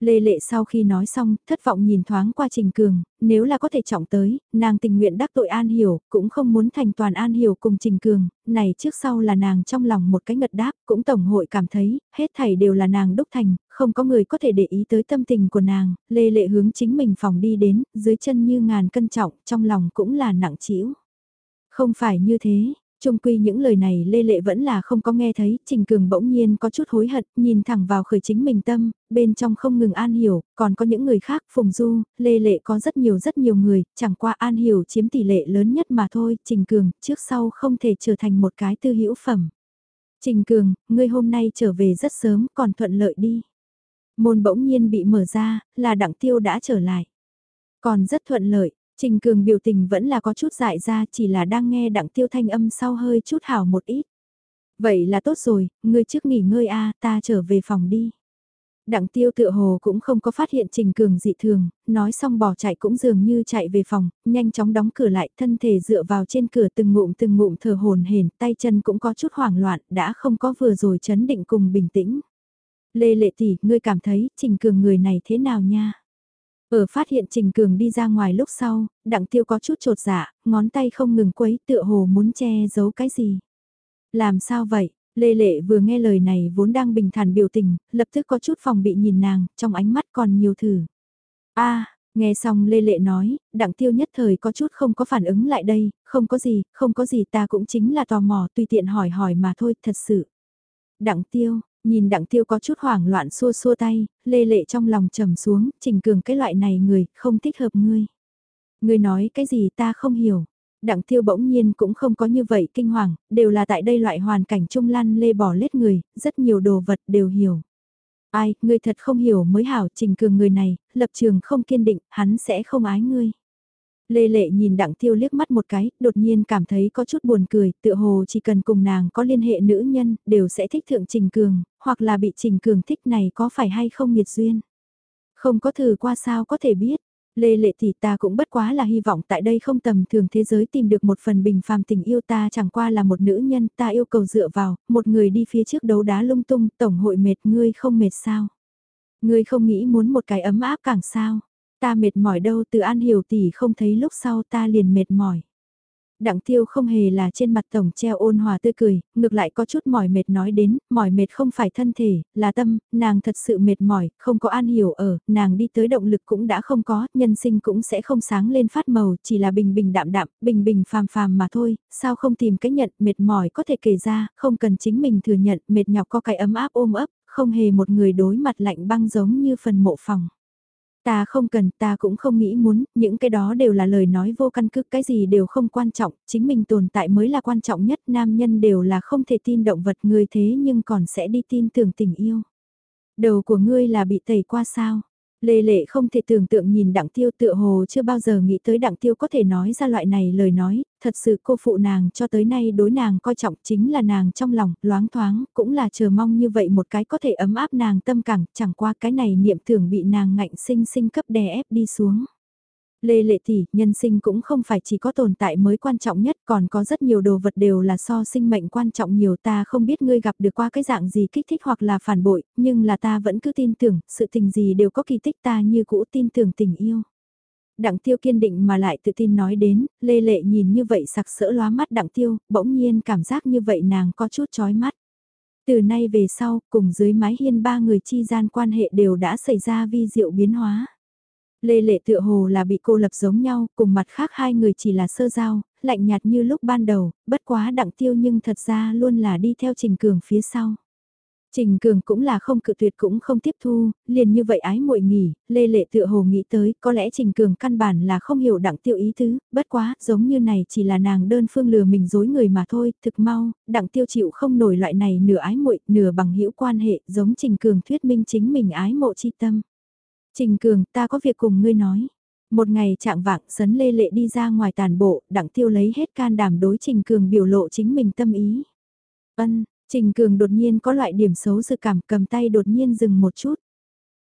Lê Lệ sau khi nói xong, thất vọng nhìn thoáng qua Trình Cường, nếu là có thể trọng tới, nàng tình nguyện đắc tội An Hiểu, cũng không muốn thành toàn An Hiểu cùng Trình Cường, này trước sau là nàng trong lòng một cái ngật đáp, cũng Tổng hội cảm thấy, hết thảy đều là nàng đúc thành, không có người có thể để ý tới tâm tình của nàng, Lê Lệ hướng chính mình phòng đi đến, dưới chân như ngàn cân trọng, trong lòng cũng là nặng trĩu. Không phải như thế, Trung quy những lời này Lê Lệ vẫn là không có nghe thấy, Trình Cường bỗng nhiên có chút hối hận, nhìn thẳng vào khởi chính mình tâm, bên trong không ngừng An Hiểu, còn có những người khác, Phùng Du, Lê Lệ có rất nhiều rất nhiều người, chẳng qua An Hiểu chiếm tỷ lệ lớn nhất mà thôi, Trình Cường, trước sau không thể trở thành một cái tư hữu phẩm. Trình Cường, ngươi hôm nay trở về rất sớm, còn thuận lợi đi. Môn bỗng nhiên bị mở ra, là đặng tiêu đã trở lại. Còn rất thuận lợi, Trình Cường biểu tình vẫn là có chút dại ra chỉ là đang nghe đặng tiêu thanh âm sau hơi chút hảo một ít. Vậy là tốt rồi, ngươi trước nghỉ ngơi a ta trở về phòng đi. Đặng tiêu tựa hồ cũng không có phát hiện Trình Cường dị thường, nói xong bỏ chạy cũng dường như chạy về phòng, nhanh chóng đóng cửa lại thân thể dựa vào trên cửa từng ngụm từng ngụm thở hồn hển tay chân cũng có chút hoảng loạn, đã không có vừa rồi chấn định cùng bình tĩnh. Lê lệ tỷ, ngươi cảm thấy Trình Cường người này thế nào nha? Ở phát hiện Trình Cường đi ra ngoài lúc sau, đặng tiêu có chút trột dạ, ngón tay không ngừng quấy tựa hồ muốn che giấu cái gì. Làm sao vậy? Lê Lệ vừa nghe lời này vốn đang bình thản biểu tình, lập tức có chút phòng bị nhìn nàng, trong ánh mắt còn nhiều thử. a nghe xong Lê Lệ nói, đặng tiêu nhất thời có chút không có phản ứng lại đây, không có gì, không có gì ta cũng chính là tò mò tùy tiện hỏi hỏi mà thôi, thật sự. Đặng tiêu, nhìn đặng tiêu có chút hoảng loạn xua xua tay, Lê Lệ trong lòng trầm xuống, trình cường cái loại này người, không thích hợp ngươi. Ngươi nói cái gì ta không hiểu. Đặng tiêu bỗng nhiên cũng không có như vậy kinh hoàng, đều là tại đây loại hoàn cảnh trung lăn lê bỏ lết người, rất nhiều đồ vật đều hiểu. Ai, ngươi thật không hiểu mới hảo trình cường người này, lập trường không kiên định, hắn sẽ không ái ngươi. Lê Lệ nhìn đặng tiêu liếc mắt một cái, đột nhiên cảm thấy có chút buồn cười, tựa hồ chỉ cần cùng nàng có liên hệ nữ nhân, đều sẽ thích thượng Trình Cường, hoặc là bị Trình Cường thích này có phải hay không nghiệt duyên. Không có thử qua sao có thể biết, Lê lệ thì ta cũng bất quá là hy vọng tại đây không tầm thường thế giới tìm được một phần bình phàm tình yêu ta chẳng qua là một nữ nhân ta yêu cầu dựa vào, một người đi phía trước đấu đá lung tung, tổng hội mệt ngươi không mệt sao. Ngươi không nghĩ muốn một cái ấm áp càng sao. Ta mệt mỏi đâu từ An Hiểu tỷ không thấy lúc sau ta liền mệt mỏi. Đặng tiêu không hề là trên mặt tổng treo ôn hòa tươi cười, ngược lại có chút mỏi mệt nói đến, mỏi mệt không phải thân thể, là tâm, nàng thật sự mệt mỏi, không có an hiểu ở, nàng đi tới động lực cũng đã không có, nhân sinh cũng sẽ không sáng lên phát màu, chỉ là bình bình đạm đạm, bình bình phàm phàm mà thôi, sao không tìm cách nhận, mệt mỏi có thể kể ra, không cần chính mình thừa nhận, mệt nhọc có cái ấm áp ôm ấp, không hề một người đối mặt lạnh băng giống như phần mộ phòng. Ta không cần, ta cũng không nghĩ muốn, những cái đó đều là lời nói vô căn cứ, cái gì đều không quan trọng, chính mình tồn tại mới là quan trọng nhất, nam nhân đều là không thể tin động vật người thế nhưng còn sẽ đi tin tưởng tình yêu. Đầu của ngươi là bị tẩy qua sao? Lê Lệ không thể tưởng tượng nhìn đặng tiêu tựa hồ chưa bao giờ nghĩ tới đặng tiêu có thể nói ra loại này lời nói, thật sự cô phụ nàng cho tới nay đối nàng coi trọng chính là nàng trong lòng, loáng thoáng, cũng là chờ mong như vậy một cái có thể ấm áp nàng tâm cẳng, chẳng qua cái này niệm tưởng bị nàng ngạnh sinh sinh cấp đè ép đi xuống. Lê lệ tỷ, nhân sinh cũng không phải chỉ có tồn tại mới quan trọng nhất, còn có rất nhiều đồ vật đều là so sinh mệnh quan trọng nhiều ta không biết ngươi gặp được qua cái dạng gì kích thích hoặc là phản bội, nhưng là ta vẫn cứ tin tưởng, sự tình gì đều có kỳ tích ta như cũ tin tưởng tình yêu. Đặng tiêu kiên định mà lại tự tin nói đến, lê lệ nhìn như vậy sặc sỡ lóa mắt đặng tiêu, bỗng nhiên cảm giác như vậy nàng có chút chói mắt. Từ nay về sau, cùng dưới mái hiên ba người chi gian quan hệ đều đã xảy ra vi diệu biến hóa. Lê Lệ tựa hồ là bị cô lập giống nhau, cùng mặt khác hai người chỉ là sơ giao, lạnh nhạt như lúc ban đầu, bất quá đặng tiêu nhưng thật ra luôn là đi theo Trình Cường phía sau. Trình Cường cũng là không cự tuyệt cũng không tiếp thu, liền như vậy ái muội nghỉ, Lê Lệ tựa hồ nghĩ tới, có lẽ Trình Cường căn bản là không hiểu đặng tiêu ý tứ, bất quá, giống như này chỉ là nàng đơn phương lừa mình dối người mà thôi, thực mau, đặng tiêu chịu không nổi loại này nửa ái muội, nửa bằng hữu quan hệ, giống Trình Cường thuyết minh chính mình ái mộ chi tâm. Trình Cường, ta có việc cùng ngươi nói. Một ngày trạng vạng sấn lê lệ đi ra ngoài tàn bộ, đặng tiêu lấy hết can đảm đối Trình Cường biểu lộ chính mình tâm ý. Ân, Trình Cường đột nhiên có loại điểm xấu sự cảm cầm tay đột nhiên dừng một chút.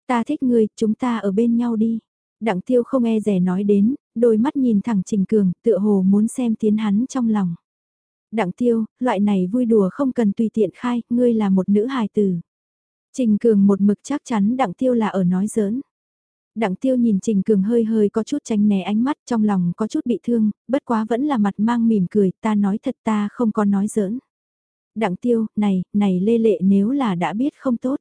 Ta thích ngươi, chúng ta ở bên nhau đi. Đặng tiêu không e rẻ nói đến, đôi mắt nhìn thẳng Trình Cường, tựa hồ muốn xem tiến hắn trong lòng. Đặng tiêu, loại này vui đùa không cần tùy tiện khai, ngươi là một nữ hài tử. Trình Cường một mực chắc chắn đặng tiêu là ở nói giỡn. Đặng tiêu nhìn Trình Cường hơi hơi có chút tránh né ánh mắt trong lòng có chút bị thương, bất quá vẫn là mặt mang mỉm cười, ta nói thật ta không có nói giỡn. Đặng tiêu, này, này lê lệ nếu là đã biết không tốt.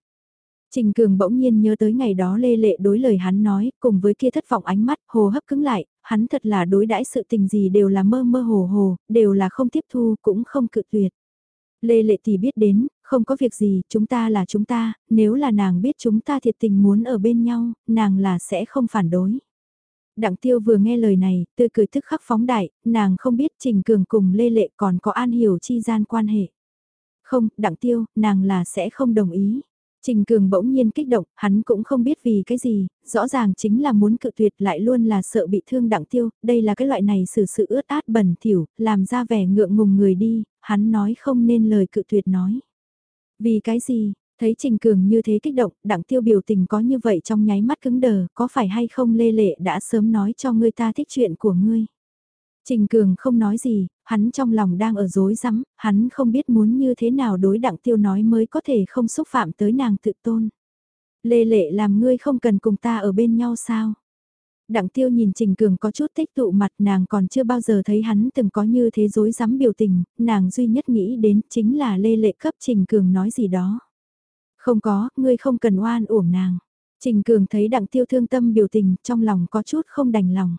Trình Cường bỗng nhiên nhớ tới ngày đó lê lệ đối lời hắn nói, cùng với kia thất vọng ánh mắt, hồ hấp cứng lại, hắn thật là đối đãi sự tình gì đều là mơ mơ hồ hồ, đều là không tiếp thu, cũng không cự tuyệt. Lê Lệ thì biết đến, không có việc gì, chúng ta là chúng ta, nếu là nàng biết chúng ta thiệt tình muốn ở bên nhau, nàng là sẽ không phản đối. Đặng tiêu vừa nghe lời này, tươi cười thức khắc phóng đại, nàng không biết Trình Cường cùng Lê Lệ còn có an hiểu chi gian quan hệ. Không, đặng tiêu, nàng là sẽ không đồng ý. Trình Cường bỗng nhiên kích động, hắn cũng không biết vì cái gì, rõ ràng chính là muốn cự tuyệt lại luôn là sợ bị thương đặng tiêu, đây là cái loại này xử sự ướt át bẩn thỉu, làm ra vẻ ngượng ngùng người đi, hắn nói không nên lời cự tuyệt nói. Vì cái gì, thấy Trình Cường như thế kích động, đặng tiêu biểu tình có như vậy trong nháy mắt cứng đờ, có phải hay không lê lệ đã sớm nói cho ngươi ta thích chuyện của ngươi. Trình Cường không nói gì, hắn trong lòng đang ở dối rắm hắn không biết muốn như thế nào đối đặng tiêu nói mới có thể không xúc phạm tới nàng tự tôn. Lê lệ làm ngươi không cần cùng ta ở bên nhau sao? Đặng tiêu nhìn Trình Cường có chút tích tụ mặt nàng còn chưa bao giờ thấy hắn từng có như thế dối rắm biểu tình, nàng duy nhất nghĩ đến chính là Lê Lệ cấp Trình Cường nói gì đó. Không có, ngươi không cần oan uổng nàng. Trình Cường thấy đặng tiêu thương tâm biểu tình trong lòng có chút không đành lòng.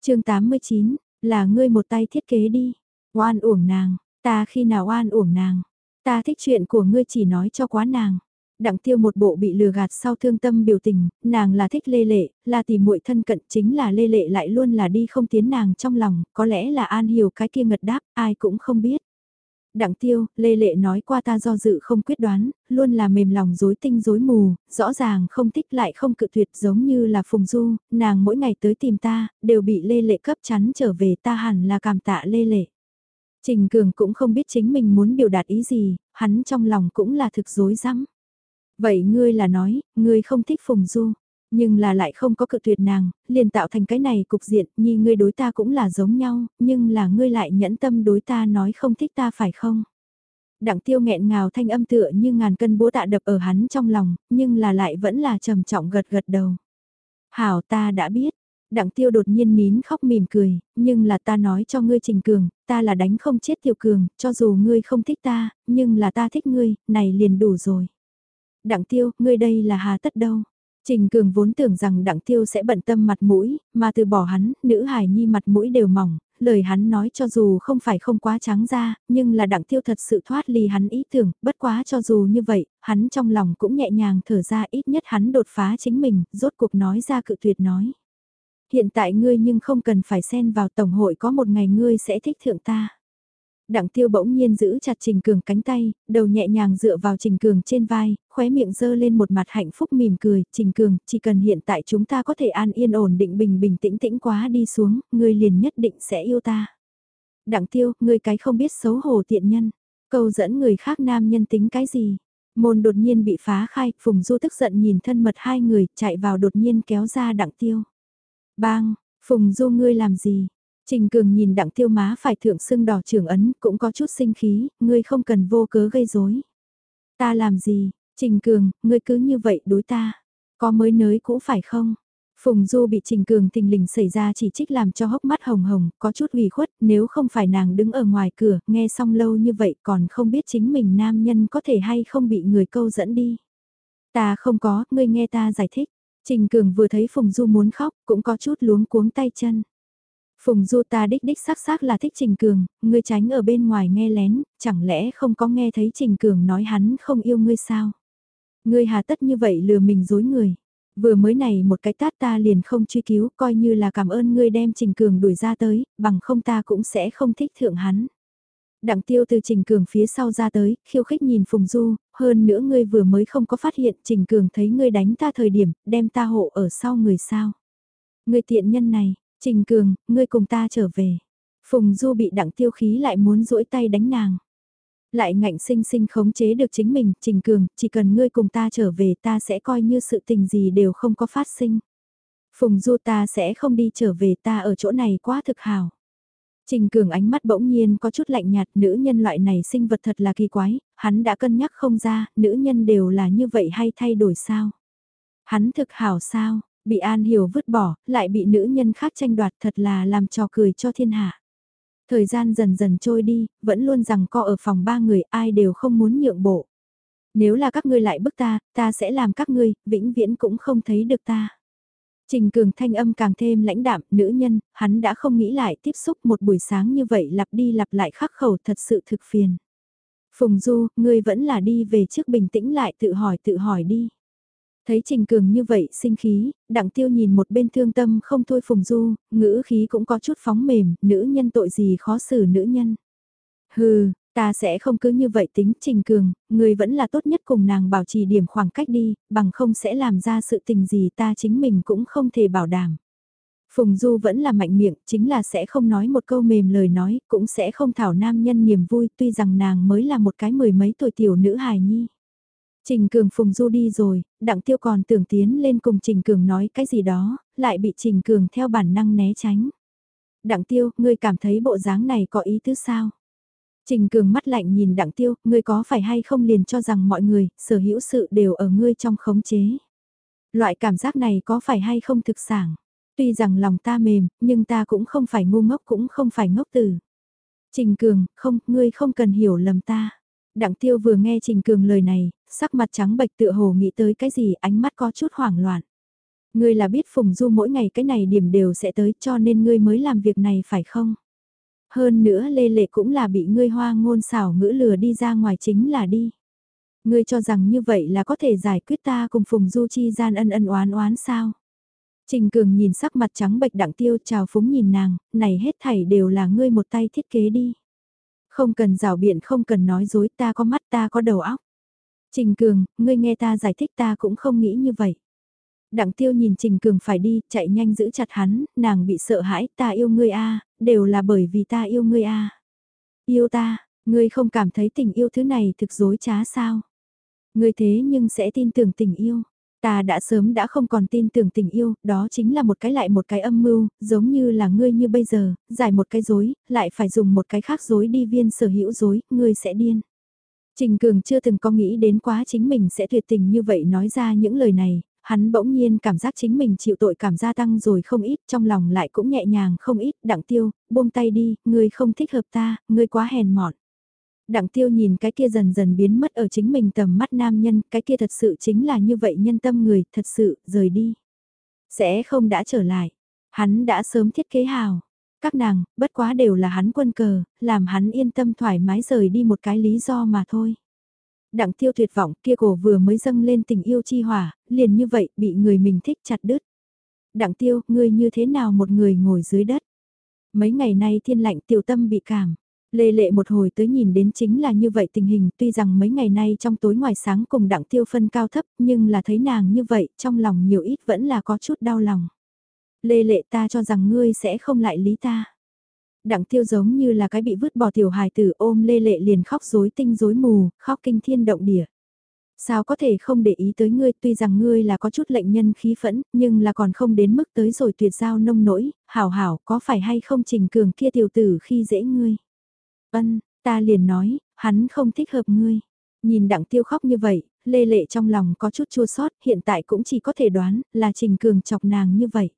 chương 89, là ngươi một tay thiết kế đi. Oan uổng nàng, ta khi nào oan uổng nàng. Ta thích chuyện của ngươi chỉ nói cho quá nàng. Đặng tiêu một bộ bị lừa gạt sau thương tâm biểu tình, nàng là thích lê lệ, là tìm muội thân cận chính là lê lệ lại luôn là đi không tiến nàng trong lòng, có lẽ là an hiểu cái kia ngật đáp, ai cũng không biết. Đặng tiêu, lê lệ nói qua ta do dự không quyết đoán, luôn là mềm lòng dối tinh dối mù, rõ ràng không thích lại không cự tuyệt giống như là phùng du, nàng mỗi ngày tới tìm ta, đều bị lê lệ cấp chắn trở về ta hẳn là cảm tạ lê lệ. Trình Cường cũng không biết chính mình muốn biểu đạt ý gì, hắn trong lòng cũng là thực dối rắm Vậy ngươi là nói, ngươi không thích Phùng Du, nhưng là lại không có cự tuyệt nàng, liền tạo thành cái này cục diện, nhi ngươi đối ta cũng là giống nhau, nhưng là ngươi lại nhẫn tâm đối ta nói không thích ta phải không? Đặng tiêu nghẹn ngào thanh âm tựa như ngàn cân búa tạ đập ở hắn trong lòng, nhưng là lại vẫn là trầm trọng gật gật đầu. Hảo ta đã biết, Đặng tiêu đột nhiên nín khóc mỉm cười, nhưng là ta nói cho ngươi Trình Cường, ta là đánh không chết Tiểu Cường, cho dù ngươi không thích ta, nhưng là ta thích ngươi, này liền đủ rồi. Đặng tiêu, ngươi đây là hà tất đâu. Trình Cường vốn tưởng rằng Đặng Tiêu sẽ bận tâm mặt mũi, mà từ bỏ hắn, nữ hài nhi mặt mũi đều mỏng, lời hắn nói cho dù không phải không quá trắng ra, nhưng là Đặng Tiêu thật sự thoát ly hắn ý tưởng, bất quá cho dù như vậy, hắn trong lòng cũng nhẹ nhàng thở ra ít nhất hắn đột phá chính mình, rốt cuộc nói ra cự tuyệt nói. Hiện tại ngươi nhưng không cần phải xen vào tổng hội có một ngày ngươi sẽ thích thượng ta. Đặng tiêu bỗng nhiên giữ chặt Trình Cường cánh tay, đầu nhẹ nhàng dựa vào Trình Cường trên vai, khóe miệng dơ lên một mặt hạnh phúc mỉm cười, Trình Cường, chỉ cần hiện tại chúng ta có thể an yên ổn định bình bình tĩnh tĩnh quá đi xuống, ngươi liền nhất định sẽ yêu ta. Đặng tiêu, ngươi cái không biết xấu hổ tiện nhân, câu dẫn người khác nam nhân tính cái gì. Môn đột nhiên bị phá khai, Phùng Du tức giận nhìn thân mật hai người, chạy vào đột nhiên kéo ra đặng tiêu. Bang, Phùng Du ngươi làm gì? Trình Cường nhìn đặng tiêu má phải thượng sưng đỏ trưởng ấn cũng có chút sinh khí, ngươi không cần vô cớ gây rối. Ta làm gì? Trình Cường, ngươi cứ như vậy đối ta. Có mới nới cũ phải không? Phùng Du bị Trình Cường tình lình xảy ra chỉ trích làm cho hốc mắt hồng hồng, có chút ủy khuất, nếu không phải nàng đứng ở ngoài cửa, nghe xong lâu như vậy còn không biết chính mình nam nhân có thể hay không bị người câu dẫn đi. Ta không có, ngươi nghe ta giải thích. Trình Cường vừa thấy Phùng Du muốn khóc, cũng có chút luống cuống tay chân. Phùng Du ta đích đích xác xác là thích Trình Cường, ngươi tránh ở bên ngoài nghe lén, chẳng lẽ không có nghe thấy Trình Cường nói hắn không yêu ngươi sao? Ngươi hà tất như vậy lừa mình dối người. Vừa mới này một cái tát ta liền không truy cứu, coi như là cảm ơn ngươi đem Trình Cường đuổi ra tới, bằng không ta cũng sẽ không thích thượng hắn. Đặng tiêu từ Trình Cường phía sau ra tới, khiêu khích nhìn Phùng Du, hơn nữa ngươi vừa mới không có phát hiện Trình Cường thấy ngươi đánh ta thời điểm, đem ta hộ ở sau người sao. Ngươi tiện nhân này, Trình Cường, ngươi cùng ta trở về. Phùng Du bị đặng tiêu khí lại muốn duỗi tay đánh nàng. Lại ngạnh sinh sinh khống chế được chính mình, Trình Cường, chỉ cần ngươi cùng ta trở về ta sẽ coi như sự tình gì đều không có phát sinh. Phùng Du ta sẽ không đi trở về ta ở chỗ này quá thực hào. Trình Cường ánh mắt bỗng nhiên có chút lạnh nhạt nữ nhân loại này sinh vật thật là kỳ quái, hắn đã cân nhắc không ra, nữ nhân đều là như vậy hay thay đổi sao? Hắn thực hảo sao, bị An Hiểu vứt bỏ, lại bị nữ nhân khác tranh đoạt thật là làm trò cười cho thiên hạ. Thời gian dần dần trôi đi, vẫn luôn rằng co ở phòng ba người ai đều không muốn nhượng bộ. Nếu là các ngươi lại bức ta, ta sẽ làm các ngươi, vĩnh viễn cũng không thấy được ta. Trình cường thanh âm càng thêm lãnh đạm, nữ nhân, hắn đã không nghĩ lại tiếp xúc một buổi sáng như vậy lặp đi lặp lại khắc khẩu thật sự thực phiền. Phùng Du, ngươi vẫn là đi về trước bình tĩnh lại tự hỏi tự hỏi đi. Thấy Trình Cường như vậy sinh khí, đặng tiêu nhìn một bên thương tâm không thôi Phùng Du, ngữ khí cũng có chút phóng mềm, nữ nhân tội gì khó xử nữ nhân. Hừ, ta sẽ không cứ như vậy tính Trình Cường, người vẫn là tốt nhất cùng nàng bảo trì điểm khoảng cách đi, bằng không sẽ làm ra sự tình gì ta chính mình cũng không thể bảo đảm. Phùng Du vẫn là mạnh miệng, chính là sẽ không nói một câu mềm lời nói, cũng sẽ không thảo nam nhân niềm vui, tuy rằng nàng mới là một cái mười mấy tuổi tiểu nữ hài nhi. Trình Cường Phùng Du đi rồi, Đặng Tiêu còn tưởng tiến lên cùng Trình Cường nói cái gì đó, lại bị Trình Cường theo bản năng né tránh. Đặng Tiêu, ngươi cảm thấy bộ dáng này có ý tứ sao? Trình Cường mắt lạnh nhìn Đặng Tiêu, ngươi có phải hay không liền cho rằng mọi người, sở hữu sự đều ở ngươi trong khống chế. Loại cảm giác này có phải hay không thực sản? Tuy rằng lòng ta mềm, nhưng ta cũng không phải ngu ngốc cũng không phải ngốc tử. Trình Cường, không, ngươi không cần hiểu lầm ta. Đặng tiêu vừa nghe Trình Cường lời này, sắc mặt trắng bệch tựa hồ nghĩ tới cái gì ánh mắt có chút hoảng loạn. Ngươi là biết Phùng Du mỗi ngày cái này điểm đều sẽ tới cho nên ngươi mới làm việc này phải không? Hơn nữa Lê Lệ cũng là bị ngươi hoa ngôn xảo ngữ lừa đi ra ngoài chính là đi. Ngươi cho rằng như vậy là có thể giải quyết ta cùng Phùng Du chi gian ân ân oán oán sao? Trình Cường nhìn sắc mặt trắng bệch đặng tiêu chào phúng nhìn nàng, này hết thảy đều là ngươi một tay thiết kế đi. Không cần rào biện không cần nói dối ta có mắt ta có đầu óc. Trình Cường, ngươi nghe ta giải thích ta cũng không nghĩ như vậy. Đặng tiêu nhìn Trình Cường phải đi, chạy nhanh giữ chặt hắn, nàng bị sợ hãi, ta yêu ngươi a đều là bởi vì ta yêu ngươi a Yêu ta, ngươi không cảm thấy tình yêu thứ này thực dối trá sao? Ngươi thế nhưng sẽ tin tưởng tình yêu. Ta đã sớm đã không còn tin tưởng tình yêu, đó chính là một cái lại một cái âm mưu, giống như là ngươi như bây giờ, giải một cái dối, lại phải dùng một cái khác dối đi viên sở hữu dối, ngươi sẽ điên. Trình Cường chưa từng có nghĩ đến quá chính mình sẽ tuyệt tình như vậy nói ra những lời này, hắn bỗng nhiên cảm giác chính mình chịu tội cảm gia tăng rồi không ít, trong lòng lại cũng nhẹ nhàng không ít, đặng tiêu, buông tay đi, ngươi không thích hợp ta, ngươi quá hèn mọn. Đặng tiêu nhìn cái kia dần dần biến mất ở chính mình tầm mắt nam nhân, cái kia thật sự chính là như vậy nhân tâm người, thật sự, rời đi. Sẽ không đã trở lại. Hắn đã sớm thiết kế hào. Các nàng, bất quá đều là hắn quân cờ, làm hắn yên tâm thoải mái rời đi một cái lý do mà thôi. Đặng tiêu tuyệt vọng kia cổ vừa mới dâng lên tình yêu chi hỏa, liền như vậy bị người mình thích chặt đứt. Đặng tiêu, ngươi như thế nào một người ngồi dưới đất? Mấy ngày nay thiên lạnh tiểu tâm bị cảm. Lê lệ một hồi tới nhìn đến chính là như vậy tình hình tuy rằng mấy ngày nay trong tối ngoài sáng cùng đặng tiêu phân cao thấp nhưng là thấy nàng như vậy trong lòng nhiều ít vẫn là có chút đau lòng. Lê lệ ta cho rằng ngươi sẽ không lại lý ta. Đặng tiêu giống như là cái bị vứt bỏ tiểu hài tử ôm lê lệ liền khóc rối tinh rối mù, khóc kinh thiên động địa. Sao có thể không để ý tới ngươi tuy rằng ngươi là có chút lệnh nhân khí phẫn, nhưng là còn không đến mức tới rồi tuyệt giao nông nỗi, hảo hảo có phải hay không trình cường kia tiểu tử khi dễ ngươi. Ân, ta liền nói, hắn không thích hợp ngươi. Nhìn đặng tiêu khóc như vậy, lê lệ trong lòng có chút chua sót, hiện tại cũng chỉ có thể đoán là Trình Cường chọc nàng như vậy.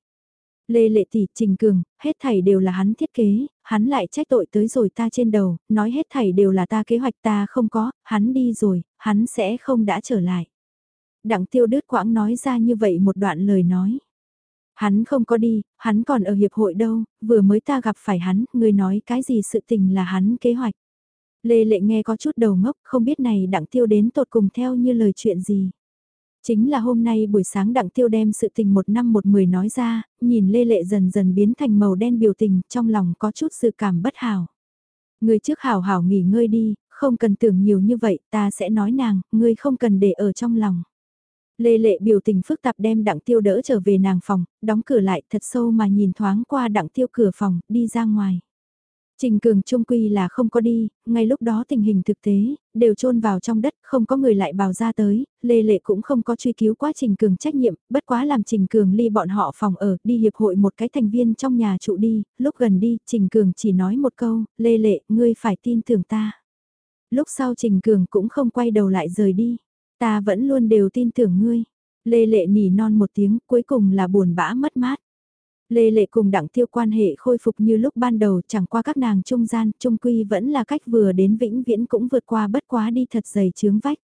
Lê lệ tỷ Trình Cường, hết thảy đều là hắn thiết kế, hắn lại trách tội tới rồi ta trên đầu, nói hết thảy đều là ta kế hoạch ta không có, hắn đi rồi, hắn sẽ không đã trở lại. Đặng tiêu đứt quãng nói ra như vậy một đoạn lời nói. Hắn không có đi, hắn còn ở hiệp hội đâu, vừa mới ta gặp phải hắn, người nói cái gì sự tình là hắn kế hoạch. Lê Lệ nghe có chút đầu ngốc, không biết này đặng tiêu đến tột cùng theo như lời chuyện gì. Chính là hôm nay buổi sáng đặng tiêu đem sự tình một năm một mười nói ra, nhìn Lê Lệ dần dần biến thành màu đen biểu tình, trong lòng có chút sự cảm bất hảo. Người trước hảo hảo nghỉ ngơi đi, không cần tưởng nhiều như vậy, ta sẽ nói nàng, ngươi không cần để ở trong lòng. Lê lệ biểu tình phức tạp đem đặng tiêu đỡ trở về nàng phòng, đóng cửa lại thật sâu mà nhìn thoáng qua đặng tiêu cửa phòng, đi ra ngoài. Trình cường trung quy là không có đi, ngay lúc đó tình hình thực tế, đều chôn vào trong đất, không có người lại bào ra tới, Lê Lệ cũng không có truy cứu quá Trình cường trách nhiệm, bất quá làm Trình cường ly bọn họ phòng ở, đi hiệp hội một cái thành viên trong nhà trụ đi, lúc gần đi, Trình cường chỉ nói một câu, Lê Lệ, ngươi phải tin tưởng ta. Lúc sau Trình cường cũng không quay đầu lại rời đi. Ta vẫn luôn đều tin tưởng ngươi. Lê Lệ nỉ non một tiếng, cuối cùng là buồn bã mất mát. Lê Lệ cùng đặng tiêu quan hệ khôi phục như lúc ban đầu chẳng qua các nàng trung gian, trung quy vẫn là cách vừa đến vĩnh viễn cũng vượt qua bất quá đi thật dày chướng vách.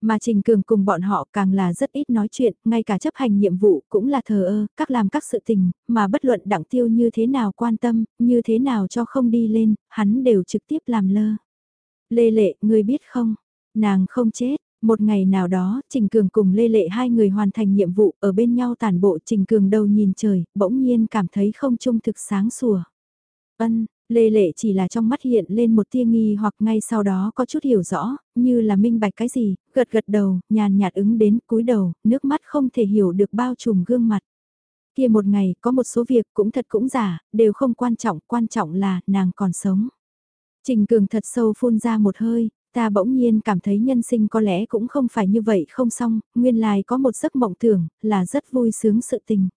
Mà Trình Cường cùng bọn họ càng là rất ít nói chuyện, ngay cả chấp hành nhiệm vụ cũng là thờ ơ, các làm các sự tình, mà bất luận đặng tiêu như thế nào quan tâm, như thế nào cho không đi lên, hắn đều trực tiếp làm lơ. Lê Lệ, ngươi biết không, nàng không chết, một ngày nào đó, Trình Cường cùng Lê Lệ hai người hoàn thành nhiệm vụ ở bên nhau tàn bộ Trình Cường đầu nhìn trời, bỗng nhiên cảm thấy không trung thực sáng sủa. Ân, Lê Lệ chỉ là trong mắt hiện lên một tia nghi hoặc ngay sau đó có chút hiểu rõ, như là minh bạch cái gì, gật gật đầu, nhàn nhạt ứng đến cúi đầu, nước mắt không thể hiểu được bao trùm gương mặt. Kia một ngày, có một số việc cũng thật cũng giả, đều không quan trọng, quan trọng là nàng còn sống. Trình Cường thật sâu phun ra một hơi, ta bỗng nhiên cảm thấy nhân sinh có lẽ cũng không phải như vậy không xong, nguyên lai có một giấc mộng tưởng, là rất vui sướng sự tình.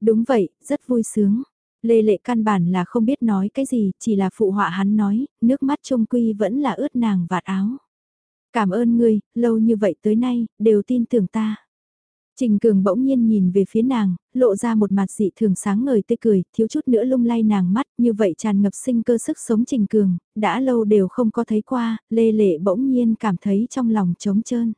Đúng vậy, rất vui sướng. Lê lệ căn bản là không biết nói cái gì, chỉ là phụ họa hắn nói, nước mắt trung quy vẫn là ướt nàng vạt áo. Cảm ơn ngươi, lâu như vậy tới nay, đều tin tưởng ta. Trình Cường bỗng nhiên nhìn về phía nàng, lộ ra một mặt dị thường sáng ngời tươi cười, thiếu chút nữa lung lay nàng mắt, như vậy tràn ngập sinh cơ sức sống Trình Cường, đã lâu đều không có thấy qua, lê lệ bỗng nhiên cảm thấy trong lòng trống trơn.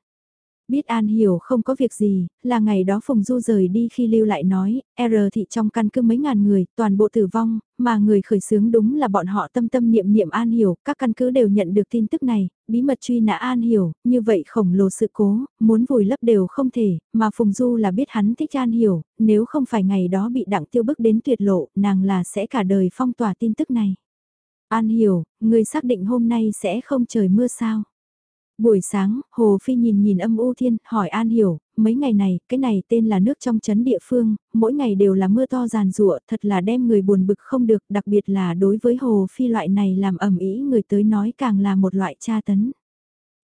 Biết An hiểu không có việc gì, là ngày đó Phùng Du rời đi khi lưu lại nói, R thị trong căn cứ mấy ngàn người, toàn bộ tử vong, mà người khởi xướng đúng là bọn họ tâm tâm niệm niệm An hiểu, các căn cứ đều nhận được tin tức này, bí mật truy nã An hiểu, như vậy khổng lồ sự cố, muốn vùi lấp đều không thể, mà Phùng Du là biết hắn thích An hiểu, nếu không phải ngày đó bị đặng tiêu bức đến tuyệt lộ, nàng là sẽ cả đời phong tỏa tin tức này. An hiểu, người xác định hôm nay sẽ không trời mưa sao? Buổi sáng, Hồ Phi nhìn nhìn âm u thiên, hỏi An Hiểu, mấy ngày này, cái này tên là nước trong chấn địa phương, mỗi ngày đều là mưa to giàn rụa, thật là đem người buồn bực không được, đặc biệt là đối với Hồ Phi loại này làm ẩm ý người tới nói càng là một loại tra tấn.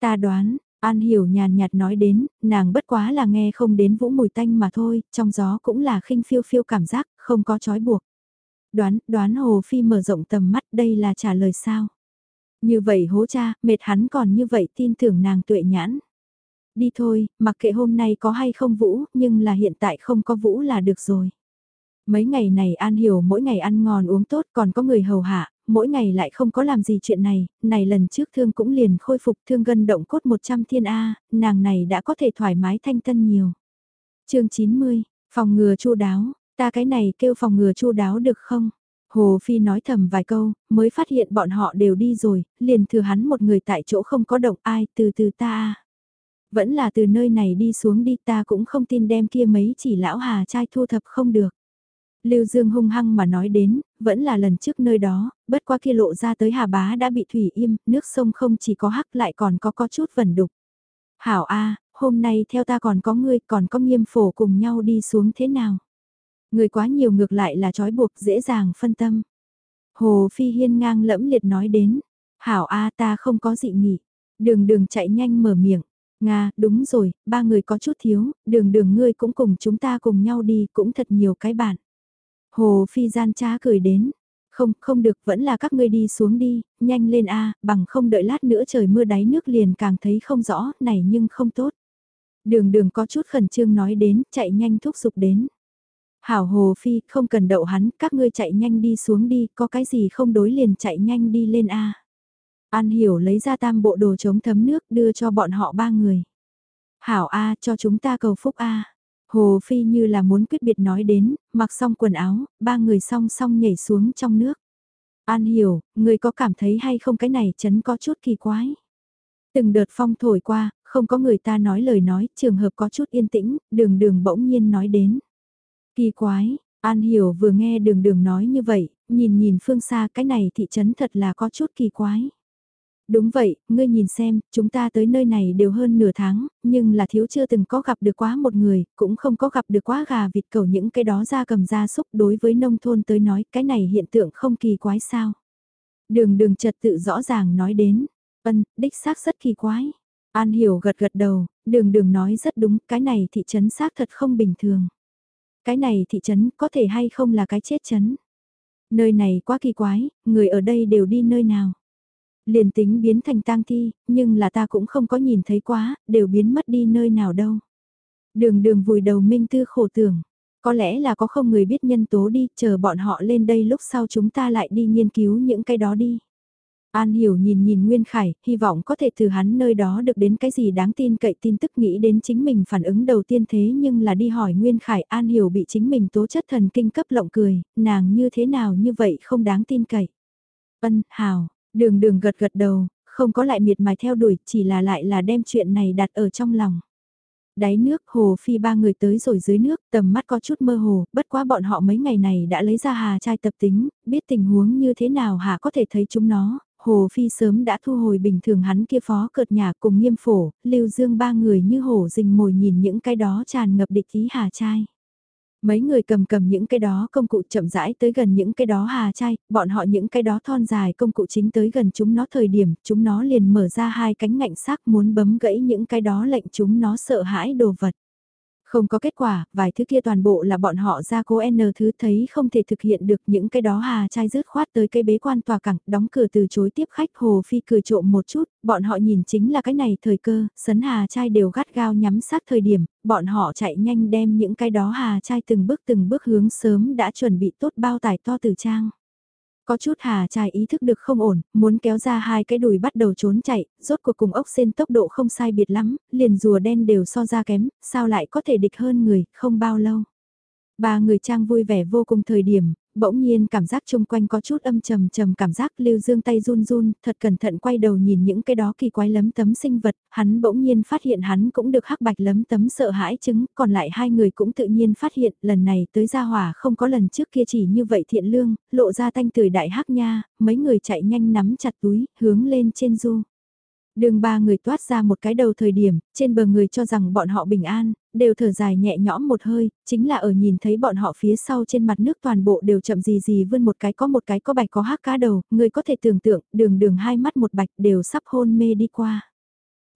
Ta đoán, An Hiểu nhàn nhạt nói đến, nàng bất quá là nghe không đến vũ mùi tanh mà thôi, trong gió cũng là khinh phiêu phiêu cảm giác, không có trói buộc. Đoán, đoán Hồ Phi mở rộng tầm mắt đây là trả lời sao? Như vậy hố cha, mệt hắn còn như vậy tin tưởng nàng tuệ nhãn. Đi thôi, mặc kệ hôm nay có hay không Vũ, nhưng là hiện tại không có Vũ là được rồi. Mấy ngày này An Hiểu mỗi ngày ăn ngon uống tốt còn có người hầu hạ, mỗi ngày lại không có làm gì chuyện này, này lần trước thương cũng liền khôi phục thương gân động cốt 100 thiên A, nàng này đã có thể thoải mái thanh tân nhiều. chương 90, phòng ngừa chu đáo, ta cái này kêu phòng ngừa chu đáo được không? Hồ Phi nói thầm vài câu, mới phát hiện bọn họ đều đi rồi, liền thừa hắn một người tại chỗ không có động ai từ từ ta. Vẫn là từ nơi này đi xuống đi ta cũng không tin đem kia mấy chỉ lão hà trai thu thập không được. Lưu Dương hung hăng mà nói đến, vẫn là lần trước nơi đó, bất qua kia lộ ra tới hà bá đã bị thủy im, nước sông không chỉ có hắc lại còn có có chút vẩn đục. Hảo A, hôm nay theo ta còn có ngươi, còn có nghiêm phổ cùng nhau đi xuống thế nào? Người quá nhiều ngược lại là trói buộc dễ dàng phân tâm. Hồ Phi Hiên ngang lẫm liệt nói đến. Hảo A ta không có dị nghị. Đường đường chạy nhanh mở miệng. Nga, đúng rồi, ba người có chút thiếu, đường đường ngươi cũng cùng chúng ta cùng nhau đi, cũng thật nhiều cái bạn. Hồ Phi gian trá cười đến. Không, không được, vẫn là các ngươi đi xuống đi, nhanh lên A, bằng không đợi lát nữa trời mưa đáy nước liền càng thấy không rõ, này nhưng không tốt. Đường đường có chút khẩn trương nói đến, chạy nhanh thúc giục đến. Hảo Hồ Phi, không cần đậu hắn, các ngươi chạy nhanh đi xuống đi, có cái gì không đối liền chạy nhanh đi lên A. An Hiểu lấy ra tam bộ đồ chống thấm nước đưa cho bọn họ ba người. Hảo A cho chúng ta cầu phúc A. Hồ Phi như là muốn quyết biệt nói đến, mặc xong quần áo, ba người song song nhảy xuống trong nước. An Hiểu, người có cảm thấy hay không cái này chấn có chút kỳ quái. Từng đợt phong thổi qua, không có người ta nói lời nói, trường hợp có chút yên tĩnh, đường đường bỗng nhiên nói đến. Kỳ quái, An Hiểu vừa nghe đường đường nói như vậy, nhìn nhìn phương xa cái này thị trấn thật là có chút kỳ quái. Đúng vậy, ngươi nhìn xem, chúng ta tới nơi này đều hơn nửa tháng, nhưng là thiếu chưa từng có gặp được quá một người, cũng không có gặp được quá gà vịt cầu những cái đó ra cầm ra xúc đối với nông thôn tới nói cái này hiện tượng không kỳ quái sao. Đường đường trật tự rõ ràng nói đến, ân, đích xác rất kỳ quái. An hiểu gật gật đầu, đường đường nói rất đúng, cái này thị trấn xác thật không bình thường. Cái này thị trấn có thể hay không là cái chết trấn. Nơi này quá kỳ quái, người ở đây đều đi nơi nào. Liền tính biến thành tang thi, nhưng là ta cũng không có nhìn thấy quá, đều biến mất đi nơi nào đâu. Đường đường vùi đầu minh tư khổ tưởng. Có lẽ là có không người biết nhân tố đi, chờ bọn họ lên đây lúc sau chúng ta lại đi nghiên cứu những cái đó đi. An Hiểu nhìn nhìn Nguyên Khải, hy vọng có thể từ hắn nơi đó được đến cái gì đáng tin cậy tin tức nghĩ đến chính mình phản ứng đầu tiên thế nhưng là đi hỏi Nguyên Khải An Hiểu bị chính mình tố chất thần kinh cấp lộng cười, nàng như thế nào như vậy không đáng tin cậy. Ân, Hào đường đường gật gật đầu, không có lại miệt mài theo đuổi, chỉ là lại là đem chuyện này đặt ở trong lòng đáy nước hồ phi ba người tới rồi dưới nước tầm mắt có chút mơ hồ, bất quá bọn họ mấy ngày này đã lấy ra hà trai tập tính, biết tình huống như thế nào hà có thể thấy chúng nó, Hồ Phi sớm đã thu hồi bình thường hắn kia phó cợt nhà cùng nghiêm phổ, lưu dương ba người như hổ rình mồi nhìn những cái đó tràn ngập địch ý hà trai. Mấy người cầm cầm những cái đó công cụ chậm rãi tới gần những cái đó hà chai bọn họ những cái đó thon dài công cụ chính tới gần chúng nó thời điểm, chúng nó liền mở ra hai cánh ngạnh sắc muốn bấm gãy những cái đó lệnh chúng nó sợ hãi đồ vật. Không có kết quả, vài thứ kia toàn bộ là bọn họ ra cố N thứ thấy không thể thực hiện được những cái đó hà trai rớt khoát tới cây bế quan tòa cẳng, đóng cửa từ chối tiếp khách Hồ Phi cười trộm một chút, bọn họ nhìn chính là cái này thời cơ, sấn hà trai đều gắt gao nhắm sát thời điểm, bọn họ chạy nhanh đem những cái đó hà trai từng bước từng bước hướng sớm đã chuẩn bị tốt bao tải to từ trang. Có chút hà trai ý thức được không ổn, muốn kéo ra hai cái đùi bắt đầu trốn chạy, rốt cuộc cùng ốc sen tốc độ không sai biệt lắm, liền rùa đen đều so ra kém, sao lại có thể địch hơn người, không bao lâu. Ba người trang vui vẻ vô cùng thời điểm, bỗng nhiên cảm giác chung quanh có chút âm trầm trầm cảm giác lưu dương tay run run, thật cẩn thận quay đầu nhìn những cái đó kỳ quái lấm tấm sinh vật, hắn bỗng nhiên phát hiện hắn cũng được hắc bạch lấm tấm sợ hãi chứng, còn lại hai người cũng tự nhiên phát hiện lần này tới gia hỏa không có lần trước kia chỉ như vậy thiện lương, lộ ra thanh tươi đại hắc nha, mấy người chạy nhanh nắm chặt túi, hướng lên trên du. Đường ba người toát ra một cái đầu thời điểm, trên bờ người cho rằng bọn họ bình an, đều thở dài nhẹ nhõm một hơi, chính là ở nhìn thấy bọn họ phía sau trên mặt nước toàn bộ đều chậm gì gì vươn một cái có một cái có bạch có hát cá đầu, người có thể tưởng tượng, đường đường hai mắt một bạch đều sắp hôn mê đi qua.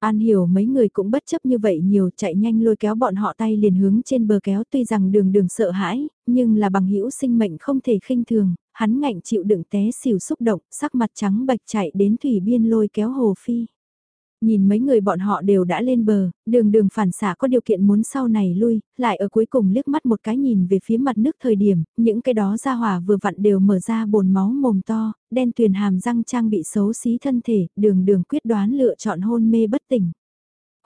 An hiểu mấy người cũng bất chấp như vậy nhiều chạy nhanh lôi kéo bọn họ tay liền hướng trên bờ kéo tuy rằng đường đường sợ hãi, nhưng là bằng hữu sinh mệnh không thể khinh thường, hắn ngạnh chịu đựng té xỉu xúc động, sắc mặt trắng bạch chạy đến thủy biên lôi kéo hồ phi. Nhìn mấy người bọn họ đều đã lên bờ, đường đường phản xả có điều kiện muốn sau này lui, lại ở cuối cùng liếc mắt một cái nhìn về phía mặt nước thời điểm, những cái đó ra hỏa vừa vặn đều mở ra bồn máu mồm to, đen tuyền hàm răng trang bị xấu xí thân thể, đường đường quyết đoán lựa chọn hôn mê bất tỉnh.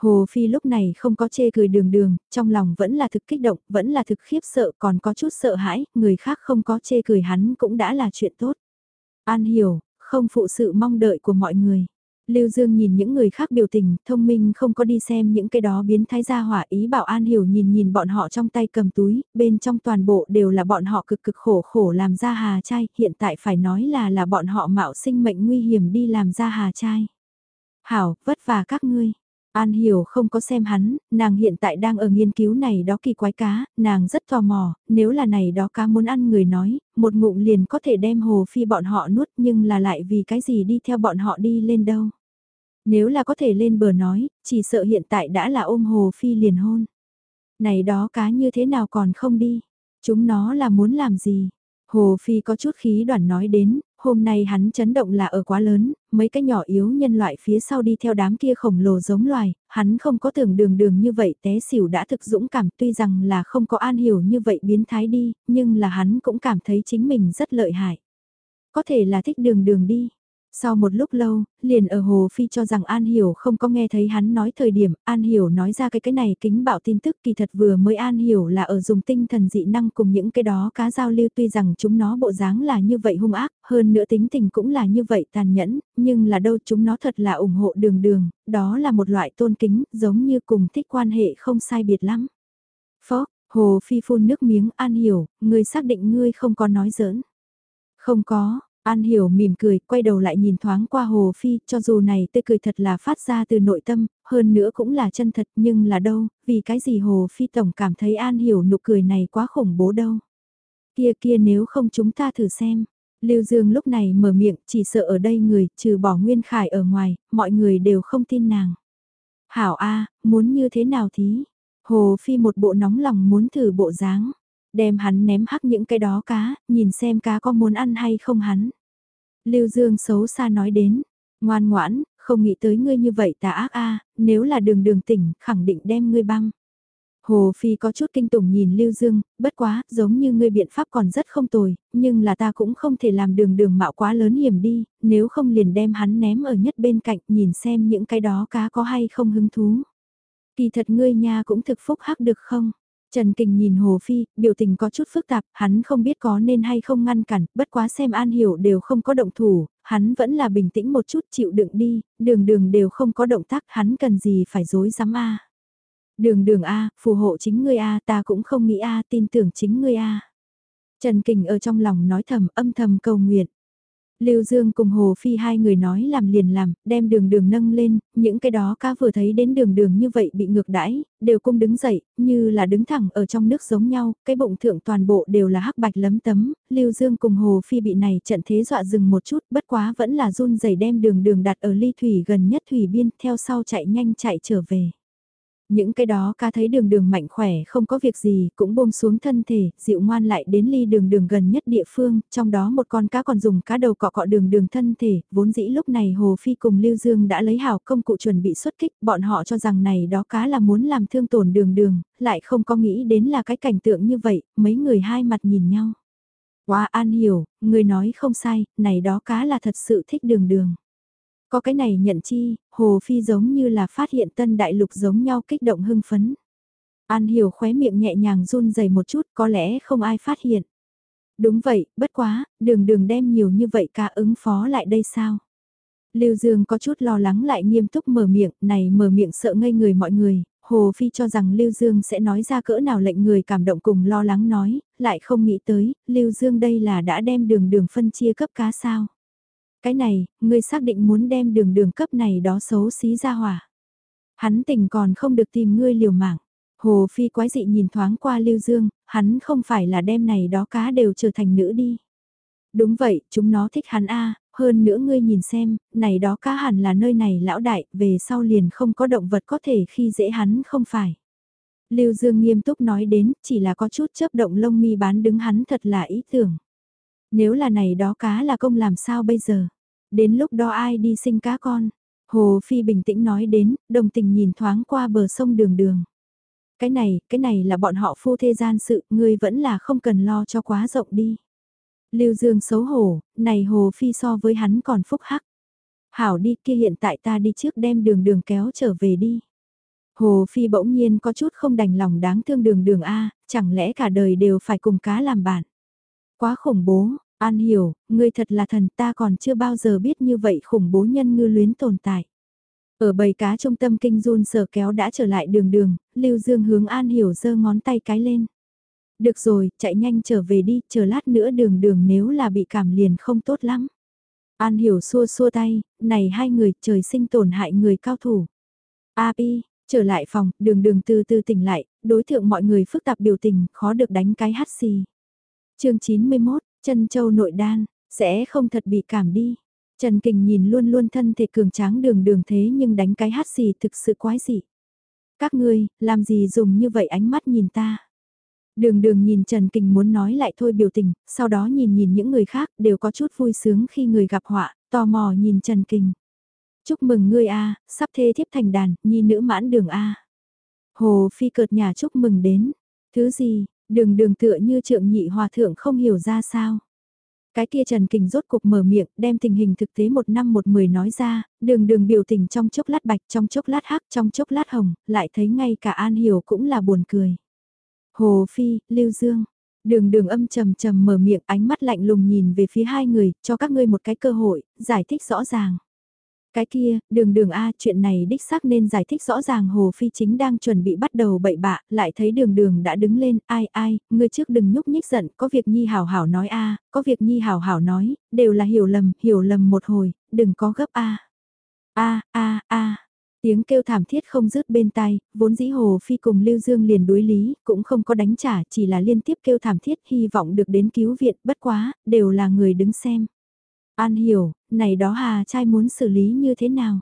Hồ Phi lúc này không có chê cười đường đường, trong lòng vẫn là thực kích động, vẫn là thực khiếp sợ còn có chút sợ hãi, người khác không có chê cười hắn cũng đã là chuyện tốt. An hiểu, không phụ sự mong đợi của mọi người. Lưu Dương nhìn những người khác biểu tình, thông minh không có đi xem những cái đó biến thái gia hỏa ý bảo An Hiểu nhìn nhìn bọn họ trong tay cầm túi, bên trong toàn bộ đều là bọn họ cực cực khổ khổ làm ra hà chai, hiện tại phải nói là là bọn họ mạo sinh mệnh nguy hiểm đi làm ra hà chai. Hảo, vất vả các ngươi. An Hiểu không có xem hắn, nàng hiện tại đang ở nghiên cứu này đó kỳ quái cá, nàng rất tò mò, nếu là này đó cá muốn ăn người nói, một ngụm liền có thể đem hồ phi bọn họ nuốt nhưng là lại vì cái gì đi theo bọn họ đi lên đâu. Nếu là có thể lên bờ nói, chỉ sợ hiện tại đã là ôm hồ phi liền hôn. Này đó cá như thế nào còn không đi, chúng nó là muốn làm gì, Hồ Phi có chút khí đoàn nói đến, hôm nay hắn chấn động là ở quá lớn, mấy cái nhỏ yếu nhân loại phía sau đi theo đám kia khổng lồ giống loài, hắn không có tưởng đường đường như vậy té xỉu đã thực dũng cảm tuy rằng là không có an hiểu như vậy biến thái đi, nhưng là hắn cũng cảm thấy chính mình rất lợi hại. Có thể là thích đường đường đi, sau một lúc lâu, liền ở Hồ Phi cho rằng An Hiểu không có nghe thấy hắn nói thời điểm, An Hiểu nói ra cái cái này kính bạo tin tức kỳ thật vừa mới An Hiểu là ở dùng tinh thần dị năng cùng những cái đó cá giao lưu tuy rằng chúng nó bộ dáng là như vậy hung ác, hơn nữa tính tình cũng là như vậy tàn nhẫn, nhưng là đâu chúng nó thật là ủng hộ đường đường, đó là một loại tôn kính, giống như cùng thích quan hệ không sai biệt lắm. Phó, Hồ Phi phun nước miếng An Hiểu, ngươi xác định ngươi không có nói giỡn. Không có, An hiểu mỉm cười, quay đầu lại nhìn thoáng qua Hồ Phi, cho dù này tê cười thật là phát ra từ nội tâm, hơn nữa cũng là chân thật nhưng là đâu, vì cái gì Hồ Phi Tổng cảm thấy An hiểu nụ cười này quá khủng bố đâu. Kia kia nếu không chúng ta thử xem. Lưu Dương lúc này mở miệng, chỉ sợ ở đây người, trừ bỏ Nguyên Khải ở ngoài, mọi người đều không tin nàng. Hảo A, muốn như thế nào thí? Hồ Phi một bộ nóng lòng muốn thử bộ dáng đem hắn ném hắc những cái đó cá, nhìn xem cá có muốn ăn hay không hắn. Lưu Dương xấu xa nói đến, ngoan ngoãn, không nghĩ tới ngươi như vậy tà ác a, nếu là đường đường tỉnh, khẳng định đem ngươi băng. Hồ Phi có chút kinh tủng nhìn Lưu Dương, bất quá, giống như ngươi biện pháp còn rất không tồi, nhưng là ta cũng không thể làm đường đường mạo quá lớn hiểm đi, nếu không liền đem hắn ném ở nhất bên cạnh nhìn xem những cái đó cá có hay không hứng thú. Kỳ thật ngươi nha cũng thực phúc hắc được không? Trần Kình nhìn Hồ Phi, biểu tình có chút phức tạp, hắn không biết có nên hay không ngăn cản, bất quá xem An Hiểu đều không có động thủ, hắn vẫn là bình tĩnh một chút chịu đựng đi, đường đường đều không có động tác, hắn cần gì phải dối dám a Đường đường a phù hộ chính ngươi a ta cũng không nghĩ a tin tưởng chính ngươi a Trần Kình ở trong lòng nói thầm âm thầm cầu nguyện. Lưu Dương cùng Hồ Phi hai người nói làm liền làm, đem đường đường nâng lên, những cái đó ca vừa thấy đến đường đường như vậy bị ngược đãi, đều cung đứng dậy, như là đứng thẳng ở trong nước giống nhau, cái bụng thượng toàn bộ đều là hắc bạch lấm tấm, Lưu Dương cùng Hồ Phi bị này trận thế dọa dừng một chút, bất quá vẫn là run rẩy đem đường đường đặt ở ly thủy gần nhất thủy biên theo sau chạy nhanh chạy trở về. Những cái đó ca thấy đường đường mạnh khỏe không có việc gì cũng buông xuống thân thể, dịu ngoan lại đến ly đường đường gần nhất địa phương, trong đó một con cá còn dùng cá đầu cọ cọ đường đường thân thể, vốn dĩ lúc này Hồ Phi cùng Lưu Dương đã lấy hảo công cụ chuẩn bị xuất kích, bọn họ cho rằng này đó cá là muốn làm thương tổn đường đường, lại không có nghĩ đến là cái cảnh tượng như vậy, mấy người hai mặt nhìn nhau. Quá an hiểu, người nói không sai, này đó cá là thật sự thích đường đường. Có cái này nhận chi, Hồ Phi giống như là phát hiện tân đại lục giống nhau kích động hưng phấn. An hiểu khóe miệng nhẹ nhàng run rẩy một chút có lẽ không ai phát hiện. Đúng vậy, bất quá, đường đường đem nhiều như vậy cả ứng phó lại đây sao? Lưu Dương có chút lo lắng lại nghiêm túc mở miệng, này mở miệng sợ ngây người mọi người, Hồ Phi cho rằng Lưu Dương sẽ nói ra cỡ nào lệnh người cảm động cùng lo lắng nói, lại không nghĩ tới, Lưu Dương đây là đã đem đường đường phân chia cấp cá sao. Cái này, ngươi xác định muốn đem đường đường cấp này đó xấu xí ra hỏa. Hắn tình còn không được tìm ngươi liều mạng. Hồ Phi quái dị nhìn thoáng qua Lưu Dương, hắn không phải là đem này đó cá đều trở thành nữ đi. Đúng vậy, chúng nó thích hắn a hơn nữa ngươi nhìn xem, này đó cá hẳn là nơi này lão đại, về sau liền không có động vật có thể khi dễ hắn không phải. Lưu Dương nghiêm túc nói đến, chỉ là có chút chớp động lông mi bán đứng hắn thật là ý tưởng. Nếu là này đó cá là công làm sao bây giờ? Đến lúc đó ai đi sinh cá con? Hồ Phi bình tĩnh nói đến, đồng tình nhìn thoáng qua bờ sông đường đường. Cái này, cái này là bọn họ phu thê gian sự, ngươi vẫn là không cần lo cho quá rộng đi. Lưu Dương xấu hổ, này Hồ Phi so với hắn còn phúc hắc. Hảo đi kia hiện tại ta đi trước đem đường đường kéo trở về đi. Hồ Phi bỗng nhiên có chút không đành lòng đáng thương đường đường A, chẳng lẽ cả đời đều phải cùng cá làm bạn. Quá khủng bố, An hiểu, ngươi thật là thần ta còn chưa bao giờ biết như vậy khủng bố nhân ngư luyến tồn tại. Ở bầy cá trung tâm kinh run sở kéo đã trở lại đường đường, Lưu Dương hướng An hiểu giơ ngón tay cái lên. Được rồi, chạy nhanh trở về đi, chờ lát nữa đường đường nếu là bị cảm liền không tốt lắm. An hiểu xua xua tay, này hai người trời sinh tổn hại người cao thủ. A Pi, trở lại phòng, đường đường từ từ tỉnh lại, đối tượng mọi người phức tạp biểu tình, khó được đánh cái hát xì. chương 91, chân châu nội đan, sẽ không thật bị cảm đi. Trần Kình nhìn luôn luôn thân thể cường tráng đường đường thế nhưng đánh cái hát xì thực sự quái dị. Các ngươi, làm gì dùng như vậy ánh mắt nhìn ta? Đường đường nhìn Trần Kình muốn nói lại thôi biểu tình, sau đó nhìn nhìn những người khác đều có chút vui sướng khi người gặp họa, tò mò nhìn Trần Kình. Chúc mừng ngươi a sắp thê thiếp thành đàn, nhi nữ mãn đường a Hồ Phi cợt nhà chúc mừng đến. Thứ gì, đường đường tựa như trượng nhị hòa thượng không hiểu ra sao. Cái kia Trần Kình rốt cục mở miệng, đem tình hình thực tế một năm một mười nói ra, đường đường biểu tình trong chốc lát bạch, trong chốc lát hắc, trong chốc lát hồng, lại thấy ngay cả An Hiểu cũng là buồn cười. Hồ Phi, Lưu Dương. Đường đường âm trầm trầm mở miệng ánh mắt lạnh lùng nhìn về phía hai người, cho các ngươi một cái cơ hội, giải thích rõ ràng. Cái kia, đường đường A, chuyện này đích xác nên giải thích rõ ràng Hồ Phi chính đang chuẩn bị bắt đầu bậy bạ, lại thấy đường đường đã đứng lên, ai ai, ngươi trước đừng nhúc nhích giận, có việc Nhi hảo hảo nói A, có việc Nhi hảo hảo nói, đều là hiểu lầm, hiểu lầm một hồi, đừng có gấp A. A, A, A. Tiếng kêu thảm thiết không dứt bên tai, vốn dĩ Hồ Phi cùng Lưu Dương liền đối lý, cũng không có đánh trả, chỉ là liên tiếp kêu thảm thiết hy vọng được đến cứu viện, bất quá, đều là người đứng xem. An hiểu, này đó hà trai muốn xử lý như thế nào?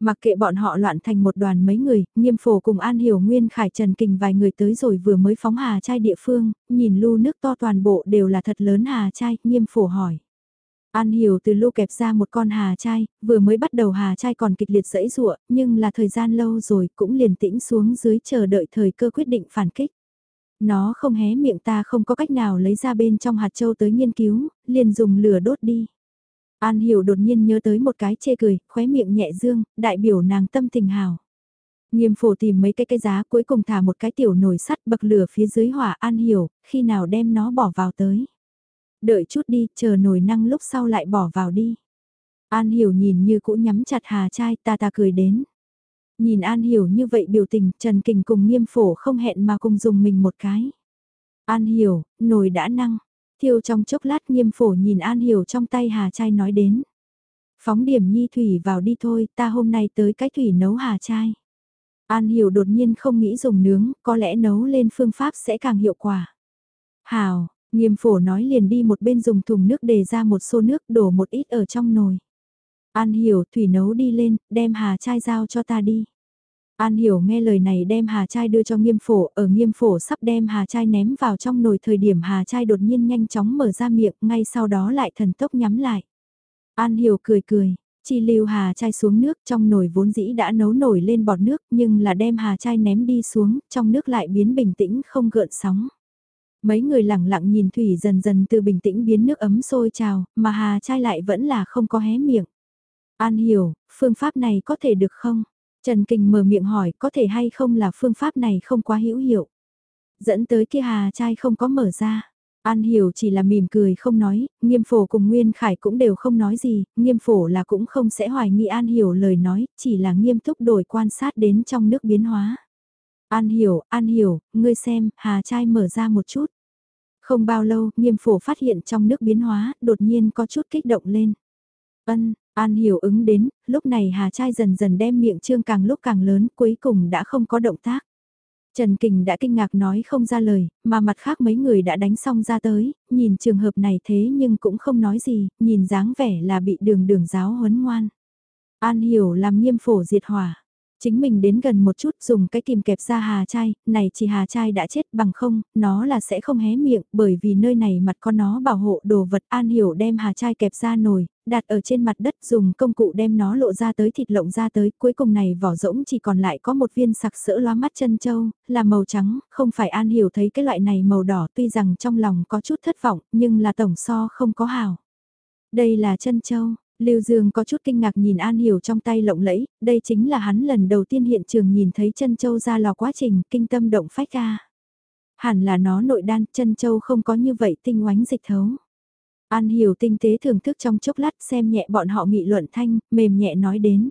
Mặc kệ bọn họ loạn thành một đoàn mấy người, nghiêm phổ cùng An Hiểu Nguyên Khải Trần Kình vài người tới rồi vừa mới phóng hà trai địa phương, nhìn lu nước to toàn bộ đều là thật lớn hà trai, nghiêm phổ hỏi. An Hiểu từ lu kẹp ra một con hà trai, vừa mới bắt đầu hà trai còn kịch liệt dẫy rụa, nhưng là thời gian lâu rồi cũng liền tĩnh xuống dưới chờ đợi thời cơ quyết định phản kích. Nó không hé miệng ta không có cách nào lấy ra bên trong hạt châu tới nghiên cứu, liền dùng lửa đốt đi. An Hiểu đột nhiên nhớ tới một cái chê cười, khóe miệng nhẹ dương, đại biểu nàng tâm tình hào. Nghiêm phổ tìm mấy cái cây giá cuối cùng thả một cái tiểu nồi sắt bậc lửa phía dưới hỏa An Hiểu, khi nào đem nó bỏ vào tới. Đợi chút đi, chờ nồi năng lúc sau lại bỏ vào đi. An Hiểu nhìn như cũ nhắm chặt hà chai ta ta cười đến. Nhìn An Hiểu như vậy biểu tình, Trần Kình cùng nghiêm phổ không hẹn mà cùng dùng mình một cái. An Hiểu, nồi đã năng, Thiêu trong chốc lát nghiêm phổ nhìn An Hiểu trong tay hà chai nói đến. Phóng điểm nhi thủy vào đi thôi, ta hôm nay tới cái thủy nấu hà chai. An Hiểu đột nhiên không nghĩ dùng nướng, có lẽ nấu lên phương pháp sẽ càng hiệu quả. Hào, nghiêm phổ nói liền đi một bên dùng thùng nước để ra một xô nước đổ một ít ở trong nồi. An Hiểu thủy nấu đi lên, đem hà chai giao cho ta đi. An Hiểu nghe lời này đem Hà chai đưa cho nghiêm phổ, ở nghiêm phổ sắp đem Hà chai ném vào trong nồi thời điểm Hà chai đột nhiên nhanh chóng mở ra miệng, ngay sau đó lại thần tốc nhắm lại. An Hiểu cười cười, chi lưu Hà chai xuống nước trong nồi vốn dĩ đã nấu nổi lên bọt nước nhưng là đem Hà chai ném đi xuống, trong nước lại biến bình tĩnh không gợn sóng. Mấy người lặng lặng nhìn thủy dần dần từ bình tĩnh biến nước ấm sôi trào, mà Hà chai lại vẫn là không có hé miệng. An hiểu, phương pháp này có thể được không? Trần Kình mở miệng hỏi có thể hay không là phương pháp này không quá hữu hiệu. Dẫn tới kia Hà Trai không có mở ra. An Hiểu chỉ là mỉm cười không nói, nghiêm phổ cùng Nguyên Khải cũng đều không nói gì, nghiêm phổ là cũng không sẽ hoài nghi An Hiểu lời nói, chỉ là nghiêm túc đổi quan sát đến trong nước biến hóa. An Hiểu, An Hiểu, ngươi xem, Hà Trai mở ra một chút. Không bao lâu, nghiêm phổ phát hiện trong nước biến hóa, đột nhiên có chút kích động lên. Ân, An Hiểu ứng đến, lúc này Hà Trai dần dần đem miệng trương càng lúc càng lớn, cuối cùng đã không có động tác. Trần Kình đã kinh ngạc nói không ra lời, mà mặt khác mấy người đã đánh xong ra tới, nhìn trường hợp này thế nhưng cũng không nói gì, nhìn dáng vẻ là bị đường đường giáo huấn ngoan. An Hiểu làm nghiêm phổ diệt hỏa. Chính mình đến gần một chút dùng cái kìm kẹp ra hà chai, này chỉ hà chai đã chết bằng không, nó là sẽ không hé miệng, bởi vì nơi này mặt có nó bảo hộ đồ vật an hiểu đem hà chai kẹp ra nồi, đặt ở trên mặt đất dùng công cụ đem nó lộ ra tới thịt lộng ra tới, cuối cùng này vỏ rỗng chỉ còn lại có một viên sặc sỡ loa mắt chân châu, là màu trắng, không phải an hiểu thấy cái loại này màu đỏ tuy rằng trong lòng có chút thất vọng, nhưng là tổng so không có hào. Đây là chân châu, Lưu Dương có chút kinh ngạc nhìn An Hiểu trong tay lộng lẫy, đây chính là hắn lần đầu tiên hiện trường nhìn thấy chân châu ra lò quá trình kinh tâm động phách ca. Hẳn là nó nội đan, chân châu không có như vậy tinh oánh dịch thấu. An Hiểu tinh tế thưởng thức trong chốc lát xem nhẹ bọn họ nghị luận thanh, mềm nhẹ nói đến.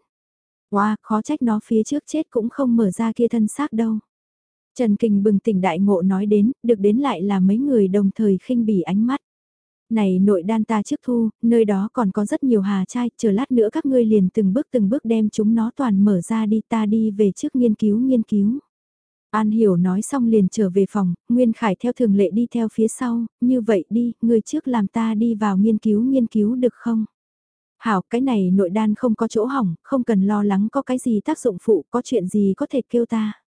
Wow, khó trách nó phía trước chết cũng không mở ra kia thân xác đâu. Trần Kình bừng tỉnh đại ngộ nói đến, được đến lại là mấy người đồng thời khinh bỉ ánh mắt này nội đan ta trước thu, nơi đó còn có rất nhiều hà chai chờ lát nữa các ngươi liền từng bước từng bước đem chúng nó toàn mở ra đi ta đi về trước nghiên cứu nghiên cứu. An Hiểu nói xong liền trở về phòng, Nguyên Khải theo thường lệ đi theo phía sau, như vậy đi, ngươi trước làm ta đi vào nghiên cứu nghiên cứu được không? Hảo, cái này nội đan không có chỗ hỏng, không cần lo lắng có cái gì tác dụng phụ, có chuyện gì có thể kêu ta.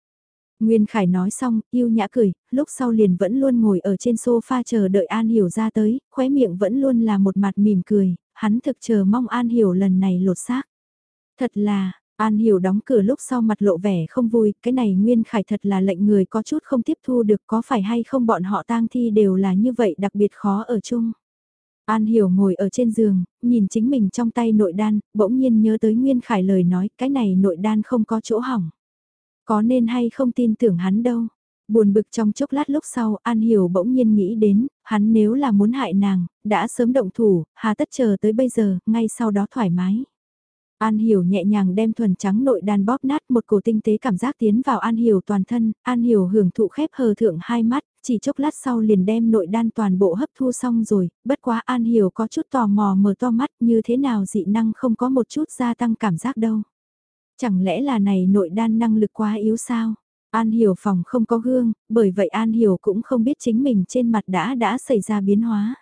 Nguyên Khải nói xong, yêu nhã cười, lúc sau liền vẫn luôn ngồi ở trên sofa chờ đợi An Hiểu ra tới, khóe miệng vẫn luôn là một mặt mỉm cười, hắn thực chờ mong An Hiểu lần này lột xác. Thật là, An Hiểu đóng cửa lúc sau mặt lộ vẻ không vui, cái này Nguyên Khải thật là lệnh người có chút không tiếp thu được có phải hay không bọn họ tang thi đều là như vậy đặc biệt khó ở chung. An Hiểu ngồi ở trên giường, nhìn chính mình trong tay nội đan, bỗng nhiên nhớ tới Nguyên Khải lời nói cái này nội đan không có chỗ hỏng. Có nên hay không tin tưởng hắn đâu. Buồn bực trong chốc lát lúc sau, An Hiểu bỗng nhiên nghĩ đến, hắn nếu là muốn hại nàng, đã sớm động thủ, hà tất chờ tới bây giờ, ngay sau đó thoải mái. An Hiểu nhẹ nhàng đem thuần trắng nội đan bóp nát một cổ tinh tế cảm giác tiến vào An Hiểu toàn thân, An Hiểu hưởng thụ khép hờ thượng hai mắt, chỉ chốc lát sau liền đem nội đan toàn bộ hấp thu xong rồi, bất quá An Hiểu có chút tò mò mở to mắt như thế nào dị năng không có một chút gia tăng cảm giác đâu. Chẳng lẽ là này nội đan năng lực quá yếu sao? An Hiểu phòng không có gương, bởi vậy An Hiểu cũng không biết chính mình trên mặt đã đã xảy ra biến hóa.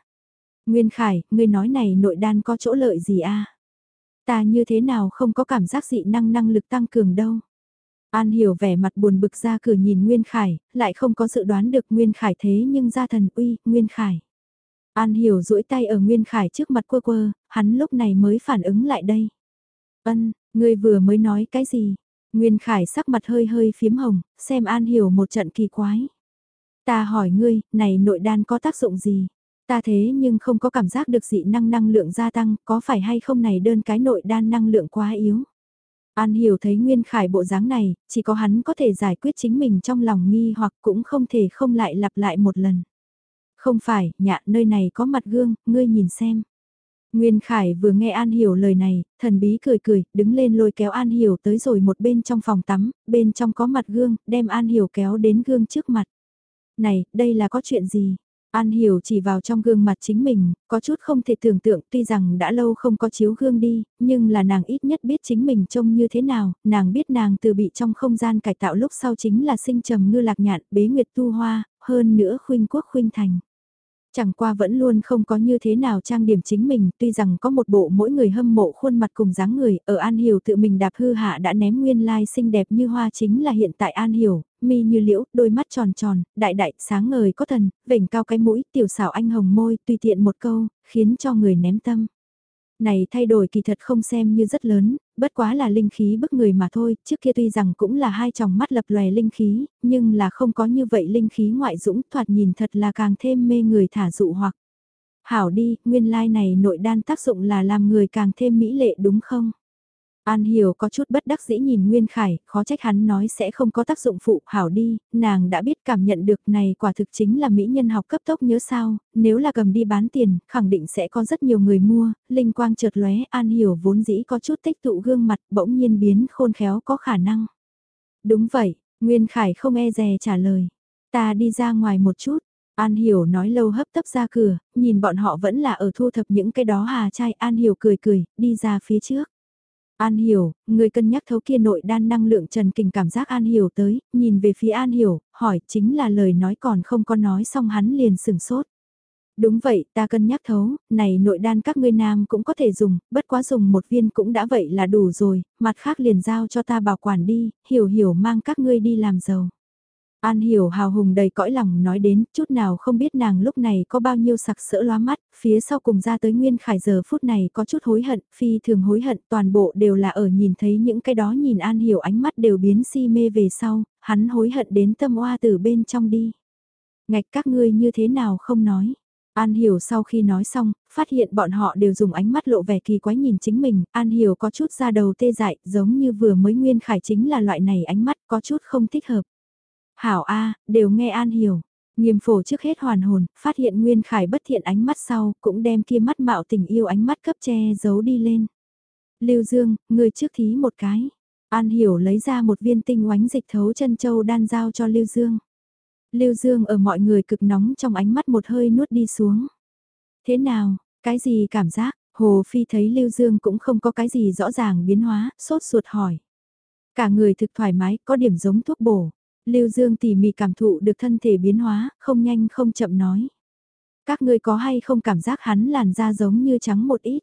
Nguyên Khải, ngươi nói này nội đan có chỗ lợi gì a? Ta như thế nào không có cảm giác dị năng năng lực tăng cường đâu. An Hiểu vẻ mặt buồn bực ra cửa nhìn Nguyên Khải, lại không có dự đoán được Nguyên Khải thế nhưng ra thần uy, Nguyên Khải. An Hiểu duỗi tay ở Nguyên Khải trước mặt quơ quơ, hắn lúc này mới phản ứng lại đây. Ân, Ngươi vừa mới nói cái gì? Nguyên Khải sắc mặt hơi hơi phiếm hồng, xem An Hiểu một trận kỳ quái. Ta hỏi ngươi, này nội đan có tác dụng gì? Ta thế nhưng không có cảm giác được dị năng năng lượng gia tăng, có phải hay không này đơn cái nội đan năng lượng quá yếu? An Hiểu thấy Nguyên Khải bộ dáng này, chỉ có hắn có thể giải quyết chính mình trong lòng nghi hoặc cũng không thể không lại lặp lại một lần. Không phải, nhạ nơi này có mặt gương, ngươi nhìn xem. Nguyên Khải vừa nghe An Hiểu lời này, thần bí cười cười, đứng lên lôi kéo An Hiểu tới rồi một bên trong phòng tắm, bên trong có mặt gương, đem An Hiểu kéo đến gương trước mặt. Này, đây là có chuyện gì? An Hiểu chỉ vào trong gương mặt chính mình, có chút không thể tưởng tượng tuy rằng đã lâu không có chiếu gương đi, nhưng là nàng ít nhất biết chính mình trông như thế nào, nàng biết nàng từ bị trong không gian cải tạo lúc sau chính là sinh trầm ngư lạc nhạn, bế nguyệt tu hoa, hơn nữa khuynh quốc khuynh thành. Chẳng qua vẫn luôn không có như thế nào trang điểm chính mình, tuy rằng có một bộ mỗi người hâm mộ khuôn mặt cùng dáng người, ở An Hiểu tự mình đạp hư hạ đã ném nguyên lai like xinh đẹp như hoa chính là hiện tại An Hiểu, mi như liễu, đôi mắt tròn tròn, đại đại, sáng ngời có thần, vểnh cao cái mũi, tiểu xảo anh hồng môi, tùy tiện một câu, khiến cho người ném tâm. Này thay đổi kỳ thật không xem như rất lớn, bất quá là linh khí bức người mà thôi, trước kia tuy rằng cũng là hai tròng mắt lập lòe linh khí, nhưng là không có như vậy linh khí ngoại dũng thoạt nhìn thật là càng thêm mê người thả dụ hoặc. Hảo đi, nguyên lai like này nội đan tác dụng là làm người càng thêm mỹ lệ đúng không? An Hiểu có chút bất đắc dĩ nhìn Nguyên Khải, khó trách hắn nói sẽ không có tác dụng phụ, hảo đi, nàng đã biết cảm nhận được này quả thực chính là mỹ nhân học cấp tốc nhớ sao, nếu là cầm đi bán tiền, khẳng định sẽ có rất nhiều người mua, linh quang chợt lóe, An Hiểu vốn dĩ có chút tích tụ gương mặt, bỗng nhiên biến khôn khéo có khả năng. Đúng vậy, Nguyên Khải không e dè trả lời, ta đi ra ngoài một chút. An Hiểu nói lâu hấp tấp ra cửa, nhìn bọn họ vẫn là ở thu thập những cái đó hà chai An Hiểu cười cười, đi ra phía trước. An Hiểu, người cân nhắc thấu kia nội đan năng lượng trần kình cảm giác An Hiểu tới, nhìn về phía An Hiểu, hỏi chính là lời nói còn không có nói xong hắn liền sừng sốt. Đúng vậy, ta cân nhắc thấu, này nội đan các ngươi nam cũng có thể dùng, bất quá dùng một viên cũng đã vậy là đủ rồi, mặt khác liền giao cho ta bảo quản đi, hiểu hiểu mang các ngươi đi làm giàu. An hiểu hào hùng đầy cõi lòng nói đến, chút nào không biết nàng lúc này có bao nhiêu sặc sỡ loa mắt, phía sau cùng ra tới Nguyên Khải giờ phút này có chút hối hận, phi thường hối hận, toàn bộ đều là ở nhìn thấy những cái đó nhìn An hiểu ánh mắt đều biến si mê về sau, hắn hối hận đến tâm oa từ bên trong đi. Ngạch các ngươi như thế nào không nói. An Hiểu sau khi nói xong, phát hiện bọn họ đều dùng ánh mắt lộ vẻ kỳ quái nhìn chính mình, An Hiểu có chút ra đầu tê dại, giống như vừa mới Nguyên Khải chính là loại này ánh mắt có chút không thích hợp. Hảo A, đều nghe An hiểu. Nghiêm phổ trước hết hoàn hồn, phát hiện Nguyên Khải bất thiện ánh mắt sau, cũng đem kia mắt mạo tình yêu ánh mắt cấp che giấu đi lên. Lưu Dương, người trước thí một cái. An hiểu lấy ra một viên tinh oánh dịch thấu chân châu đan giao cho Lưu Dương. Lưu Dương ở mọi người cực nóng trong ánh mắt một hơi nuốt đi xuống. Thế nào, cái gì cảm giác, Hồ Phi thấy Lưu Dương cũng không có cái gì rõ ràng biến hóa, sốt ruột hỏi. Cả người thực thoải mái, có điểm giống thuốc bổ. Lưu Dương tỉ mỉ cảm thụ được thân thể biến hóa, không nhanh không chậm nói. Các ngươi có hay không cảm giác hắn làn da giống như trắng một ít?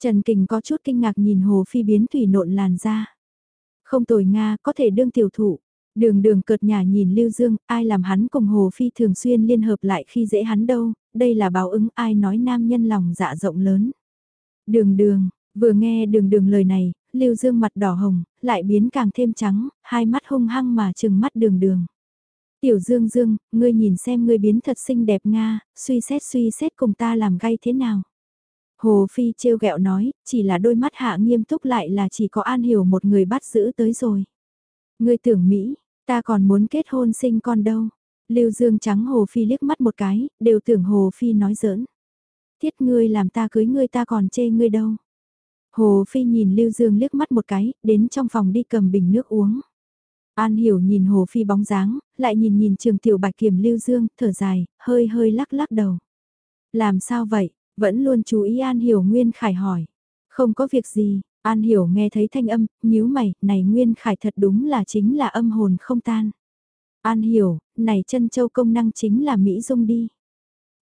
Trần Kình có chút kinh ngạc nhìn Hồ Phi biến thủy nộn làn da. Không tồi Nga, có thể đương tiểu thủ. Đường đường cợt nhà nhìn Lưu Dương, ai làm hắn cùng Hồ Phi thường xuyên liên hợp lại khi dễ hắn đâu, đây là báo ứng ai nói nam nhân lòng dạ rộng lớn. Đường đường, vừa nghe đường đường lời này, Lưu Dương mặt đỏ hồng, lại biến càng thêm trắng, hai mắt hung hăng mà trừng mắt đường đường. Tiểu Dương Dương, ngươi nhìn xem ngươi biến thật xinh đẹp Nga, suy xét suy xét cùng ta làm gay thế nào. Hồ Phi trêu ghẹo nói, chỉ là đôi mắt hạ nghiêm túc lại là chỉ có An Hiểu một người bắt giữ tới rồi. Ngươi tưởng Mỹ, ta còn muốn kết hôn sinh con đâu. Lưu Dương trắng Hồ Phi liếc mắt một cái, đều tưởng Hồ Phi nói giỡn. Thiết ngươi làm ta cưới ngươi ta còn chê ngươi đâu. Hồ Phi nhìn Lưu Dương liếc mắt một cái, đến trong phòng đi cầm bình nước uống. An Hiểu nhìn Hồ Phi bóng dáng, lại nhìn nhìn trường tiểu bạch kiểm Lưu Dương, thở dài, hơi hơi lắc lắc đầu. Làm sao vậy? Vẫn luôn chú ý An Hiểu Nguyên Khải hỏi. Không có việc gì, An Hiểu nghe thấy thanh âm, nhíu mày, này Nguyên Khải thật đúng là chính là âm hồn không tan. An Hiểu, này chân châu công năng chính là Mỹ Dung đi.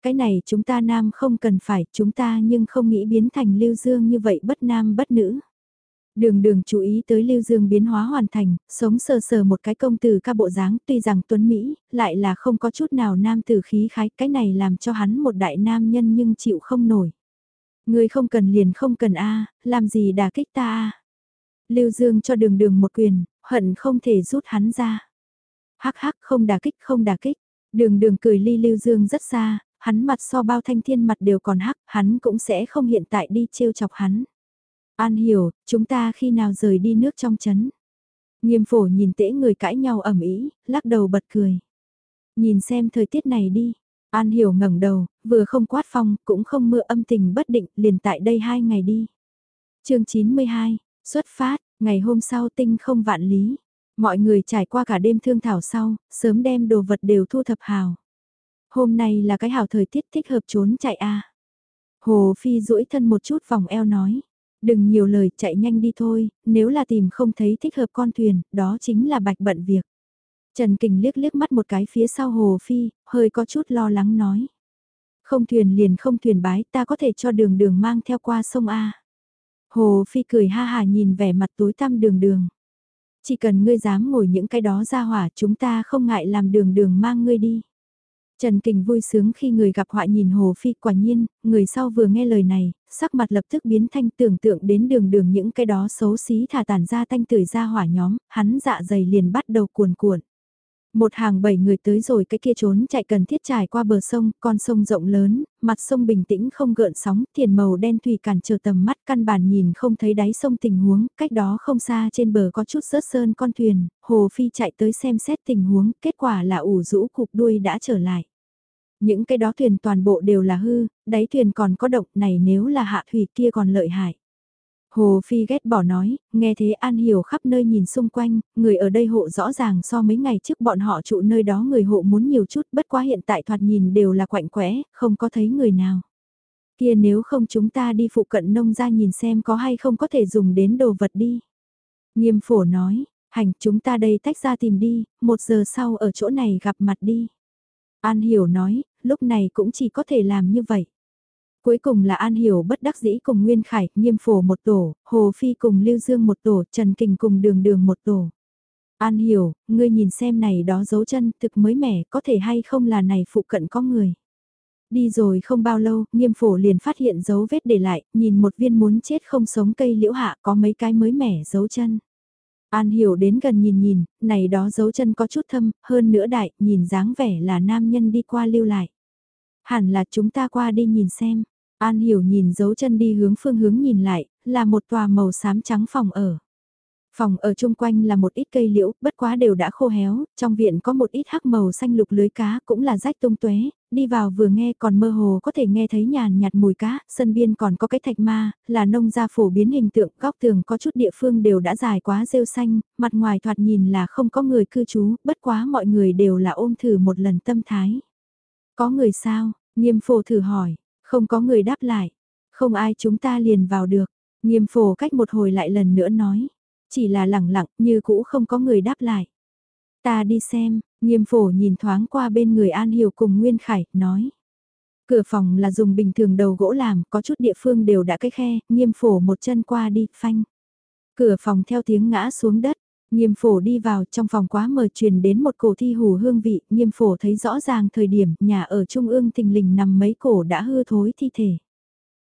Cái này chúng ta nam không cần phải, chúng ta nhưng không nghĩ biến thành lưu dương như vậy bất nam bất nữ. Đường đường chú ý tới lưu dương biến hóa hoàn thành, sống sờ sờ một cái công tử ca bộ dáng tuy rằng tuấn Mỹ, lại là không có chút nào nam tử khí khái, cái này làm cho hắn một đại nam nhân nhưng chịu không nổi. Người không cần liền không cần a làm gì đà kích ta a Lưu Dương cho đường đường một quyền, hận không thể rút hắn ra. Hắc hắc không đà kích không đà kích, đường đường cười ly Lưu Dương rất xa, hắn mặt so bao thanh thiên mặt đều còn hắc, hắn cũng sẽ không hiện tại đi trêu chọc hắn. An hiểu, chúng ta khi nào rời đi nước trong chấn. Nghiêm phổ nhìn tễ người cãi nhau ẩm ý, lắc đầu bật cười. Nhìn xem thời tiết này đi. An hiểu ngẩng đầu, vừa không quát phong, cũng không mưa âm tình bất định, liền tại đây hai ngày đi. chương 92, xuất phát, ngày hôm sau tinh không vạn lý. Mọi người trải qua cả đêm thương thảo sau, sớm đem đồ vật đều thu thập hào. Hôm nay là cái hảo thời tiết thích hợp trốn chạy a. Hồ Phi duỗi thân một chút vòng eo nói. Đừng nhiều lời chạy nhanh đi thôi, nếu là tìm không thấy thích hợp con thuyền, đó chính là bạch bận việc. Trần Kình liếc liếc mắt một cái phía sau Hồ Phi, hơi có chút lo lắng nói. Không thuyền liền không thuyền bái, ta có thể cho đường đường mang theo qua sông A. Hồ Phi cười ha hà nhìn vẻ mặt tối tăm đường đường. Chỉ cần ngươi dám ngồi những cái đó ra hỏa chúng ta không ngại làm đường đường mang ngươi đi. Trần Kình vui sướng khi người gặp họa nhìn Hồ Phi quả nhiên, người sau vừa nghe lời này, sắc mặt lập tức biến thanh tưởng tượng đến đường đường những cái đó xấu xí thả tàn ra thanh tử ra hỏa nhóm, hắn dạ dày liền bắt đầu cuồn cuộn. Một hàng bảy người tới rồi cái kia trốn chạy cần thiết trải qua bờ sông, con sông rộng lớn, mặt sông bình tĩnh không gợn sóng, thiền màu đen thủy cản trở tầm mắt căn bản nhìn không thấy đáy sông tình huống, cách đó không xa trên bờ có chút rớt sơn con thuyền, Hồ Phi chạy tới xem xét tình huống, kết quả là ủ rũ cục đuôi đã trở lại. Những cái đó thuyền toàn bộ đều là hư, đáy thuyền còn có động này nếu là hạ thủy kia còn lợi hại. Hồ Phi ghét bỏ nói, nghe thế An Hiểu khắp nơi nhìn xung quanh, người ở đây hộ rõ ràng so mấy ngày trước bọn họ trụ nơi đó người hộ muốn nhiều chút bất quá hiện tại thoạt nhìn đều là quạnh quẽ, không có thấy người nào. Kia nếu không chúng ta đi phụ cận nông ra nhìn xem có hay không có thể dùng đến đồ vật đi. Nghiêm phổ nói, hành chúng ta đây tách ra tìm đi, một giờ sau ở chỗ này gặp mặt đi. An Hiểu nói, lúc này cũng chỉ có thể làm như vậy. Cuối cùng là An Hiểu bất đắc dĩ cùng Nguyên Khải, Nghiêm Phổ một tổ, Hồ Phi cùng Lưu Dương một tổ, Trần Kình cùng Đường Đường một tổ. An Hiểu, ngươi nhìn xem này đó dấu chân thực mới mẻ có thể hay không là này phụ cận có người. Đi rồi không bao lâu, nghiêm phổ liền phát hiện dấu vết để lại, nhìn một viên muốn chết không sống cây liễu hạ có mấy cái mới mẻ dấu chân. An hiểu đến gần nhìn nhìn, này đó dấu chân có chút thâm, hơn nữa đại, nhìn dáng vẻ là nam nhân đi qua lưu lại. Hẳn là chúng ta qua đi nhìn xem. An hiểu nhìn dấu chân đi hướng phương hướng nhìn lại, là một tòa màu xám trắng phòng ở. Phòng ở chung quanh là một ít cây liễu, bất quá đều đã khô héo, trong viện có một ít hắc màu xanh lục lưới cá cũng là rách tung tuế, đi vào vừa nghe còn mơ hồ có thể nghe thấy nhàn nhạt mùi cá, sân biên còn có cái thạch ma, là nông gia phổ biến hình tượng, góc tường có chút địa phương đều đã dài quá rêu xanh, mặt ngoài thoạt nhìn là không có người cư trú, bất quá mọi người đều là ôm thử một lần tâm thái. Có người sao? Nghiêm phổ thử hỏi, không có người đáp lại, không ai chúng ta liền vào được, nghiêm phổ cách một hồi lại lần nữa nói chỉ là lẳng lặng như cũ không có người đáp lại. Ta đi xem, nghiêm phổ nhìn thoáng qua bên người An Hiểu cùng Nguyên Khải, nói. Cửa phòng là dùng bình thường đầu gỗ làm, có chút địa phương đều đã cái khe, nghiêm phổ một chân qua đi, phanh. Cửa phòng theo tiếng ngã xuống đất, nghiêm phổ đi vào trong phòng quá mờ truyền đến một cổ thi hù hương vị, nghiêm phổ thấy rõ ràng thời điểm nhà ở trung ương tình lình nằm mấy cổ đã hư thối thi thể.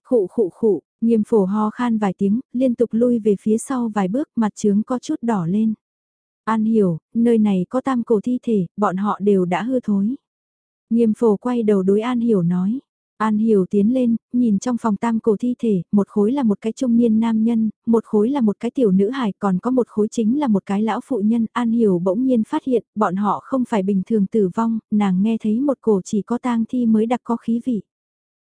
Khụ khụ khụ, Nghiêm phổ ho khan vài tiếng, liên tục lui về phía sau vài bước mặt trướng có chút đỏ lên. An hiểu, nơi này có tam cổ thi thể, bọn họ đều đã hư thối. Nghiêm phổ quay đầu đối An hiểu nói. An hiểu tiến lên, nhìn trong phòng tam cổ thi thể, một khối là một cái trung niên nam nhân, một khối là một cái tiểu nữ hài, còn có một khối chính là một cái lão phụ nhân. An hiểu bỗng nhiên phát hiện, bọn họ không phải bình thường tử vong, nàng nghe thấy một cổ chỉ có tang thi mới đặc có khí vị.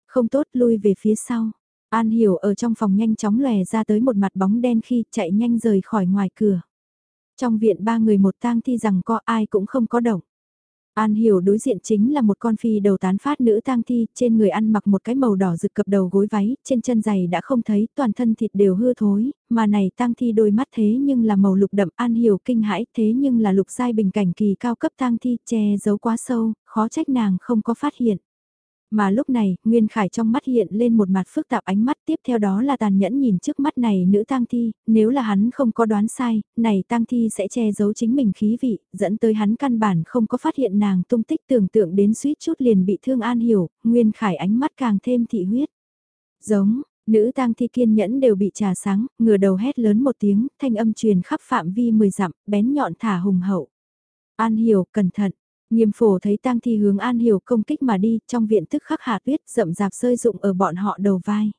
Không tốt lui về phía sau. An Hiểu ở trong phòng nhanh chóng lòe ra tới một mặt bóng đen khi chạy nhanh rời khỏi ngoài cửa. Trong viện ba người một tang thi rằng có ai cũng không có động. An Hiểu đối diện chính là một con phi đầu tán phát nữ tang thi, trên người ăn mặc một cái màu đỏ rực cập đầu gối váy, trên chân giày đã không thấy, toàn thân thịt đều hư thối, mà này tang thi đôi mắt thế nhưng là màu lục đậm An Hiểu kinh hãi thế nhưng là lục giai bình cảnh kỳ cao cấp tang thi che giấu quá sâu, khó trách nàng không có phát hiện. Mà lúc này, Nguyên Khải trong mắt hiện lên một mặt phức tạp ánh mắt tiếp theo đó là tàn nhẫn nhìn trước mắt này nữ tang thi, nếu là hắn không có đoán sai, này tang thi sẽ che giấu chính mình khí vị, dẫn tới hắn căn bản không có phát hiện nàng tung tích tưởng tượng đến suýt chút liền bị thương an hiểu, Nguyên Khải ánh mắt càng thêm thị huyết. Giống, nữ tang thi kiên nhẫn đều bị trà sáng, ngửa đầu hét lớn một tiếng, thanh âm truyền khắp phạm vi 10 dặm, bén nhọn thả hùng hậu. An hiểu, cẩn thận, Nghiêm phổ thấy tang thi hướng An Hiểu công kích mà đi, trong viện tức khắc hạ tuyết rậm rạp rơi rụng ở bọn họ đầu vai.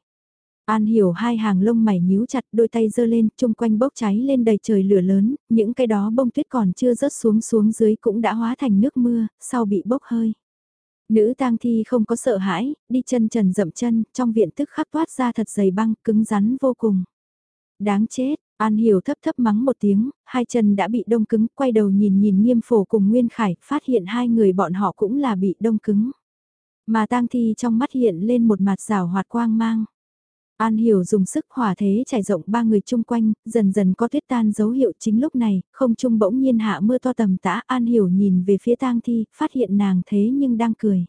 An Hiểu hai hàng lông mày nhíu chặt đôi tay giơ lên, chung quanh bốc cháy lên đầy trời lửa lớn, những cái đó bông tuyết còn chưa rớt xuống xuống dưới cũng đã hóa thành nước mưa, sau bị bốc hơi. Nữ tang thi không có sợ hãi, đi chân trần dậm chân, trong viện tức khắc toát ra thật dày băng, cứng rắn vô cùng. Đáng chết, An Hiểu thấp thấp mắng một tiếng, hai chân đã bị đông cứng, quay đầu nhìn nhìn nghiêm phổ cùng Nguyên Khải, phát hiện hai người bọn họ cũng là bị đông cứng. Mà tang thi trong mắt hiện lên một mặt rào hoạt quang mang. An Hiểu dùng sức hỏa thế trải rộng ba người chung quanh, dần dần có tuyết tan dấu hiệu chính lúc này, không trung bỗng nhiên hạ mưa to tầm tã An Hiểu nhìn về phía tang thi, phát hiện nàng thế nhưng đang cười.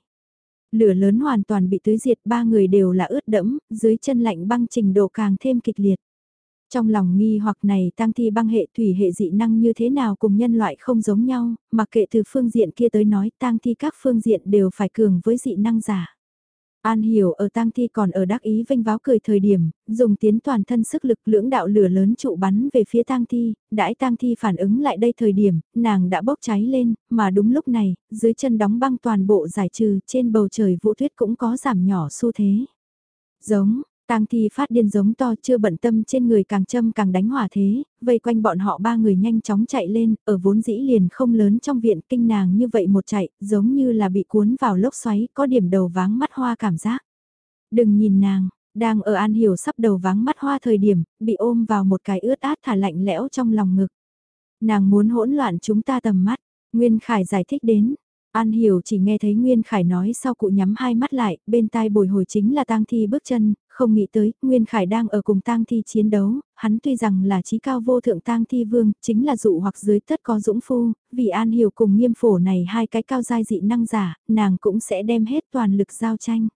Lửa lớn hoàn toàn bị tưới diệt ba người đều là ướt đẫm, dưới chân lạnh băng trình độ càng thêm kịch liệt. Trong lòng nghi hoặc này tăng thi băng hệ thủy hệ dị năng như thế nào cùng nhân loại không giống nhau, mặc kệ từ phương diện kia tới nói tăng thi các phương diện đều phải cường với dị năng giả. An hiểu ở tang thi còn ở đắc ý vinh váo cười thời điểm, dùng tiến toàn thân sức lực lưỡng đạo lửa lớn trụ bắn về phía tang thi, đãi tang thi phản ứng lại đây thời điểm, nàng đã bốc cháy lên, mà đúng lúc này, dưới chân đóng băng toàn bộ giải trừ, trên bầu trời vũ tuyết cũng có giảm nhỏ xu thế. Giống, Tang thi phát điên giống to chưa bận tâm trên người càng châm càng đánh hỏa thế, vây quanh bọn họ ba người nhanh chóng chạy lên, ở vốn dĩ liền không lớn trong viện kinh nàng như vậy một chạy, giống như là bị cuốn vào lốc xoáy, có điểm đầu váng mắt hoa cảm giác. Đừng nhìn nàng, đang ở An Hiểu sắp đầu váng mắt hoa thời điểm, bị ôm vào một cái ướt át thả lạnh lẽo trong lòng ngực. Nàng muốn hỗn loạn chúng ta tầm mắt, Nguyên Khải giải thích đến, An Hiểu chỉ nghe thấy Nguyên Khải nói sau cụ nhắm hai mắt lại, bên tai bồi hồi chính là tang thi bước chân, không nghĩ tới, Nguyên Khải đang ở cùng tang thi chiến đấu, hắn tuy rằng là trí cao vô thượng tang thi vương, chính là dụ hoặc dưới tất có dũng phu, vì An Hiểu cùng nghiêm phổ này hai cái cao giai dị năng giả, nàng cũng sẽ đem hết toàn lực giao tranh.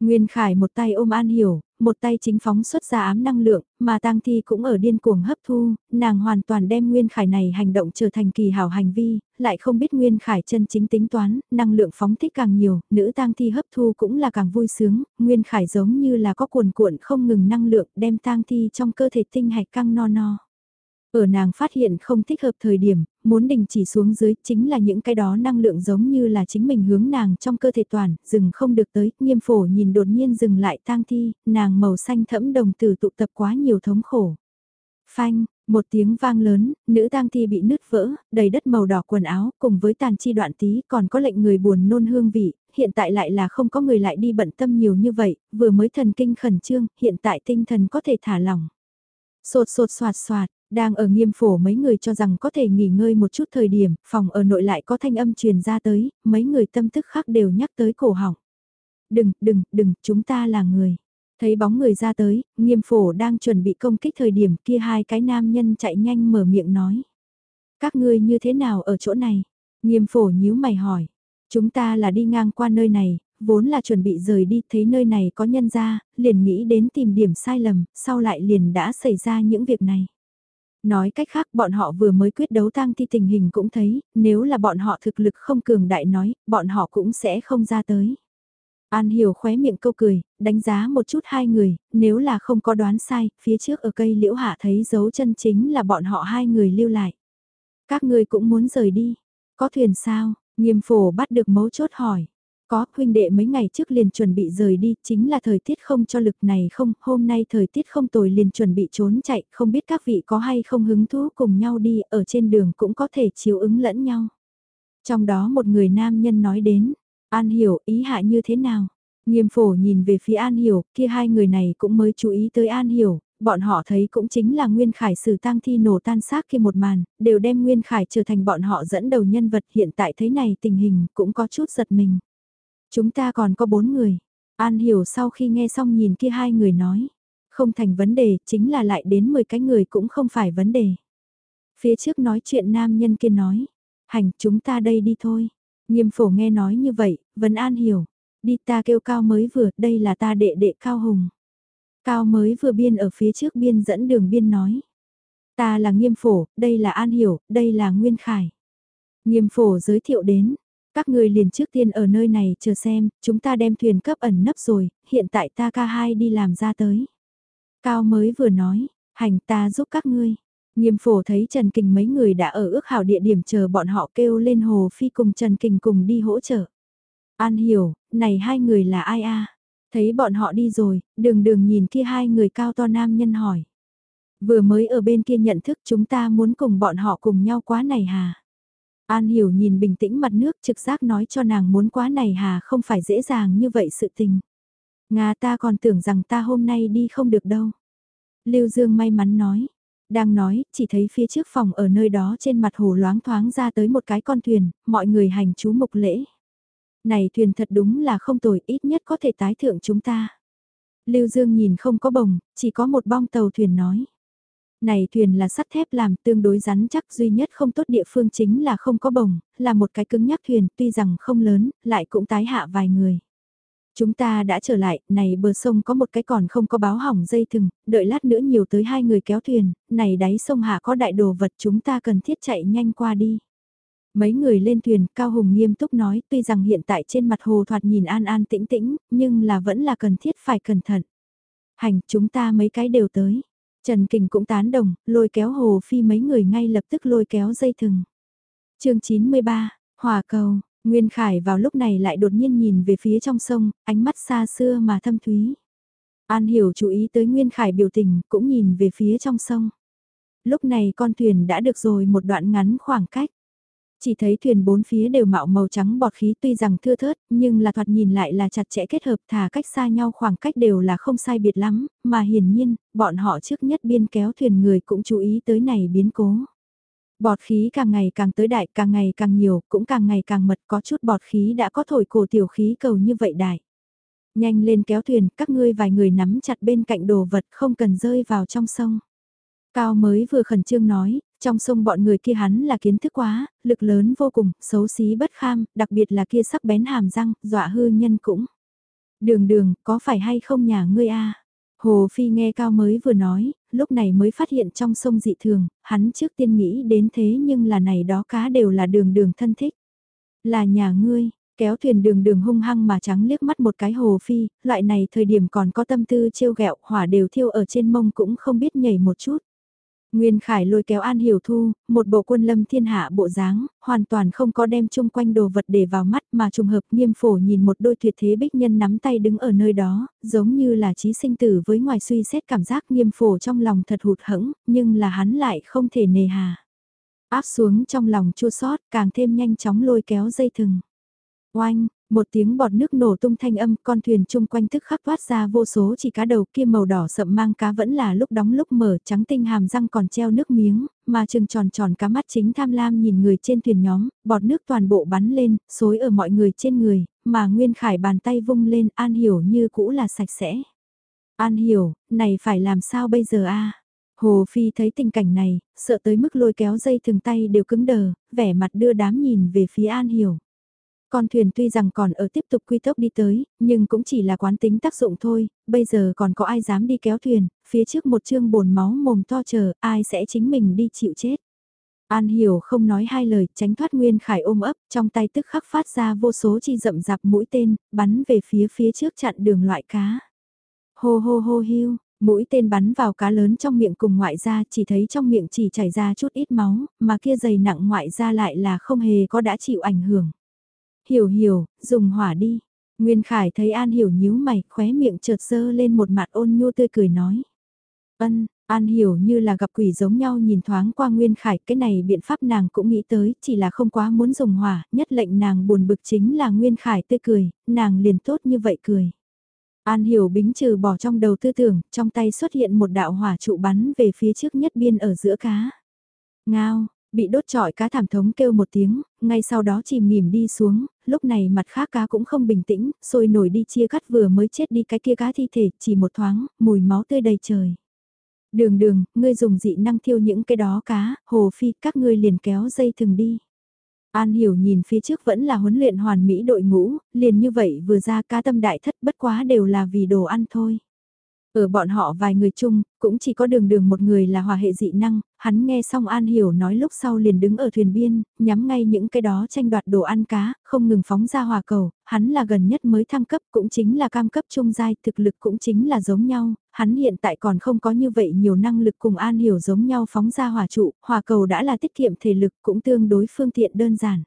Nguyên Khải một tay ôm An Hiểu, một tay chính phóng xuất ra ám năng lượng, mà tang thi cũng ở điên cuồng hấp thu, nàng hoàn toàn đem Nguyên Khải này hành động trở thành kỳ hảo hành vi, lại không biết Nguyên Khải chân chính tính toán, năng lượng phóng thích càng nhiều, nữ tang thi hấp thu cũng là càng vui sướng, Nguyên Khải giống như là có cuồn cuộn không ngừng năng lượng đem tang thi trong cơ thể tinh hạch căng no no. Ở nàng phát hiện không thích hợp thời điểm, muốn đình chỉ xuống dưới chính là những cái đó năng lượng giống như là chính mình hướng nàng trong cơ thể toàn, dừng không được tới, nghiêm phổ nhìn đột nhiên dừng lại tang thi, nàng màu xanh thẫm đồng tử tụ tập quá nhiều thống khổ. Phanh, một tiếng vang lớn, nữ tang thi bị nứt vỡ, đầy đất màu đỏ quần áo, cùng với tàn chi đoạn tí còn có lệnh người buồn nôn hương vị, hiện tại lại là không có người lại đi bận tâm nhiều như vậy, vừa mới thần kinh khẩn trương, hiện tại tinh thần có thể thả lỏng. Sột sột soạt soạt, đang ở nghiêm phổ mấy người cho rằng có thể nghỉ ngơi một chút thời điểm, phòng ở nội lại có thanh âm truyền ra tới, mấy người tâm thức khác đều nhắc tới cổ họng. Đừng, đừng, đừng, chúng ta là người. Thấy bóng người ra tới, nghiêm phổ đang chuẩn bị công kích thời điểm kia hai cái nam nhân chạy nhanh mở miệng nói. Các ngươi như thế nào ở chỗ này? Nghiêm phổ nhíu mày hỏi. Chúng ta là đi ngang qua nơi này, vốn là chuẩn bị rời đi, thấy nơi này có nhân ra, liền nghĩ đến tìm điểm sai lầm, sau lại liền đã xảy ra những việc này. Nói cách khác bọn họ vừa mới quyết đấu tang thi tình hình cũng thấy, nếu là bọn họ thực lực không cường đại nói, bọn họ cũng sẽ không ra tới. An hiểu khóe miệng câu cười, đánh giá một chút hai người, nếu là không có đoán sai, phía trước ở cây liễu hạ thấy dấu chân chính là bọn họ hai người lưu lại. Các ngươi cũng muốn rời đi, có thuyền sao, nghiêm phổ bắt được mấu chốt hỏi. Có, huynh đệ mấy ngày trước liền chuẩn bị rời đi, chính là thời tiết không cho lực này không, hôm nay thời tiết không tồi liền chuẩn bị trốn chạy, không biết các vị có hay không hứng thú cùng nhau đi, ở trên đường cũng có thể chiếu ứng lẫn nhau. Trong đó một người nam nhân nói đến, An Hiểu ý hạ như thế nào? Nghiêm phổ nhìn về phía An Hiểu, kia hai người này cũng mới chú ý tới An Hiểu, bọn họ thấy cũng chính là Nguyên Khải sử tang thi nổ tan xác kia một màn, đều đem Nguyên Khải trở thành bọn họ dẫn đầu nhân vật hiện tại thấy này tình hình cũng có chút giật mình. Chúng ta còn có bốn người. An hiểu sau khi nghe xong nhìn kia hai người nói. Không thành vấn đề, chính là lại đến 10 cái người cũng không phải vấn đề. Phía trước nói chuyện nam nhân kia nói. Hành, chúng ta đây đi thôi. Nghiêm phổ nghe nói như vậy, vấn an hiểu. Đi ta kêu cao mới vừa, đây là ta đệ đệ cao hùng. Cao mới vừa biên ở phía trước biên dẫn đường biên nói. Ta là nghiêm phổ, đây là an hiểu, đây là nguyên khải. Nghiêm phổ giới thiệu đến, các người liền trước tiên ở nơi này chờ xem, chúng ta đem thuyền cấp ẩn nấp rồi, hiện tại ta ca hai đi làm ra tới. Cao mới vừa nói, hành ta giúp các ngươi. Nghiêm phổ thấy Trần Kình mấy người đã ở ước hảo địa điểm chờ bọn họ kêu lên hồ phi cùng Trần Kình cùng đi hỗ trợ. An hiểu, này hai người là ai a? Thấy bọn họ đi rồi, đường đường nhìn kia hai người cao to nam nhân hỏi. Vừa mới ở bên kia nhận thức chúng ta muốn cùng bọn họ cùng nhau quá này hà. An hiểu nhìn bình tĩnh mặt nước trực giác nói cho nàng muốn quá này hà không phải dễ dàng như vậy sự tình. Nga ta còn tưởng rằng ta hôm nay đi không được đâu. Lưu Dương may mắn nói. Đang nói, chỉ thấy phía trước phòng ở nơi đó trên mặt hồ loáng thoáng ra tới một cái con thuyền, mọi người hành chú mục lễ. Này thuyền thật đúng là không tồi, ít nhất có thể tái thượng chúng ta. Lưu Dương nhìn không có bồng, chỉ có một bong tàu thuyền nói. Này thuyền là sắt thép làm tương đối rắn chắc duy nhất không tốt địa phương chính là không có bồng, là một cái cứng nhắc thuyền tuy rằng không lớn, lại cũng tái hạ vài người. Chúng ta đã trở lại, này bờ sông có một cái còn không có báo hỏng dây thừng, đợi lát nữa nhiều tới hai người kéo thuyền, này đáy sông hạ có đại đồ vật chúng ta cần thiết chạy nhanh qua đi. Mấy người lên thuyền, Cao Hùng nghiêm túc nói, tuy rằng hiện tại trên mặt hồ thoạt nhìn an an tĩnh tĩnh, nhưng là vẫn là cần thiết phải cẩn thận. Hành, chúng ta mấy cái đều tới. Trần Kình cũng tán đồng, lôi kéo hồ phi mấy người ngay lập tức lôi kéo dây thừng. chương 93, Hòa cầu, Nguyên Khải vào lúc này lại đột nhiên nhìn về phía trong sông, ánh mắt xa xưa mà thâm thúy. An Hiểu chú ý tới Nguyên Khải biểu tình, cũng nhìn về phía trong sông. Lúc này con thuyền đã được rồi một đoạn ngắn khoảng cách. Chỉ thấy thuyền bốn phía đều mạo màu trắng bọt khí tuy rằng thưa thớt, nhưng là thoạt nhìn lại là chặt chẽ kết hợp thả cách xa nhau khoảng cách đều là không sai biệt lắm, mà hiển nhiên, bọn họ trước nhất biên kéo thuyền người cũng chú ý tới này biến cố. Bọt khí càng ngày càng tới đại, càng ngày càng nhiều, cũng càng ngày càng mật có chút bọt khí đã có thổi cổ tiểu khí cầu như vậy đại. Nhanh lên kéo thuyền, các ngươi vài người nắm chặt bên cạnh đồ vật không cần rơi vào trong sông. Cao mới vừa khẩn trương nói, trong sông bọn người kia hắn là kiến thức quá, lực lớn vô cùng, xấu xí bất kham, đặc biệt là kia sắc bén hàm răng, dọa hư nhân cũng. Đường đường, có phải hay không nhà ngươi a Hồ Phi nghe Cao mới vừa nói, lúc này mới phát hiện trong sông dị thường, hắn trước tiên nghĩ đến thế nhưng là này đó cá đều là đường đường thân thích. Là nhà ngươi, kéo thuyền đường đường hung hăng mà trắng liếc mắt một cái Hồ Phi, loại này thời điểm còn có tâm tư trêu ghẹo hỏa đều thiêu ở trên mông cũng không biết nhảy một chút. Nguyên Khải lôi kéo An Hiểu Thu, một bộ quân lâm thiên hạ bộ dáng, hoàn toàn không có đem chung quanh đồ vật để vào mắt mà trùng hợp nghiêm phổ nhìn một đôi tuyệt thế bích nhân nắm tay đứng ở nơi đó, giống như là trí sinh tử với ngoài suy xét cảm giác nghiêm phổ trong lòng thật hụt hẫng, nhưng là hắn lại không thể nề hà. Áp xuống trong lòng chua sót càng thêm nhanh chóng lôi kéo dây thừng. Oanh, một tiếng bọt nước nổ tung thanh âm, con thuyền chung quanh tức khắc thoát ra vô số chỉ cá đầu kia màu đỏ sậm mang cá vẫn là lúc đóng lúc mở trắng tinh hàm răng còn treo nước miếng, mà trừng tròn tròn cá mắt chính tham lam nhìn người trên thuyền nhóm, bọt nước toàn bộ bắn lên, xối ở mọi người trên người, mà Nguyên Khải bàn tay vung lên an hiểu như cũ là sạch sẽ. An hiểu, này phải làm sao bây giờ a Hồ Phi thấy tình cảnh này, sợ tới mức lôi kéo dây thường tay đều cứng đờ, vẻ mặt đưa đám nhìn về phía An Hiểu. Con thuyền tuy rằng còn ở tiếp tục quy tốc đi tới, nhưng cũng chỉ là quán tính tác dụng thôi, bây giờ còn có ai dám đi kéo thuyền, phía trước một chương bồn máu mồm to chờ, ai sẽ chính mình đi chịu chết. An hiểu không nói hai lời, tránh thoát Nguyên Khải ôm ấp, trong tay tức khắc phát ra vô số chi rậm rạp mũi tên, bắn về phía phía trước chặn đường loại cá. Hô hô hô hiu, mũi tên bắn vào cá lớn trong miệng cùng ngoại ra chỉ thấy trong miệng chỉ chảy ra chút ít máu, mà kia dày nặng ngoại ra lại là không hề có đã chịu ảnh hưởng. Hiểu hiểu, dùng hỏa đi. Nguyên Khải thấy An Hiểu nhíu mày, khóe miệng chợt sơ lên một mặt ôn nhu tươi cười nói. Ân, An Hiểu như là gặp quỷ giống nhau nhìn thoáng qua Nguyên Khải, cái này biện pháp nàng cũng nghĩ tới, chỉ là không quá muốn dùng hỏa, nhất lệnh nàng buồn bực chính là Nguyên Khải tươi cười, nàng liền tốt như vậy cười. An Hiểu bính trừ bỏ trong đầu tư tưởng, trong tay xuất hiện một đạo hỏa trụ bắn về phía trước nhất biên ở giữa cá. Ngao, Bị đốt trọi cá thảm thống kêu một tiếng, ngay sau đó chìm nghỉm đi xuống, lúc này mặt khác cá cũng không bình tĩnh, sôi nổi đi chia cắt vừa mới chết đi cái kia cá thi thể, chỉ một thoáng, mùi máu tươi đầy trời. Đường đường, ngươi dùng dị năng thiêu những cái đó cá, hồ phi, các ngươi liền kéo dây thừng đi. An hiểu nhìn phía trước vẫn là huấn luyện hoàn mỹ đội ngũ, liền như vậy vừa ra cá tâm đại thất bất quá đều là vì đồ ăn thôi. Ở bọn họ vài người chung, cũng chỉ có đường đường một người là hòa hệ dị năng, hắn nghe xong An Hiểu nói lúc sau liền đứng ở thuyền biên, nhắm ngay những cái đó tranh đoạt đồ ăn cá, không ngừng phóng ra hòa cầu, hắn là gần nhất mới thăng cấp cũng chính là cam cấp trung giai, thực lực cũng chính là giống nhau, hắn hiện tại còn không có như vậy nhiều năng lực cùng An Hiểu giống nhau phóng ra hòa trụ, hòa cầu đã là tiết kiệm thể lực cũng tương đối phương tiện đơn giản.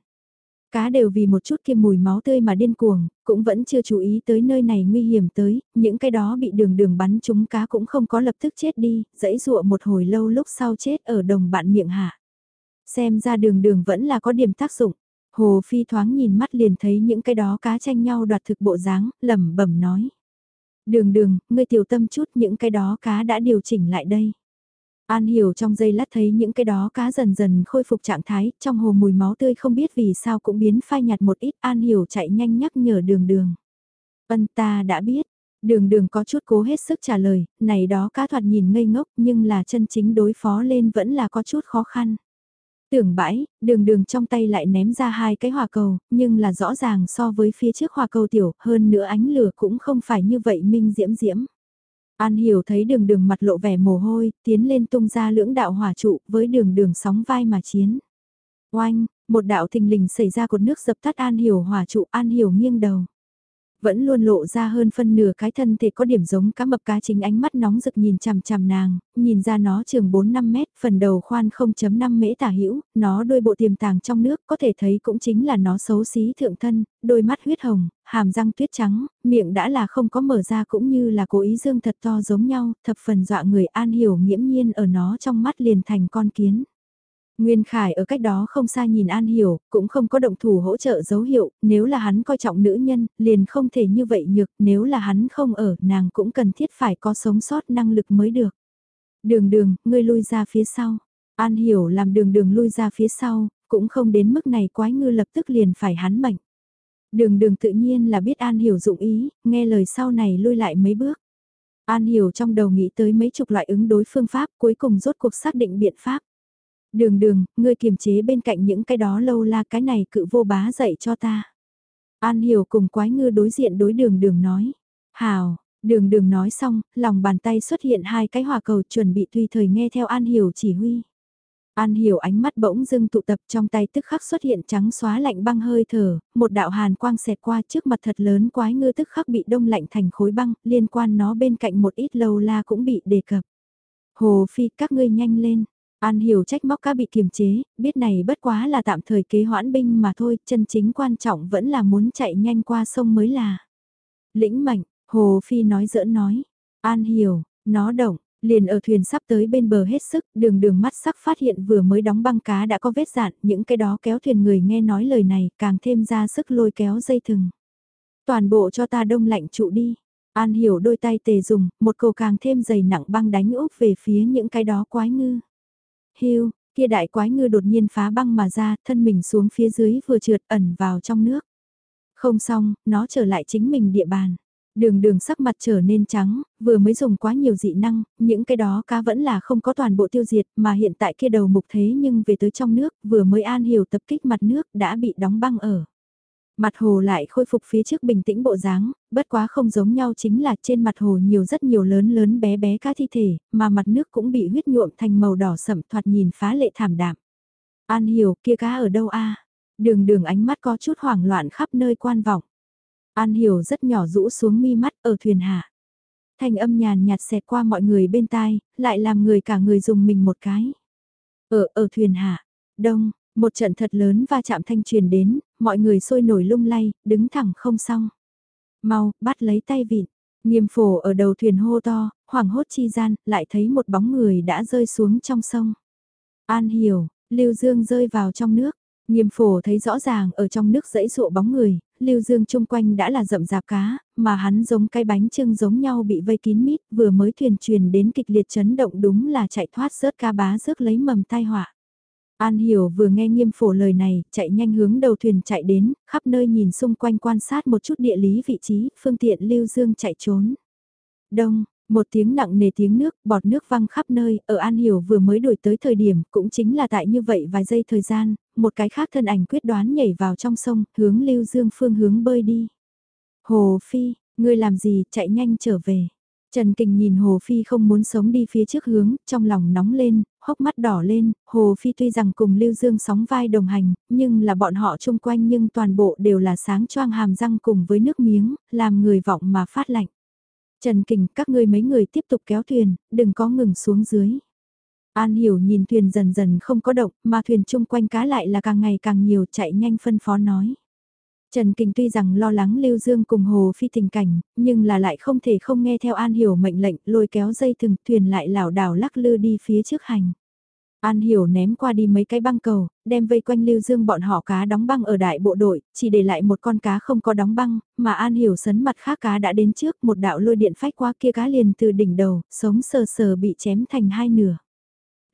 Cá đều vì một chút kia mùi máu tươi mà điên cuồng, cũng vẫn chưa chú ý tới nơi này nguy hiểm tới, những cái đó bị đường đường bắn chúng cá cũng không có lập tức chết đi, dãy dụa một hồi lâu lúc sau chết ở đồng bạn miệng hạ. Xem ra đường đường vẫn là có điểm tác dụng. Hồ Phi thoáng nhìn mắt liền thấy những cái đó cá tranh nhau đoạt thực bộ dáng, lẩm bẩm nói. Đường đường, ngươi tiểu tâm chút những cái đó cá đã điều chỉnh lại đây. An hiểu trong giây lát thấy những cái đó cá dần dần khôi phục trạng thái, trong hồ mùi máu tươi không biết vì sao cũng biến phai nhạt một ít, An hiểu chạy nhanh nhắc nhở đường đường. Vân ta đã biết, đường đường có chút cố hết sức trả lời, này đó cá thoạt nhìn ngây ngốc nhưng là chân chính đối phó lên vẫn là có chút khó khăn. Tưởng bãi, đường đường trong tay lại ném ra hai cái hòa cầu, nhưng là rõ ràng so với phía trước hòa cầu tiểu, hơn nữa ánh lửa cũng không phải như vậy minh diễm diễm. An hiểu thấy đường đường mặt lộ vẻ mồ hôi, tiến lên tung ra lưỡng đạo hỏa trụ với đường đường sóng vai mà chiến. Oanh, một đạo thình lình xảy ra cột nước dập tắt An hiểu hỏa trụ An hiểu nghiêng đầu vẫn luôn lộ ra hơn phân nửa cái thân thể có điểm giống cá mập cá chính ánh mắt nóng rực nhìn chằm chằm nàng, nhìn ra nó trường 4-5 mét, phần đầu khoan 0.5 mễ tả hữu nó đôi bộ tiềm tàng trong nước, có thể thấy cũng chính là nó xấu xí thượng thân, đôi mắt huyết hồng, hàm răng tuyết trắng, miệng đã là không có mở ra cũng như là cố ý dương thật to giống nhau, thập phần dọa người an hiểu nghiễm nhiên ở nó trong mắt liền thành con kiến. Nguyên Khải ở cách đó không xa nhìn An Hiểu, cũng không có động thủ hỗ trợ dấu hiệu, nếu là hắn coi trọng nữ nhân, liền không thể như vậy nhược, nếu là hắn không ở, nàng cũng cần thiết phải có sống sót năng lực mới được. Đường đường, ngươi lui ra phía sau. An Hiểu làm đường đường lui ra phía sau, cũng không đến mức này quái ngư lập tức liền phải hắn mạnh. Đường đường tự nhiên là biết An Hiểu dụng ý, nghe lời sau này lui lại mấy bước. An Hiểu trong đầu nghĩ tới mấy chục loại ứng đối phương pháp cuối cùng rốt cuộc xác định biện pháp. Đường đường, ngươi kiềm chế bên cạnh những cái đó lâu la cái này cự vô bá dạy cho ta. An hiểu cùng quái ngư đối diện đối đường đường nói. Hào, đường đường nói xong, lòng bàn tay xuất hiện hai cái hòa cầu chuẩn bị tùy thời nghe theo An hiểu chỉ huy. An hiểu ánh mắt bỗng dưng tụ tập trong tay tức khắc xuất hiện trắng xóa lạnh băng hơi thở, một đạo hàn quang xẹt qua trước mặt thật lớn quái ngư tức khắc bị đông lạnh thành khối băng, liên quan nó bên cạnh một ít lâu la cũng bị đề cập. Hồ Phi các ngươi nhanh lên, An hiểu trách móc cá bị kiềm chế, biết này bất quá là tạm thời kế hoãn binh mà thôi, chân chính quan trọng vẫn là muốn chạy nhanh qua sông mới là. Lĩnh mệnh, Hồ Phi nói giỡn nói. An hiểu, nó động, liền ở thuyền sắp tới bên bờ hết sức, đường đường mắt sắc phát hiện vừa mới đóng băng cá đã có vết dạn, những cái đó kéo thuyền người nghe nói lời này càng thêm ra sức lôi kéo dây thừng. Toàn bộ cho ta đông lạnh trụ đi. An hiểu đôi tay tề dùng, một cầu càng thêm dày nặng băng đánh úp về phía những cái đó quái ngư hưu, kia đại quái ngư đột nhiên phá băng mà ra, thân mình xuống phía dưới vừa trượt ẩn vào trong nước. Không xong, nó trở lại chính mình địa bàn. Đường đường sắc mặt trở nên trắng, vừa mới dùng quá nhiều dị năng, những cái đó cá vẫn là không có toàn bộ tiêu diệt mà hiện tại kia đầu mục thế nhưng về tới trong nước, vừa mới an hiểu tập kích mặt nước đã bị đóng băng ở. Mặt hồ lại khôi phục phía trước bình tĩnh bộ dáng, bất quá không giống nhau chính là trên mặt hồ nhiều rất nhiều lớn lớn bé bé cá thi thể, mà mặt nước cũng bị huyết nhuộm thành màu đỏ sẫm thoạt nhìn phá lệ thảm đạm. An hiểu kia cá ở đâu a? Đường đường ánh mắt có chút hoảng loạn khắp nơi quan vọng. An hiểu rất nhỏ rũ xuống mi mắt ở thuyền hạ. Thanh âm nhàn nhạt xẹt qua mọi người bên tai, lại làm người cả người dùng mình một cái. Ở, ở thuyền hạ, đông, một trận thật lớn va chạm thanh truyền đến, mọi người sôi nổi lung lay, đứng thẳng không xong. Mau, bắt lấy tay vịn. Nghiêm phổ ở đầu thuyền hô to, hoảng hốt chi gian, lại thấy một bóng người đã rơi xuống trong sông. An hiểu, Lưu Dương rơi vào trong nước. Nghiêm phổ thấy rõ ràng ở trong nước dãy dụa bóng người, Lưu Dương chung quanh đã là rậm rạp cá, mà hắn giống cái bánh trưng giống nhau bị vây kín mít, vừa mới thuyền truyền đến kịch liệt chấn động đúng là chạy thoát rớt ca bá rước lấy mầm tai họa. An Hiểu vừa nghe nghiêm phổ lời này, chạy nhanh hướng đầu thuyền chạy đến, khắp nơi nhìn xung quanh quan sát một chút địa lý vị trí, phương tiện lưu dương chạy trốn. Đông, một tiếng nặng nề tiếng nước, bọt nước văng khắp nơi, ở An Hiểu vừa mới đổi tới thời điểm, cũng chính là tại như vậy vài giây thời gian, một cái khác thân ảnh quyết đoán nhảy vào trong sông, hướng lưu dương phương hướng bơi đi. Hồ Phi, ngươi làm gì, chạy nhanh trở về. Trần Kình nhìn Hồ Phi không muốn sống đi phía trước hướng, trong lòng nóng lên, hốc mắt đỏ lên, Hồ Phi tuy rằng cùng Lưu Dương sóng vai đồng hành, nhưng là bọn họ chung quanh nhưng toàn bộ đều là sáng choang hàm răng cùng với nước miếng, làm người vọng mà phát lạnh. Trần Kình, các ngươi mấy người tiếp tục kéo thuyền, đừng có ngừng xuống dưới. An Hiểu nhìn thuyền dần dần không có động, mà thuyền chung quanh cá lại là càng ngày càng nhiều chạy nhanh phân phó nói. Trần Kình tuy rằng lo lắng Lưu Dương cùng Hồ Phi tình cảnh, nhưng là lại không thể không nghe theo An Hiểu mệnh lệnh lôi kéo dây thừng thuyền lại lảo đảo lắc lư đi phía trước hành. An Hiểu ném qua đi mấy cái băng cầu, đem vây quanh Lưu Dương bọn họ cá đóng băng ở đại bộ đội, chỉ để lại một con cá không có đóng băng, mà An Hiểu sấn mặt khác cá đã đến trước một đạo lôi điện phách qua kia cá liền từ đỉnh đầu, sống sờ sờ bị chém thành hai nửa.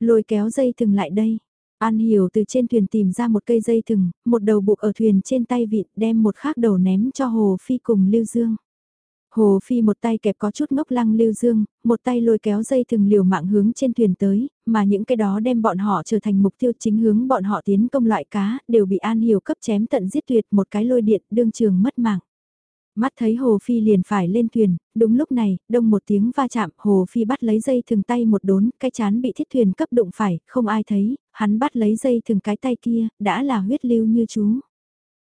Lôi kéo dây thừng lại đây, An Hiểu từ trên thuyền tìm ra một cây dây thừng, một đầu buộc ở thuyền trên tay vịt đem một khác đầu ném cho Hồ Phi cùng Lưu Dương. Hồ Phi một tay kẹp có chút ngốc lăng lưu dương, một tay lôi kéo dây thừng liều mạng hướng trên thuyền tới, mà những cái đó đem bọn họ trở thành mục tiêu chính hướng bọn họ tiến công loại cá, đều bị An Hiểu cấp chém tận giết tuyệt một cái lôi điện đương trường mất mạng. Mắt thấy Hồ Phi liền phải lên thuyền, đúng lúc này, đông một tiếng va chạm, Hồ Phi bắt lấy dây thừng tay một đốn, cái chán bị thiết thuyền cấp đụng phải, không ai thấy, hắn bắt lấy dây thừng cái tay kia, đã là huyết lưu như chú.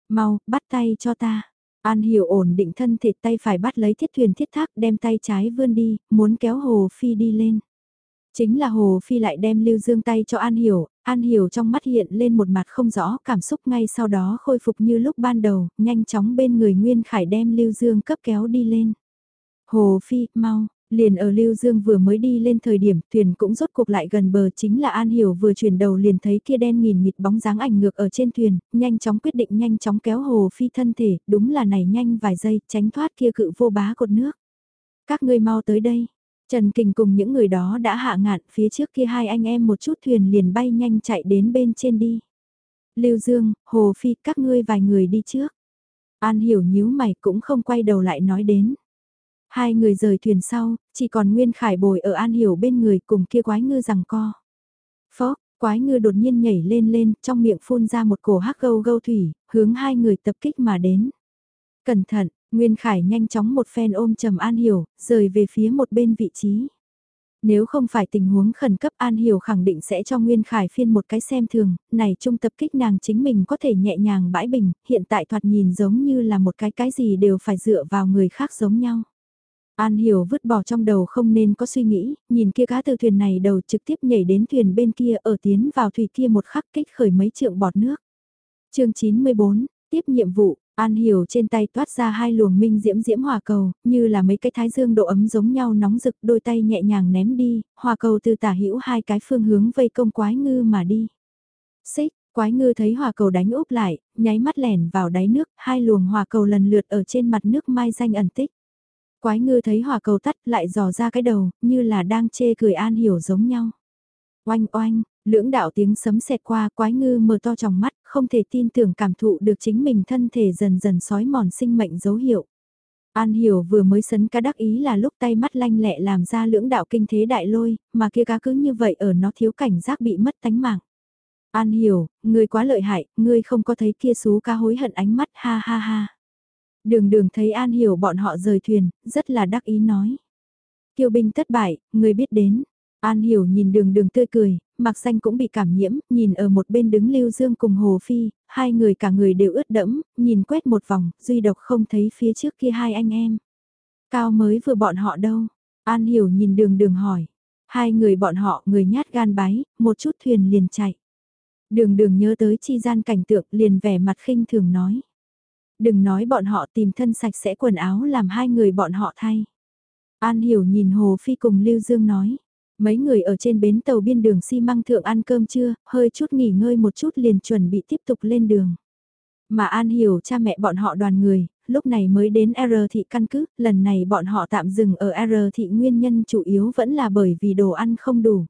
Mau, bắt tay cho ta. An hiểu ổn định thân thể tay phải bắt lấy thiết thuyền thiết thác đem tay trái vươn đi, muốn kéo Hồ Phi đi lên. Chính là Hồ Phi lại đem Lưu Dương tay cho An Hiểu, An Hiểu trong mắt hiện lên một mặt không rõ cảm xúc ngay sau đó khôi phục như lúc ban đầu, nhanh chóng bên người Nguyên Khải đem Lưu Dương cấp kéo đi lên. Hồ Phi, mau, liền ở Lưu Dương vừa mới đi lên thời điểm thuyền cũng rốt cuộc lại gần bờ chính là An Hiểu vừa chuyển đầu liền thấy kia đen nghìn nghịt bóng dáng ảnh ngược ở trên thuyền, nhanh chóng quyết định nhanh chóng kéo Hồ Phi thân thể, đúng là này nhanh vài giây, tránh thoát kia cự vô bá cột nước. Các ngươi mau tới đây, Trần Kình cùng những người đó đã hạ ngạn phía trước kia hai anh em một chút thuyền liền bay nhanh chạy đến bên trên đi. Lưu Dương, Hồ Phi, các ngươi vài người đi trước. An hiểu nhíu mày cũng không quay đầu lại nói đến. Hai người rời thuyền sau, chỉ còn Nguyên Khải bồi ở An hiểu bên người cùng kia quái ngư rằng co. Phó, quái ngư đột nhiên nhảy lên lên, trong miệng phun ra một cổ hắc gâu gâu thủy, hướng hai người tập kích mà đến. Cẩn thận, Nguyên Khải nhanh chóng một phen ôm trầm An Hiểu, rời về phía một bên vị trí. Nếu không phải tình huống khẩn cấp An Hiểu khẳng định sẽ cho Nguyên Khải phiên một cái xem thường, này trung tập kích nàng chính mình có thể nhẹ nhàng bãi bình, hiện tại thoạt nhìn giống như là một cái cái gì đều phải dựa vào người khác giống nhau. An Hiểu vứt bỏ trong đầu không nên có suy nghĩ, nhìn kia cá từ thuyền này đầu trực tiếp nhảy đến thuyền bên kia ở tiến vào thủy kia một khắc kích khởi mấy trượng bọt nước. chương 94, tiếp nhiệm vụ, An Hiểu trên tay toát ra hai luồng minh diễm diễm hỏa cầu, như là mấy cái thái dương độ ấm giống nhau nóng rực đôi tay nhẹ nhàng ném đi, hỏa cầu từ tả hữu hai cái phương hướng vây công quái ngư mà đi. Xích, quái ngư thấy hỏa cầu đánh úp lại, nháy mắt lẻn vào đáy nước, hai luồng hỏa cầu lần lượt ở trên mặt nước mai danh ẩn tích. Quái ngư thấy hỏa cầu tắt lại dò ra cái đầu, như là đang chê cười An Hiểu giống nhau. Oanh oanh, lưỡng đạo tiếng sấm xẹt qua quái ngư mở to trong mắt, không thể tin tưởng cảm thụ được chính mình thân thể dần dần sói mòn sinh mệnh dấu hiệu. An hiểu vừa mới sấn cá đắc ý là lúc tay mắt lanh lẹ làm ra lưỡng đạo kinh thế đại lôi, mà kia cá cứ như vậy ở nó thiếu cảnh giác bị mất tánh mạng. An hiểu, ngươi quá lợi hại, ngươi không có thấy kia xú cá hối hận ánh mắt ha ha ha. Đường đường thấy An hiểu bọn họ rời thuyền, rất là đắc ý nói. Kiều binh thất bại, ngươi biết đến, An hiểu nhìn đường đường tươi cười, mặc xanh cũng bị cảm nhiễm, nhìn ở một bên đứng Lưu Dương cùng Hồ Phi, hai người cả người đều ướt đẫm, nhìn quét một vòng, duy độc không thấy phía trước kia hai anh em. Cao mới vừa bọn họ đâu? An hiểu nhìn đường đường hỏi. Hai người bọn họ người nhát gan bái, một chút thuyền liền chạy. Đường đường nhớ tới chi gian cảnh tượng liền vẻ mặt khinh thường nói. Đừng nói bọn họ tìm thân sạch sẽ quần áo làm hai người bọn họ thay. An hiểu nhìn Hồ Phi cùng Lưu Dương nói. Mấy người ở trên bến tàu biên đường xi măng thượng ăn cơm trưa, hơi chút nghỉ ngơi một chút liền chuẩn bị tiếp tục lên đường. Mà An hiểu cha mẹ bọn họ đoàn người, lúc này mới đến R thị căn cứ, lần này bọn họ tạm dừng ở R thị nguyên nhân chủ yếu vẫn là bởi vì đồ ăn không đủ.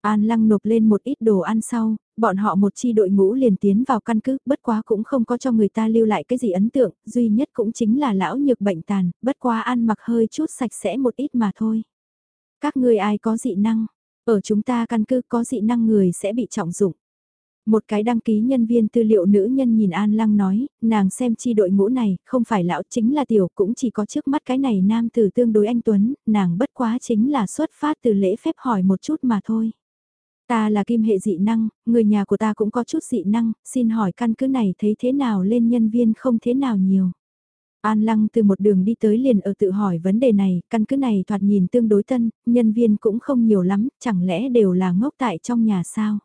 An lăng nộp lên một ít đồ ăn sau, bọn họ một chi đội ngũ liền tiến vào căn cứ, bất quá cũng không có cho người ta lưu lại cái gì ấn tượng, duy nhất cũng chính là lão nhược bệnh tàn, bất quá ăn mặc hơi chút sạch sẽ một ít mà thôi. Các ngươi ai có dị năng? Ở chúng ta căn cứ có dị năng người sẽ bị trọng dụng. Một cái đăng ký nhân viên tư liệu nữ nhân nhìn An Lăng nói, nàng xem chi đội ngũ này, không phải lão chính là tiểu, cũng chỉ có trước mắt cái này nam tử tương đối anh Tuấn, nàng bất quá chính là xuất phát từ lễ phép hỏi một chút mà thôi. Ta là kim hệ dị năng, người nhà của ta cũng có chút dị năng, xin hỏi căn cứ này thấy thế nào lên nhân viên không thế nào nhiều. An Lăng từ một đường đi tới liền ở tự hỏi vấn đề này, căn cứ này thoạt nhìn tương đối tân, nhân viên cũng không nhiều lắm, chẳng lẽ đều là ngốc tại trong nhà sao?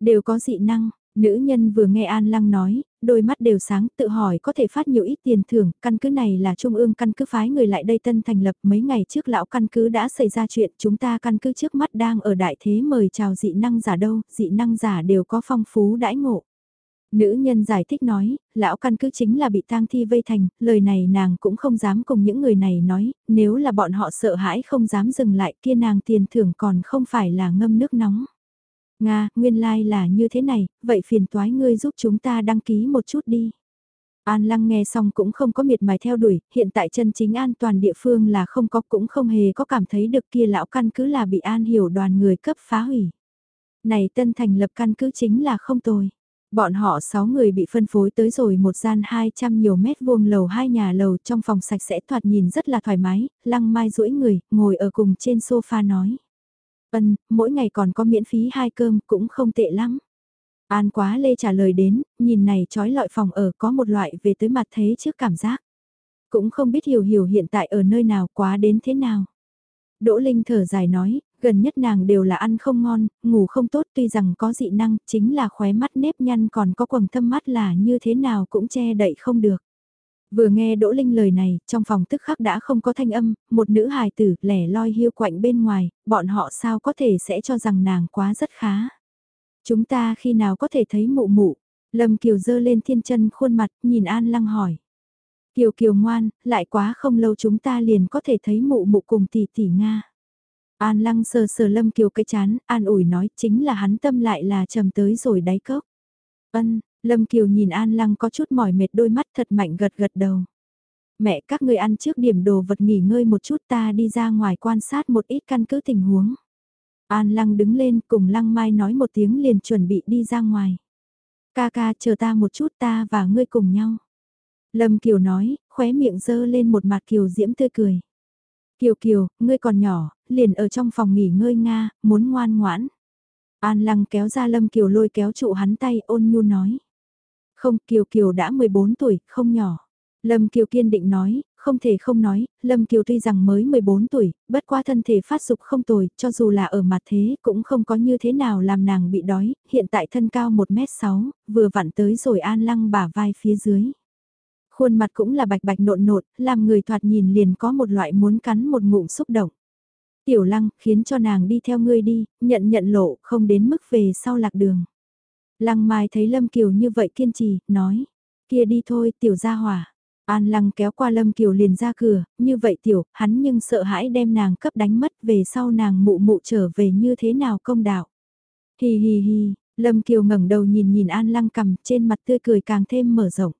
Đều có dị năng, nữ nhân vừa nghe An Lăng nói, đôi mắt đều sáng, tự hỏi có thể phát nhiều ít tiền thưởng, căn cứ này là trung ương căn cứ phái người lại đây tân thành lập mấy ngày trước lão căn cứ đã xảy ra chuyện, chúng ta căn cứ trước mắt đang ở đại thế mời chào dị năng giả đâu, dị năng giả đều có phong phú đãi ngộ. Nữ nhân giải thích nói, lão căn cứ chính là bị tang thi vây thành, lời này nàng cũng không dám cùng những người này nói, nếu là bọn họ sợ hãi không dám dừng lại kia nàng tiền thưởng còn không phải là ngâm nước nóng. Nga, nguyên lai like là như thế này, vậy phiền toái ngươi giúp chúng ta đăng ký một chút đi. An Lăng nghe xong cũng không có miệt mài theo đuổi, hiện tại chân chính an toàn địa phương là không có cũng không hề có cảm thấy được kia lão căn cứ là bị An hiểu đoàn người cấp phá hủy. Này tân thành lập căn cứ chính là không tồi. Bọn họ 6 người bị phân phối tới rồi một gian 200 nhiều mét vuông lầu hai nhà lầu trong phòng sạch sẽ thoạt nhìn rất là thoải mái, lăng mai duỗi người, ngồi ở cùng trên sofa nói. Ân, mỗi ngày còn có miễn phí hai cơm cũng không tệ lắm. An quá lê trả lời đến, nhìn này trói lọi phòng ở có một loại về tới mặt thế trước cảm giác. Cũng không biết hiểu hiểu hiện tại ở nơi nào quá đến thế nào. Đỗ Linh thở dài nói, gần nhất nàng đều là ăn không ngon, ngủ không tốt tuy rằng có dị năng, chính là khóe mắt nếp nhăn còn có quầng thâm mắt là như thế nào cũng che đậy không được. Vừa nghe Đỗ Linh lời này, trong phòng tức khắc đã không có thanh âm, một nữ hài tử lẻ loi hiu quạnh bên ngoài, bọn họ sao có thể sẽ cho rằng nàng quá rất khá. Chúng ta khi nào có thể thấy mụ mụ? Lâm Kiều dơ lên thiên chân khuôn mặt, nhìn An Lăng hỏi. Kiều Kiều ngoan, lại quá không lâu chúng ta liền có thể thấy mụ mụ cùng tỷ tỷ Nga. An Lăng sờ sờ Lâm Kiều cái chán, An ủi nói chính là hắn tâm lại là trầm tới rồi đáy cốc. Ân, Lâm Kiều nhìn An Lăng có chút mỏi mệt đôi mắt thật mạnh gật gật đầu. Mẹ các người ăn trước điểm đồ vật nghỉ ngơi một chút ta đi ra ngoài quan sát một ít căn cứ tình huống. An Lăng đứng lên cùng Lăng Mai nói một tiếng liền chuẩn bị đi ra ngoài. Ca ca chờ ta một chút ta và ngươi cùng nhau. Lâm Kiều nói, khóe miệng dơ lên một mặt Kiều diễm tươi cười. Kiều Kiều, ngươi còn nhỏ, liền ở trong phòng nghỉ ngơi Nga, muốn ngoan ngoãn. An Lăng kéo ra Lâm Kiều lôi kéo trụ hắn tay ôn nhu nói. Không, Kiều Kiều đã 14 tuổi, không nhỏ. Lâm Kiều kiên định nói, không thể không nói, Lâm Kiều tuy rằng mới 14 tuổi, bất qua thân thể phát dục không tồi, cho dù là ở mặt thế cũng không có như thế nào làm nàng bị đói, hiện tại thân cao 1m6, vừa vặn tới rồi an lăng bả vai phía dưới. Khuôn mặt cũng là bạch bạch nộn nộn, làm người thoạt nhìn liền có một loại muốn cắn một ngụm xúc động. Tiểu lăng khiến cho nàng đi theo ngươi đi, nhận nhận lộ, không đến mức về sau lạc đường. Lăng mai thấy Lâm Kiều như vậy kiên trì, nói, kia đi thôi tiểu gia hỏa. An lăng kéo qua Lâm Kiều liền ra cửa, như vậy tiểu, hắn nhưng sợ hãi đem nàng cấp đánh mất về sau nàng mụ mụ trở về như thế nào công đạo. Hi hi hi, Lâm Kiều ngẩng đầu nhìn nhìn An lăng cầm trên mặt tươi cười càng thêm mở rộng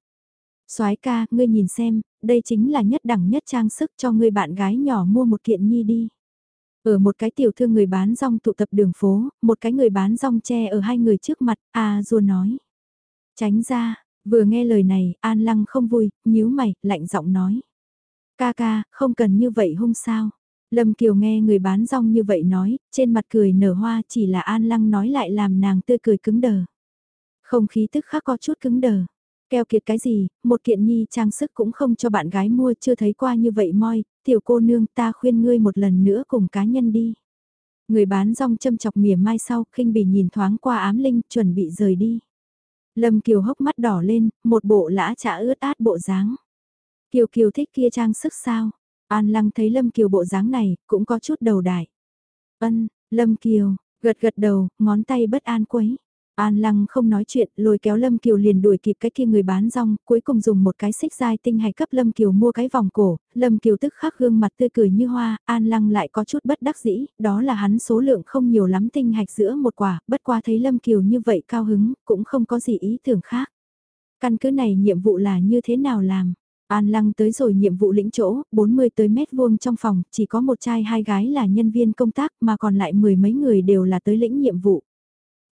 soái ca, ngươi nhìn xem, đây chính là nhất đẳng nhất trang sức cho ngươi bạn gái nhỏ mua một kiện nhi đi. Ở một cái tiểu thương người bán rong tụ tập đường phố, một cái người bán rong che ở hai người trước mặt, a à, nói. Tránh ra, Vừa nghe lời này, An Lăng không vui, nhíu mày, lạnh giọng nói. Ca ca, không cần như vậy hôm sao. Lâm Kiều nghe người bán rong như vậy nói, trên mặt cười nở hoa chỉ là An Lăng nói lại làm nàng tươi cười cứng đờ. Không khí tức khắc có chút cứng đờ. Keo kiệt cái gì, một kiện nhi trang sức cũng không cho bạn gái mua chưa thấy qua như vậy moi, tiểu cô nương ta khuyên ngươi một lần nữa cùng cá nhân đi. Người bán rong châm chọc mỉa mai sau, khinh bỉ nhìn thoáng qua ám linh, chuẩn bị rời đi. Lâm Kiều hốc mắt đỏ lên, một bộ lã chả ướt át bộ dáng. Kiều Kiều thích kia trang sức sao? An Lăng thấy Lâm Kiều bộ dáng này, cũng có chút đầu đại. Ân, Lâm Kiều, gật gật đầu, ngón tay bất an quấy. An Lăng không nói chuyện, lôi kéo Lâm Kiều liền đuổi kịp cái kia người bán rong, cuối cùng dùng một cái xích dai tinh hay cấp Lâm Kiều mua cái vòng cổ, Lâm Kiều tức khắc gương mặt tươi cười như hoa, An Lăng lại có chút bất đắc dĩ, đó là hắn số lượng không nhiều lắm tinh hạch giữa một quả, bất qua thấy Lâm Kiều như vậy cao hứng, cũng không có gì ý tưởng khác. Căn cứ này nhiệm vụ là như thế nào làm? An Lăng tới rồi nhiệm vụ lĩnh chỗ, 40 tới mét vuông trong phòng, chỉ có một trai hai gái là nhân viên công tác mà còn lại mười mấy người đều là tới lĩnh nhiệm vụ.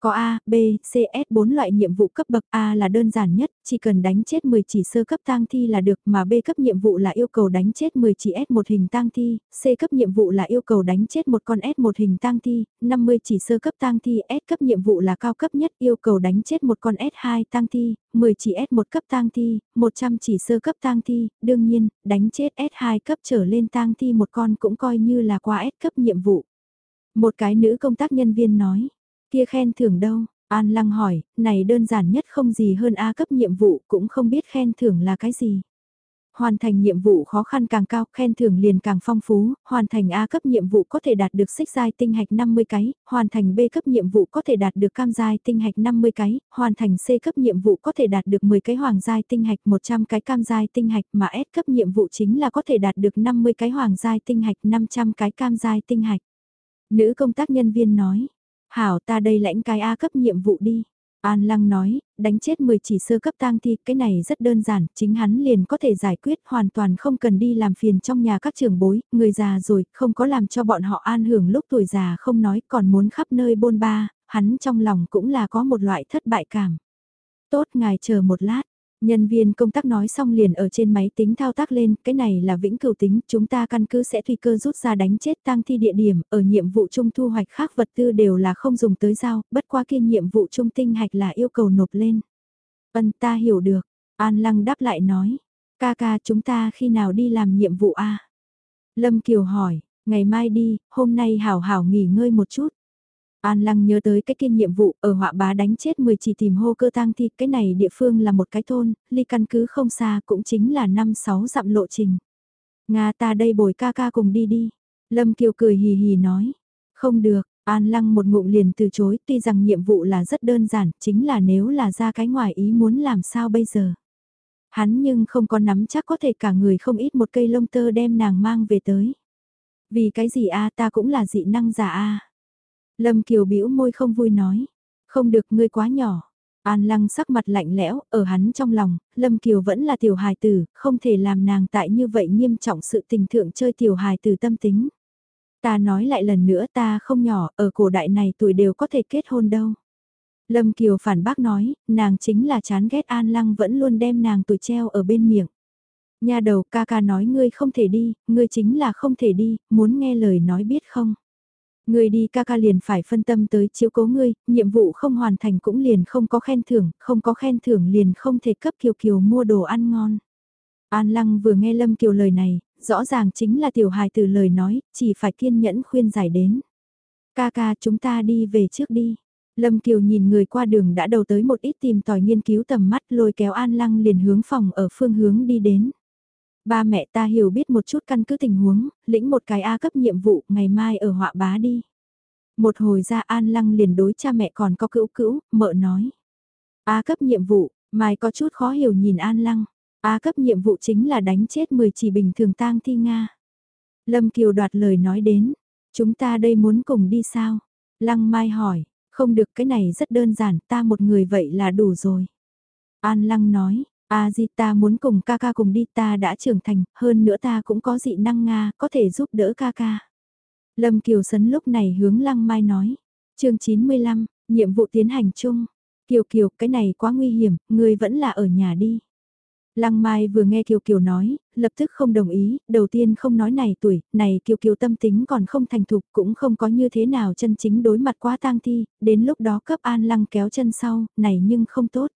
Có A, B, C, S 4 loại nhiệm vụ cấp bậc A là đơn giản nhất, chỉ cần đánh chết 10 chỉ sơ cấp tang thi là được mà B cấp nhiệm vụ là yêu cầu đánh chết 10 chỉ S một hình tang thi, C cấp nhiệm vụ là yêu cầu đánh chết một con S một hình tang thi, 50 chỉ sơ cấp tang thi S cấp nhiệm vụ là cao cấp nhất yêu cầu đánh chết một con S2 tang thi, 10 chỉ S một cấp tang thi, 100 chỉ sơ cấp tang thi, đương nhiên, đánh chết S2 cấp trở lên tang thi một con cũng coi như là qua S cấp nhiệm vụ. Một cái nữ công tác nhân viên nói. Kia khen thưởng đâu? An Lăng hỏi, này đơn giản nhất không gì hơn A cấp nhiệm vụ cũng không biết khen thưởng là cái gì. Hoàn thành nhiệm vụ khó khăn càng cao, khen thưởng liền càng phong phú, hoàn thành A cấp nhiệm vụ có thể đạt được xích giai tinh hạch 50 cái, hoàn thành B cấp nhiệm vụ có thể đạt được cam giai tinh hạch 50 cái, hoàn thành C cấp nhiệm vụ có thể đạt được 10 cái hoàng giai tinh hạch 100 cái cam giai tinh hạch mà S cấp nhiệm vụ chính là có thể đạt được 50 cái hoàng giai tinh hạch 500 cái cam giai tinh hạch. Nữ công tác nhân viên nói, Hảo ta đây lãnh cái A cấp nhiệm vụ đi. An Lăng nói, đánh chết 10 chỉ sơ cấp tang thi, cái này rất đơn giản, chính hắn liền có thể giải quyết, hoàn toàn không cần đi làm phiền trong nhà các trường bối, người già rồi, không có làm cho bọn họ an hưởng lúc tuổi già không nói, còn muốn khắp nơi bôn ba, hắn trong lòng cũng là có một loại thất bại cảm. Tốt, ngài chờ một lát. Nhân viên công tác nói xong liền ở trên máy tính thao tác lên, cái này là vĩnh cửu tính, chúng ta căn cứ sẽ tùy cơ rút ra đánh chết tang thi địa điểm, ở nhiệm vụ chung thu hoạch khác vật tư đều là không dùng tới dao, bất qua kia nhiệm vụ chung tinh hạch là yêu cầu nộp lên. Vân ta hiểu được, An Lăng đáp lại nói, ca ca chúng ta khi nào đi làm nhiệm vụ a Lâm Kiều hỏi, ngày mai đi, hôm nay hảo hảo nghỉ ngơi một chút. An Lăng nhớ tới cái kia nhiệm vụ ở họa bá đánh chết 10 chỉ tìm hô cơ tang thi, cái này địa phương là một cái thôn, ly căn cứ không xa cũng chính là 5-6 dặm lộ trình. Nga ta đây bồi ca ca cùng đi đi. Lâm Kiều cười hì hì nói. Không được, An Lăng một ngụm liền từ chối, tuy rằng nhiệm vụ là rất đơn giản, chính là nếu là ra cái ngoài ý muốn làm sao bây giờ. Hắn nhưng không có nắm chắc có thể cả người không ít một cây lông tơ đem nàng mang về tới. Vì cái gì a ta cũng là dị năng giả a Lâm Kiều bĩu môi không vui nói. Không được ngươi quá nhỏ. An lăng sắc mặt lạnh lẽo, ở hắn trong lòng, Lâm Kiều vẫn là tiểu hài tử, không thể làm nàng tại như vậy nghiêm trọng sự tình thượng chơi tiểu hài tử tâm tính. Ta nói lại lần nữa ta không nhỏ, ở cổ đại này tuổi đều có thể kết hôn đâu. Lâm Kiều phản bác nói, nàng chính là chán ghét An Lăng vẫn luôn đem nàng tuổi treo ở bên miệng. Nhà đầu ca ca nói ngươi không thể đi, ngươi chính là không thể đi, muốn nghe lời nói biết không. Ngươi đi ca ca liền phải phân tâm tới chiếu cố ngươi, nhiệm vụ không hoàn thành cũng liền không có khen thưởng, không có khen thưởng liền không thể cấp Kiều Kiều mua đồ ăn ngon. An Lăng vừa nghe Lâm Kiều lời này, rõ ràng chính là tiểu hài từ lời nói, chỉ phải kiên nhẫn khuyên giải đến. Ca ca chúng ta đi về trước đi. Lâm Kiều nhìn người qua đường đã đầu tới một ít tìm tòi nghiên cứu tầm mắt lôi kéo An Lăng liền hướng phòng ở phương hướng đi đến. Ba mẹ ta hiểu biết một chút căn cứ tình huống, lĩnh một cái A cấp nhiệm vụ, ngày mai ở họa bá đi. Một hồi ra An Lăng liền đối cha mẹ còn có cữu cữu, mợ nói. A cấp nhiệm vụ, mai có chút khó hiểu nhìn An Lăng. A cấp nhiệm vụ chính là đánh chết 10 chỉ bình thường tang thi Nga. Lâm Kiều đoạt lời nói đến, chúng ta đây muốn cùng đi sao? Lăng Mai hỏi, không được cái này rất đơn giản, ta một người vậy là đủ rồi. An Lăng nói, A Di ta muốn cùng ca ca cùng đi ta đã trưởng thành, hơn nữa ta cũng có dị năng Nga, có thể giúp đỡ ca ca. Lâm Kiều Sấn lúc này hướng Lăng Mai nói. chương 95, nhiệm vụ tiến hành chung. Kiều Kiều, cái này quá nguy hiểm, ngươi vẫn là ở nhà đi. Lăng Mai vừa nghe Kiều Kiều nói, lập tức không đồng ý, đầu tiên không nói này tuổi, này Kiều Kiều tâm tính còn không thành thục, cũng không có như thế nào chân chính đối mặt quá tang thi, đến lúc đó cấp an lăng kéo chân sau, này nhưng không tốt.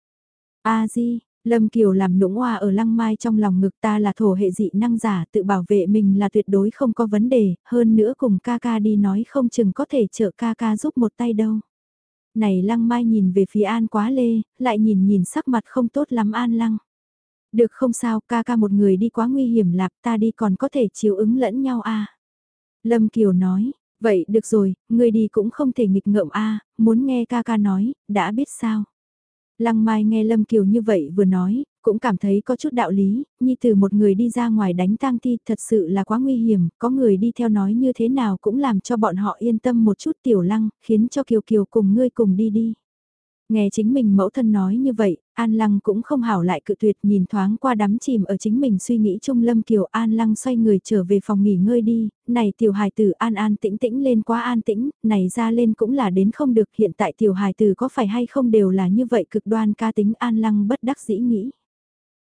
A Di, Lâm Kiều làm nũng hoa ở lăng mai trong lòng ngực ta là thổ hệ dị năng giả tự bảo vệ mình là tuyệt đối không có vấn đề, hơn nữa cùng ca ca đi nói không chừng có thể trợ ca ca giúp một tay đâu. Này lăng mai nhìn về phía an quá lê, lại nhìn nhìn sắc mặt không tốt lắm an lăng. Được không sao ca ca một người đi quá nguy hiểm lạc ta đi còn có thể chiếu ứng lẫn nhau a Lâm Kiều nói, vậy được rồi, người đi cũng không thể nghịch ngợm a muốn nghe ca ca nói, đã biết sao. Lăng Mai nghe Lâm Kiều như vậy vừa nói, cũng cảm thấy có chút đạo lý, như từ một người đi ra ngoài đánh tang thi thật sự là quá nguy hiểm, có người đi theo nói như thế nào cũng làm cho bọn họ yên tâm một chút tiểu lăng, khiến cho Kiều Kiều cùng ngươi cùng đi đi. Nghe chính mình mẫu thân nói như vậy, An Lăng cũng không hảo lại cự tuyệt nhìn thoáng qua đắm chìm ở chính mình suy nghĩ chung Lâm Kiều An Lăng xoay người trở về phòng nghỉ ngơi đi, này tiểu hài tử An An tĩnh tĩnh lên quá an tĩnh, này ra lên cũng là đến không được hiện tại tiểu hài tử có phải hay không đều là như vậy cực đoan ca tính An Lăng bất đắc dĩ nghĩ.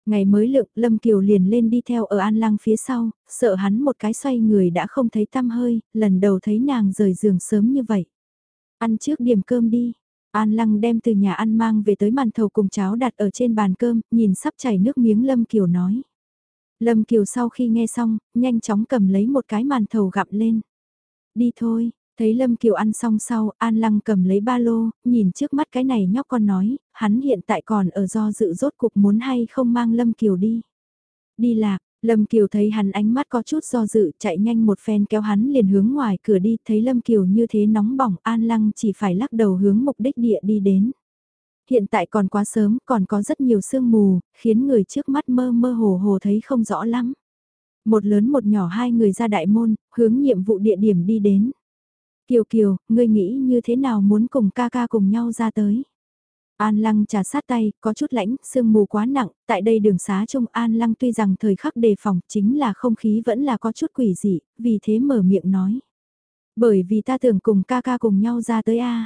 Ngày mới lượng Lâm Kiều liền lên đi theo ở An Lăng phía sau, sợ hắn một cái xoay người đã không thấy tăm hơi, lần đầu thấy nàng rời giường sớm như vậy. Ăn trước điểm cơm đi, An Lăng đem từ nhà ăn mang về tới màn thầu cùng cháo đặt ở trên bàn cơm, nhìn sắp chảy nước miếng Lâm Kiều nói. Lâm Kiều sau khi nghe xong, nhanh chóng cầm lấy một cái màn thầu gặm lên. Đi thôi, thấy Lâm Kiều ăn xong sau, An Lăng cầm lấy ba lô, nhìn trước mắt cái này nhóc con nói, hắn hiện tại còn ở do dự rốt cục muốn hay không mang Lâm Kiều đi. Đi lạc, Lâm Kiều thấy hắn ánh mắt có chút do dự, chạy nhanh một phen kéo hắn liền hướng ngoài cửa đi, thấy Lâm Kiều như thế nóng bỏng, An Lăng chỉ phải lắc đầu hướng mục đích địa đi đến. Hiện tại còn quá sớm, còn có rất nhiều sương mù, khiến người trước mắt mơ mơ hồ hồ thấy không rõ lắm. Một lớn một nhỏ hai người ra đại môn, hướng nhiệm vụ địa điểm đi đến. Kiều Kiều, ngươi nghĩ như thế nào muốn cùng ca ca cùng nhau ra tới? An Lăng trà sát tay, có chút lãnh, sương mù quá nặng, tại đây đường xá trung An Lăng tuy rằng thời khắc đề phòng chính là không khí vẫn là có chút quỷ dị, vì thế mở miệng nói. Bởi vì ta tưởng cùng ca ca cùng nhau ra tới A.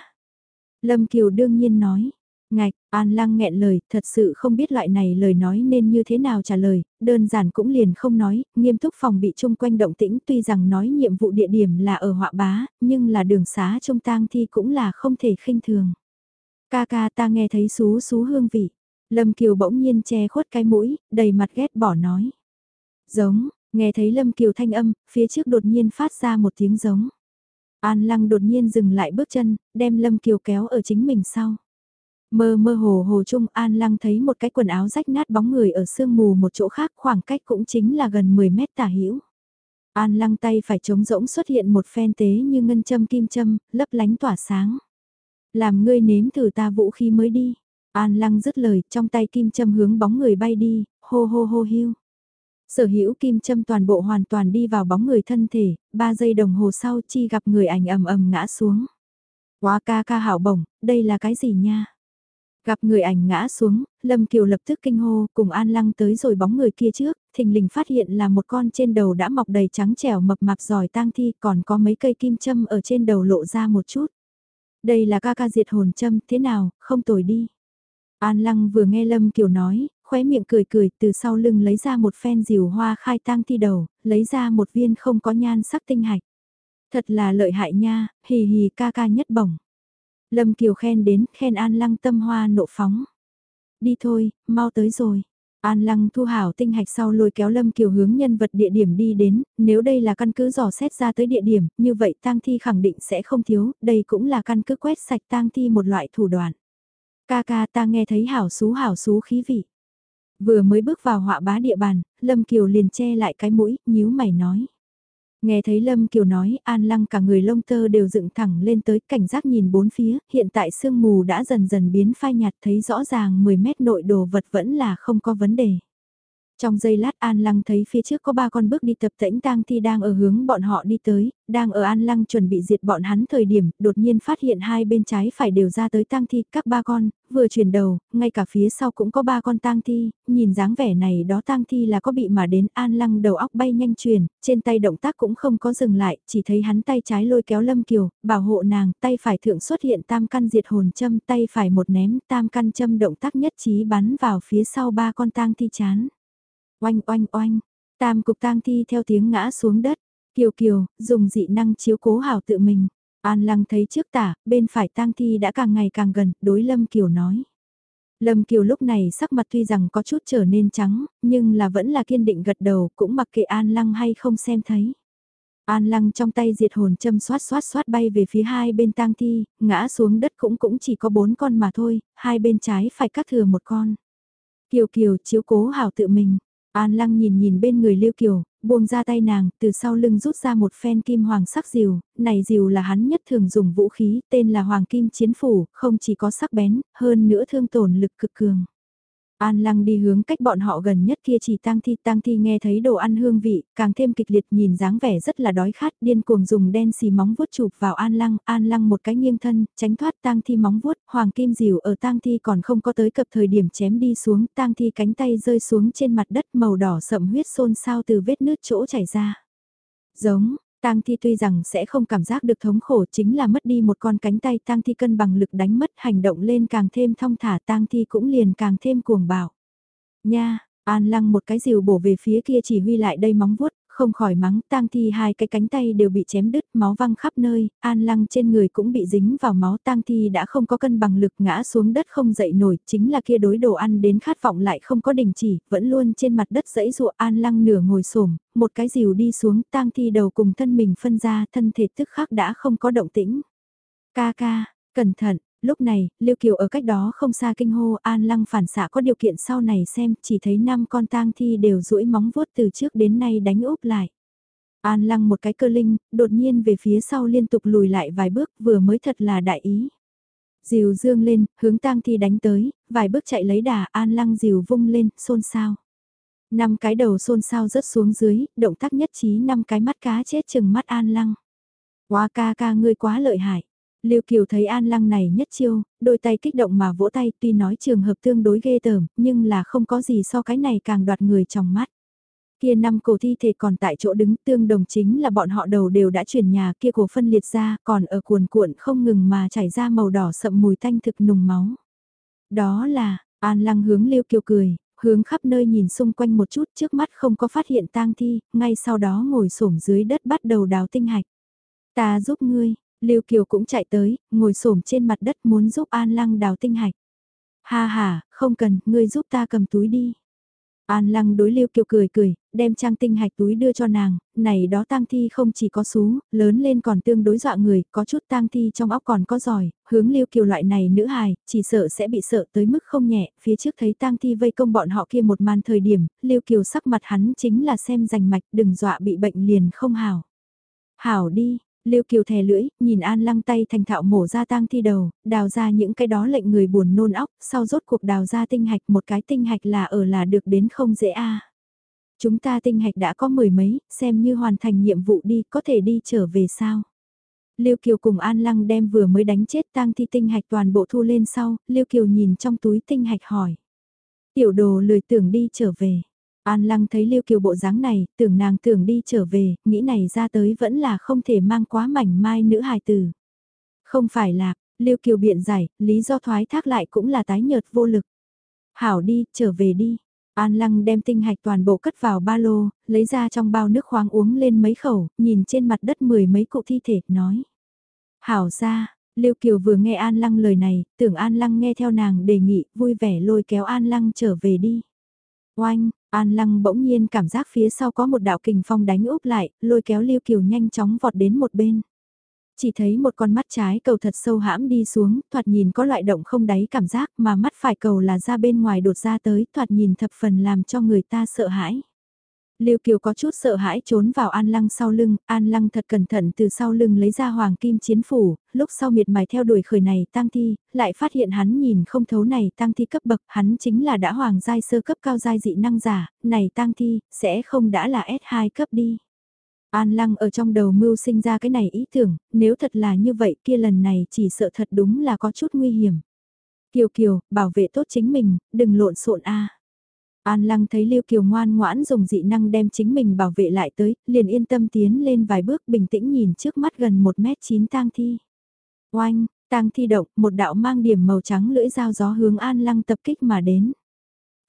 Lâm Kiều đương nhiên nói, ngạch, An Lăng nghẹn lời, thật sự không biết loại này lời nói nên như thế nào trả lời, đơn giản cũng liền không nói, nghiêm túc phòng bị chung quanh động tĩnh tuy rằng nói nhiệm vụ địa điểm là ở họa bá, nhưng là đường xá trung tang thi cũng là không thể khinh thường. Ca ca ta nghe thấy xú xú hương vị. Lâm Kiều bỗng nhiên che khuất cái mũi, đầy mặt ghét bỏ nói. Giống, nghe thấy Lâm Kiều thanh âm, phía trước đột nhiên phát ra một tiếng giống. An Lăng đột nhiên dừng lại bước chân, đem Lâm Kiều kéo ở chính mình sau. Mơ mơ hồ hồ chung An Lăng thấy một cái quần áo rách nát bóng người ở sương mù một chỗ khác khoảng cách cũng chính là gần 10 mét tả hữu An Lăng tay phải trống rỗng xuất hiện một phen tế như ngân châm kim châm, lấp lánh tỏa sáng. Làm ngươi nếm thử ta vũ khí mới đi. An lăng dứt lời, trong tay kim châm hướng bóng người bay đi, hô hô hô hiu. Sở hữu kim châm toàn bộ hoàn toàn đi vào bóng người thân thể, ba giây đồng hồ sau chi gặp người ảnh ầm ầm ngã xuống. Quá ca ca hảo bổng, đây là cái gì nha? Gặp người ảnh ngã xuống, Lâm Kiều lập tức kinh hô, cùng An Lăng tới rồi bóng người kia trước, thình lình phát hiện là một con trên đầu đã mọc đầy trắng trẻo mập mạp giỏi tang thi, còn có mấy cây kim châm ở trên đầu lộ ra một chút. Đây là ca ca diệt hồn châm, thế nào, không tồi đi. An Lăng vừa nghe Lâm Kiều nói, khóe miệng cười cười từ sau lưng lấy ra một phen dìu hoa khai tang thi đầu, lấy ra một viên không có nhan sắc tinh hạch. Thật là lợi hại nha, hì hì ca ca nhất bổng. Lâm Kiều khen đến, khen An Lăng tâm hoa nộ phóng. Đi thôi, mau tới rồi. An Lăng thu hảo tinh hạch sau lôi kéo Lâm Kiều hướng nhân vật địa điểm đi đến, nếu đây là căn cứ dò xét ra tới địa điểm, như vậy tang thi khẳng định sẽ không thiếu, đây cũng là căn cứ quét sạch tang thi một loại thủ đoạn. Ca ca ta nghe thấy hảo xú hảo xú khí vị. Vừa mới bước vào họa bá địa bàn, Lâm Kiều liền che lại cái mũi, nhíu mày nói. Nghe thấy Lâm Kiều nói, An Lăng cả người lông tơ đều dựng thẳng lên tới cảnh giác nhìn bốn phía, hiện tại sương mù đã dần dần biến phai nhạt thấy rõ ràng 10 mét nội đồ vật vẫn là không có vấn đề. Trong giây lát An Lăng thấy phía trước có ba con bước đi tập tễnh tang thi đang ở hướng bọn họ đi tới, đang ở An Lăng chuẩn bị diệt bọn hắn thời điểm, đột nhiên phát hiện hai bên trái phải đều ra tới tang thi, các ba con, vừa chuyển đầu, ngay cả phía sau cũng có ba con tang thi, nhìn dáng vẻ này đó tang thi là có bị mà đến An Lăng đầu óc bay nhanh chuyển, trên tay động tác cũng không có dừng lại, chỉ thấy hắn tay trái lôi kéo Lâm Kiều, bảo hộ nàng, tay phải thượng xuất hiện tam căn diệt hồn châm, tay phải một ném tam căn châm động tác nhất trí bắn vào phía sau ba con tang thi chán. Oanh oanh oanh, tam cục tang thi theo tiếng ngã xuống đất. Kiều Kiều, dùng dị năng chiếu cố hảo tự mình. An Lăng thấy trước tả, bên phải tang thi đã càng ngày càng gần, đối Lâm Kiều nói. Lâm Kiều lúc này sắc mặt tuy rằng có chút trở nên trắng, nhưng là vẫn là kiên định gật đầu, cũng mặc kệ An Lăng hay không xem thấy. An Lăng trong tay diệt hồn châm xoát xoát xoát bay về phía hai bên tang thi, ngã xuống đất cũng cũng chỉ có bốn con mà thôi, hai bên trái phải cắt thừa một con. Kiều Kiều chiếu cố hảo tự mình, An lăng nhìn nhìn bên người Lưu Kiều, buông ra tay nàng, từ sau lưng rút ra một phen kim hoàng sắc diều, này diều là hắn nhất thường dùng vũ khí, tên là hoàng kim chiến phủ, không chỉ có sắc bén, hơn nữa thương tổn lực cực cường. An lăng đi hướng cách bọn họ gần nhất kia chỉ tang thi. Tang thi nghe thấy đồ ăn hương vị, càng thêm kịch liệt nhìn dáng vẻ rất là đói khát, điên cuồng dùng đen xì móng vuốt chụp vào an lăng, an lăng một cái nghiêng thân, tránh thoát tang thi móng vuốt, hoàng kim dìu ở tang thi còn không có tới cập thời điểm chém đi xuống, tang thi cánh tay rơi xuống trên mặt đất màu đỏ sậm huyết xôn xao từ vết nứt chỗ chảy ra. Giống, Tang Thi tuy rằng sẽ không cảm giác được thống khổ chính là mất đi một con cánh tay Tang Thi cân bằng lực đánh mất hành động lên càng thêm thong thả Tang Thi cũng liền càng thêm cuồng bạo. Nha, An Lăng một cái rìu bổ về phía kia chỉ huy lại đây móng vuốt, không khỏi mắng, tang thi hai cái cánh tay đều bị chém đứt, máu văng khắp nơi, an lăng trên người cũng bị dính vào máu tang thi đã không có cân bằng lực ngã xuống đất không dậy nổi, chính là kia đối đồ ăn đến khát vọng lại không có đình chỉ, vẫn luôn trên mặt đất dãy dụa an lăng nửa ngồi xổm một cái dìu đi xuống, tang thi đầu cùng thân mình phân ra, thân thể tức khắc đã không có động tĩnh. Ca ca, cẩn thận, Lúc này, Liêu Kiều ở cách đó không xa kinh hô An Lăng phản xạ có điều kiện sau này xem, chỉ thấy năm con tang thi đều duỗi móng vuốt từ trước đến nay đánh úp lại. An Lăng một cái cơ linh, đột nhiên về phía sau liên tục lùi lại vài bước vừa mới thật là đại ý. Dìu dương lên, hướng tang thi đánh tới, vài bước chạy lấy đà An Lăng dìu vung lên, xôn xao. Năm cái đầu xôn xao rớt xuống dưới, động tác nhất trí năm cái mắt cá chết chừng mắt An Lăng. Quá ca ca ngươi quá lợi hại. Lưu Kiều thấy An Lăng này nhất chiêu, đôi tay kích động mà vỗ tay tuy nói trường hợp tương đối ghê tởm, nhưng là không có gì so cái này càng đoạt người trong mắt. Kia năm cổ thi thể còn tại chỗ đứng tương đồng chính là bọn họ đầu đều đã chuyển nhà kia cổ phân liệt ra, còn ở cuồn cuộn không ngừng mà chảy ra màu đỏ sậm mùi tanh thực nùng máu. Đó là, An Lăng hướng Lưu Kiều cười, hướng khắp nơi nhìn xung quanh một chút trước mắt không có phát hiện tang thi, ngay sau đó ngồi xổm dưới đất bắt đầu đào tinh hạch. Ta giúp ngươi, Lưu Kiều cũng chạy tới, ngồi xổm trên mặt đất muốn giúp An Lăng đào tinh hạch. Ha ha, không cần, ngươi giúp ta cầm túi đi. An lăng đối Lưu kiều cười cười, đem trang tinh hạch túi đưa cho nàng, này đó tang thi không chỉ có sú, lớn lên còn tương đối dọa người, có chút tang thi trong óc còn có giỏi, hướng Lưu kiều loại này nữ hài, chỉ sợ sẽ bị sợ tới mức không nhẹ, phía trước thấy tang thi vây công bọn họ kia một màn thời điểm, Lưu kiều sắc mặt hắn chính là xem rành mạch, đừng dọa bị bệnh liền không hảo. Hảo đi, Lưu Kiều thè lưỡi, nhìn An Lăng tay thành thạo mổ ra tang thi đầu, đào ra những cái đó lệnh người buồn nôn óc, sau rốt cuộc đào ra tinh hạch một cái tinh hạch là ở là được đến không dễ a. Chúng ta tinh hạch đã có mười mấy, xem như hoàn thành nhiệm vụ đi, có thể đi trở về sao? Lưu Kiều cùng An Lăng đem vừa mới đánh chết tang thi tinh hạch toàn bộ thu lên sau, Lưu Kiều nhìn trong túi tinh hạch hỏi. Tiểu đồ lười tưởng đi trở về. An Lăng thấy Lưu Kiều bộ dáng này, tưởng nàng tưởng đi trở về, nghĩ này ra tới vẫn là không thể mang quá mảnh mai nữ hài tử. Không phải là, Lưu Kiều biện giải, lý do thoái thác lại cũng là tái nhợt vô lực. Hảo đi, trở về đi. An Lăng đem tinh hạch toàn bộ cất vào ba lô, lấy ra trong bao nước khoáng uống lên mấy khẩu, nhìn trên mặt đất mười mấy cụ thi thể, nói. Hảo ra, Lưu Kiều vừa nghe An Lăng lời này, tưởng An Lăng nghe theo nàng đề nghị, vui vẻ lôi kéo An Lăng trở về đi. Oanh, An Lăng bỗng nhiên cảm giác phía sau có một đạo kình phong đánh úp lại, lôi kéo Lưu Kiều nhanh chóng vọt đến một bên. Chỉ thấy một con mắt trái cầu thật sâu hãm đi xuống, thoạt nhìn có loại động không đáy cảm giác mà mắt phải cầu là ra bên ngoài đột ra tới, thoạt nhìn thập phần làm cho người ta sợ hãi. Lưu Kiều có chút sợ hãi trốn vào An Lăng sau lưng, An Lăng thật cẩn thận từ sau lưng lấy ra hoàng kim chiến phủ, lúc sau miệt mài theo đuổi khởi này tăng thi, lại phát hiện hắn nhìn không thấu này tăng thi cấp bậc, hắn chính là đã hoàng giai sơ cấp cao giai dị năng giả, này tăng thi, sẽ không đã là S2 cấp đi. An Lăng ở trong đầu mưu sinh ra cái này ý tưởng, nếu thật là như vậy kia lần này chỉ sợ thật đúng là có chút nguy hiểm. Kiều Kiều, bảo vệ tốt chính mình, đừng lộn xộn a. An Lăng thấy Lưu Kiều ngoan ngoãn dùng dị năng đem chính mình bảo vệ lại tới, liền yên tâm tiến lên vài bước bình tĩnh nhìn trước mắt gần 1 mét 9 tang thi. Oanh, tang thi động, một đạo mang điểm màu trắng lưỡi dao gió hướng An Lăng tập kích mà đến.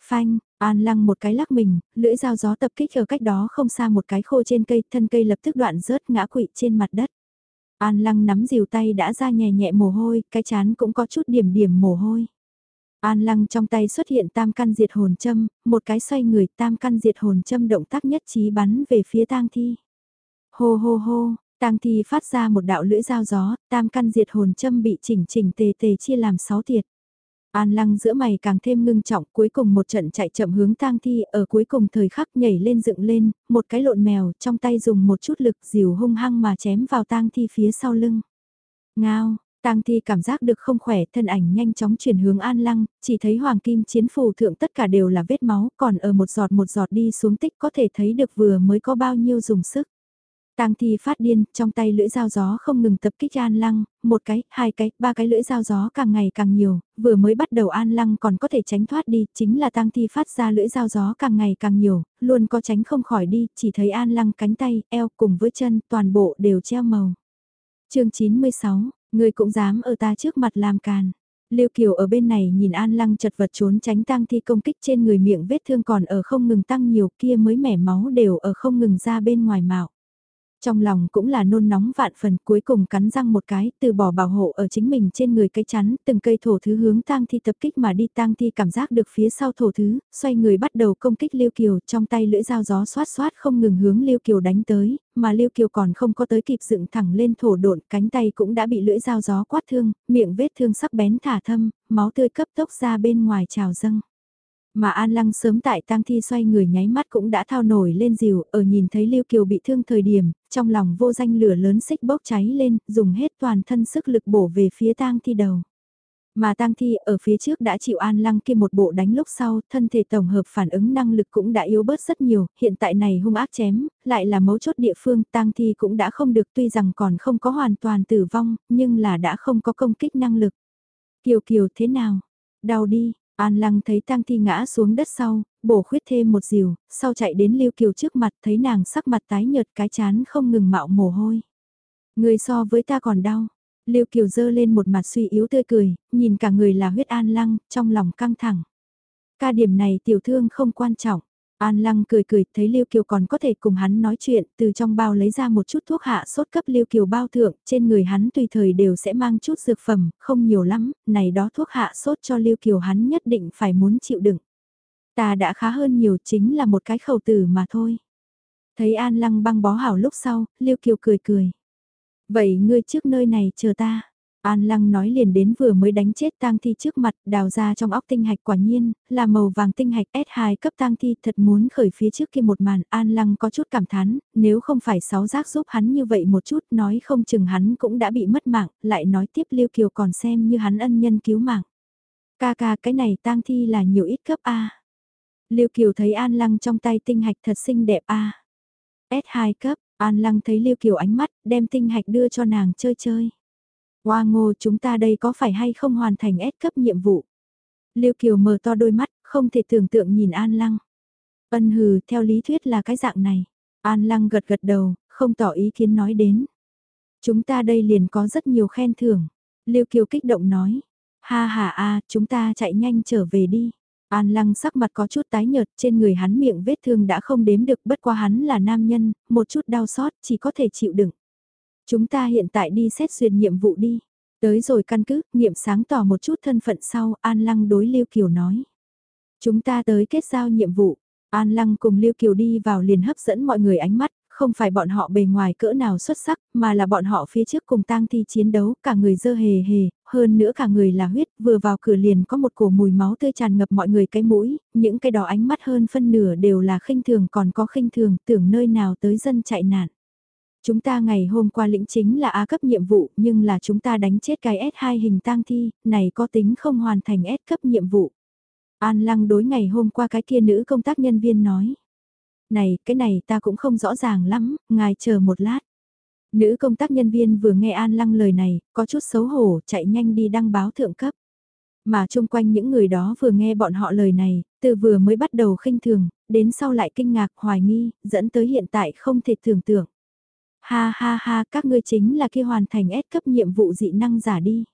Phanh, An Lăng một cái lắc mình, lưỡi dao gió tập kích ở cách đó không xa một cái khô trên cây, thân cây lập tức đoạn rớt ngã quỵ trên mặt đất. An Lăng nắm dìu tay đã ra nhẹ nhẹ mồ hôi, cái chán cũng có chút điểm điểm mồ hôi. An lăng trong tay xuất hiện tam căn diệt hồn châm, một cái xoay người tam căn diệt hồn châm động tác nhất trí bắn về phía tang thi. Hô hô hô, tang thi phát ra một đạo lưỡi dao gió, tam căn diệt hồn châm bị chỉnh chỉnh tề tề chia làm sáu tiệt. An lăng giữa mày càng thêm ngưng trọng cuối cùng một trận chạy chậm hướng tang thi ở cuối cùng thời khắc nhảy lên dựng lên, một cái lộn mèo trong tay dùng một chút lực dìu hung hăng mà chém vào tang thi phía sau lưng. Ngao, Tang thi cảm giác được không khỏe, thân ảnh nhanh chóng chuyển hướng An Lăng, chỉ thấy hoàng kim chiến phù thượng tất cả đều là vết máu, còn ở một giọt một giọt đi xuống tích có thể thấy được vừa mới có bao nhiêu dùng sức. Tang thi phát điên, trong tay lưỡi dao gió không ngừng tập kích An Lăng, một cái, hai cái, ba cái lưỡi dao gió càng ngày càng nhiều, vừa mới bắt đầu An Lăng còn có thể tránh thoát đi, chính là Tang thi phát ra lưỡi dao gió càng ngày càng nhiều, luôn có tránh không khỏi đi, chỉ thấy An Lăng cánh tay, eo cùng với chân, toàn bộ đều treo màu. chương 96 Ngươi cũng dám ở ta trước mặt làm càn. Lưu Kiều ở bên này nhìn An Lăng chật vật trốn tránh tăng thi công kích trên người miệng vết thương còn ở không ngừng tăng nhiều, kia mới mẻ máu đều ở không ngừng ra bên ngoài mạo. Trong lòng cũng là nôn nóng vạn phần cuối cùng cắn răng một cái, từ bỏ bảo hộ ở chính mình trên người cái chắn, từng cây thổ thứ hướng tang thi tập kích mà đi tang thi cảm giác được phía sau thổ thứ, xoay người bắt đầu công kích Liêu Kiều, trong tay lưỡi dao gió xoát xoát không ngừng hướng Liêu Kiều đánh tới, mà Liêu Kiều còn không có tới kịp dựng thẳng lên thổ độn, cánh tay cũng đã bị lưỡi dao gió quát thương, miệng vết thương sắc bén thả thâm, máu tươi cấp tốc ra bên ngoài trào dâng. Mà An Lăng sớm tại tang thi xoay người nháy mắt cũng đã thao nổi lên dìu, ở nhìn thấy Lưu Kiều bị thương thời điểm, trong lòng vô danh lửa lớn xích bốc cháy lên, dùng hết toàn thân sức lực bổ về phía tang thi đầu. Mà tang thi ở phía trước đã chịu an lăng kia một bộ đánh lúc sau, thân thể tổng hợp phản ứng năng lực cũng đã yếu bớt rất nhiều, hiện tại này hung ác chém, lại là mấu chốt địa phương, tang thi cũng đã không được tuy rằng còn không có hoàn toàn tử vong, nhưng là đã không có công kích năng lực. Kiều Kiều thế nào? Đau đi, An Lăng thấy tang thi ngã xuống đất sau, bổ khuyết thêm một diều, sau chạy đến Lưu Kiều trước mặt thấy nàng sắc mặt tái nhợt cái chán không ngừng mạo mồ hôi. Người so với ta còn đau. Lưu Kiều dơ lên một mặt suy yếu tươi cười, nhìn cả người là huyết an lăng, trong lòng căng thẳng. Ca điểm này tiểu thương không quan trọng. An Lăng cười cười, thấy Lưu Kiều còn có thể cùng hắn nói chuyện, từ trong bao lấy ra một chút thuốc hạ sốt cấp Lưu Kiều bao thượng, trên người hắn tùy thời đều sẽ mang chút dược phẩm, không nhiều lắm, này đó thuốc hạ sốt cho Lưu Kiều hắn nhất định phải muốn chịu đựng. Ta đã khá hơn nhiều chính là một cái khẩu tử mà thôi. Thấy An Lăng băng bó hảo lúc sau, Lưu Kiều cười cười. Vậy ngươi trước nơi này chờ ta. An Lăng nói liền đến vừa mới đánh chết tang thi trước mặt, đào ra trong óc tinh hạch quả nhiên, là màu vàng tinh hạch S2 cấp tang thi thật muốn khởi phía trước kia một màn. An Lăng có chút cảm thán, nếu không phải sáu giác giúp hắn như vậy một chút nói không chừng hắn cũng đã bị mất mạng, lại nói tiếp Liêu Kiều còn xem như hắn ân nhân cứu mạng. Ca ca cái này tang thi là nhiều ít cấp A. Liêu Kiều thấy An Lăng trong tay tinh hạch thật xinh đẹp A. S2 cấp, An Lăng thấy Liêu Kiều ánh mắt, đem tinh hạch đưa cho nàng chơi chơi. Hoa ngô chúng ta đây có phải hay không hoàn thành S cấp nhiệm vụ? Liêu Kiều mở to đôi mắt, không thể tưởng tượng nhìn An Lăng. Ân hừ, theo lý thuyết là cái dạng này. An Lăng gật gật đầu, không tỏ ý kiến nói đến. Chúng ta đây liền có rất nhiều khen thưởng. Liêu Kiều kích động nói. Ha ha a, chúng ta chạy nhanh trở về đi. An lăng sắc mặt có chút tái nhợt, trên người hắn miệng vết thương đã không đếm được bất qua hắn là nam nhân, một chút đau xót chỉ có thể chịu đựng. Chúng ta hiện tại đi xét duyệt nhiệm vụ đi. Tới rồi căn cứ, nghiệm sáng tỏ một chút thân phận sau, An lăng đối Lưu Kiều nói. Chúng ta tới kết giao nhiệm vụ. An Lăng cùng Lưu Kiều đi vào liền hấp dẫn mọi người ánh mắt, không phải bọn họ bề ngoài cỡ nào xuất sắc, mà là bọn họ phía trước cùng tang thi chiến đấu, cả người dơ hề hề, hơn nữa cả người là huyết, vừa vào cửa liền có một cổ mùi máu tươi tràn ngập mọi người cái mũi, những cái đó ánh mắt hơn phân nửa đều là khinh thường còn có khinh thường, tưởng nơi nào tới dân chạy nạn. Chúng ta ngày hôm qua lĩnh chính là A cấp nhiệm vụ, nhưng là chúng ta đánh chết cái S2 hình tang thi, này có tính không hoàn thành S cấp nhiệm vụ. An lăng đối ngày hôm qua cái kia nữ công tác nhân viên nói. Này, cái này ta cũng không rõ ràng lắm, ngài chờ một lát. Nữ công tác nhân viên vừa nghe An Lăng lời này, có chút xấu hổ, chạy nhanh đi đăng báo thượng cấp. Mà chung quanh những người đó vừa nghe bọn họ lời này, từ vừa mới bắt đầu khinh thường, đến sau lại kinh ngạc hoài nghi, dẫn tới hiện tại không thể tưởng tượng. Ha ha ha, các ngươi chính là kia hoàn thành S cấp nhiệm vụ dị năng giả đi.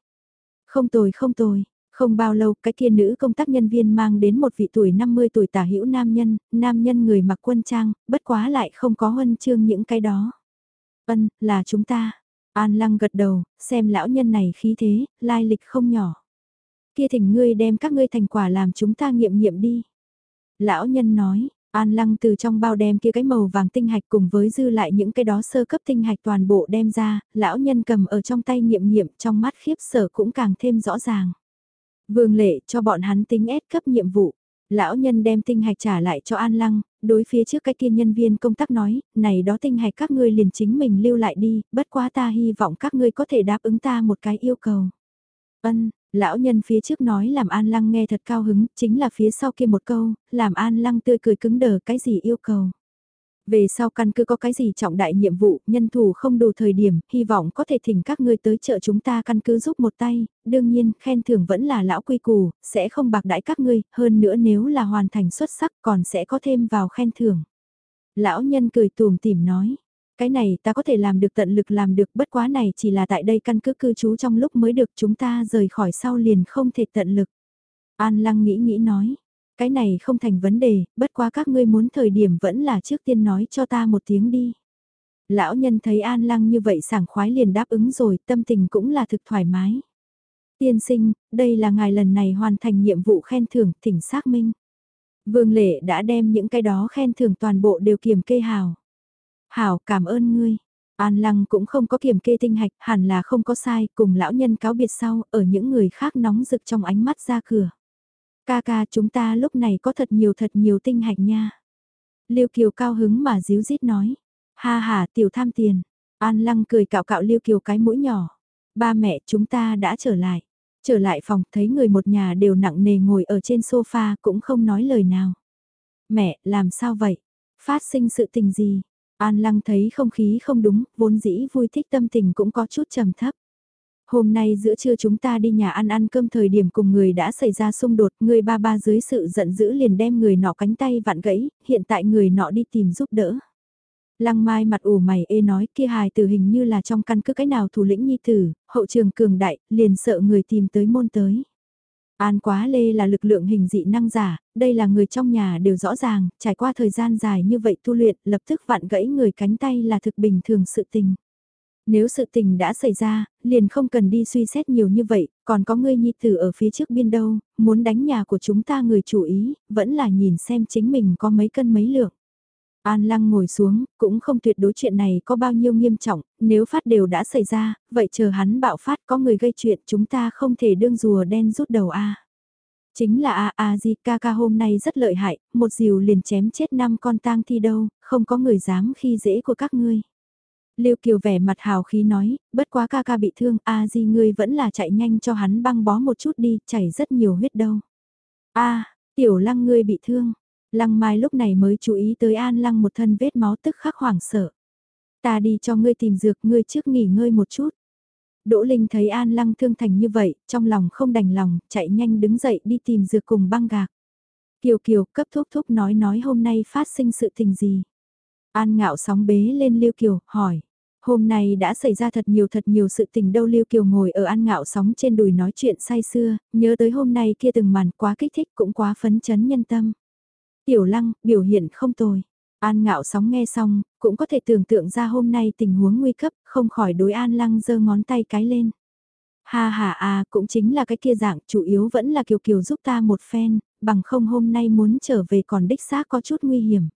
Không tồi không tồi, không bao lâu, cái kia nữ công tác nhân viên mang đến một vị tuổi 50 tuổi tả hữu nam nhân, nam nhân người mặc quân trang, bất quá lại không có huân chương những cái đó. Ân, là chúng ta. An lăng gật đầu, xem lão nhân này khí thế, lai lịch không nhỏ. Kia thỉnh ngươi đem các ngươi thành quả làm chúng ta nghiệm nghiệm đi. Lão nhân nói, An lăng từ trong bao đem kia cái màu vàng tinh hạch cùng với dư lại những cái đó sơ cấp tinh hạch toàn bộ đem ra, lão nhân cầm ở trong tay nghiệm nghiệm trong mắt khiếp sở cũng càng thêm rõ ràng. Vương lệ cho bọn hắn tính ép cấp nhiệm vụ. Lão nhân đem tinh hạch trả lại cho An Lăng, đối phía trước cái kia nhân viên công tác nói, này đó tinh hạch các ngươi liền chính mình lưu lại đi, bất quá ta hy vọng các ngươi có thể đáp ứng ta một cái yêu cầu. Ân, lão nhân phía trước nói làm An Lăng nghe thật cao hứng, chính là phía sau kia một câu, làm An Lăng tươi cười cứng đờ cái gì yêu cầu. Về sau căn cứ có cái gì trọng đại nhiệm vụ, nhân thủ không đủ thời điểm, hy vọng có thể thỉnh các ngươi tới chợ chúng ta căn cứ giúp một tay, đương nhiên, khen thưởng vẫn là lão quy củ, sẽ không bạc đãi các ngươi, hơn nữa nếu là hoàn thành xuất sắc còn sẽ có thêm vào khen thưởng. Lão nhân cười tùm tìm nói, cái này ta có thể làm được tận lực làm được bất quá này chỉ là tại đây căn cứ cư trú trong lúc mới được chúng ta rời khỏi sau liền không thể tận lực. An lăng nghĩ nghĩ nói, cái này không thành vấn đề, bất quá các ngươi muốn thời điểm vẫn là trước tiên nói cho ta một tiếng đi. Lão nhân thấy An Lăng như vậy sảng khoái liền đáp ứng rồi, tâm tình cũng là thực thoải mái. Tiên sinh, đây là ngài lần này hoàn thành nhiệm vụ khen thưởng, thỉnh xác minh. Vương Lệ đã đem những cái đó khen thưởng toàn bộ đều kiểm kê hào. Hảo, cảm ơn ngươi. An Lăng cũng không có kiểm kê tinh hạch, hẳn là không có sai, cùng lão nhân cáo biệt sau, ở những người khác nóng rực trong ánh mắt ra cửa. Ca ca chúng ta lúc này có thật nhiều thật nhiều tinh hạch nha. Liêu Kiều cao hứng mà díu dít nói. Ha ha tiểu tham tiền. An lăng cười cạo cạo Liêu Kiều cái mũi nhỏ. Ba mẹ chúng ta đã trở lại. Trở lại phòng thấy người một nhà đều nặng nề ngồi ở trên sofa cũng không nói lời nào. Mẹ, làm sao vậy? Phát sinh sự tình gì? An Lăng thấy không khí không đúng, vốn dĩ vui thích tâm tình cũng có chút trầm thấp. Hôm nay giữa trưa chúng ta đi nhà ăn ăn cơm thời điểm cùng người đã xảy ra xung đột, người ba ba dưới sự giận dữ liền đem người nọ cánh tay vặn gãy, hiện tại người nọ đi tìm giúp đỡ. Lăng Mai mặt ủ mày ê nói kia hài tử hình như là trong căn cứ cái nào thủ lĩnh nhi tử, hậu trường cường đại, liền sợ người tìm tới môn tới. An Quá Lê là lực lượng hình dị năng giả, đây là người trong nhà đều rõ ràng, trải qua thời gian dài như vậy tu luyện, lập tức vặn gãy người cánh tay là thực bình thường sự tình. Nếu sự tình đã xảy ra, liền không cần đi suy xét nhiều như vậy, còn có ngươi nhi tử ở phía trước biên đâu, muốn đánh nhà của chúng ta người chủ ý, vẫn là nhìn xem chính mình có mấy cân mấy lượng. An Lăng ngồi xuống, cũng không tuyệt đối chuyện này có bao nhiêu nghiêm trọng, nếu phát đều đã xảy ra, vậy chờ hắn bạo phát có người gây chuyện chúng ta không thể đương rùa đen rút đầu a. Chính là a a di ca ca hôm nay rất lợi hại, một diều liền chém chết năm con tang thi đâu, không có người dám khi dễ của các ngươi. Lưu Kiều vẻ mặt hào khí nói, bất quá ca ca bị thương, a di ngươi vẫn là chạy nhanh cho hắn băng bó một chút đi, chảy rất nhiều huyết đâu. A, tiểu lăng ngươi bị thương. Lăng Mai lúc này mới chú ý tới An Lăng một thân vết máu tức khắc hoảng sợ. Ta đi cho ngươi tìm dược, ngươi trước nghỉ ngơi một chút. Đỗ Linh thấy An Lăng thương thành như vậy, trong lòng không đành lòng, chạy nhanh đứng dậy đi tìm dược cùng băng gạc. Kiều Kiều cấp thúc thúc nói nói hôm nay phát sinh sự tình gì. An ngạo sóng bế lên Lưu Kiều, hỏi. Hôm nay đã xảy ra thật nhiều thật nhiều sự tình đâu Lưu Kiều ngồi ở an ngạo sóng trên đùi nói chuyện say xưa, nhớ tới hôm nay kia từng màn quá kích thích cũng quá phấn chấn nhân tâm. Tiểu lăng, biểu hiện không tồi. An ngạo sóng nghe xong, cũng có thể tưởng tượng ra hôm nay tình huống nguy cấp, không khỏi đối an lăng giơ ngón tay cái lên. Ha ha à, cũng chính là cái kia dạng, chủ yếu vẫn là Kiều Kiều giúp ta một phen, bằng không hôm nay muốn trở về còn đích xác có chút nguy hiểm.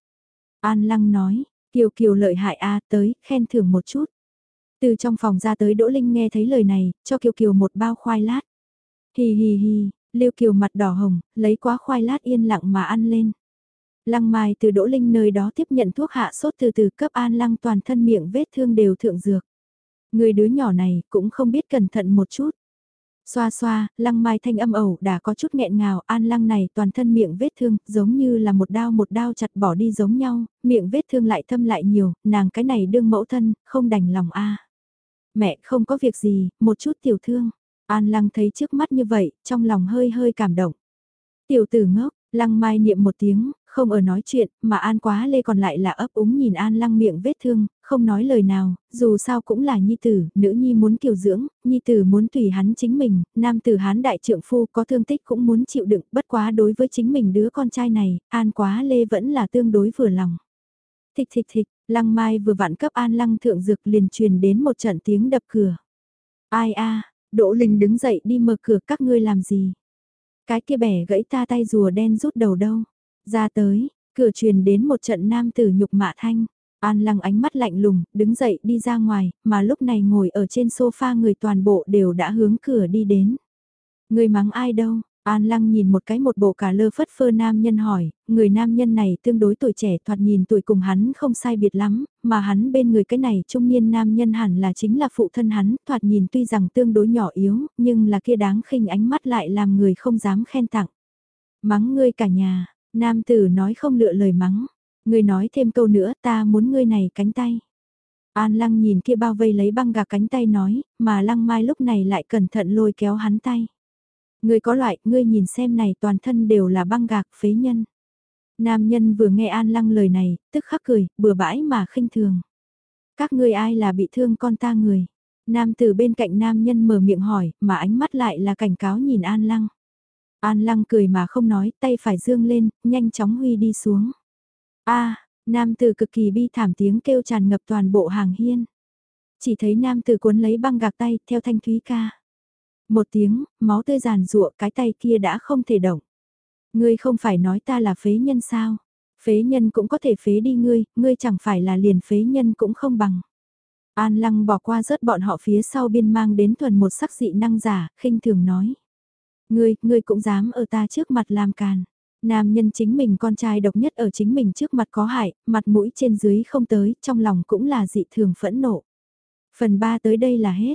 An lăng nói, Kiều Kiều lợi hại a tới, khen thưởng một chút. Từ trong phòng ra tới Đỗ Linh nghe thấy lời này, cho Kiều Kiều một bao khoai lát. Hì hì hì, Lưu Kiều mặt đỏ hồng, lấy quá khoai lát yên lặng mà ăn lên. Lăng Mai từ Đỗ Linh nơi đó tiếp nhận thuốc hạ sốt từ từ cấp an lăng toàn thân miệng vết thương đều thượng dược. Người đứa nhỏ này cũng không biết cẩn thận một chút. Xoa xoa, lăng mai thanh âm ẩu đã có chút nghẹn ngào, an lăng này toàn thân miệng vết thương, giống như là một đao một đao chặt bỏ đi giống nhau, miệng vết thương lại thâm lại nhiều, nàng cái này đương mẫu thân, không đành lòng a Mẹ không có việc gì, một chút tiểu thương. An lăng thấy trước mắt như vậy, trong lòng hơi hơi cảm động. Tiểu tử ngốc, lăng mai niệm một tiếng, không ở nói chuyện, mà An Quá Lê còn lại là ấp úng nhìn An Lăng miệng vết thương, không nói lời nào, dù sao cũng là nhi tử, nữ nhi muốn kiều dưỡng, nhi tử muốn tùy hắn chính mình, nam tử hán đại trượng phu có thương tích cũng muốn chịu đựng, bất quá đối với chính mình đứa con trai này, An Quá Lê vẫn là tương đối vừa lòng. Thịch thịch thịch, Lăng Mai vừa vặn cấp An Lăng thượng dược liền truyền đến một trận tiếng đập cửa. Ai a, Đỗ Linh đứng dậy đi mở cửa các ngươi làm gì? Cái kia bẻ gãy ta tay rùa đen rút đầu đâu? Ra tới, cửa truyền đến một trận nam tử nhục mạ thanh. An lăng ánh mắt lạnh lùng, đứng dậy đi ra ngoài, mà lúc này ngồi ở trên sofa người toàn bộ đều đã hướng cửa đi đến. Người mắng ai đâu? An lăng nhìn một cái một bộ cả lơ phất phơ nam nhân hỏi, người nam nhân này tương đối tuổi trẻ thoạt nhìn tuổi cùng hắn không sai biệt lắm, mà hắn bên người cái này trung niên nam nhân hẳn là chính là phụ thân hắn, thoạt nhìn tuy rằng tương đối nhỏ yếu, nhưng là kia đáng khinh ánh mắt lại làm người không dám khen tặng. Mắng ngươi cả nhà, Nam tử nói không lựa lời mắng. Ngươi nói thêm câu nữa ta muốn ngươi này cánh tay. An lăng nhìn kia bao vây lấy băng gạc cánh tay nói, mà lăng mai lúc này lại cẩn thận lôi kéo hắn tay. Ngươi có loại, ngươi nhìn xem này toàn thân đều là băng gạc phế nhân. Nam nhân vừa nghe An lăng lời này, tức khắc cười, bừa bãi mà khinh thường. Các ngươi ai là bị thương con ta người? Nam tử bên cạnh nam nhân mở miệng hỏi, mà ánh mắt lại là cảnh cáo nhìn An lăng. An lăng cười mà không nói, tay phải dương lên, nhanh chóng huy đi xuống. a nam tử cực kỳ bi thảm tiếng kêu tràn ngập toàn bộ hàng hiên. Chỉ thấy nam tử cuốn lấy băng gạc tay, theo thanh thúy ca. Một tiếng, máu tươi giàn rụa cái tay kia đã không thể động. Ngươi không phải nói ta là phế nhân sao? Phế nhân cũng có thể phế đi ngươi, ngươi chẳng phải là liền phế nhân cũng không bằng. An lăng bỏ qua rớt bọn họ phía sau biên mang đến thuần một sắc dị năng giả, khinh thường nói. Ngươi, ngươi cũng dám ở ta trước mặt làm càn. Nam nhân chính mình con trai độc nhất ở chính mình trước mặt có hại, mặt mũi trên dưới không tới, trong lòng cũng là dị thường phẫn nộ. Phần 3 tới đây là hết.